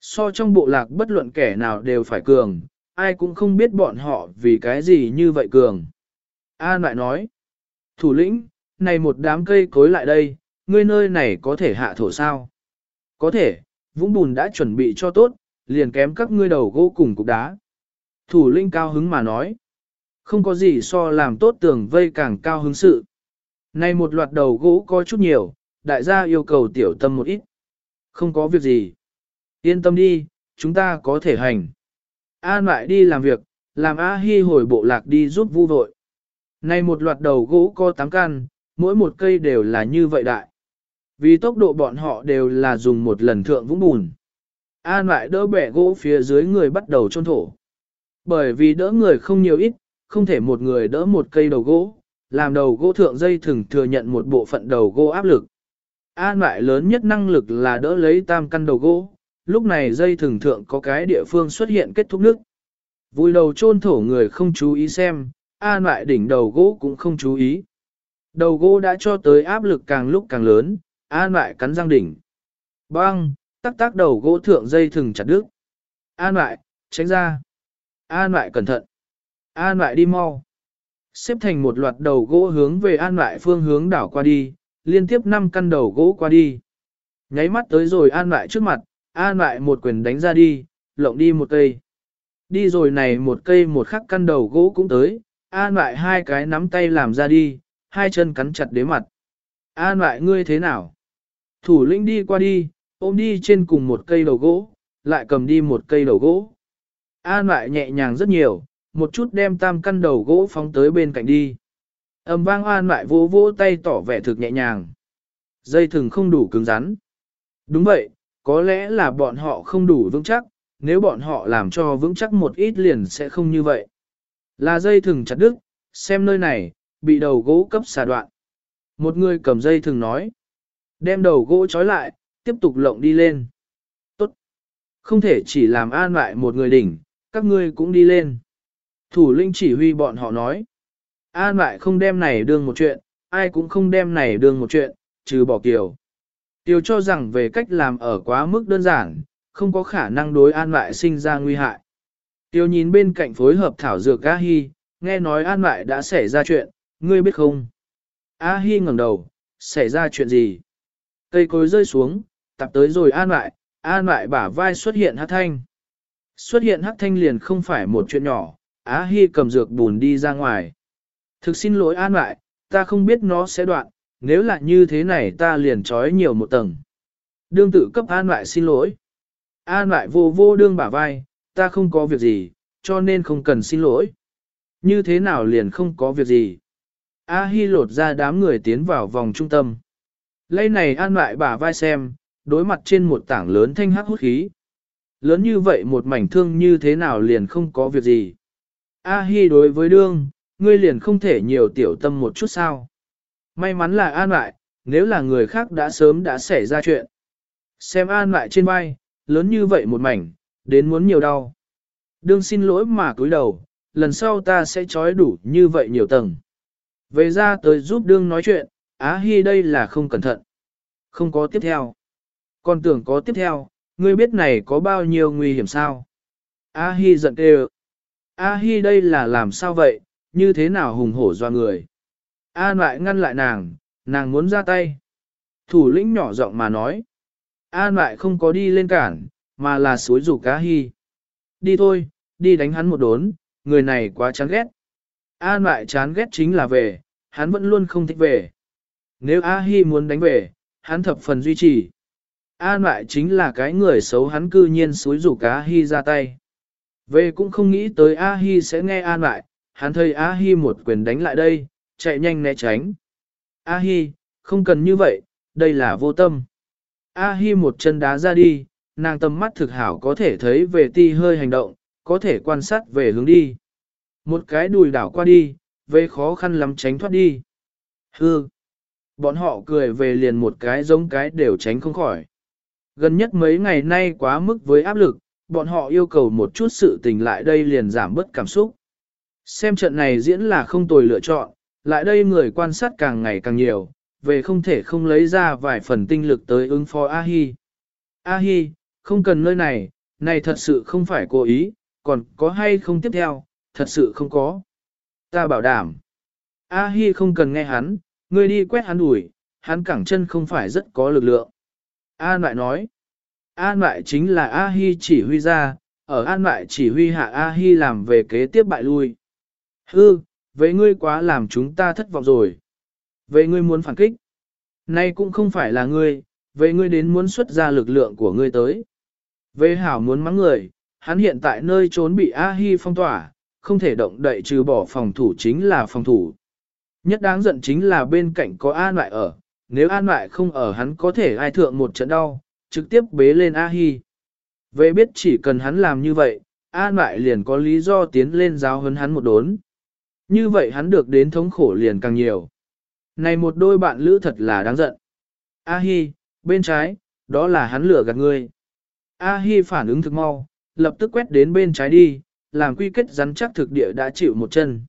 So trong bộ lạc bất luận kẻ nào đều phải cường, ai cũng không biết bọn họ vì cái gì như vậy cường. A lại nói. Thủ lĩnh, này một đám cây cối lại đây, ngươi nơi này có thể hạ thổ sao? Có thể, vũng bùn đã chuẩn bị cho tốt, liền kém các ngươi đầu gỗ cùng cục đá. Thủ linh cao hứng mà nói. Không có gì so làm tốt tường vây càng cao hứng sự. Nay một loạt đầu gỗ có chút nhiều, đại gia yêu cầu tiểu tâm một ít. Không có việc gì. Yên tâm đi, chúng ta có thể hành. An lại đi làm việc, làm A Hi hồi bộ lạc đi giúp vu vội. Nay một loạt đầu gỗ có 8 căn, mỗi một cây đều là như vậy đại. Vì tốc độ bọn họ đều là dùng một lần thượng vũng bùn. An lại đỡ bẻ gỗ phía dưới người bắt đầu trôn thổ. Bởi vì đỡ người không nhiều ít, không thể một người đỡ một cây đầu gỗ, làm đầu gỗ thượng dây thừng thừa nhận một bộ phận đầu gỗ áp lực. An lại lớn nhất năng lực là đỡ lấy tam căn đầu gỗ, lúc này dây thừng thượng có cái địa phương xuất hiện kết thúc nước. Vui đầu chôn thổ người không chú ý xem, an lại đỉnh đầu gỗ cũng không chú ý. Đầu gỗ đã cho tới áp lực càng lúc càng lớn, an lại cắn răng đỉnh. Bang, tắc tắc đầu gỗ thượng dây thừng chặt đứt. An lại, tránh ra. An lại cẩn thận. An lại đi mau. Xếp thành một loạt đầu gỗ hướng về an lại phương hướng đảo qua đi, liên tiếp 5 căn đầu gỗ qua đi. Nháy mắt tới rồi an lại trước mặt, an lại một quyền đánh ra đi, lộng đi một cây. Đi rồi này một cây một khắc căn đầu gỗ cũng tới, an lại hai cái nắm tay làm ra đi, hai chân cắn chặt đế mặt. An lại ngươi thế nào? Thủ lĩnh đi qua đi, ôm đi trên cùng một cây đầu gỗ, lại cầm đi một cây đầu gỗ. An lại nhẹ nhàng rất nhiều, một chút đem tam căn đầu gỗ phóng tới bên cạnh đi. Âm vang an lại vỗ vỗ tay tỏ vẻ thực nhẹ nhàng. Dây thừng không đủ cứng rắn. Đúng vậy, có lẽ là bọn họ không đủ vững chắc, nếu bọn họ làm cho vững chắc một ít liền sẽ không như vậy. Là dây thừng chặt đứt, xem nơi này, bị đầu gỗ cấp xà đoạn. Một người cầm dây thừng nói. Đem đầu gỗ trói lại, tiếp tục lộng đi lên. Tốt. Không thể chỉ làm an lại một người đỉnh, các ngươi cũng đi lên. Thủ linh chỉ huy bọn họ nói. An lại không đem này đương một chuyện, ai cũng không đem này đương một chuyện, trừ bỏ kiều. Tiêu cho rằng về cách làm ở quá mức đơn giản, không có khả năng đối an lại sinh ra nguy hại. Tiêu nhìn bên cạnh phối hợp thảo dược A Hi, nghe nói an lại đã xảy ra chuyện, ngươi biết không? A Hi ngẩng đầu, xảy ra chuyện gì? Cây cối rơi xuống, tập tới rồi an lại, an lại bả vai xuất hiện hát thanh. Xuất hiện hát thanh liền không phải một chuyện nhỏ, Á Hi cầm dược bùn đi ra ngoài. Thực xin lỗi an lại, ta không biết nó sẽ đoạn, nếu là như thế này ta liền trói nhiều một tầng. Đương tự cấp an lại xin lỗi. An lại vô vô đương bả vai, ta không có việc gì, cho nên không cần xin lỗi. Như thế nào liền không có việc gì. A Hi lột ra đám người tiến vào vòng trung tâm. lấy này an lại bả vai xem, đối mặt trên một tảng lớn thanh hắc hút khí. Lớn như vậy một mảnh thương như thế nào liền không có việc gì. A Hi đối với đương, ngươi liền không thể nhiều tiểu tâm một chút sao. May mắn là an lại, nếu là người khác đã sớm đã xảy ra chuyện. Xem an lại trên vai, lớn như vậy một mảnh, đến muốn nhiều đau. Đương xin lỗi mà cúi đầu, lần sau ta sẽ trói đủ như vậy nhiều tầng. Về ra tới giúp đương nói chuyện, Á Hi đây là không cẩn thận. Không có tiếp theo. Còn tưởng có tiếp theo, ngươi biết này có bao nhiêu nguy hiểm sao? A Hi giận kêu. A Hi đây là làm sao vậy, như thế nào hùng hổ doa người? A lại ngăn lại nàng, nàng muốn ra tay. Thủ lĩnh nhỏ giọng mà nói. A lại không có đi lên cản, mà là suối rủ cá Hi. Đi thôi, đi đánh hắn một đốn, người này quá chán ghét. A lại chán ghét chính là về, hắn vẫn luôn không thích về. Nếu A Hi muốn đánh về, hắn thập phần duy trì. An lại chính là cái người xấu hắn cư nhiên xúi rủ cá Hi ra tay. Về cũng không nghĩ tới A Hi sẽ nghe An lại, hắn thấy A Hi một quyền đánh lại đây, chạy nhanh né tránh. A Hi, không cần như vậy, đây là vô tâm. A Hi một chân đá ra đi, nàng tầm mắt thực hảo có thể thấy về ti hơi hành động, có thể quan sát về hướng đi. Một cái đùi đảo qua đi, về khó khăn lắm tránh thoát đi. Hư! Bọn họ cười về liền một cái giống cái đều tránh không khỏi. Gần nhất mấy ngày nay quá mức với áp lực, bọn họ yêu cầu một chút sự tình lại đây liền giảm bớt cảm xúc. Xem trận này diễn là không tồi lựa chọn, lại đây người quan sát càng ngày càng nhiều, về không thể không lấy ra vài phần tinh lực tới ứng phó A-hi. A-hi, không cần nơi này, này thật sự không phải cố ý, còn có hay không tiếp theo, thật sự không có. Ta bảo đảm. A-hi không cần nghe hắn, ngươi đi quét hắn đuổi, hắn cẳng chân không phải rất có lực lượng. An lại nói, An lại chính là A Hi chỉ huy ra, ở An lại chỉ huy hạ A Hi làm về kế tiếp bại lui. Hư, với ngươi quá làm chúng ta thất vọng rồi. Vậy ngươi muốn phản kích. Nay cũng không phải là ngươi, vậy ngươi đến muốn xuất ra lực lượng của ngươi tới. Về hảo muốn mắng người, hắn hiện tại nơi trốn bị A Hi phong tỏa, không thể động đậy trừ bỏ phòng thủ chính là phòng thủ. Nhất đáng giận chính là bên cạnh có An lại ở, nếu an lại không ở hắn có thể ai thượng một trận đau, trực tiếp bế lên A-hi. Vậy biết chỉ cần hắn làm như vậy, an lại liền có lý do tiến lên giáo hấn hắn một đốn. Như vậy hắn được đến thống khổ liền càng nhiều. Này một đôi bạn lữ thật là đáng giận. A-hi, bên trái, đó là hắn lửa gạt ngươi. A-hi phản ứng thực mau, lập tức quét đến bên trái đi, làm quy kết rắn chắc thực địa đã chịu một chân.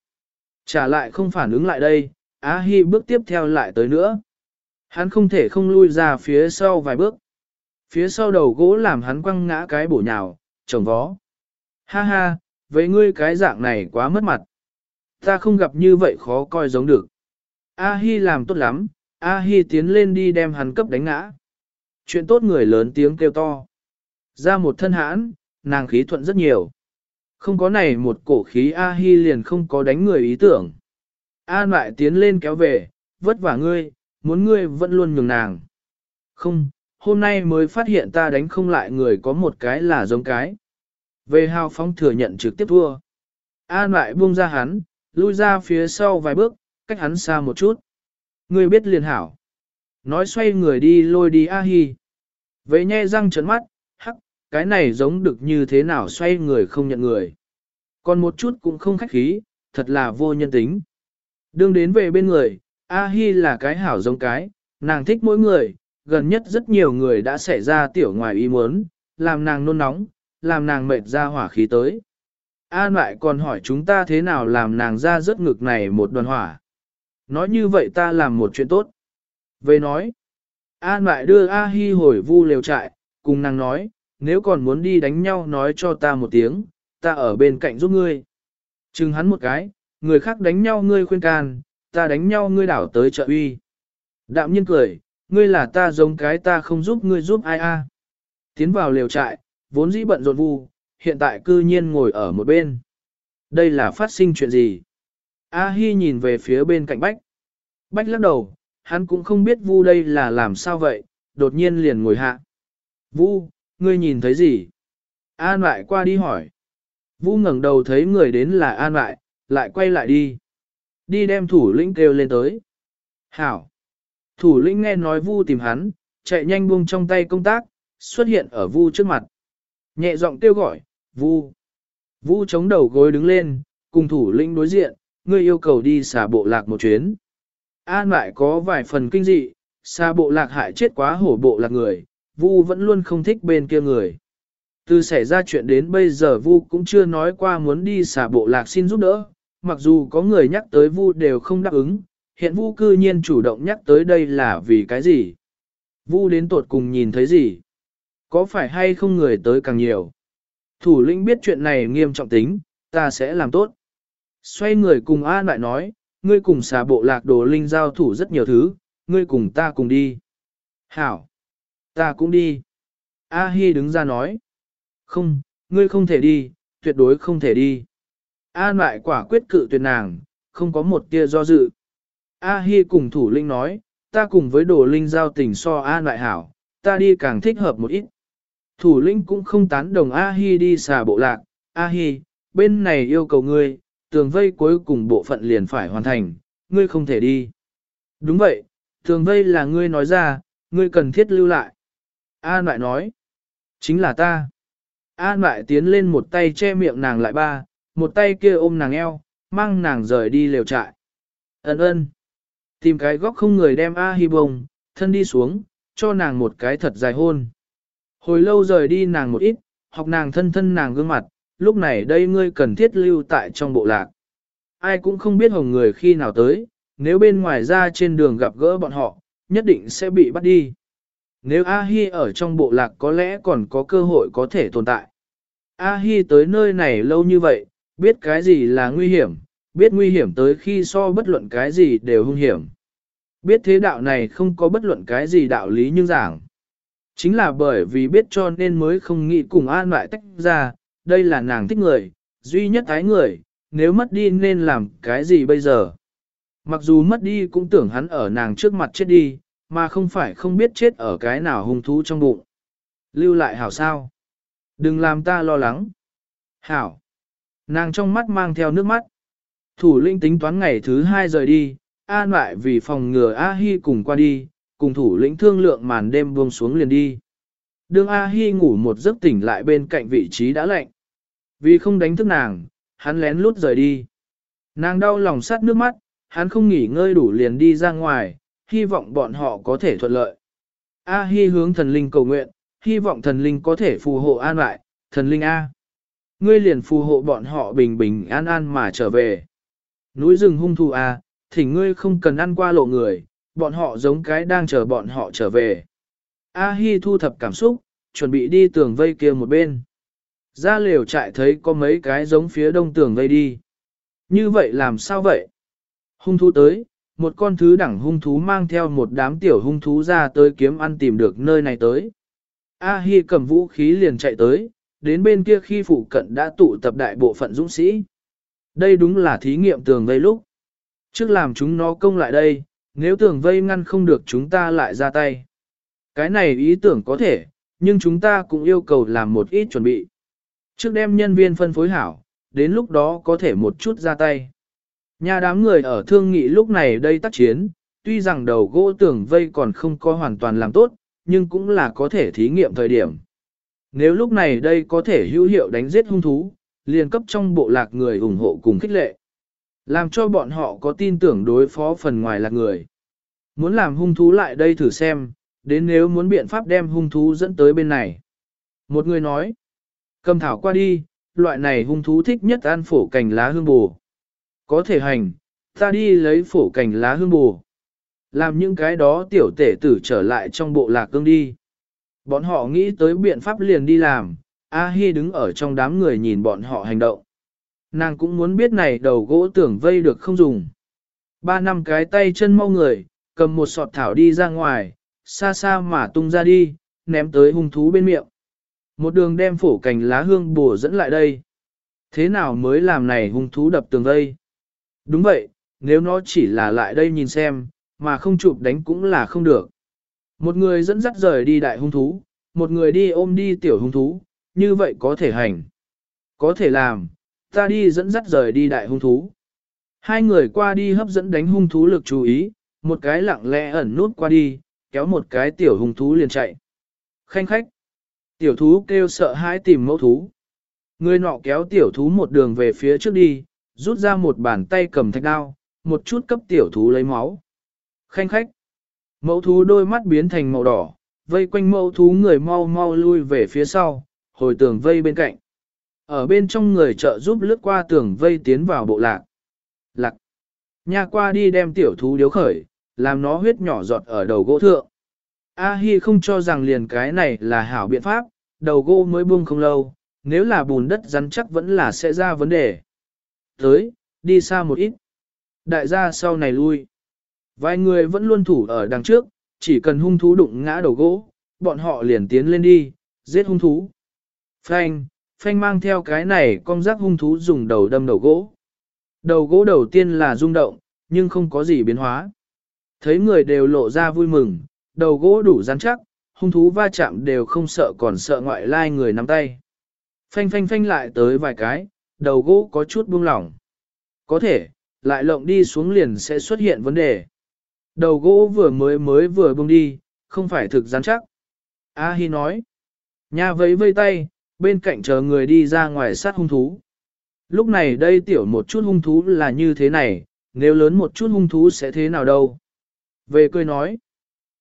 Trả lại không phản ứng lại đây, A-hi bước tiếp theo lại tới nữa. Hắn không thể không lui ra phía sau vài bước. Phía sau đầu gỗ làm hắn quăng ngã cái bổ nhào, trồng vó. Ha ha, với ngươi cái dạng này quá mất mặt. Ta không gặp như vậy khó coi giống được. A-hi làm tốt lắm, A-hi tiến lên đi đem hắn cấp đánh ngã. Chuyện tốt người lớn tiếng kêu to. Ra một thân hãn, nàng khí thuận rất nhiều. Không có này một cổ khí A-hi liền không có đánh người ý tưởng. An lại tiến lên kéo về, vất vả ngươi, muốn ngươi vẫn luôn nhường nàng. Không, hôm nay mới phát hiện ta đánh không lại người có một cái là giống cái. Về hào phóng thừa nhận trực tiếp thua. An lại buông ra hắn, lui ra phía sau vài bước, cách hắn xa một chút. Ngươi biết liền hảo. Nói xoay người đi lôi đi A-hi. Vệ nhe răng trấn mắt, hắc, cái này giống được như thế nào xoay người không nhận người. Còn một chút cũng không khách khí, thật là vô nhân tính. Đương đến về bên người, A-hi là cái hảo giống cái, nàng thích mỗi người, gần nhất rất nhiều người đã xảy ra tiểu ngoài ý muốn, làm nàng nôn nóng, làm nàng mệt ra hỏa khí tới. An lại còn hỏi chúng ta thế nào làm nàng ra rớt ngực này một đoàn hỏa. Nói như vậy ta làm một chuyện tốt. Về nói, An lại đưa A-hi hồi vu liều trại, cùng nàng nói, nếu còn muốn đi đánh nhau nói cho ta một tiếng, ta ở bên cạnh giúp ngươi. Chừng hắn một cái, người khác đánh nhau ngươi khuyên can, ta đánh nhau ngươi đảo tới trợ uy. Đạm nhiên cười, ngươi là ta giống cái ta không giúp ngươi giúp ai a. Tiến vào liều trại, vốn dĩ bận rộn vu, hiện tại cư nhiên ngồi ở một bên. Đây là phát sinh chuyện gì? A Hi nhìn về phía bên cạnh Bách. Bách lắc đầu, hắn cũng không biết vu đây là làm sao vậy, đột nhiên liền ngồi hạ. Vu, ngươi nhìn thấy gì? An lại qua đi hỏi. Vu ngẩng đầu thấy người đến là An lại, lại quay lại đi. Đi đem thủ lĩnh kêu lên tới. Hảo. Thủ lĩnh nghe nói Vu tìm hắn, chạy nhanh buông trong tay công tác, xuất hiện ở Vu trước mặt. Nhẹ giọng kêu gọi, Vu. Vu chống đầu gối đứng lên, cùng thủ lĩnh đối diện, ngươi yêu cầu đi xả bộ lạc một chuyến. An lại có vài phần kinh dị, xa bộ lạc hại chết quá hổ bộ lạc người, Vu vẫn luôn không thích bên kia người. Từ xảy ra chuyện đến bây giờ Vu cũng chưa nói qua muốn đi xả bộ lạc xin giúp đỡ, mặc dù có người nhắc tới Vu đều không đáp ứng, hiện Vu cư nhiên chủ động nhắc tới đây là vì cái gì? Vu đến tột cùng nhìn thấy gì? Có phải hay không người tới càng nhiều? Thủ lĩnh biết chuyện này nghiêm trọng tính, ta sẽ làm tốt. Xoay người cùng A lại nói, ngươi cùng xà bộ lạc đồ linh giao thủ rất nhiều thứ, ngươi cùng ta cùng đi. Hảo! Ta cũng đi. A Hi đứng ra nói. Không, ngươi không thể đi, tuyệt đối không thể đi. An lại quả quyết cự tuyệt nàng, không có một tia do dự. A Hi cùng thủ linh nói, ta cùng với đồ linh giao tình so An lại hảo, ta đi càng thích hợp một ít. Thủ linh cũng không tán đồng A Hi đi xà bộ lạc, A Hi, bên này yêu cầu ngươi, tường vây cuối cùng bộ phận liền phải hoàn thành, ngươi không thể đi. Đúng vậy, tường vây là ngươi nói ra, ngươi cần thiết lưu lại. An lại nói, chính là ta. An lại tiến lên một tay che miệng nàng lại ba, một tay kia ôm nàng eo, mang nàng rời đi lều trại. Ấn ơn. Tìm cái góc không người đem A Hi bông, thân đi xuống, cho nàng một cái thật dài hôn. Hồi lâu rời đi nàng một ít, học nàng thân thân nàng gương mặt, lúc này đây ngươi cần thiết lưu tại trong bộ lạc. Ai cũng không biết hồng người khi nào tới, nếu bên ngoài ra trên đường gặp gỡ bọn họ, nhất định sẽ bị bắt đi. Nếu A-hi ở trong bộ lạc có lẽ còn có cơ hội có thể tồn tại. A-hi tới nơi này lâu như vậy, biết cái gì là nguy hiểm, biết nguy hiểm tới khi so bất luận cái gì đều hung hiểm. Biết thế đạo này không có bất luận cái gì đạo lý nhưng giảng. Chính là bởi vì biết cho nên mới không nghĩ cùng an lại tách ra, đây là nàng thích người, duy nhất ái người, nếu mất đi nên làm cái gì bây giờ. Mặc dù mất đi cũng tưởng hắn ở nàng trước mặt chết đi, mà không phải không biết chết ở cái nào hung thú trong bụng. Lưu lại hảo sao? Đừng làm ta lo lắng. Hảo. Nàng trong mắt mang theo nước mắt. Thủ lĩnh tính toán ngày thứ hai rời đi, an lại vì phòng ngừa A-hi cùng qua đi, cùng thủ lĩnh thương lượng màn đêm buông xuống liền đi. Đường A-hi ngủ một giấc tỉnh lại bên cạnh vị trí đã lạnh. Vì không đánh thức nàng, hắn lén lút rời đi. Nàng đau lòng sát nước mắt, hắn không nghỉ ngơi đủ liền đi ra ngoài, hy vọng bọn họ có thể thuận lợi. A Hi hướng thần linh cầu nguyện, hy vọng thần linh có thể phù hộ an lại, thần linh A. Ngươi liền phù hộ bọn họ bình bình an an mà trở về. Núi rừng hung thù à, thỉnh ngươi không cần ăn qua lộ người, bọn họ giống cái đang chờ bọn họ trở về. A Hi thu thập cảm xúc, chuẩn bị đi tường vây kia một bên. Ra lều trại thấy có mấy cái giống phía đông tường vây đi. Như vậy làm sao vậy? Hung thú tới, một con thứ đẳng hung thú mang theo một đám tiểu hung thú ra tới kiếm ăn tìm được nơi này tới. A Hi cầm vũ khí liền chạy tới, đến bên kia khi phụ cận đã tụ tập đại bộ phận dũng sĩ. Đây đúng là thí nghiệm tường vây lúc. Trước làm chúng nó công lại đây, nếu tường vây ngăn không được chúng ta lại ra tay. Cái này ý tưởng có thể, nhưng chúng ta cũng yêu cầu làm một ít chuẩn bị. Trước đem nhân viên phân phối hảo, đến lúc đó có thể một chút ra tay. Nhà đám người ở thương nghị lúc này đây tác chiến, tuy rằng đầu gỗ tường vây còn không có hoàn toàn làm tốt, nhưng cũng là có thể thí nghiệm thời điểm. Nếu lúc này đây có thể hữu hiệu đánh giết hung thú, liền cấp trong bộ lạc người ủng hộ cùng khích lệ. Làm cho bọn họ có tin tưởng đối phó phần ngoài lạc người. Muốn làm hung thú lại đây thử xem, đến nếu muốn biện pháp đem hung thú dẫn tới bên này. Một người nói, cầm thảo qua đi, loại này hung thú thích nhất ăn phổ cành lá hương bù. Có thể hành, ta đi lấy phổ cành lá hương bù. Làm những cái đó tiểu tể tử trở lại trong bộ lạc cương đi. Bọn họ nghĩ tới biện pháp liền đi làm, A Hi đứng ở trong đám người nhìn bọn họ hành động. Nàng cũng muốn biết này đầu gỗ tưởng vây được không dùng. Ba năm cái tay chân mau người, cầm một sọt thảo đi ra ngoài, xa xa mà tung ra đi, ném tới hung thú bên miệng. Một đường đem phổ cành lá hương bùa dẫn lại đây. Thế nào mới làm này hung thú đập tường vây? Đúng vậy, nếu nó chỉ là lại đây nhìn xem, mà không chụp đánh cũng là không được. Một người dẫn dắt rời đi đại hung thú, một người đi ôm đi tiểu hung thú, như vậy có thể hành. Có thể làm, ta đi dẫn dắt rời đi đại hung thú. Hai người qua đi hấp dẫn đánh hung thú lực chú ý, một cái lặng lẽ ẩn nút qua đi, kéo một cái tiểu hung thú liền chạy. Khanh khách. Tiểu thú kêu sợ hãi tìm mẫu thú. Người nọ kéo tiểu thú một đường về phía trước đi, rút ra một bàn tay cầm thạch đao, một chút cấp tiểu thú lấy máu. Khanh khách. Mẫu thú đôi mắt biến thành màu đỏ, vây quanh mẫu thú người mau mau lui về phía sau, hồi tường vây bên cạnh. Ở bên trong người trợ giúp lướt qua tường vây tiến vào bộ lạc. Lạc. Nha qua đi đem tiểu thú điếu khởi, làm nó huyết nhỏ giọt ở đầu gỗ thượng. A Hi không cho rằng liền cái này là hảo biện pháp, đầu gỗ mới buông không lâu, nếu là bùn đất rắn chắc vẫn là sẽ ra vấn đề. Tới, đi xa một ít. Đại gia sau này lui. Vài người vẫn luôn thủ ở đằng trước, chỉ cần hung thú đụng ngã đầu gỗ, bọn họ liền tiến lên đi, giết hung thú. Phanh, phanh mang theo cái này con rác hung thú dùng đầu đâm đầu gỗ. Đầu gỗ đầu tiên là rung động, nhưng không có gì biến hóa. Thấy người đều lộ ra vui mừng, đầu gỗ đủ rắn chắc, hung thú va chạm đều không sợ còn sợ ngoại lai người nắm tay. Phanh phanh phanh lại tới vài cái, đầu gỗ có chút buông lỏng. Có thể, lại lộng đi xuống liền sẽ xuất hiện vấn đề. Đầu gỗ vừa mới mới vừa bông đi, không phải thực rắn chắc. A Hi nói. Nha vẫy vây tay, bên cạnh chờ người đi ra ngoài sát hung thú. Lúc này đây tiểu một chút hung thú là như thế này, nếu lớn một chút hung thú sẽ thế nào đâu. Về cười nói.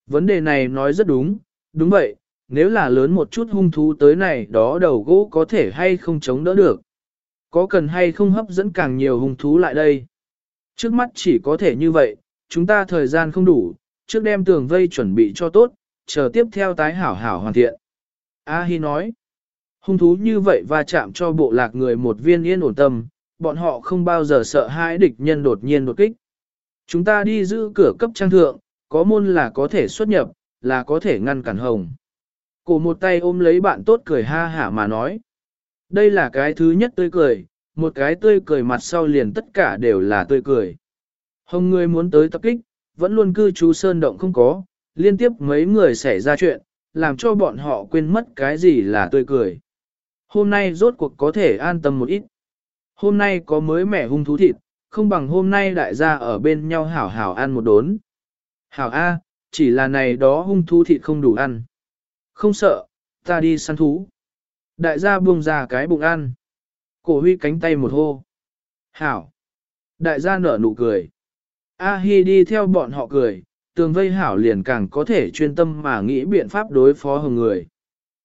Vấn đề này nói rất đúng, đúng vậy, nếu là lớn một chút hung thú tới này đó đầu gỗ có thể hay không chống đỡ được. Có cần hay không hấp dẫn càng nhiều hung thú lại đây. Trước mắt chỉ có thể như vậy, chúng ta thời gian không đủ, trước đem tường vây chuẩn bị cho tốt, chờ tiếp theo tái hảo hảo hoàn thiện. A Hi nói, hung thú như vậy va chạm cho bộ lạc người một viên yên ổn tâm, bọn họ không bao giờ sợ hãi địch nhân đột nhiên đột kích. Chúng ta đi giữ cửa cấp trang thượng, có môn là có thể xuất nhập, là có thể ngăn cản hồng. Cổ một tay ôm lấy bạn tốt cười ha hả mà nói. Đây là cái thứ nhất tươi cười, một cái tươi cười mặt sau liền tất cả đều là tươi cười. Hồng người muốn tới tập kích, vẫn luôn cư trú sơn động không có, liên tiếp mấy người xảy ra chuyện, làm cho bọn họ quên mất cái gì là tươi cười. Hôm nay rốt cuộc có thể an tâm một ít. Hôm nay có mới mẻ hung thú thịt, không bằng hôm nay đại gia ở bên nhau hảo hảo ăn một đốn. Hảo A, chỉ là này đó hung thú thịt không đủ ăn. Không sợ, ta đi săn thú. Đại gia buông ra cái bụng ăn. Cổ huy cánh tay một hô. Hảo. Đại gia nở nụ cười. A Hi đi theo bọn họ cười, tường vây hảo liền càng có thể chuyên tâm mà nghĩ biện pháp đối phó hồng người.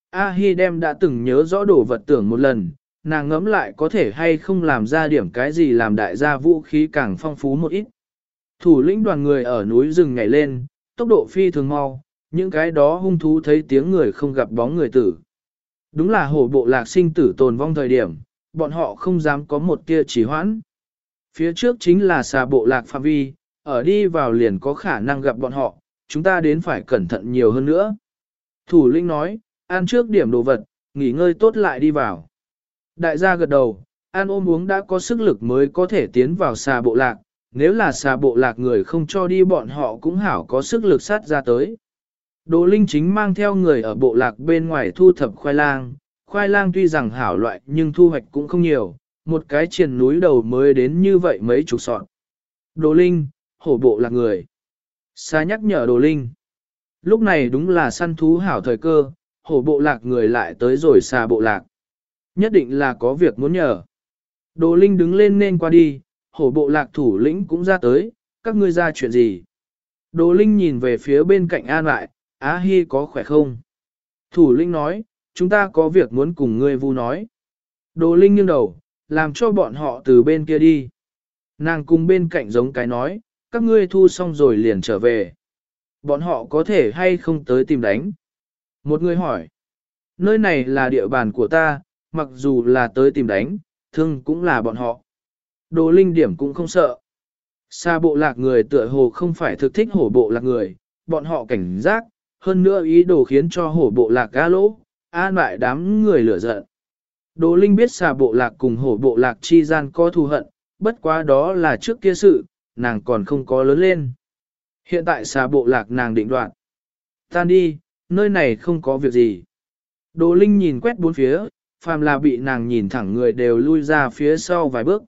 A Hi đem đã từng nhớ rõ đồ vật tưởng một lần, nàng ngẫm lại có thể hay không làm ra điểm cái gì làm đại gia vũ khí càng phong phú một ít. Thủ lĩnh đoàn người ở núi rừng nhảy lên, tốc độ phi thường mau, những cái đó hung thú thấy tiếng người không gặp bóng người tử. Đúng là hổ bộ lạc sinh tử tồn vong thời điểm, bọn họ không dám có một tia chỉ hoãn. Phía trước chính là xà bộ lạc phạm vi, ở đi vào liền có khả năng gặp bọn họ, chúng ta đến phải cẩn thận nhiều hơn nữa. Thủ lĩnh nói, ăn trước điểm đồ vật, nghỉ ngơi tốt lại đi vào. Đại gia gật đầu, ăn ôm uống đã có sức lực mới có thể tiến vào xà bộ lạc, nếu là xà bộ lạc người không cho đi bọn họ cũng hảo có sức lực sát ra tới. Đồ Linh chính mang theo người ở bộ lạc bên ngoài thu thập khoai lang, khoai lang tuy rằng hảo loại nhưng thu hoạch cũng không nhiều, một cái triền núi đầu mới đến như vậy mấy chục sọt. Đồ Linh, hổ bộ lạc người. Xa nhắc nhở Đồ Linh. Lúc này đúng là săn thú hảo thời cơ, hổ bộ lạc người lại tới rồi xa bộ lạc. Nhất định là có việc muốn nhờ. Đồ Linh đứng lên nên qua đi, hổ bộ lạc thủ lĩnh cũng ra tới, các ngươi ra chuyện gì? Đồ Linh nhìn về phía bên cạnh An lại, Á Hi có khỏe không? Thủ lĩnh nói, chúng ta có việc muốn cùng ngươi vu nói. Đồ Linh nghiêng đầu, làm cho bọn họ từ bên kia đi. Nàng cùng bên cạnh giống cái nói, các ngươi thu xong rồi liền trở về. Bọn họ có thể hay không tới tìm đánh? Một người hỏi, nơi này là địa bàn của ta, mặc dù là tới tìm đánh, thương cũng là bọn họ. Đồ linh điểm cũng không sợ. Xa bộ lạc người tựa hồ không phải thực thích hổ bộ lạc người, bọn họ cảnh giác, hơn nữa ý đồ khiến cho hổ bộ lạc ga lỗ, an lại đám người lửa giận. Đồ linh biết xà bộ lạc cùng hổ bộ lạc chi gian có thù hận, bất quá đó là trước kia sự, nàng còn không có lớn lên. Hiện tại xà bộ lạc nàng định đoạn. Tan đi, nơi này không có việc gì. Đồ linh nhìn quét bốn phía, phàm là bị nàng nhìn thẳng người đều lui ra phía sau vài bước.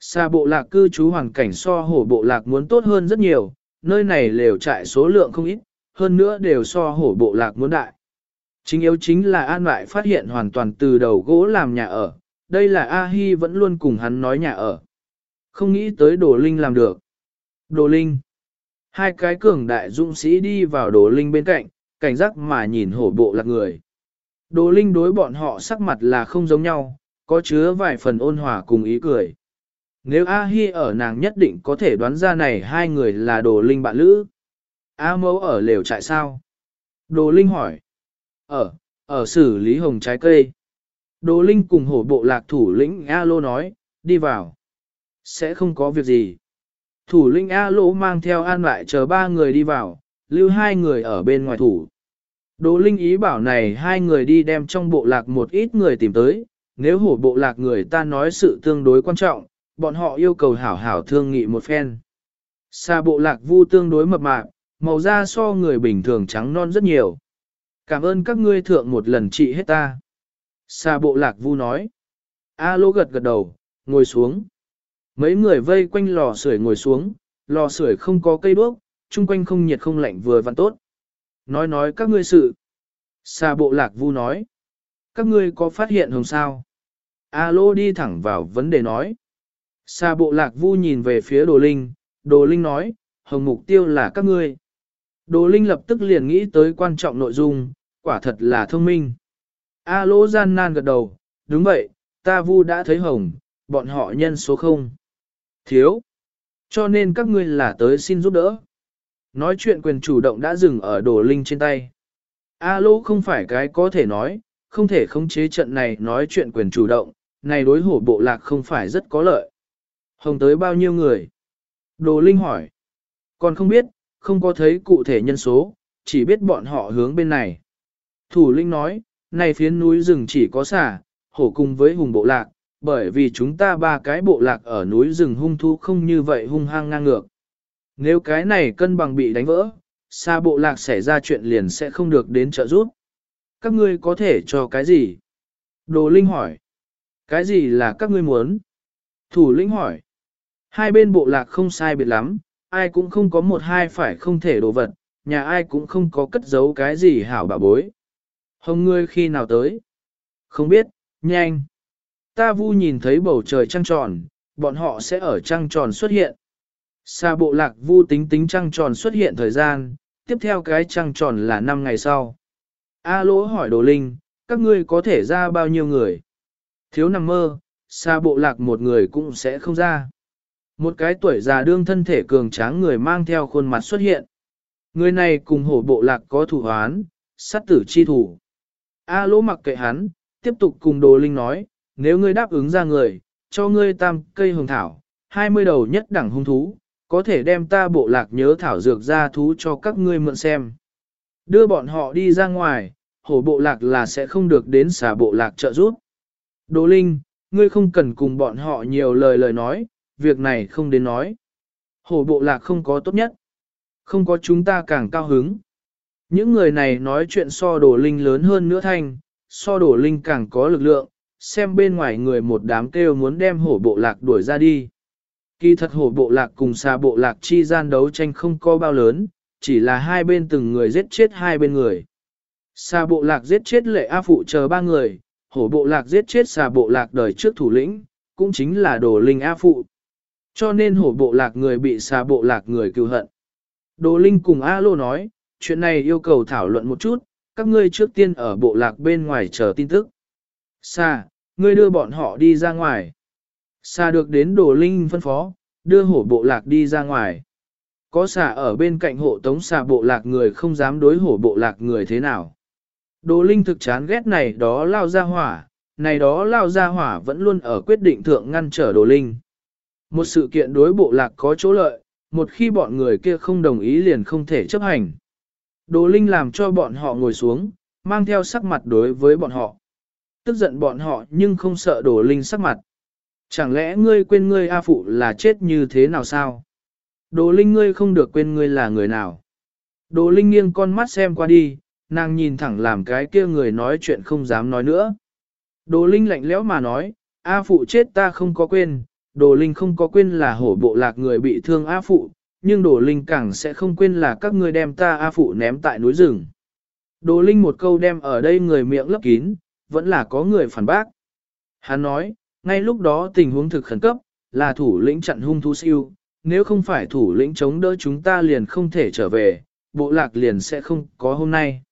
Xa bộ lạc cư trú hoàn cảnh so hổ bộ lạc muốn tốt hơn rất nhiều, nơi này lều trại số lượng không ít, hơn nữa đều so hổ bộ lạc muốn đại. Chính yếu chính là An Lại phát hiện hoàn toàn từ đầu gỗ làm nhà ở, đây là A-hi vẫn luôn cùng hắn nói nhà ở. Không nghĩ tới Đồ Linh làm được. Đồ Linh. Hai cái cường đại dũng sĩ đi vào Đồ Linh bên cạnh, cảnh giác mà nhìn hổ bộ lạc người. Đồ Linh đối bọn họ sắc mặt là không giống nhau, có chứa vài phần ôn hòa cùng ý cười. Nếu A Hi ở nàng nhất định có thể đoán ra này hai người là Đồ Linh bạn lữ. A mẫu ở lều trại sao? Đồ Linh hỏi. Ở, ở xử lý hồng trái cây. Đồ Linh cùng hổ bộ lạc thủ lĩnh A Lô nói, đi vào. Sẽ không có việc gì. Thủ lĩnh A lỗ mang theo an lại chờ ba người đi vào, lưu hai người ở bên ngoài thủ. Đỗ Linh ý bảo này hai người đi đem trong bộ lạc một ít người tìm tới, nếu hổ bộ lạc người ta nói sự tương đối quan trọng, bọn họ yêu cầu hảo hảo thương nghị một phen. Xa bộ lạc vu tương đối mập mạp, màu da so người bình thường trắng non rất nhiều. Cảm ơn các ngươi thượng một lần trị hết ta. Xa bộ lạc vu nói. A lô gật gật đầu, ngồi xuống. Mấy người vây quanh lò sưởi ngồi xuống, lò sưởi không có cây đuốc, chung quanh không nhiệt không lạnh vừa vặn tốt. Nói nói các ngươi sự. Xa bộ lạc vu nói. Các ngươi có phát hiện hồng sao? A lô đi thẳng vào vấn đề nói. Xa bộ lạc vu nhìn về phía đồ linh, đồ linh nói, hồng mục tiêu là các ngươi. Đồ linh lập tức liền nghĩ tới quan trọng nội dung, quả thật là thông minh. A lỗ gian nan gật đầu, đúng vậy, ta vu đã thấy hồng, bọn họ nhân số không. Thiếu. Cho nên các ngươi là tới xin giúp đỡ. Nói chuyện quyền chủ động đã dừng ở đồ linh trên tay. A không phải cái có thể nói, không thể khống chế trận này nói chuyện quyền chủ động, này đối hổ bộ lạc không phải rất có lợi. Hồng tới bao nhiêu người? Đồ Linh hỏi. Còn không biết, không có thấy cụ thể nhân số, chỉ biết bọn họ hướng bên này. Thủ Linh nói, này phiến núi rừng chỉ có xả, hổ cùng với hùng bộ lạc, bởi vì chúng ta ba cái bộ lạc ở núi rừng hung thu không như vậy hung hăng ngang ngược. Nếu cái này cân bằng bị đánh vỡ, xa bộ lạc xảy ra chuyện liền sẽ không được đến trợ giúp. Các ngươi có thể cho cái gì? Đồ Linh hỏi. Cái gì là các ngươi muốn? Thủ lĩnh hỏi. Hai bên bộ lạc không sai biệt lắm, ai cũng không có một hai phải không thể đồ vật, nhà ai cũng không có cất giấu cái gì hảo bà bối. Hồng ngươi khi nào tới? Không biết, nhanh. Ta vu nhìn thấy bầu trời trăng tròn, bọn họ sẽ ở trăng tròn xuất hiện. Xa bộ lạc vu tính tính trăng tròn xuất hiện thời gian, tiếp theo cái trăng tròn là 5 ngày sau. A lỗ hỏi đồ linh, các ngươi có thể ra bao nhiêu người? Thiếu nằm mơ, xa bộ lạc một người cũng sẽ không ra. Một cái tuổi già đương thân thể cường tráng người mang theo khuôn mặt xuất hiện. Người này cùng hổ bộ lạc có thủ hoán, sát tử chi thủ. A lỗ mặc kệ hắn, tiếp tục cùng đồ linh nói, nếu ngươi đáp ứng ra người, cho ngươi tam cây hồng thảo, 20 đầu nhất đẳng hung thú, có thể đem ta bộ lạc nhớ thảo dược ra thú cho các ngươi mượn xem. Đưa bọn họ đi ra ngoài, hổ bộ lạc là sẽ không được đến xà bộ lạc trợ giúp. Đồ Linh, ngươi không cần cùng bọn họ nhiều lời lời nói, việc này không đến nói. Hổ bộ lạc không có tốt nhất. Không có chúng ta càng cao hứng. Những người này nói chuyện so đồ linh lớn hơn nữa thanh, so đồ linh càng có lực lượng, xem bên ngoài người một đám kêu muốn đem hổ bộ lạc đuổi ra đi. Kỳ thật hổ bộ lạc cùng xà bộ lạc chi gian đấu tranh không có bao lớn, chỉ là hai bên từng người giết chết hai bên người. Xà bộ lạc giết chết lệ A Phụ chờ ba người, hổ bộ lạc giết chết xà bộ lạc đời trước thủ lĩnh, cũng chính là đồ linh A Phụ. Cho nên hổ bộ lạc người bị xà bộ lạc người cứu hận. Đồ linh cùng A Lô nói, chuyện này yêu cầu thảo luận một chút, các ngươi trước tiên ở bộ lạc bên ngoài chờ tin tức. Xà, ngươi đưa bọn họ đi ra ngoài. Xà được đến đồ linh phân phó, đưa hổ bộ lạc đi ra ngoài. Có xà ở bên cạnh hộ tống xà bộ lạc người không dám đối hổ bộ lạc người thế nào. Đồ linh thực chán ghét này đó lao ra hỏa, này đó lao ra hỏa vẫn luôn ở quyết định thượng ngăn trở đồ linh. Một sự kiện đối bộ lạc có chỗ lợi, một khi bọn người kia không đồng ý liền không thể chấp hành. Đồ linh làm cho bọn họ ngồi xuống, mang theo sắc mặt đối với bọn họ. Tức giận bọn họ nhưng không sợ Đổ linh sắc mặt. Chẳng lẽ ngươi quên ngươi A Phụ là chết như thế nào sao? Đồ Linh ngươi không được quên ngươi là người nào. Đồ Linh nghiêng con mắt xem qua đi, nàng nhìn thẳng làm cái kia người nói chuyện không dám nói nữa. Đồ Linh lạnh lẽo mà nói, A Phụ chết ta không có quên, Đồ Linh không có quên là hổ bộ lạc người bị thương A Phụ, nhưng Đồ Linh càng sẽ không quên là các ngươi đem ta A Phụ ném tại núi rừng. Đồ Linh một câu đem ở đây người miệng lấp kín, vẫn là có người phản bác. Hắn nói, ngay lúc đó tình huống thực khẩn cấp, là thủ lĩnh chặn hung thú siêu, nếu không phải thủ lĩnh chống đỡ chúng ta liền không thể trở về, bộ lạc liền sẽ không có hôm nay.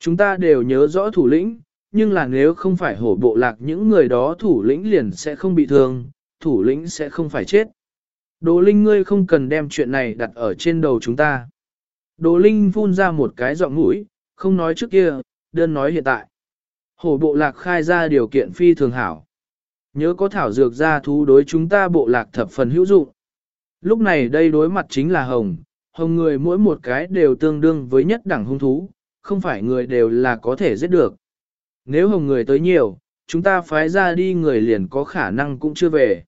Chúng ta đều nhớ rõ thủ lĩnh, nhưng là nếu không phải hổ bộ lạc những người đó thủ lĩnh liền sẽ không bị thương, thủ lĩnh sẽ không phải chết. Đồ Linh ngươi không cần đem chuyện này đặt ở trên đầu chúng ta. Đồ Linh phun ra một cái giọng mũi, không nói trước kia, đơn nói hiện tại. Hổ bộ lạc khai ra điều kiện phi thường hảo. Nhớ có thảo dược ra thú đối chúng ta bộ lạc thập phần hữu dụng. Lúc này đây đối mặt chính là hồng, hồng người mỗi một cái đều tương đương với nhất đẳng hung thú, không phải người đều là có thể giết được. Nếu hồng người tới nhiều, chúng ta phái ra đi người liền có khả năng cũng chưa về.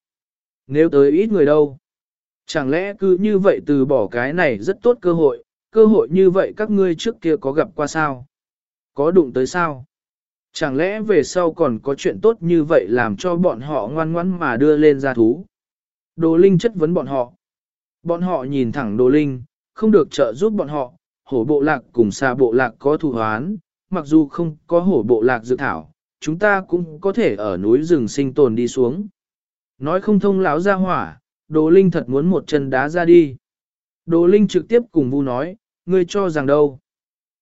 Nếu tới ít người đâu? Chẳng lẽ cứ như vậy từ bỏ cái này rất tốt cơ hội, cơ hội như vậy các ngươi trước kia có gặp qua sao? Có đụng tới sao? Chẳng lẽ về sau còn có chuyện tốt như vậy làm cho bọn họ ngoan ngoãn mà đưa lên ra thú? Đồ Linh chất vấn bọn họ. Bọn họ nhìn thẳng Đồ Linh, không được trợ giúp bọn họ, hổ bộ lạc cùng xa bộ lạc có thù hoán, mặc dù không có hổ bộ lạc dự thảo, chúng ta cũng có thể ở núi rừng sinh tồn đi xuống. Nói không thông láo ra hỏa, Đồ Linh thật muốn một chân đá ra đi. Đồ Linh trực tiếp cùng Vu nói, ngươi cho rằng đâu?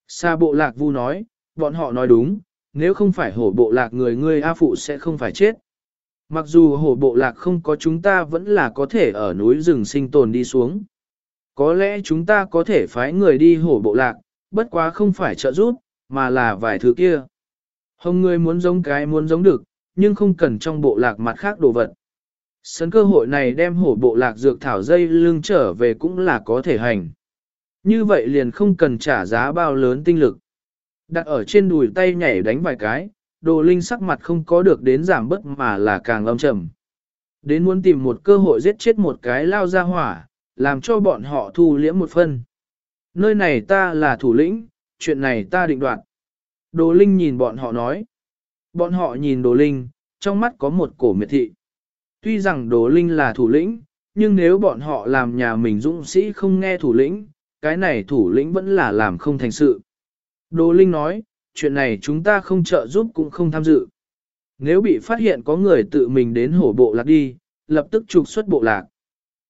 Xa bộ lạc Vu nói, bọn họ nói đúng, nếu không phải hổ bộ lạc người ngươi A Phụ sẽ không phải chết. Mặc dù hổ bộ lạc không có chúng ta vẫn là có thể ở núi rừng sinh tồn đi xuống. Có lẽ chúng ta có thể phái người đi hổ bộ lạc, bất quá không phải trợ giúp, mà là vài thứ kia. Hồng ngươi muốn giống cái muốn giống được, nhưng không cần trong bộ lạc mặt khác đồ vật. Sấn cơ hội này đem hổ bộ lạc dược thảo dây lưng trở về cũng là có thể hành. Như vậy liền không cần trả giá bao lớn tinh lực. Đặt ở trên đùi tay nhảy đánh vài cái, đồ linh sắc mặt không có được đến giảm bớt mà là càng âm trầm. Đến muốn tìm một cơ hội giết chết một cái lao ra hỏa, làm cho bọn họ thu liễm một phân. Nơi này ta là thủ lĩnh, chuyện này ta định đoạt. Đồ linh nhìn bọn họ nói. Bọn họ nhìn đồ linh, trong mắt có một cổ miệt thị. Tuy rằng đồ linh là thủ lĩnh, nhưng nếu bọn họ làm nhà mình dũng sĩ không nghe thủ lĩnh, cái này thủ lĩnh vẫn là làm không thành sự. Đồ Linh nói, chuyện này chúng ta không trợ giúp cũng không tham dự. Nếu bị phát hiện có người tự mình đến hổ bộ lạc đi, lập tức trục xuất bộ lạc.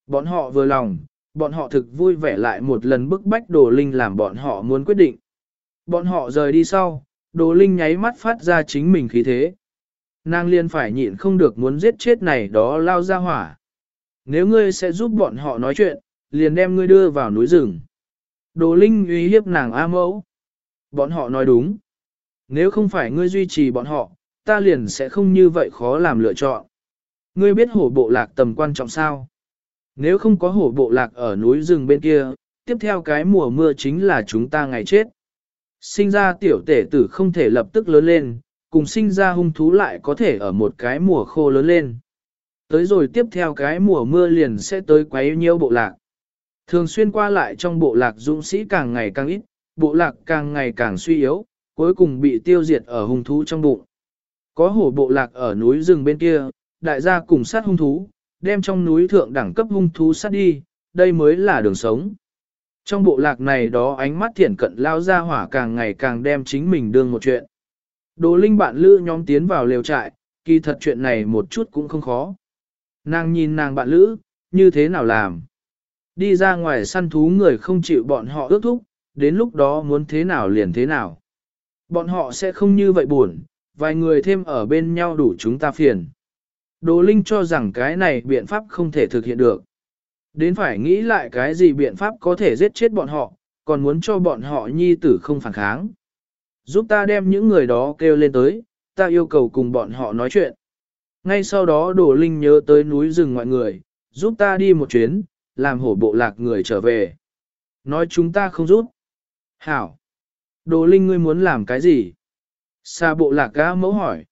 Bọn họ vừa lòng, bọn họ thực vui vẻ lại một lần bức bách Đồ Linh làm bọn họ muốn quyết định. Bọn họ rời đi sau, Đồ Linh nháy mắt phát ra chính mình khí thế. Nàng liên phải nhịn không được muốn giết chết này đó lao ra hỏa. Nếu ngươi sẽ giúp bọn họ nói chuyện, liền đem ngươi đưa vào núi rừng. Đồ Linh uy hiếp nàng A mẫu. Bọn họ nói đúng. Nếu không phải ngươi duy trì bọn họ, ta liền sẽ không như vậy khó làm lựa chọn. Ngươi biết hổ bộ lạc tầm quan trọng sao? Nếu không có hổ bộ lạc ở núi rừng bên kia, tiếp theo cái mùa mưa chính là chúng ta ngày chết. Sinh ra tiểu tể tử không thể lập tức lớn lên, cùng sinh ra hung thú lại có thể ở một cái mùa khô lớn lên. Tới rồi tiếp theo cái mùa mưa liền sẽ tới quấy nhiêu bộ lạc. Thường xuyên qua lại trong bộ lạc dũng sĩ càng ngày càng ít, bộ lạc càng ngày càng suy yếu, cuối cùng bị tiêu diệt ở hung thú trong bụng. Có hổ bộ lạc ở núi rừng bên kia, đại gia cùng sát hung thú, đem trong núi thượng đẳng cấp hung thú sát đi, đây mới là đường sống. Trong bộ lạc này đó ánh mắt thiển cận lao ra hỏa càng ngày càng đem chính mình đương một chuyện. Đồ linh bạn lữ nhóm tiến vào lều trại, kỳ thật chuyện này một chút cũng không khó. Nàng nhìn nàng bạn lữ, như thế nào làm? Đi ra ngoài săn thú người không chịu bọn họ ước thúc, đến lúc đó muốn thế nào liền thế nào. Bọn họ sẽ không như vậy buồn, vài người thêm ở bên nhau đủ chúng ta phiền. Đồ Linh cho rằng cái này biện pháp không thể thực hiện được. Đến phải nghĩ lại cái gì biện pháp có thể giết chết bọn họ, còn muốn cho bọn họ nhi tử không phản kháng. Giúp ta đem những người đó kêu lên tới, ta yêu cầu cùng bọn họ nói chuyện. Ngay sau đó Đồ Linh nhớ tới núi rừng ngoại người, giúp ta đi một chuyến, làm hổ bộ lạc người trở về. Nói chúng ta không giúp. Hảo. Đồ Linh ngươi muốn làm cái gì? Sa bộ lạc gã mẫu hỏi.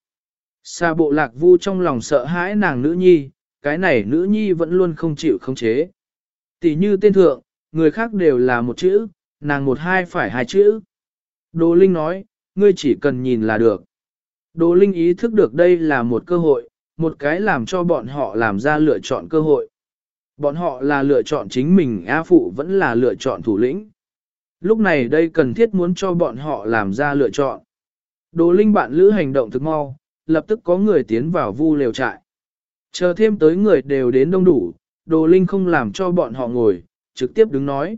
Sa bộ lạc vu trong lòng sợ hãi nàng nữ nhi, cái này nữ nhi vẫn luôn không chịu khống chế. Tỷ như tên thượng, người khác đều là một chữ, nàng một hai phải hai chữ. Đồ Linh nói, ngươi chỉ cần nhìn là được. Đồ Linh ý thức được đây là một cơ hội, một cái làm cho bọn họ làm ra lựa chọn cơ hội. Bọn họ là lựa chọn chính mình A Phụ vẫn là lựa chọn thủ lĩnh. Lúc này đây cần thiết muốn cho bọn họ làm ra lựa chọn. Đồ Linh bạn lữ hành động thực mau, lập tức có người tiến vào vu lều trại. Chờ thêm tới người đều đến đông đủ, Đồ Linh không làm cho bọn họ ngồi, trực tiếp đứng nói.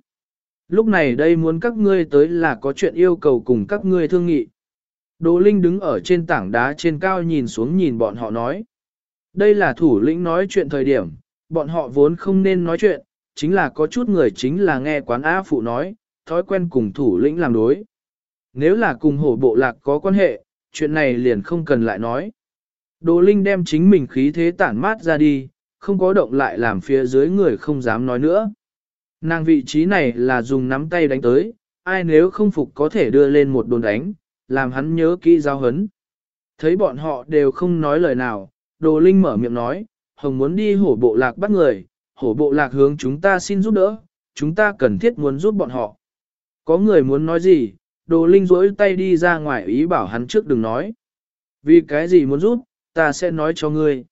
Lúc này đây muốn các ngươi tới là có chuyện yêu cầu cùng các ngươi thương nghị. Đồ Linh đứng ở trên tảng đá trên cao nhìn xuống nhìn bọn họ nói. Đây là thủ lĩnh nói chuyện thời điểm, bọn họ vốn không nên nói chuyện, chính là có chút người chính là nghe quán á phụ nói, thói quen cùng thủ lĩnh làm đối. Nếu là cùng hổ bộ lạc có quan hệ, chuyện này liền không cần lại nói. Đồ Linh đem chính mình khí thế tản mát ra đi, không có động lại làm phía dưới người không dám nói nữa. Nàng vị trí này là dùng nắm tay đánh tới, ai nếu không phục có thể đưa lên một đồn đánh, làm hắn nhớ kỹ giao hấn. Thấy bọn họ đều không nói lời nào, Đồ Linh mở miệng nói, Hồng muốn đi hổ bộ lạc bắt người, hổ bộ lạc hướng chúng ta xin giúp đỡ, chúng ta cần thiết muốn giúp bọn họ. Có người muốn nói gì, Đồ Linh rỗi tay đi ra ngoài ý bảo hắn trước đừng nói. Vì cái gì muốn giúp, ta sẽ nói cho ngươi.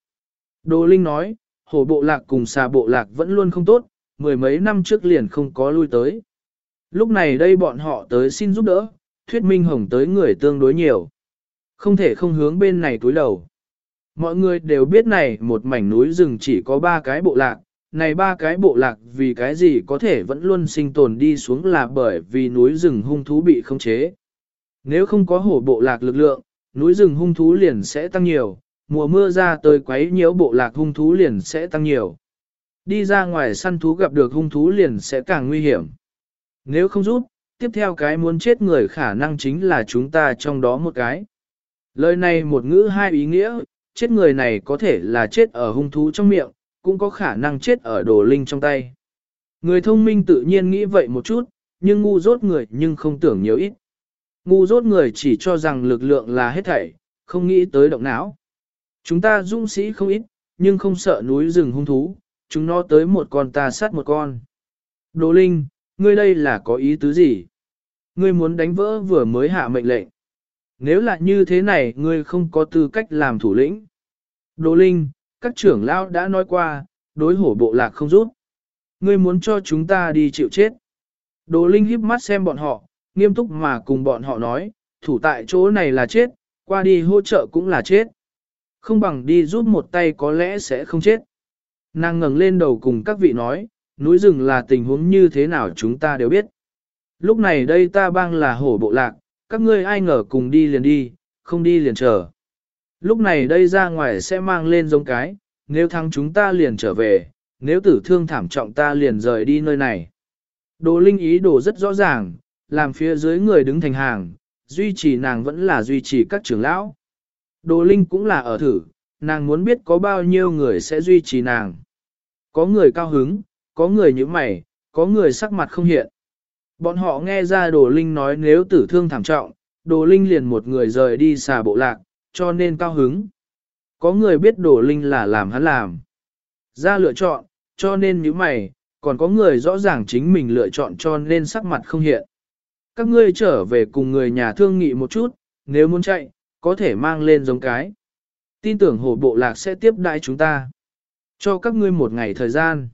Đồ Linh nói, hổ bộ lạc cùng xà bộ lạc vẫn luôn không tốt, mười mấy năm trước liền không có lui tới. Lúc này đây bọn họ tới xin giúp đỡ, thuyết minh hồng tới người tương đối nhiều. Không thể không hướng bên này túi đầu. Mọi người đều biết này một mảnh núi rừng chỉ có ba cái bộ lạc, này ba cái bộ lạc vì cái gì có thể vẫn luôn sinh tồn đi xuống là bởi vì núi rừng hung thú bị khống chế. Nếu không có hổ bộ lạc lực lượng, núi rừng hung thú liền sẽ tăng nhiều, mùa mưa ra tới quấy nhiễu bộ lạc hung thú liền sẽ tăng nhiều. Đi ra ngoài săn thú gặp được hung thú liền sẽ càng nguy hiểm. Nếu không rút tiếp theo cái muốn chết người khả năng chính là chúng ta trong đó một cái. Lời này một ngữ hai ý nghĩa, chết người này có thể là chết ở hung thú trong miệng, cũng có khả năng chết ở đồ linh trong tay. Người thông minh tự nhiên nghĩ vậy một chút, nhưng ngu dốt người nhưng không tưởng nhiều ít. Ngu dốt người chỉ cho rằng lực lượng là hết thảy, không nghĩ tới động não. Chúng ta dũng sĩ không ít, nhưng không sợ núi rừng hung thú, chúng nó tới một con ta sát một con. Đồ Linh, ngươi đây là có ý tứ gì? Ngươi muốn đánh vỡ vừa mới hạ mệnh lệnh. Nếu là như thế này ngươi không có tư cách làm thủ lĩnh. Đồ Linh, các trưởng lão đã nói qua, đối hổ bộ lạc không rút. Ngươi muốn cho chúng ta đi chịu chết. Đồ Linh híp mắt xem bọn họ, nghiêm túc mà cùng bọn họ nói, thủ tại chỗ này là chết, qua đi hỗ trợ cũng là chết. Không bằng đi giúp một tay có lẽ sẽ không chết. Nàng ngẩng lên đầu cùng các vị nói, núi rừng là tình huống như thế nào chúng ta đều biết. Lúc này đây ta bang là hổ bộ lạc, các ngươi ai ngờ cùng đi liền đi, không đi liền chờ. Lúc này đây ra ngoài sẽ mang lên giống cái, nếu thắng chúng ta liền trở về, nếu tử thương thảm trọng ta liền rời đi nơi này. Đồ linh ý đồ rất rõ ràng, làm phía dưới người đứng thành hàng, duy trì nàng vẫn là duy trì các trưởng lão. Đồ linh cũng là ở thử, nàng muốn biết có bao nhiêu người sẽ duy trì nàng. Có người cao hứng, có người như mày, có người sắc mặt không hiện. Bọn họ nghe ra Đồ Linh nói nếu tử thương thảm trọng, Đồ Linh liền một người rời đi xà bộ lạc, cho nên cao hứng. Có người biết Đồ Linh là làm hắn làm. Ra lựa chọn, cho nên như mày, còn có người rõ ràng chính mình lựa chọn cho nên sắc mặt không hiện. Các ngươi trở về cùng người nhà thương nghị một chút, nếu muốn chạy, có thể mang lên giống cái. Tin tưởng hồ bộ lạc sẽ tiếp đãi chúng ta. Cho các ngươi một ngày thời gian.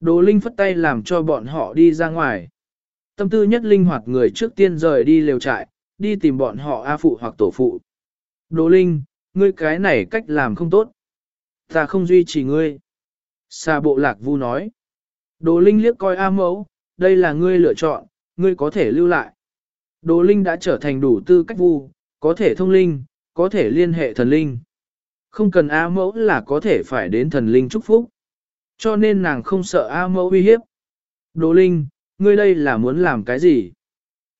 Đồ Linh phất tay làm cho bọn họ đi ra ngoài. Tâm tư nhất linh hoạt người trước tiên rời đi lều trại, đi tìm bọn họ A phụ hoặc tổ phụ. Đồ Linh, ngươi cái này cách làm không tốt. Ta không duy trì ngươi. Sa bộ lạc vu nói. Đồ Linh liếc coi A mẫu, đây là ngươi lựa chọn, ngươi có thể lưu lại. Đồ Linh đã trở thành đủ tư cách vu, có thể thông linh, có thể liên hệ thần linh. Không cần A mẫu là có thể phải đến thần linh chúc phúc. Cho nên nàng không sợ A mẫu uy hiếp. Đồ Linh, ngươi đây là muốn làm cái gì?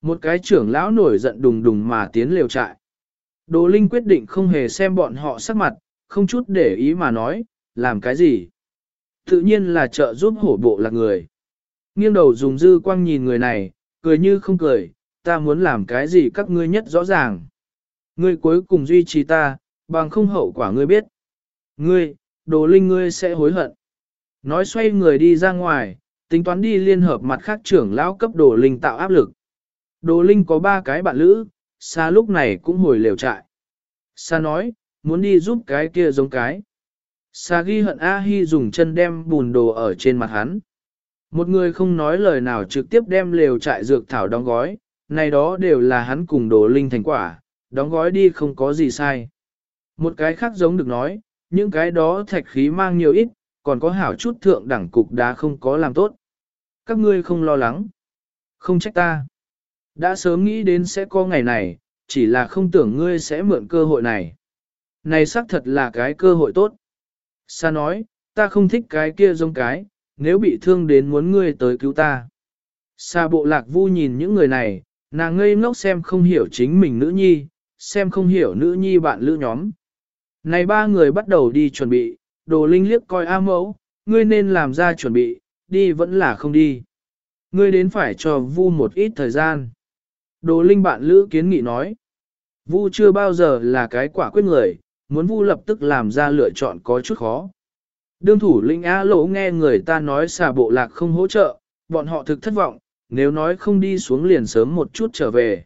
Một cái trưởng lão nổi giận đùng đùng mà tiến liều trại. Đồ Linh quyết định không hề xem bọn họ sắc mặt, không chút để ý mà nói, làm cái gì? Tự nhiên là trợ giúp hổ bộ là người. Nghiêng đầu dùng dư quang nhìn người này, cười như không cười, ta muốn làm cái gì các ngươi nhất rõ ràng. Ngươi cuối cùng duy trì ta, bằng không hậu quả ngươi biết. Ngươi, đồ linh ngươi sẽ hối hận. Nói xoay người đi ra ngoài, tính toán đi liên hợp mặt khác trưởng lão cấp đồ linh tạo áp lực. Đồ linh có ba cái bạn lữ, xa lúc này cũng hồi lều trại. Sa nói, muốn đi giúp cái kia giống cái. Sa ghi hận A-hi dùng chân đem bùn đồ ở trên mặt hắn. Một người không nói lời nào trực tiếp đem lều trại dược thảo đóng gói, này đó đều là hắn cùng đồ linh thành quả, đóng gói đi không có gì sai. Một cái khác giống được nói, những cái đó thạch khí mang nhiều ít, còn có hảo chút thượng đẳng cục đá không có làm tốt. Các ngươi không lo lắng. Không trách ta. Đã sớm nghĩ đến sẽ có ngày này, chỉ là không tưởng ngươi sẽ mượn cơ hội này. Này xác thật là cái cơ hội tốt. Sa nói, ta không thích cái kia giống cái, nếu bị thương đến muốn ngươi tới cứu ta. Sa bộ lạc vu nhìn những người này, nàng ngây ngốc xem không hiểu chính mình nữ nhi, xem không hiểu nữ nhi bạn lữ nhóm. Này ba người bắt đầu đi chuẩn bị, đồ linh liếc coi A mẫu, ngươi nên làm ra chuẩn bị, đi vẫn là không đi. Ngươi đến phải cho vu một ít thời gian. Đồ linh bạn lữ kiến nghị nói. Vu chưa bao giờ là cái quả quyết người, muốn vu lập tức làm ra lựa chọn có chút khó. Đương thủ linh á lỗ nghe người ta nói xà bộ lạc không hỗ trợ, bọn họ thực thất vọng, nếu nói không đi xuống liền sớm một chút trở về.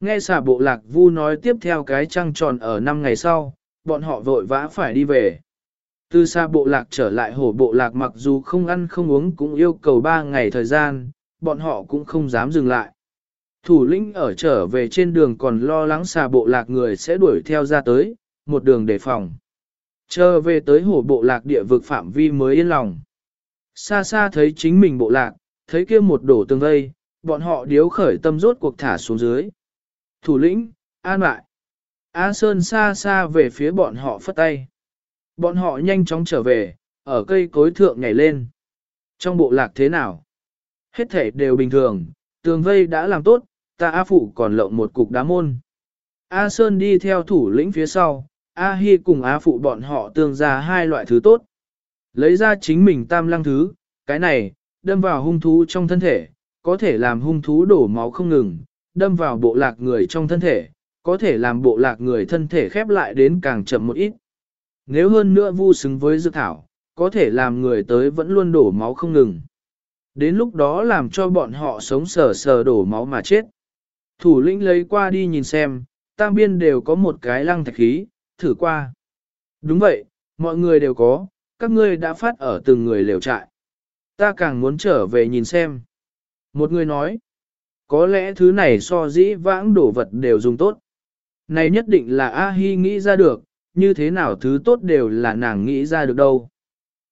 Nghe xà bộ lạc vu nói tiếp theo cái trăng tròn ở năm ngày sau, bọn họ vội vã phải đi về. Từ xa bộ lạc trở lại hổ bộ lạc mặc dù không ăn không uống cũng yêu cầu 3 ngày thời gian, bọn họ cũng không dám dừng lại. Thủ lĩnh ở trở về trên đường còn lo lắng xà bộ lạc người sẽ đuổi theo ra tới, một đường đề phòng. Chờ về tới hổ bộ lạc địa vực phạm vi mới yên lòng. Xa xa thấy chính mình bộ lạc, thấy kia một đổ tường vây, bọn họ điếu khởi tâm rốt cuộc thả xuống dưới. Thủ lĩnh, an lại. A Sơn xa xa về phía bọn họ phất tay. Bọn họ nhanh chóng trở về, ở cây cối thượng nhảy lên. Trong bộ lạc thế nào? Hết thể đều bình thường, tường vây đã làm tốt, ta A Phụ còn lộng một cục đá môn. A Sơn đi theo thủ lĩnh phía sau, A Hi cùng A Phụ bọn họ tương ra hai loại thứ tốt. Lấy ra chính mình tam lăng thứ, cái này, đâm vào hung thú trong thân thể, có thể làm hung thú đổ máu không ngừng, đâm vào bộ lạc người trong thân thể, có thể làm bộ lạc người thân thể khép lại đến càng chậm một ít. Nếu hơn nữa vu xứng với dược thảo, có thể làm người tới vẫn luôn đổ máu không ngừng. Đến lúc đó làm cho bọn họ sống sờ sờ đổ máu mà chết. Thủ lĩnh lấy qua đi nhìn xem, tam biên đều có một cái lăng thạch khí, thử qua. Đúng vậy, mọi người đều có, các ngươi đã phát ở từng người lều trại. Ta càng muốn trở về nhìn xem. Một người nói, có lẽ thứ này so dĩ vãng đổ vật đều dùng tốt. Này nhất định là A-hi nghĩ ra được, như thế nào thứ tốt đều là nàng nghĩ ra được đâu.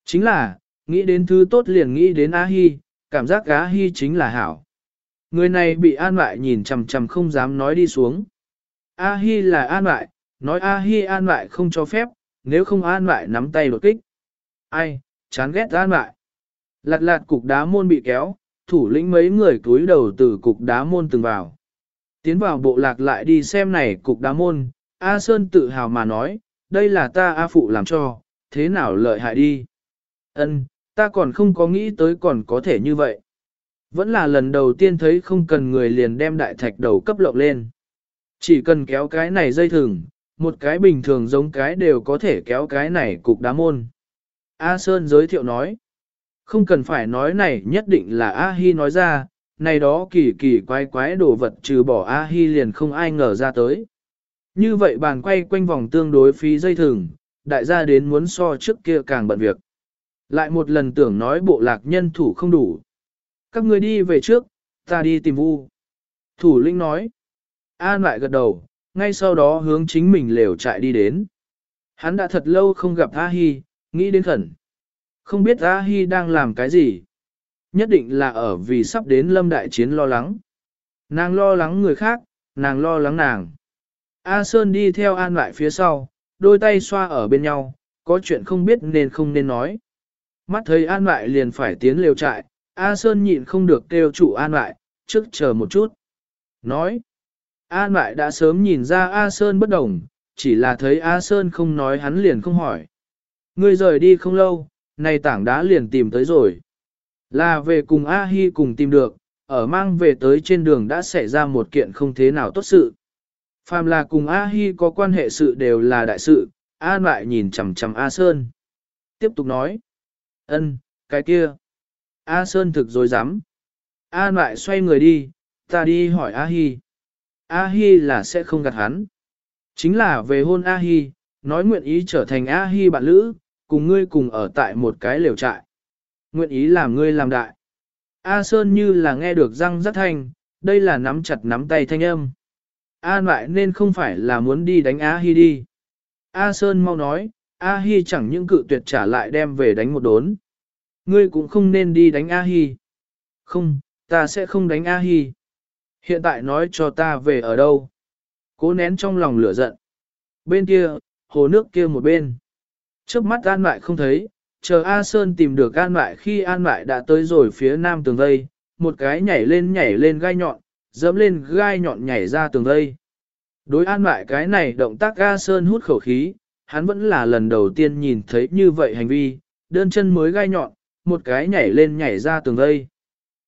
Chính là, nghĩ đến thứ tốt liền nghĩ đến A-hi, cảm giác A-hi chính là hảo. Người này bị an lại nhìn chằm chằm không dám nói đi xuống. A-hi là an lại, nói A-hi an lại không cho phép, nếu không an lại nắm tay đột kích. Ai, chán ghét an lại. Lạt lạt cục đá môn bị kéo, thủ lĩnh mấy người túi đầu từ cục đá môn từng vào. Tiến vào bộ lạc lại đi xem này cục đá môn, A Sơn tự hào mà nói, đây là ta A Phụ làm cho, thế nào lợi hại đi. Ân, ta còn không có nghĩ tới còn có thể như vậy. Vẫn là lần đầu tiên thấy không cần người liền đem đại thạch đầu cấp lộng lên. Chỉ cần kéo cái này dây thừng, một cái bình thường giống cái đều có thể kéo cái này cục đá môn. A Sơn giới thiệu nói, không cần phải nói này nhất định là A Hi nói ra, này đó kỳ kỳ quái quái đồ vật trừ bỏ A Hi liền không ai ngờ ra tới. Như vậy bàn quay quanh vòng tương đối phí dây thừng, đại gia đến muốn so trước kia càng bận việc. Lại một lần tưởng nói bộ lạc nhân thủ không đủ. Các người đi về trước, ta đi tìm vu. Thủ lĩnh nói. An lại gật đầu, ngay sau đó hướng chính mình lều chạy đi đến. Hắn đã thật lâu không gặp A Hi, nghĩ đến khẩn. Không biết A Hi đang làm cái gì. Nhất định là ở vì sắp đến lâm đại chiến lo lắng. Nàng lo lắng người khác, nàng lo lắng nàng. A Sơn đi theo An lại phía sau, đôi tay xoa ở bên nhau, có chuyện không biết nên không nên nói. Mắt thấy An lại liền phải tiến lều trại, A Sơn nhịn không được kêu chủ An lại, trước chờ một chút. Nói, An lại đã sớm nhìn ra A Sơn bất đồng, chỉ là thấy A Sơn không nói hắn liền không hỏi. Ngươi rời đi không lâu, này tảng đá liền tìm tới rồi. Là về cùng A Hi cùng tìm được, ở mang về tới trên đường đã xảy ra một kiện không thế nào tốt sự. Phàm là cùng A Hi có quan hệ sự đều là đại sự, A lại nhìn chằm chằm A Sơn. Tiếp tục nói. ân, cái kia. A Sơn thực dối dám. A lại xoay người đi, ta đi hỏi A Hi. A Hi là sẽ không gạt hắn. Chính là về hôn A Hi, nói nguyện ý trở thành A Hi bạn lữ, cùng ngươi cùng ở tại một cái lều trại. Nguyện ý làm ngươi làm đại. A Sơn như là nghe được răng rất thanh, đây là nắm chặt nắm tay thanh âm. A lại nên không phải là muốn đi đánh A Hi đi. A Sơn mau nói, A Hi chẳng những cự tuyệt trả lại đem về đánh một đốn. Ngươi cũng không nên đi đánh A Hi. Không, ta sẽ không đánh A Hi. Hiện tại nói cho ta về ở đâu. Cố nén trong lòng lửa giận. Bên kia, hồ nước kia một bên. Trước mắt An lại không thấy, chờ A Sơn tìm được An lại khi An lại đã tới rồi phía nam tường vây, một cái nhảy lên nhảy lên gai nhọn, dẫm lên gai nhọn nhảy ra tường vây. Đối An lại cái này động tác A Sơn hút khẩu khí, hắn vẫn là lần đầu tiên nhìn thấy như vậy hành vi, đơn chân mới gai nhọn, một cái nhảy lên nhảy ra tường vây.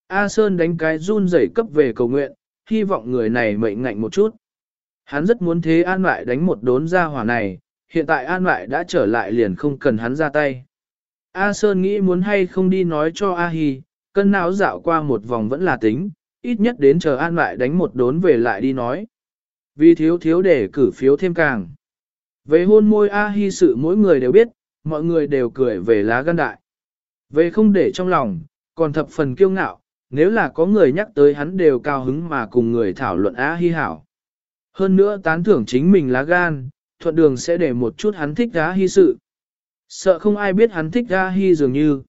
A Sơn đánh cái run rẩy cấp về cầu nguyện, hy vọng người này mệnh ngạnh một chút. Hắn rất muốn thế An lại đánh một đốn ra hỏa này, hiện tại An lại đã trở lại liền không cần hắn ra tay. A Sơn nghĩ muốn hay không đi nói cho A Hi, cân não dạo qua một vòng vẫn là tính, ít nhất đến chờ An lại đánh một đốn về lại đi nói. Vì thiếu thiếu để cử phiếu thêm càng. Về hôn môi A Hi sự mỗi người đều biết, mọi người đều cười về lá gan đại. Về không để trong lòng, còn thập phần kiêu ngạo, nếu là có người nhắc tới hắn đều cao hứng mà cùng người thảo luận á Hi hảo. Hơn nữa tán thưởng chính mình lá gan, thuận đường sẽ để một chút hắn thích á Hi sự. Sợ không ai biết hắn thích á Hi dường như.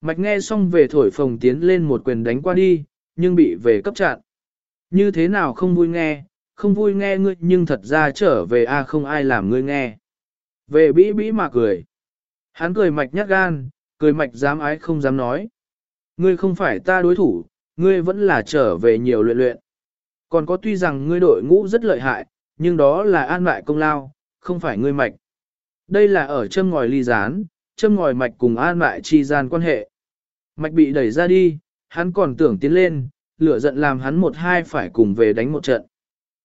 Mạch nghe xong về thổi phồng tiến lên một quyền đánh qua đi, nhưng bị về cấp chặn. Như thế nào không vui nghe, không vui nghe ngươi nhưng thật ra trở về A không ai làm ngươi nghe. Về bĩ bĩ mà cười. Hắn cười mạch nhát gan, cười mạch dám ái không dám nói. Ngươi không phải ta đối thủ, ngươi vẫn là trở về nhiều luyện luyện. Còn có tuy rằng ngươi đội ngũ rất lợi hại, nhưng đó là an lại công lao, không phải ngươi mạch. Đây là ở châm ngòi ly gián, châm ngòi mạch cùng an lại chi gian quan hệ. Mạch bị đẩy ra đi, hắn còn tưởng tiến lên, lửa giận làm hắn một hai phải cùng về đánh một trận.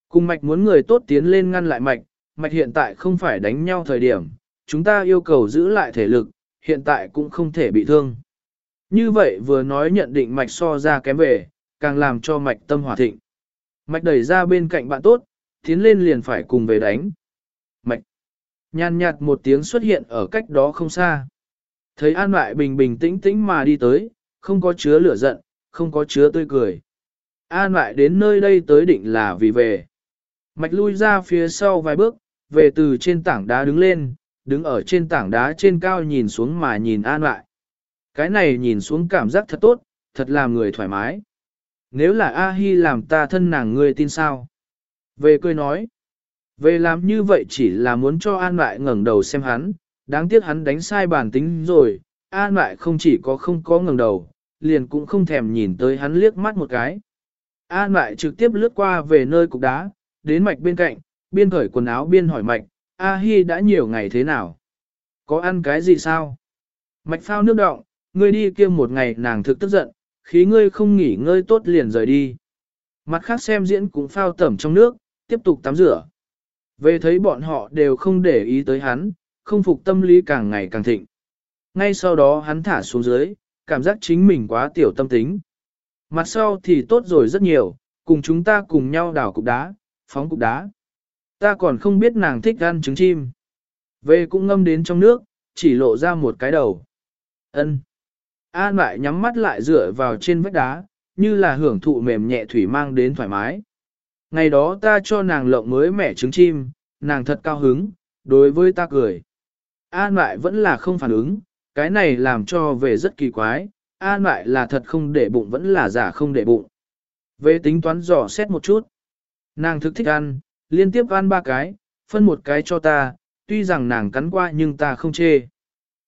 Cùng mạch muốn người tốt tiến lên ngăn lại mạch, mạch hiện tại không phải đánh nhau thời điểm, chúng ta yêu cầu giữ lại thể lực, hiện tại cũng không thể bị thương. Như vậy vừa nói nhận định mạch so ra kém về, càng làm cho mạch tâm hỏa thịnh. Mạch đẩy ra bên cạnh bạn tốt, tiến lên liền phải cùng về đánh. Mạch. Nhàn nhạt một tiếng xuất hiện ở cách đó không xa. Thấy An lại bình bình tĩnh tĩnh mà đi tới, không có chứa lửa giận, không có chứa tươi cười. An lại đến nơi đây tới định là vì về. Mạch lui ra phía sau vài bước, về từ trên tảng đá đứng lên, đứng ở trên tảng đá trên cao nhìn xuống mà nhìn An lại. Cái này nhìn xuống cảm giác thật tốt, thật làm người thoải mái. Nếu là A-hi làm ta thân nàng ngươi tin sao? Về cười nói. Về làm như vậy chỉ là muốn cho An lại ngẩng đầu xem hắn, đáng tiếc hắn đánh sai bản tính rồi, An lại không chỉ có không có ngẩng đầu, liền cũng không thèm nhìn tới hắn liếc mắt một cái. An lại trực tiếp lướt qua về nơi cục đá, đến mạch bên cạnh, biên khởi quần áo biên hỏi mạch, A Hi đã nhiều ngày thế nào? Có ăn cái gì sao? Mạch phao nước động, ngươi đi kia một ngày nàng thực tức giận, khí ngươi không nghỉ ngơi tốt liền rời đi. Mặt khác xem diễn cũng phao tẩm trong nước, tiếp tục tắm rửa. Về thấy bọn họ đều không để ý tới hắn, không phục tâm lý càng ngày càng thịnh. Ngay sau đó hắn thả xuống dưới, cảm giác chính mình quá tiểu tâm tính. Mặt sau thì tốt rồi rất nhiều, cùng chúng ta cùng nhau đảo cục đá, phóng cục đá. Ta còn không biết nàng thích ăn trứng chim. Về cũng ngâm đến trong nước, chỉ lộ ra một cái đầu. ân An lại nhắm mắt lại dựa vào trên vách đá, như là hưởng thụ mềm nhẹ thủy mang đến thoải mái. Ngày đó ta cho nàng lộng mới mẻ trứng chim, nàng thật cao hứng, đối với ta cười. An lại vẫn là không phản ứng, cái này làm cho về rất kỳ quái, an lại là thật không để bụng vẫn là giả không để bụng. Về tính toán dò xét một chút. Nàng thực thích ăn, liên tiếp ăn ba cái, phân một cái cho ta, tuy rằng nàng cắn qua nhưng ta không chê.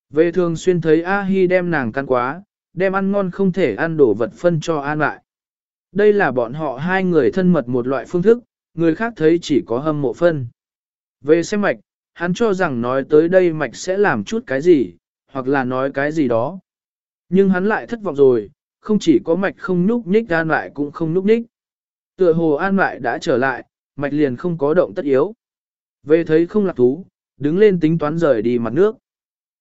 Về thường xuyên thấy A-hi đem nàng cắn quá, đem ăn ngon không thể ăn đổ vật phân cho an lại. Đây là bọn họ hai người thân mật một loại phương thức, người khác thấy chỉ có hâm mộ phân. Về xem mạch, hắn cho rằng nói tới đây mạch sẽ làm chút cái gì, hoặc là nói cái gì đó. Nhưng hắn lại thất vọng rồi, không chỉ có mạch không núp nhích an lại cũng không núp nhích. Tựa hồ an lại đã trở lại, mạch liền không có động tất yếu. Về thấy không lạc thú, đứng lên tính toán rời đi mặt nước.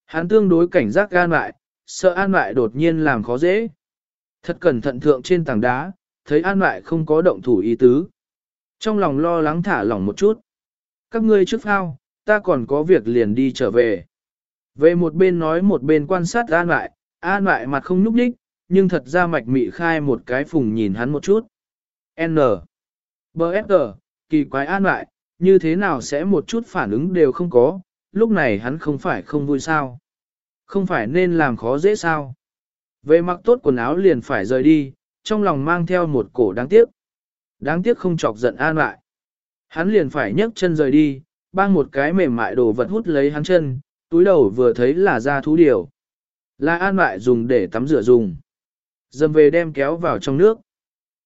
Hắn tương đối cảnh giác gan lại, sợ an lại đột nhiên làm khó dễ. Thật cẩn thận thượng trên tảng đá, thấy an lại không có động thủ ý tứ. Trong lòng lo lắng thả lỏng một chút. Các ngươi trước phao, ta còn có việc liền đi trở về. Về một bên nói một bên quan sát an lại, an lại mặt không nhúc nhích, nhưng thật ra mạch mị khai một cái phùng nhìn hắn một chút. N. B. Kỳ quái an lại, như thế nào sẽ một chút phản ứng đều không có, lúc này hắn không phải không vui sao. Không phải nên làm khó dễ sao. Về mặc tốt quần áo liền phải rời đi, trong lòng mang theo một cổ đáng tiếc. Đáng tiếc không chọc giận an lại. Hắn liền phải nhấc chân rời đi, bang một cái mềm mại đồ vật hút lấy hắn chân, túi đầu vừa thấy là da thú điều. Là an lại dùng để tắm rửa dùng. Dầm về đem kéo vào trong nước.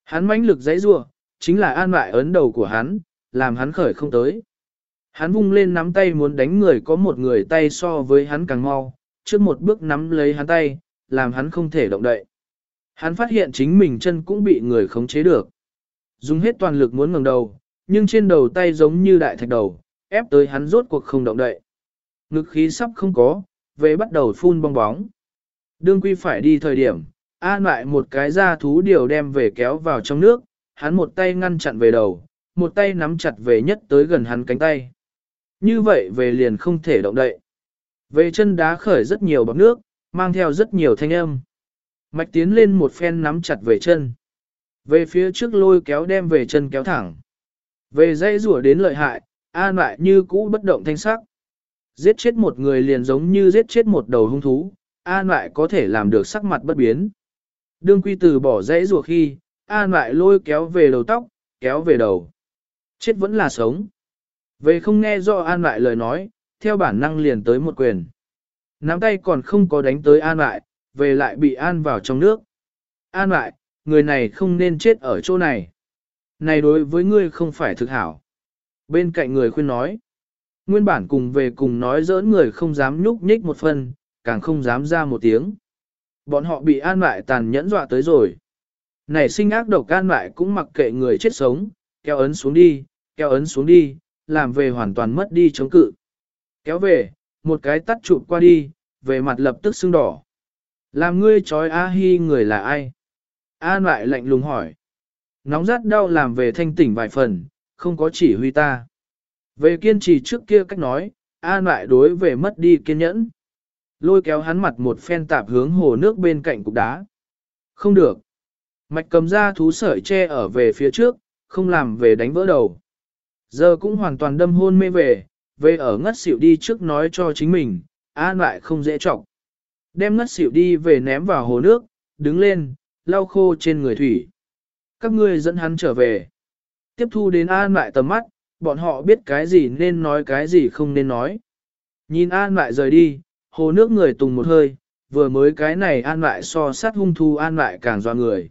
Hắn mãnh lực giấy rua, chính là an lại ấn đầu của hắn, làm hắn khởi không tới. Hắn vung lên nắm tay muốn đánh người có một người tay so với hắn càng mau, trước một bước nắm lấy hắn tay, làm hắn không thể động đậy. Hắn phát hiện chính mình chân cũng bị người khống chế được. Dùng hết toàn lực muốn ngẩng đầu, nhưng trên đầu tay giống như đại thạch đầu, ép tới hắn rốt cuộc không động đậy. Ngực khí sắp không có, về bắt đầu phun bong bóng. Đương quy phải đi thời điểm, an lại một cái da thú điều đem về kéo vào trong nước, hắn một tay ngăn chặn về đầu, một tay nắm chặt về nhất tới gần hắn cánh tay. Như vậy về liền không thể động đậy. Về chân đá khởi rất nhiều bọc nước, mang theo rất nhiều thanh âm. Mạch tiến lên một phen nắm chặt về chân. Về phía trước lôi kéo đem về chân kéo thẳng. Về dây rủa đến lợi hại, an lại như cũ bất động thanh sắc. Giết chết một người liền giống như giết chết một đầu hung thú, an lại có thể làm được sắc mặt bất biến. Đương quy từ bỏ dãy rùa khi, an lại lôi kéo về đầu tóc, kéo về đầu. Chết vẫn là sống. Về không nghe do an lại lời nói, theo bản năng liền tới một quyền. Nắm tay còn không có đánh tới an lại, về lại bị an vào trong nước. An lại, người này không nên chết ở chỗ này. Này đối với ngươi không phải thực hảo. Bên cạnh người khuyên nói. Nguyên bản cùng về cùng nói giỡn người không dám nhúc nhích một phần, càng không dám ra một tiếng. Bọn họ bị an lại tàn nhẫn dọa tới rồi. Này sinh ác độc can lại cũng mặc kệ người chết sống, kéo ấn xuống đi, kéo ấn xuống đi, làm về hoàn toàn mất đi chống cự. Kéo về, một cái tắt chụp qua đi, về mặt lập tức sưng đỏ. Làm ngươi trói A-hi người là ai? An lại lạnh lùng hỏi. Nóng rát đau làm về thanh tỉnh vài phần, không có chỉ huy ta. Về kiên trì trước kia cách nói, An lại đối về mất đi kiên nhẫn. Lôi kéo hắn mặt một phen tạp hướng hồ nước bên cạnh cục đá. Không được. Mạch cầm ra thú sợi che ở về phía trước, không làm về đánh vỡ đầu. Giờ cũng hoàn toàn đâm hôn mê về, về ở ngất xỉu đi trước nói cho chính mình, an lại không dễ trọng. Đem ngất xỉu đi về ném vào hồ nước, đứng lên, lau khô trên người thủy. Các ngươi dẫn hắn trở về. Tiếp thu đến an lại tầm mắt, bọn họ biết cái gì nên nói cái gì không nên nói. Nhìn an lại rời đi, hồ nước người tùng một hơi, vừa mới cái này an lại so sát hung thu an lại càng doa người.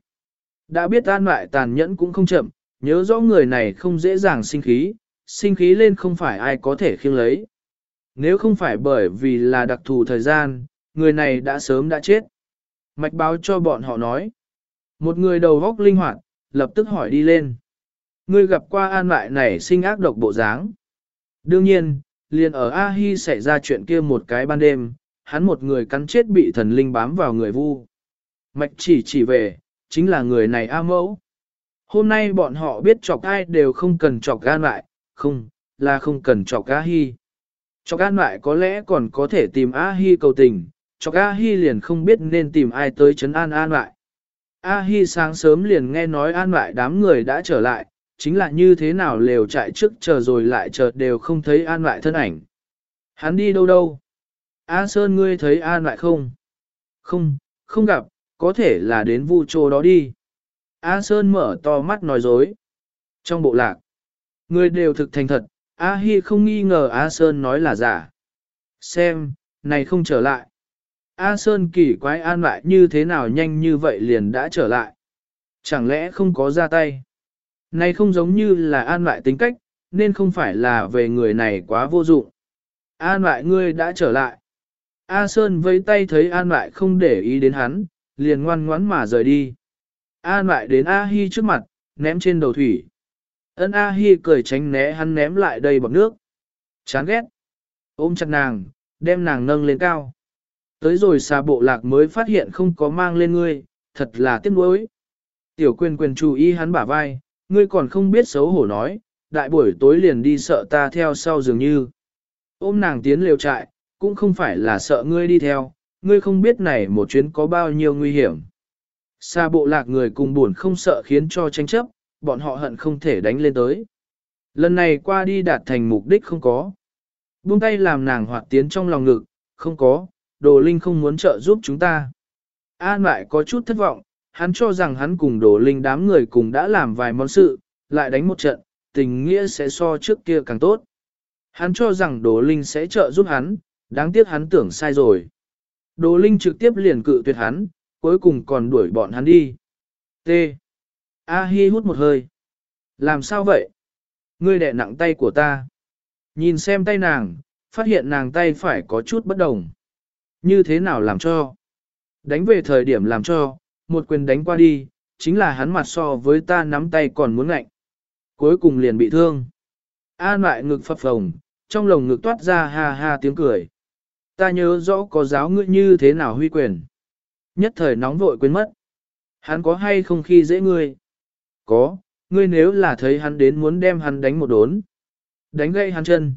Đã biết an lại tàn nhẫn cũng không chậm, nhớ rõ người này không dễ dàng sinh khí, sinh khí lên không phải ai có thể khiêng lấy. Nếu không phải bởi vì là đặc thù thời gian, người này đã sớm đã chết. mạch báo cho bọn họ nói. Một người đầu góc linh hoạt, lập tức hỏi đi lên. Ngươi gặp qua an lại này sinh ác độc bộ dáng. Đương nhiên, liền ở A-hi xảy ra chuyện kia một cái ban đêm, hắn một người cắn chết bị thần linh bám vào người vu. Mạch chỉ chỉ về, chính là người này A mẫu. Hôm nay bọn họ biết chọc ai đều không cần chọc gan lại, không, là không cần chọc A-hi. Chọc gan lại có lẽ còn có thể tìm A-hi cầu tình, chọc A-hi liền không biết nên tìm ai tới chấn an an lại. A-hi sáng sớm liền nghe nói an lại đám người đã trở lại, chính là như thế nào lều chạy trước chờ rồi lại chờ đều không thấy an lại thân ảnh. Hắn đi đâu đâu? A Sơn ngươi thấy an lại không? Không, không gặp, có thể là đến vu trô đó đi. A Sơn mở to mắt nói dối. Trong bộ lạc, người đều thực thành thật, A Hi không nghi ngờ A Sơn nói là giả. Xem, này không trở lại. A Sơn kỳ quái an lại như thế nào nhanh như vậy liền đã trở lại. Chẳng lẽ không có ra tay? Này không giống như là an lại tính cách, nên không phải là về người này quá vô dụng. An lại ngươi đã trở lại. A Sơn vẫy tay thấy an lại không để ý đến hắn, liền ngoan ngoãn mà rời đi. An lại đến A Hi trước mặt, ném trên đầu thủy. Ân A Hi cười tránh né hắn ném lại đầy bọc nước. Chán ghét. Ôm chặt nàng, đem nàng nâng lên cao. Tới rồi xà bộ lạc mới phát hiện không có mang lên ngươi, thật là tiếc nuối. Tiểu quyền quyền chú ý hắn bả vai, ngươi còn không biết xấu hổ nói, đại buổi tối liền đi sợ ta theo sau dường như. Ôm nàng tiến liều trại, cũng không phải là sợ ngươi đi theo, ngươi không biết này một chuyến có bao nhiêu nguy hiểm. Xa bộ lạc người cùng buồn không sợ khiến cho tranh chấp, bọn họ hận không thể đánh lên tới. Lần này qua đi đạt thành mục đích không có. Buông tay làm nàng hoạt tiến trong lòng ngực, không có, đồ linh không muốn trợ giúp chúng ta. An lại có chút thất vọng, hắn cho rằng hắn cùng đồ linh đám người cùng đã làm vài món sự, lại đánh một trận, tình nghĩa sẽ so trước kia càng tốt. Hắn cho rằng đồ linh sẽ trợ giúp hắn, đáng tiếc hắn tưởng sai rồi. Đồ linh trực tiếp liền cự tuyệt hắn, cuối cùng còn đuổi bọn hắn đi. T. A Hi hút một hơi. Làm sao vậy? Ngươi đè nặng tay của ta. Nhìn xem tay nàng, phát hiện nàng tay phải có chút bất đồng. Như thế nào làm cho? Đánh về thời điểm làm cho, một quyền đánh qua đi, chính là hắn mặt so với ta nắm tay còn muốn ngạnh. Cuối cùng liền bị thương. An lại ngực phập phồng, trong lồng ngực toát ra ha ha tiếng cười. Ta nhớ rõ có giáo ngươi như thế nào huy quyền. Nhất thời nóng vội quên mất. Hắn có hay không khi dễ ngươi? Có, ngươi nếu là thấy hắn đến muốn đem hắn đánh một đốn. Đánh gãy hắn chân.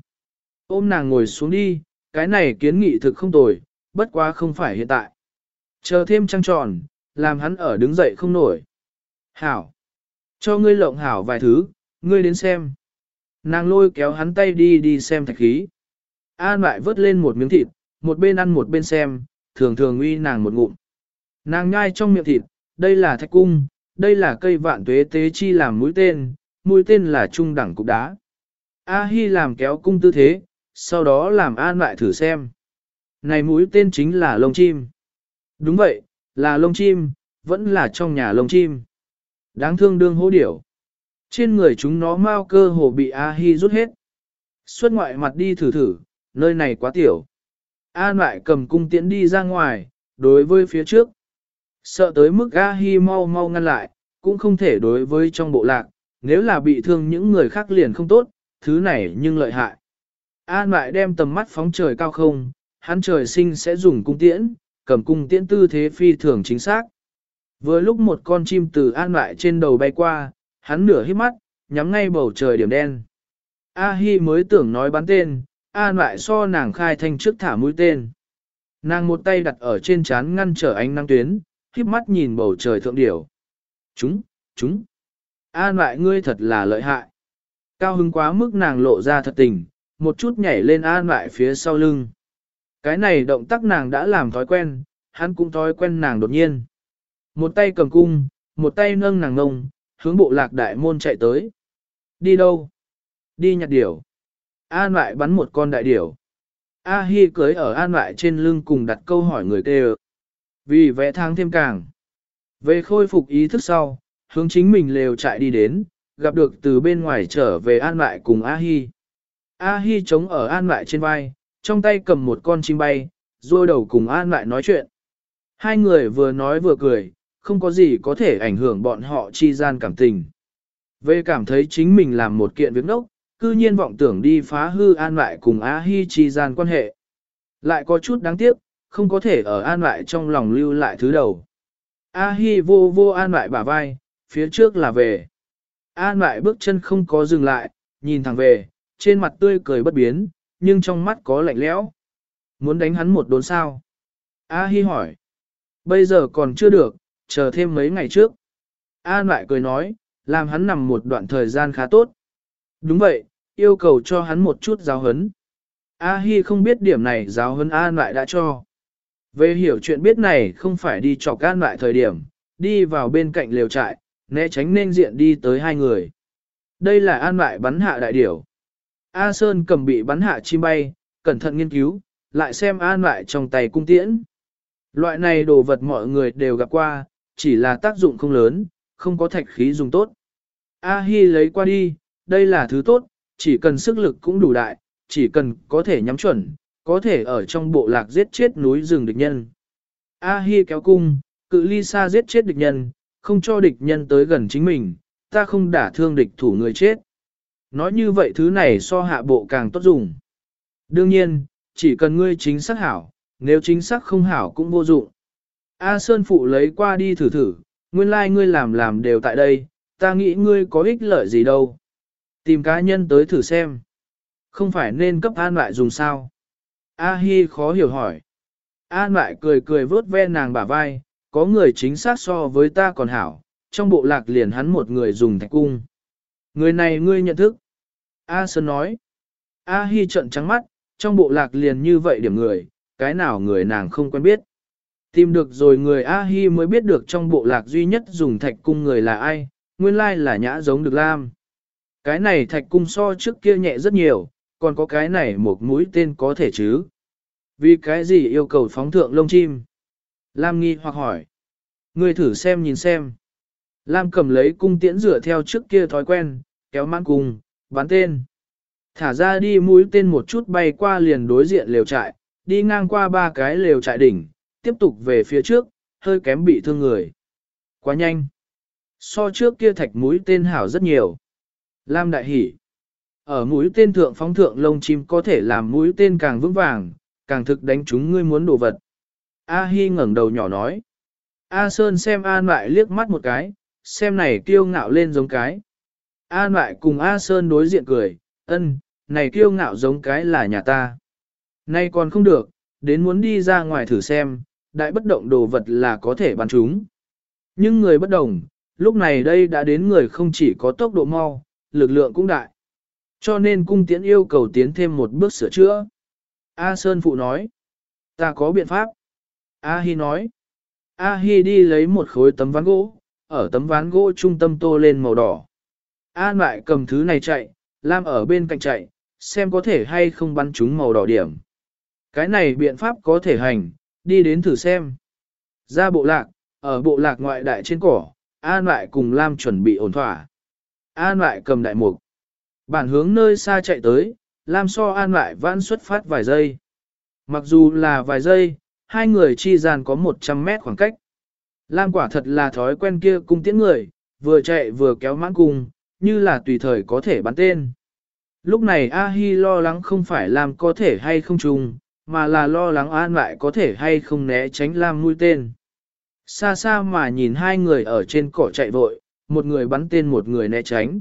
Ôm nàng ngồi xuống đi, cái này kiến nghị thực không tồi, bất quá không phải hiện tại. Chờ thêm trăng tròn, làm hắn ở đứng dậy không nổi. Hảo. Cho ngươi lộng hảo vài thứ, ngươi đến xem. Nàng lôi kéo hắn tay đi đi xem thạch khí. An lại vớt lên một miếng thịt, một bên ăn một bên xem, thường thường uy nàng một ngụm. Nàng nhai trong miệng thịt, đây là thạch cung, đây là cây vạn tuế tế chi làm mũi tên, mũi tên là trung đẳng cục đá. A Hi làm kéo cung tư thế, sau đó làm an lại thử xem. Này mũi tên chính là lông chim. Đúng vậy, là lông chim, vẫn là trong nhà lông chim. Đáng thương đương hố điểu. Trên người chúng nó mau cơ hồ bị A-hi rút hết. Xuất ngoại mặt đi thử thử, nơi này quá tiểu. An lại cầm cung tiễn đi ra ngoài, đối với phía trước. Sợ tới mức A-hi mau mau ngăn lại, cũng không thể đối với trong bộ lạc, nếu là bị thương những người khác liền không tốt, thứ này nhưng lợi hại. An lại đem tầm mắt phóng trời cao không, hắn trời sinh sẽ dùng cung tiễn, cầm cung tiễn tư thế phi thường chính xác. Vừa lúc một con chim từ an lại trên đầu bay qua, hắn nửa hít mắt, nhắm ngay bầu trời điểm đen. A Hi mới tưởng nói bắn tên, an lại so nàng khai thanh trước thả mũi tên. Nàng một tay đặt ở trên chán ngăn trở ánh nắng tuyến, híp mắt nhìn bầu trời thượng điểu. Chúng, chúng. An lại ngươi thật là lợi hại. Cao hứng quá mức nàng lộ ra thật tình, một chút nhảy lên an lại phía sau lưng. Cái này động tác nàng đã làm thói quen, hắn cũng thói quen nàng đột nhiên. Một tay cầm cung, một tay nâng nàng ngông, hướng bộ lạc đại môn chạy tới. Đi đâu? Đi nhặt điểu. An lại bắn một con đại điểu. A Hi cưới ở an lại trên lưng cùng đặt câu hỏi người tê Vì vẽ thang thêm càng. Về khôi phục ý thức sau, hướng chính mình lều chạy đi đến, gặp được từ bên ngoài trở về an lại cùng A Hi. A Hi chống ở an lại trên vai, trong tay cầm một con chim bay, rồi đầu cùng an lại nói chuyện. Hai người vừa nói vừa cười, không có gì có thể ảnh hưởng bọn họ chi gian cảm tình. Về cảm thấy chính mình làm một kiện việc nốc, cư nhiên vọng tưởng đi phá hư an lại cùng A Hi chi gian quan hệ. Lại có chút đáng tiếc, không có thể ở an lại trong lòng lưu lại thứ đầu. A Hi vô vô an lại bả vai, phía trước là về. An lại bước chân không có dừng lại, nhìn thẳng về, trên mặt tươi cười bất biến, nhưng trong mắt có lạnh lẽo. Muốn đánh hắn một đốn sao? A Hi hỏi. Bây giờ còn chưa được, chờ thêm mấy ngày trước. An lại cười nói, làm hắn nằm một đoạn thời gian khá tốt. Đúng vậy, yêu cầu cho hắn một chút giáo hấn. A Hi không biết điểm này giáo hấn An lại đã cho. Về hiểu chuyện biết này không phải đi chọc An lại thời điểm, đi vào bên cạnh lều trại, né tránh nên diện đi tới hai người. Đây là An lại bắn hạ đại điểu. A Sơn cầm bị bắn hạ chim bay, cẩn thận nghiên cứu, lại xem An lại trong tay cung tiễn. Loại này đồ vật mọi người đều gặp qua, chỉ là tác dụng không lớn, không có thạch khí dùng tốt. A Hi lấy qua đi, đây là thứ tốt, chỉ cần sức lực cũng đủ đại, chỉ cần có thể nhắm chuẩn, có thể ở trong bộ lạc giết chết núi rừng địch nhân. A Hi kéo cung, cự ly xa giết chết địch nhân, không cho địch nhân tới gần chính mình, ta không đả thương địch thủ người chết. Nói như vậy thứ này so hạ bộ càng tốt dùng. Đương nhiên, chỉ cần ngươi chính xác hảo, nếu chính xác không hảo cũng vô dụng. A Sơn Phụ lấy qua đi thử thử, nguyên lai like ngươi làm làm đều tại đây, ta nghĩ ngươi có ích lợi gì đâu. Tìm cá nhân tới thử xem. Không phải nên cấp an lại dùng sao? A Hi khó hiểu hỏi. An lại cười cười vớt ve nàng bả vai, có người chính xác so với ta còn hảo, trong bộ lạc liền hắn một người dùng thạch cung. Người này ngươi nhận thức. A Sơn nói. A Hi trợn trắng mắt, trong bộ lạc liền như vậy điểm người, cái nào người nàng không quen biết. Tìm được rồi người A-hi mới biết được trong bộ lạc duy nhất dùng thạch cung người là ai, nguyên lai là nhã giống được lam. Cái này thạch cung so trước kia nhẹ rất nhiều, còn có cái này một mũi tên có thể chứ. Vì cái gì yêu cầu phóng thượng lông chim? Lam nghi hoặc hỏi. Người thử xem nhìn xem. Lam cầm lấy cung tiễn rửa theo trước kia thói quen, kéo mãn cung, bắn tên. Thả ra đi mũi tên một chút bay qua liền đối diện lều trại, đi ngang qua ba cái lều trại đỉnh, tiếp tục về phía trước, hơi kém bị thương người. Quá nhanh. So trước kia thạch mũi tên hảo rất nhiều. Lam đại hỉ. Ở mũi tên thượng phóng thượng lông chim có thể làm mũi tên càng vững vàng, càng thực đánh chúng ngươi muốn đồ vật. A Hi ngẩng đầu nhỏ nói. A Sơn xem An lại liếc mắt một cái, xem này kiêu ngạo lên giống cái. An lại cùng A Sơn đối diện cười, ân, này kiêu ngạo giống cái là nhà ta. Nay còn không được, đến muốn đi ra ngoài thử xem, đại bất động đồ vật là có thể bắn chúng. Nhưng người bất đồng, lúc này đây đã đến người không chỉ có tốc độ mau, lực lượng cũng đại. Cho nên cung tiễn yêu cầu tiến thêm một bước sửa chữa. A Sơn Phụ nói, ta có biện pháp. A Hi nói, A Hi đi lấy một khối tấm ván gỗ, ở tấm ván gỗ trung tâm tô lên màu đỏ. An lại cầm thứ này chạy, Lam ở bên cạnh chạy, xem có thể hay không bắn trúng màu đỏ điểm. Cái này biện pháp có thể hành, đi đến thử xem. Ra bộ lạc, ở bộ lạc ngoại đại trên cỏ, An lại cùng Lam chuẩn bị ổn thỏa. An lại cầm đại mục. Bản hướng nơi xa chạy tới, Lam so An lại vãn xuất phát vài giây. Mặc dù là vài giây, hai người chi gian có 100 mét khoảng cách. Lam quả thật là thói quen kia cung tiễn người, vừa chạy vừa kéo mãn cung, như là tùy thời có thể bắn tên. Lúc này A-hi lo lắng không phải Lam có thể hay không trùng, mà là lo lắng an lại có thể hay không né tránh Lam mũi tên. Xa xa mà nhìn hai người ở trên cỏ chạy vội, một người bắn tên một người né tránh.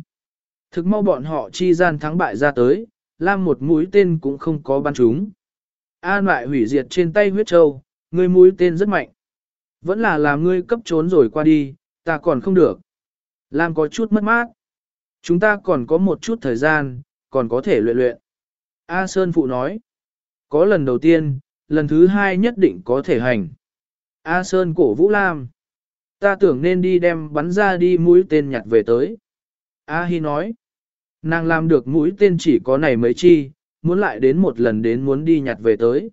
Thực mau bọn họ chi gian thắng bại ra tới, Lam một mũi tên cũng không có bắn trúng. An lại hủy diệt trên tay huyết châu, người mũi tên rất mạnh. Vẫn là làm ngươi cấp trốn rồi qua đi, ta còn không được. Lam có chút mất mát. Chúng ta còn có một chút thời gian, còn có thể luyện luyện. A Sơn Phụ nói. Có lần đầu tiên, lần thứ hai nhất định có thể hành. A Sơn cổ Vũ Lam. Ta tưởng nên đi đem bắn ra đi mũi tên nhặt về tới. A Hi nói. Nàng làm được mũi tên chỉ có này mấy chi, muốn lại đến một lần đến muốn đi nhặt về tới.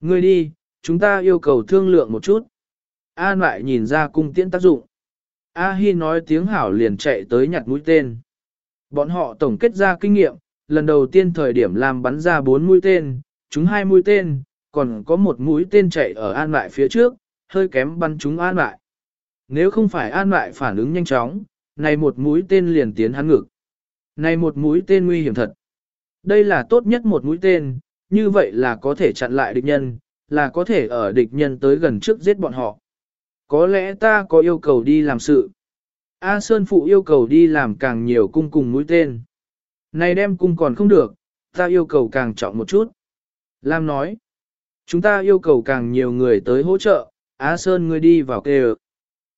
Ngươi đi, chúng ta yêu cầu thương lượng một chút. A lại nhìn ra cung tiễn tác dụng. A Hi nói tiếng hảo liền chạy tới nhặt mũi tên. Bọn họ tổng kết ra kinh nghiệm, lần đầu tiên thời điểm làm bắn ra bốn mũi tên, chúng hai mũi tên, còn có một mũi tên chạy ở an lại phía trước, hơi kém bắn chúng an lại. Nếu không phải an lại phản ứng nhanh chóng, này một mũi tên liền tiến hắn ngực. Này một mũi tên nguy hiểm thật. Đây là tốt nhất một mũi tên, như vậy là có thể chặn lại địch nhân, là có thể ở địch nhân tới gần trước giết bọn họ. Có lẽ ta có yêu cầu đi làm sự. A Sơn Phụ yêu cầu đi làm càng nhiều cung cùng mũi tên. Này đem cung còn không được, ta yêu cầu càng trọng một chút. Lam nói, chúng ta yêu cầu càng nhiều người tới hỗ trợ, A Sơn ngươi đi vào kề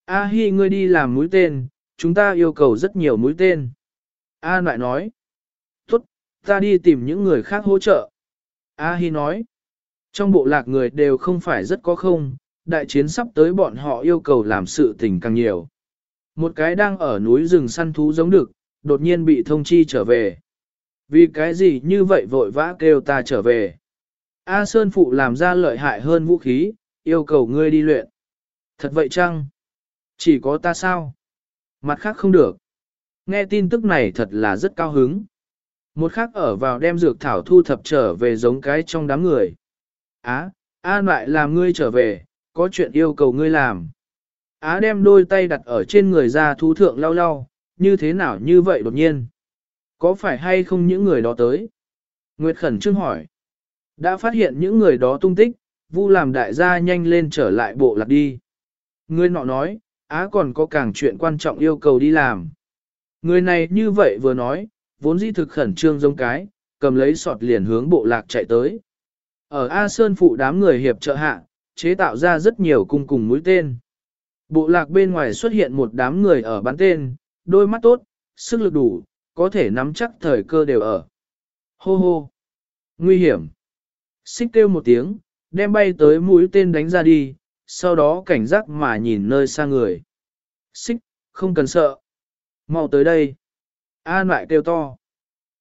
A Hi ngươi đi làm mũi tên, chúng ta yêu cầu rất nhiều mũi tên. A lại nói, tốt, ta đi tìm những người khác hỗ trợ. A Hi nói, trong bộ lạc người đều không phải rất có không, đại chiến sắp tới bọn họ yêu cầu làm sự tình càng nhiều. Một cái đang ở núi rừng săn thú giống được, đột nhiên bị thông chi trở về. Vì cái gì như vậy vội vã kêu ta trở về. A Sơn Phụ làm ra lợi hại hơn vũ khí, yêu cầu ngươi đi luyện. Thật vậy chăng? Chỉ có ta sao? Mặt khác không được. Nghe tin tức này thật là rất cao hứng. Một khác ở vào đem dược thảo thu thập trở về giống cái trong đám người. Á, An lại làm ngươi trở về, có chuyện yêu cầu ngươi làm. Á đem đôi tay đặt ở trên người ra thú thượng lau lau, như thế nào như vậy đột nhiên. Có phải hay không những người đó tới? Nguyệt khẩn trương hỏi. Đã phát hiện những người đó tung tích, vu làm đại gia nhanh lên trở lại bộ lạc đi. Người nọ nói, Á còn có càng chuyện quan trọng yêu cầu đi làm. Người này như vậy vừa nói, vốn dĩ thực khẩn trương giống cái, cầm lấy sọt liền hướng bộ lạc chạy tới. Ở A Sơn phụ đám người hiệp trợ hạ, chế tạo ra rất nhiều cung cùng mũi tên. Bộ lạc bên ngoài xuất hiện một đám người ở bán tên, đôi mắt tốt, sức lực đủ, có thể nắm chắc thời cơ đều ở. Hô hô! Nguy hiểm! Xích kêu một tiếng, đem bay tới mũi tên đánh ra đi, sau đó cảnh giác mà nhìn nơi xa người. Xích, không cần sợ. mau tới đây. An lại kêu to.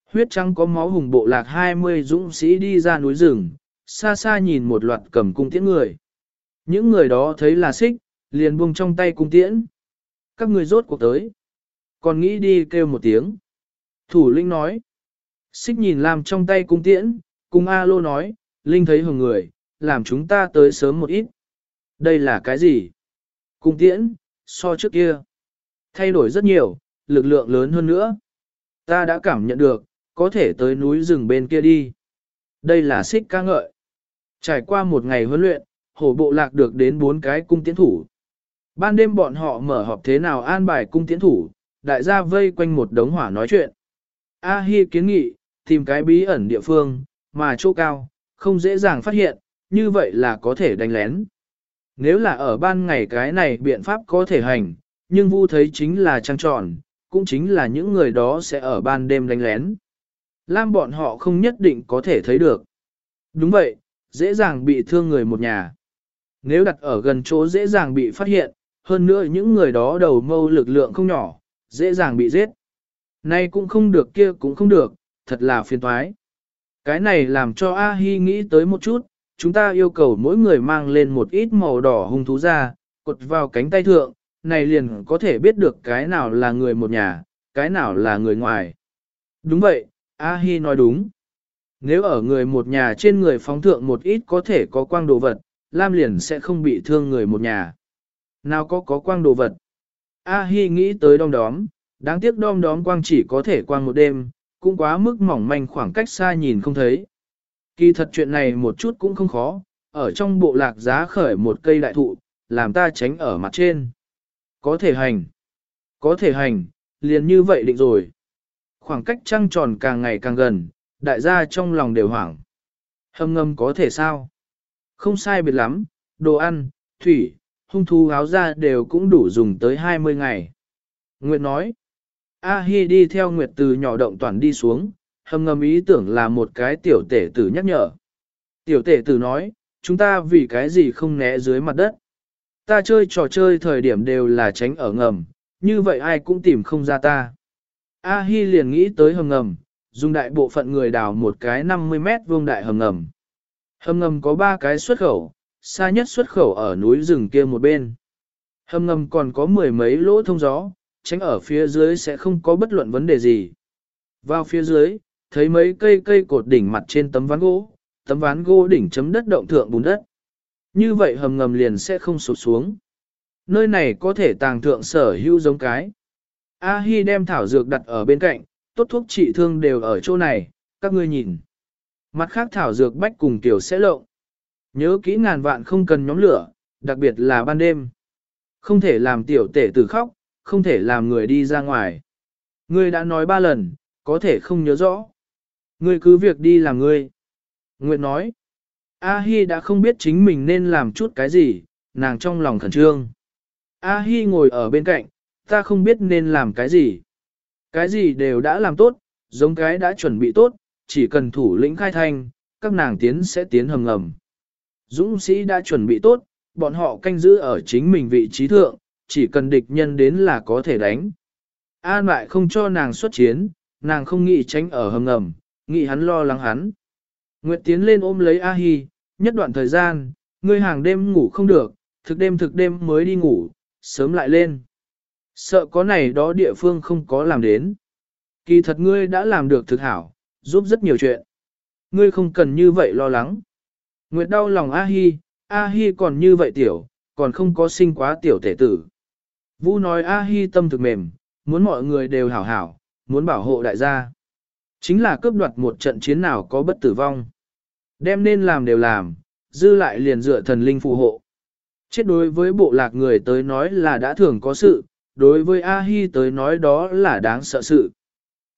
Huyết trắng có máu hùng bộ lạc 20 dũng sĩ đi ra núi rừng, xa xa nhìn một loạt cầm cung tiễn người. Những người đó thấy là xích, liền buông trong tay cung tiễn. Các người rốt cuộc tới. Còn nghĩ đi kêu một tiếng. Thủ linh nói. Xích nhìn làm trong tay cung tiễn, cùng A lô nói, Linh thấy hồng người, làm chúng ta tới sớm một ít. Đây là cái gì? Cung tiễn, so trước kia. Thay đổi rất nhiều, lực lượng lớn hơn nữa. Ta đã cảm nhận được, có thể tới núi rừng bên kia đi. Đây là xích ca ngợi. Trải qua một ngày huấn luyện, hổ bộ lạc được đến bốn cái cung tiễn thủ. Ban đêm bọn họ mở họp thế nào an bài cung tiễn thủ, đại gia vây quanh một đống hỏa nói chuyện. A Hi kiến nghị, tìm cái bí ẩn địa phương, mà chỗ cao, không dễ dàng phát hiện, như vậy là có thể đánh lén. Nếu là ở ban ngày cái này biện pháp có thể hành, nhưng Vu thấy chính là trăng tròn, cũng chính là những người đó sẽ ở ban đêm đánh lén. Lam bọn họ không nhất định có thể thấy được. Đúng vậy, dễ dàng bị thương người một nhà. Nếu đặt ở gần chỗ dễ dàng bị phát hiện, hơn nữa những người đó đầu mâu lực lượng không nhỏ, dễ dàng bị giết. Nay cũng không được kia cũng không được, thật là phiền toái. Cái này làm cho A-hi nghĩ tới một chút, chúng ta yêu cầu mỗi người mang lên một ít màu đỏ hung thú ra, cột vào cánh tay thượng, này liền có thể biết được cái nào là người một nhà, cái nào là người ngoài. Đúng vậy, A-hi nói đúng. Nếu ở người một nhà trên người phóng thượng một ít có thể có quang đồ vật, Lam liền sẽ không bị thương người một nhà. Nào có có quang đồ vật. A-hi nghĩ tới đom đóm, đáng tiếc đom đóm quang chỉ có thể quang một đêm, cũng quá mức mỏng manh khoảng cách xa nhìn không thấy. Kỳ thật chuyện này một chút cũng không khó, ở trong bộ lạc giá khởi một cây đại thụ, làm ta tránh ở mặt trên. Có thể hành. Có thể hành, liền như vậy định rồi. Khoảng cách trăng tròn càng ngày càng gần, đại gia trong lòng đều hoảng. Hâm ngâm có thể sao? Không sai biệt lắm, đồ ăn, thủy, hung thú áo ra đều cũng đủ dùng tới 20 ngày. Nguyệt nói, A Hi đi theo Nguyệt từ nhỏ động toàn đi xuống, hầm ngầm ý tưởng là một cái tiểu tể tử nhắc nhở. Tiểu tể tử nói, chúng ta vì cái gì không né dưới mặt đất. Ta chơi trò chơi thời điểm đều là tránh ở ngầm, như vậy ai cũng tìm không ra ta. A Hi liền nghĩ tới hầm ngầm, dùng đại bộ phận người đào một cái 50 mét vuông đại hầm ngầm. Hầm ngầm có 3 cái xuất khẩu, xa nhất xuất khẩu ở núi rừng kia một bên. Hầm ngầm còn có mười mấy lỗ thông gió, tránh ở phía dưới sẽ không có bất luận vấn đề gì. Vào phía dưới, thấy mấy cây cây cột đỉnh mặt trên tấm ván gỗ, tấm ván gỗ đỉnh chấm đất động thượng bùn đất. như vậy hầm ngầm liền sẽ không sụt xuống. Nơi này có thể tàng thượng sở hữu giống cái. A Hi đem thảo dược đặt ở bên cạnh, tốt thuốc trị thương đều ở chỗ này, các ngươi nhìn. Mặt khác thảo dược bách cùng tiểu sẽ lộ. Nhớ kỹ ngàn vạn không cần nhóm lửa, đặc biệt là ban đêm. Không thể làm tiểu tể tử khóc, không thể làm người đi ra ngoài. Ngươi đã nói ba lần, có thể không nhớ rõ. Ngươi cứ việc đi làm ngươi. Nguyệt nói. A Hi đã không biết chính mình nên làm chút cái gì, nàng trong lòng khẩn trương. A Hi ngồi ở bên cạnh, ta không biết nên làm cái gì. Cái gì đều đã làm tốt, giống cái đã chuẩn bị tốt, chỉ cần thủ lĩnh khai thanh, các nàng tiến sẽ tiến hầm ngầm. Dũng sĩ đã chuẩn bị tốt, bọn họ canh giữ ở chính mình vị trí thượng, chỉ cần địch nhân đến là có thể đánh. An lại không cho nàng xuất chiến, nàng không nghĩ tránh ở hầm ngầm, nghĩ hắn lo lắng hắn. Nguyệt tiến lên ôm lấy A Hi, nhất đoạn thời gian, ngươi hàng đêm ngủ không được, thực đêm thực đêm mới đi ngủ, sớm lại lên. Sợ có này đó địa phương không có làm đến. Kỳ thật ngươi đã làm được thực hảo, giúp rất nhiều chuyện. Ngươi không cần như vậy lo lắng. Nguyệt đau lòng A-hi, A-hi còn như vậy tiểu, còn không có sinh quá tiểu thể tử. Vũ nói A-hi tâm thực mềm, muốn mọi người đều hảo hảo, muốn bảo hộ đại gia. Chính là cướp đoạt một trận chiến nào có bất tử vong. Đem nên làm đều làm, dư lại liền dựa thần linh phù hộ. Chết đối với bộ lạc người tới nói là đã thường có sự, đối với A-hi tới nói đó là đáng sợ sự.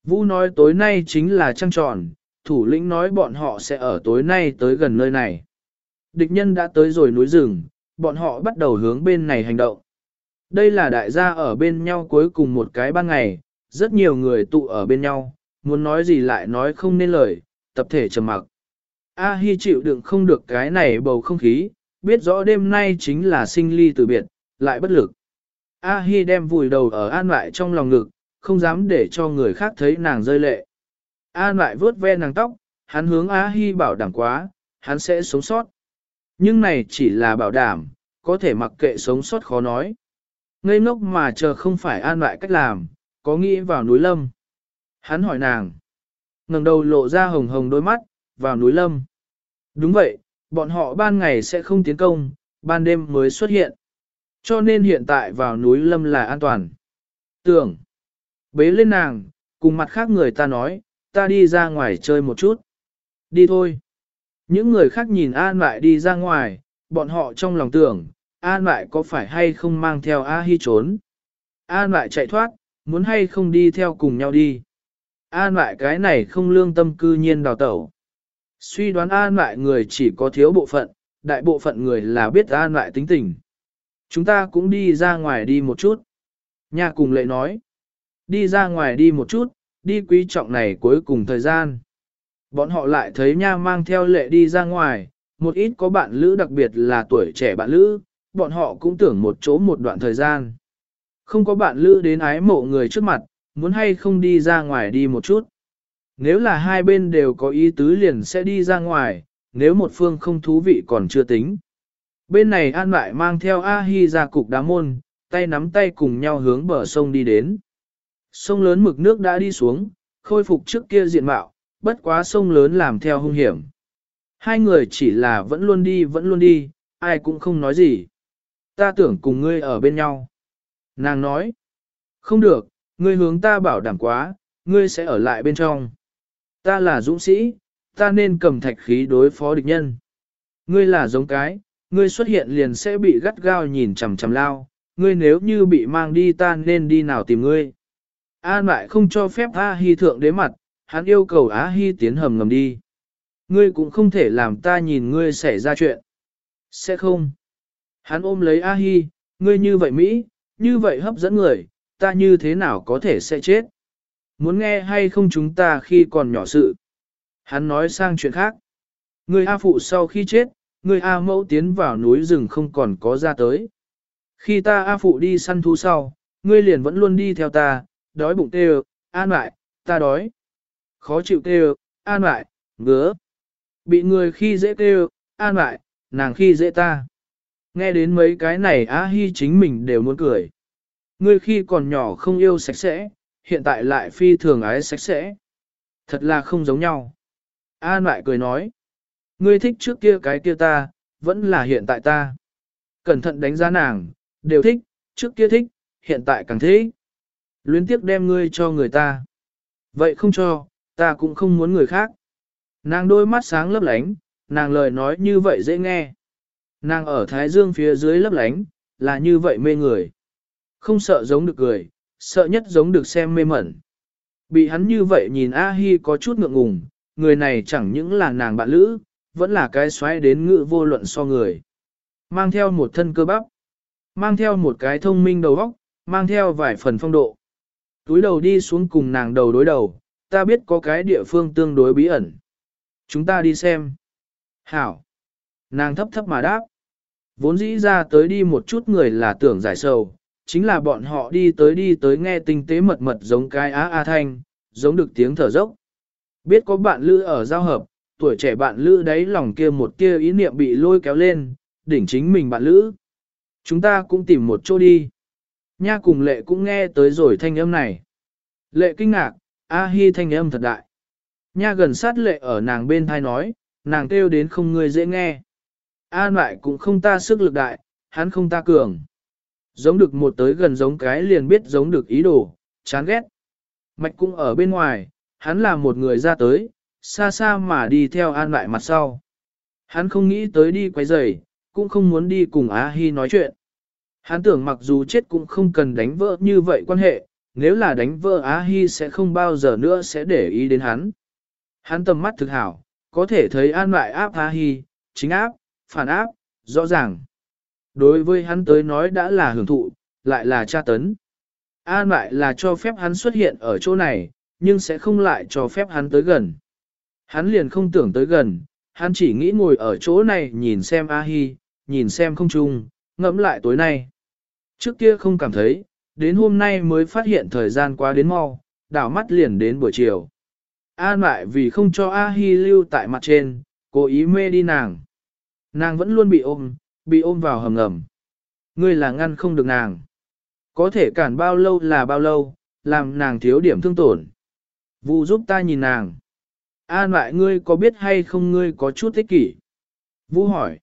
Vũ nói tối nay chính là trăng tròn, thủ lĩnh nói bọn họ sẽ ở tối nay tới gần nơi này. Địch nhân đã tới rồi núi rừng, bọn họ bắt đầu hướng bên này hành động. Đây là đại gia ở bên nhau cuối cùng một cái ban ngày, rất nhiều người tụ ở bên nhau, muốn nói gì lại nói không nên lời, tập thể trầm mặc. A Hi chịu đựng không được cái này bầu không khí, biết rõ đêm nay chính là sinh ly từ biệt, lại bất lực. A Hi đem vùi đầu ở an lại trong lòng ngực, không dám để cho người khác thấy nàng rơi lệ. An lại vớt ve nàng tóc, hắn hướng A Hi bảo đảm quá, hắn sẽ sống sót. Nhưng này chỉ là bảo đảm, có thể mặc kệ sống sót khó nói. Ngây ngốc mà chờ không phải an lại cách làm, có nghĩ vào núi lâm. Hắn hỏi nàng. ngẩng đầu lộ ra hồng hồng đôi mắt, vào núi lâm. Đúng vậy, bọn họ ban ngày sẽ không tiến công, ban đêm mới xuất hiện. Cho nên hiện tại vào núi lâm là an toàn. Tưởng. Bế lên nàng, cùng mặt khác người ta nói, ta đi ra ngoài chơi một chút. Đi thôi. Những người khác nhìn An lại đi ra ngoài, bọn họ trong lòng tưởng, An lại có phải hay không mang theo A Hi trốn. An lại chạy thoát, muốn hay không đi theo cùng nhau đi. An lại cái này không lương tâm cư nhiên đào tẩu. Suy đoán An lại người chỉ có thiếu bộ phận, đại bộ phận người là biết An lại tính tình. Chúng ta cũng đi ra ngoài đi một chút. Nhà cùng lệ nói. Đi ra ngoài đi một chút, đi quý trọng này cuối cùng thời gian. Bọn họ lại thấy nha mang theo lệ đi ra ngoài, một ít có bạn lữ đặc biệt là tuổi trẻ bạn lữ, bọn họ cũng tưởng một chỗ một đoạn thời gian. Không có bạn lữ đến ái mộ người trước mặt, muốn hay không đi ra ngoài đi một chút. Nếu là hai bên đều có ý tứ liền sẽ đi ra ngoài, nếu một phương không thú vị còn chưa tính. Bên này An lại mang theo A-hi ra cục đá môn, tay nắm tay cùng nhau hướng bờ sông đi đến. Sông lớn mực nước đã đi xuống, khôi phục trước kia diện mạo, bất quá sông lớn làm theo hung hiểm. Hai người chỉ là vẫn luôn đi vẫn luôn đi, ai cũng không nói gì. Ta tưởng cùng ngươi ở bên nhau. Nàng nói, không được, ngươi hướng ta bảo đảm quá, ngươi sẽ ở lại bên trong. Ta là dũng sĩ, ta nên cầm thạch khí đối phó địch nhân. Ngươi là giống cái, ngươi xuất hiện liền sẽ bị gắt gao nhìn chằm chằm lao, ngươi nếu như bị mang đi ta nên đi nào tìm ngươi. An lại không cho phép A Hi thượng đế mặt, hắn yêu cầu Á Hi tiến hầm ngầm đi. Ngươi cũng không thể làm ta nhìn ngươi xảy ra chuyện. Sẽ không. Hắn ôm lấy A Hi, ngươi như vậy Mỹ, như vậy hấp dẫn người, ta như thế nào có thể sẽ chết. Muốn nghe hay không chúng ta khi còn nhỏ sự. Hắn nói sang chuyện khác. người A phụ sau khi chết, người A mẫu tiến vào núi rừng không còn có ra tới. Khi ta A phụ đi săn thú sau, ngươi liền vẫn luôn đi theo ta, đói bụng tê an lại, ta đói. Khó chịu tê an lại, ngứa. Bị người khi dễ tê an lại, nàng khi dễ ta. Nghe đến mấy cái này A Hi chính mình đều muốn cười. Ngươi khi còn nhỏ không yêu sạch sẽ, hiện tại lại phi thường ái sạch sẽ. Thật là không giống nhau. An lại cười nói. Ngươi thích trước kia cái kia ta, vẫn là hiện tại ta. Cẩn thận đánh giá nàng, đều thích, trước kia thích, hiện tại càng thế. Luyến tiếc đem ngươi cho người ta. Vậy không cho, ta cũng không muốn người khác. Nàng đôi mắt sáng lấp lánh, nàng lời nói như vậy dễ nghe. Nàng ở thái dương phía dưới lấp lánh, là như vậy mê người. Không sợ giống được cười, sợ nhất giống được xem mê mẩn. Bị hắn như vậy nhìn A-hi có chút ngượng ngùng, người này chẳng những là nàng bạn lữ, vẫn là cái xoáy đến ngự vô luận so người. Mang theo một thân cơ bắp, mang theo một cái thông minh đầu óc, mang theo vài phần phong độ. Túi đầu đi xuống cùng nàng đầu đối đầu, ta biết có cái địa phương tương đối bí ẩn. Chúng ta đi xem. Hảo. Nàng thấp thấp mà đáp. Vốn dĩ ra tới đi một chút người là tưởng giải sầu, chính là bọn họ đi tới đi tới nghe tinh tế mật mật giống cái á a thanh, giống được tiếng thở dốc. Biết có bạn lữ ở giao hợp, tuổi trẻ bạn lữ đấy lòng kia một kia ý niệm bị lôi kéo lên, đỉnh chính mình bạn lữ. Chúng ta cũng tìm một chỗ đi. Nha cùng lệ cũng nghe tới rồi thanh âm này. Lệ kinh ngạc, A Hi thanh âm thật đại. Nha gần sát lệ ở nàng bên thai nói, nàng kêu đến không người dễ nghe. An lại cũng không ta sức lực đại, hắn không ta cường. Giống được một tới gần giống cái liền biết giống được ý đồ, chán ghét. Mạch cũng ở bên ngoài, hắn là một người ra tới, xa xa mà đi theo an lại mặt sau. Hắn không nghĩ tới đi quấy rầy, cũng không muốn đi cùng Á Hi nói chuyện. Hắn tưởng mặc dù chết cũng không cần đánh vỡ như vậy quan hệ, nếu là đánh vỡ Á Hi sẽ không bao giờ nữa sẽ để ý đến hắn. Hắn tầm mắt thực hảo, có thể thấy an lại áp Á Hi, chính áp, phản áp, rõ ràng. Đối với hắn tới nói đã là hưởng thụ, lại là tra tấn. An lại là cho phép hắn xuất hiện ở chỗ này, nhưng sẽ không lại cho phép hắn tới gần. Hắn liền không tưởng tới gần, hắn chỉ nghĩ ngồi ở chỗ này nhìn xem A-hi, nhìn xem không chung, ngẫm lại tối nay. Trước kia không cảm thấy, đến hôm nay mới phát hiện thời gian qua đến mau, đảo mắt liền đến buổi chiều. An lại vì không cho A-hi lưu tại mặt trên, cố ý mê đi nàng. Nàng vẫn luôn bị ôm, bị ôm vào hầm ngầm. Ngươi là ngăn không được nàng. Có thể cản bao lâu là bao lâu, làm nàng thiếu điểm thương tổn. Vu giúp ta nhìn nàng. An lại ngươi có biết hay không ngươi có chút thích kỷ? Vũ hỏi.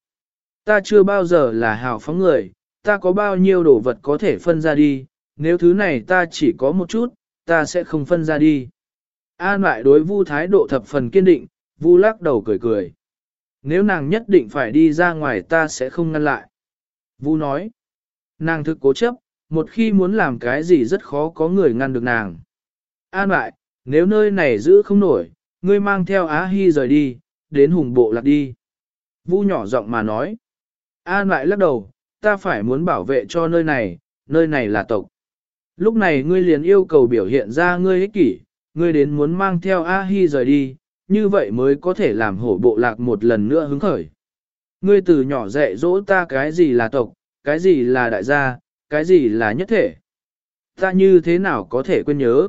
Ta chưa bao giờ là hào phóng người, ta có bao nhiêu đồ vật có thể phân ra đi, nếu thứ này ta chỉ có một chút, ta sẽ không phân ra đi. An lại đối Vu thái độ thập phần kiên định, Vu lắc đầu cười cười. Nếu nàng nhất định phải đi ra ngoài ta sẽ không ngăn lại. Vu nói. Nàng thực cố chấp, một khi muốn làm cái gì rất khó có người ngăn được nàng. An lại, nếu nơi này giữ không nổi, ngươi mang theo Á Hi rời đi, đến hùng bộ lạc đi. Vu nhỏ giọng mà nói. An lại lắc đầu, ta phải muốn bảo vệ cho nơi này, nơi này là tộc. Lúc này ngươi liền yêu cầu biểu hiện ra ngươi ích kỷ, ngươi đến muốn mang theo A Hi rời đi, như vậy mới có thể làm hổ bộ lạc một lần nữa hứng khởi. Ngươi từ nhỏ dạy dỗ ta cái gì là tộc, cái gì là đại gia, cái gì là nhất thể. Ta như thế nào có thể quên nhớ?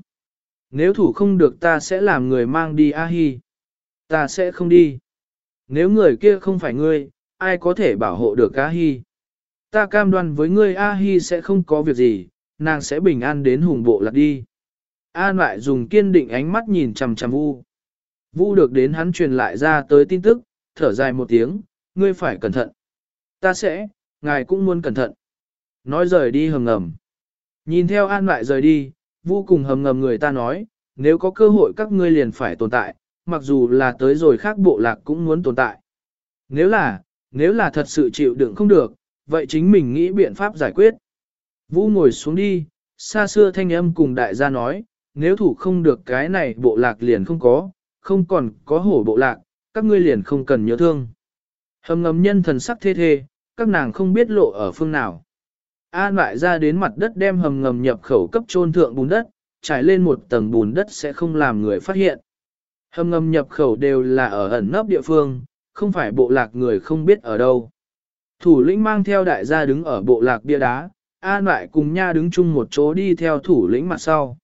Nếu thủ không được ta sẽ làm người mang đi A-hi. Ta sẽ không đi. Nếu người kia không phải ngươi, ai có thể bảo hộ được A-hi? Ta cam đoan với ngươi A-hi sẽ không có việc gì, nàng sẽ bình an đến hùng bộ lạc đi. An lại dùng kiên định ánh mắt nhìn chằm chằm Vu. Vu được đến hắn truyền lại ra tới tin tức, thở dài một tiếng, ngươi phải cẩn thận. Ta sẽ, ngài cũng muốn cẩn thận. Nói rời đi hầm ngầm. Nhìn theo An lại rời đi, vô cùng hầm ngầm người ta nói, nếu có cơ hội các ngươi liền phải tồn tại, mặc dù là tới rồi khác bộ lạc cũng muốn tồn tại. Nếu là, nếu là thật sự chịu đựng không được, vậy chính mình nghĩ biện pháp giải quyết. Vũ ngồi xuống đi, xa xưa thanh âm cùng đại gia nói, nếu thủ không được cái này bộ lạc liền không có, không còn có hổ bộ lạc, các ngươi liền không cần nhớ thương. Hầm ngầm nhân thần sắc thê thê, các nàng không biết lộ ở phương nào. An lại ra đến mặt đất đem hầm ngầm nhập khẩu cấp trôn thượng bùn đất, trải lên một tầng bùn đất sẽ không làm người phát hiện. Hầm ngầm nhập khẩu đều là ở ẩn nấp địa phương, không phải bộ lạc người không biết ở đâu. Thủ lĩnh mang theo đại gia đứng ở bộ lạc bia đá, An lại cùng nha đứng chung một chỗ đi theo thủ lĩnh mặt sau.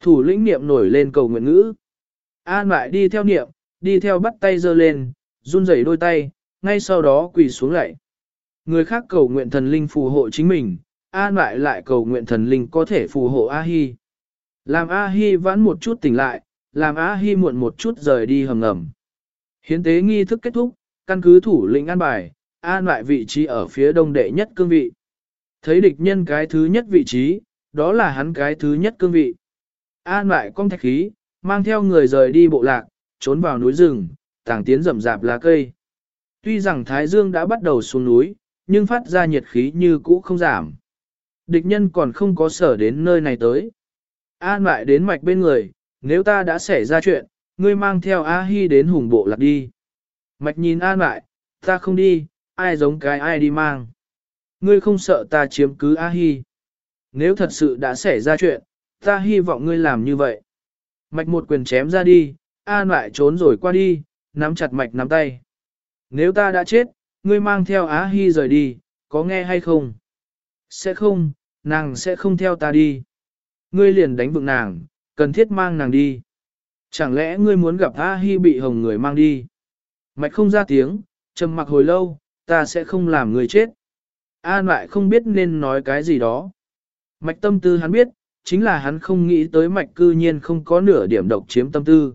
Thủ lĩnh niệm nổi lên cầu nguyện ngữ. An lại đi theo niệm, đi theo bắt tay giơ lên, run rẩy đôi tay, ngay sau đó quỳ xuống lại. Người khác cầu nguyện thần linh phù hộ chính mình, an lại lại cầu nguyện thần linh có thể phù hộ A-hi. Làm A-hi vãn một chút tỉnh lại, làm A-hi muộn một chút rời đi hầm ngầm. Hiến tế nghi thức kết thúc, căn cứ thủ lĩnh an bài, an lại vị trí ở phía đông đệ nhất cương vị. Thấy địch nhân cái thứ nhất vị trí, đó là hắn cái thứ nhất cương vị. An lại cong thạch khí, mang theo người rời đi bộ lạc, trốn vào núi rừng, tàng tiến rậm rạp lá cây. Tuy rằng Thái Dương đã bắt đầu xuống núi, nhưng phát ra nhiệt khí như cũ không giảm. Địch nhân còn không có sở đến nơi này tới. An lại đến mạch bên người, nếu ta đã xảy ra chuyện, ngươi mang theo A-hi đến hùng bộ lạc đi. Mạch nhìn an lại, ta không đi, ai giống cái ai đi mang. Ngươi không sợ ta chiếm cứ A-hi. Nếu thật sự đã xảy ra chuyện, ta hy vọng ngươi làm như vậy. Mạch một quyền chém ra đi, an lại trốn rồi qua đi, nắm chặt mạch nắm tay. Nếu ta đã chết, ngươi mang theo Á Hi rời đi, có nghe hay không? Sẽ không, nàng sẽ không theo ta đi. Ngươi liền đánh vựng nàng, cần thiết mang nàng đi. Chẳng lẽ ngươi muốn gặp A-hi bị hồng người mang đi? Mạch không ra tiếng, trầm mặc hồi lâu, ta sẽ không làm người chết. An lại không biết nên nói cái gì đó. Mạch tâm tư hắn biết, chính là hắn không nghĩ tới mạch cư nhiên không có nửa điểm độc chiếm tâm tư.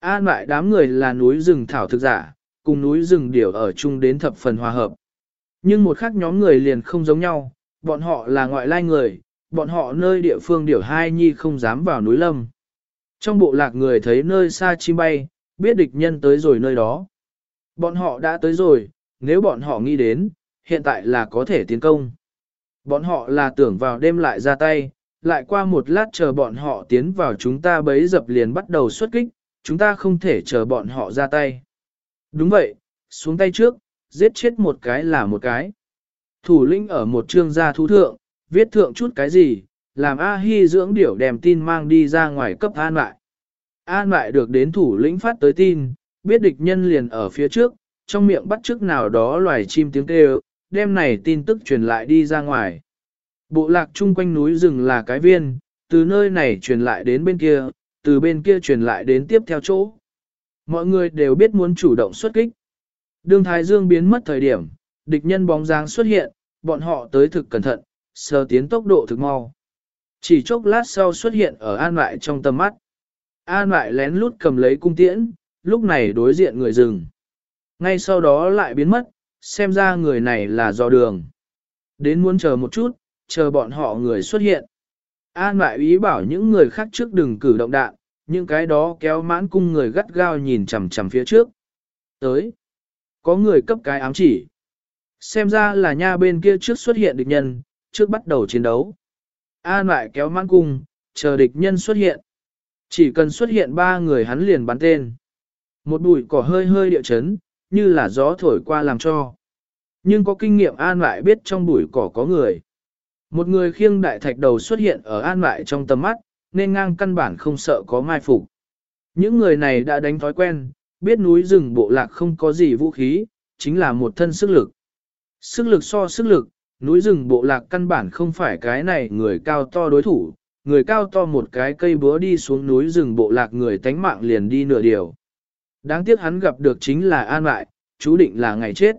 An lại đám người là núi rừng thảo thực giả, cùng núi rừng điểu ở chung đến thập phần hòa hợp. Nhưng một khác nhóm người liền không giống nhau, bọn họ là ngoại lai người, bọn họ nơi địa phương điểu hai nhi không dám vào núi lâm. Trong bộ lạc người thấy nơi xa chim bay, biết địch nhân tới rồi nơi đó. Bọn họ đã tới rồi, nếu bọn họ nghĩ đến, hiện tại là có thể tiến công. Bọn họ là tưởng vào đêm lại ra tay, lại qua một lát chờ bọn họ tiến vào chúng ta bấy dập liền bắt đầu xuất kích, chúng ta không thể chờ bọn họ ra tay. Đúng vậy, xuống tay trước, giết chết một cái là một cái. Thủ lĩnh ở một trương gia thú thượng, viết thượng chút cái gì, làm A-hi dưỡng điểu đem tin mang đi ra ngoài cấp an lại. An lại được đến thủ lĩnh phát tới tin, biết địch nhân liền ở phía trước, trong miệng bắt trước nào đó loài chim tiếng kêu, đem này tin tức truyền lại đi ra ngoài. Bộ lạc chung quanh núi rừng là cái viên, từ nơi này truyền lại đến bên kia, từ bên kia truyền lại đến tiếp theo chỗ. Mọi người đều biết muốn chủ động xuất kích. Đường Thái Dương biến mất thời điểm, địch nhân bóng dáng xuất hiện, bọn họ tới thực cẩn thận, sơ tiến tốc độ thực mau. Chỉ chốc lát sau xuất hiện ở an lại trong tầm mắt. An lại lén lút cầm lấy cung tiễn, lúc này đối diện người rừng. Ngay sau đó lại biến mất, xem ra người này là do đường. Đến muốn chờ một chút, chờ bọn họ người xuất hiện. An lại ý bảo những người khác trước đừng cử động đạn, những cái đó kéo mãn cung người gắt gao nhìn chằm chằm phía trước. Tới. Có người cấp cái ám chỉ. Xem ra là nha bên kia trước xuất hiện địch nhân, trước bắt đầu chiến đấu. An lại kéo mãn cung, chờ địch nhân xuất hiện. Chỉ cần xuất hiện ba người hắn liền bắn tên. Một bụi cỏ hơi hơi địa chấn, như là gió thổi qua làm cho. Nhưng có kinh nghiệm an lại biết trong bụi cỏ có người. Một người khiêng đại thạch đầu xuất hiện ở an lại trong tầm mắt, nên ngang căn bản không sợ có mai phục. Những người này đã đánh thói quen, biết núi rừng bộ lạc không có gì vũ khí, chính là một thân sức lực. Sức lực so sức lực, núi rừng bộ lạc căn bản không phải cái này người cao to đối thủ, người cao to một cái cây búa đi xuống núi rừng bộ lạc người tánh mạng liền đi nửa điều. Đáng tiếc hắn gặp được chính là an lại, chú định là ngày chết.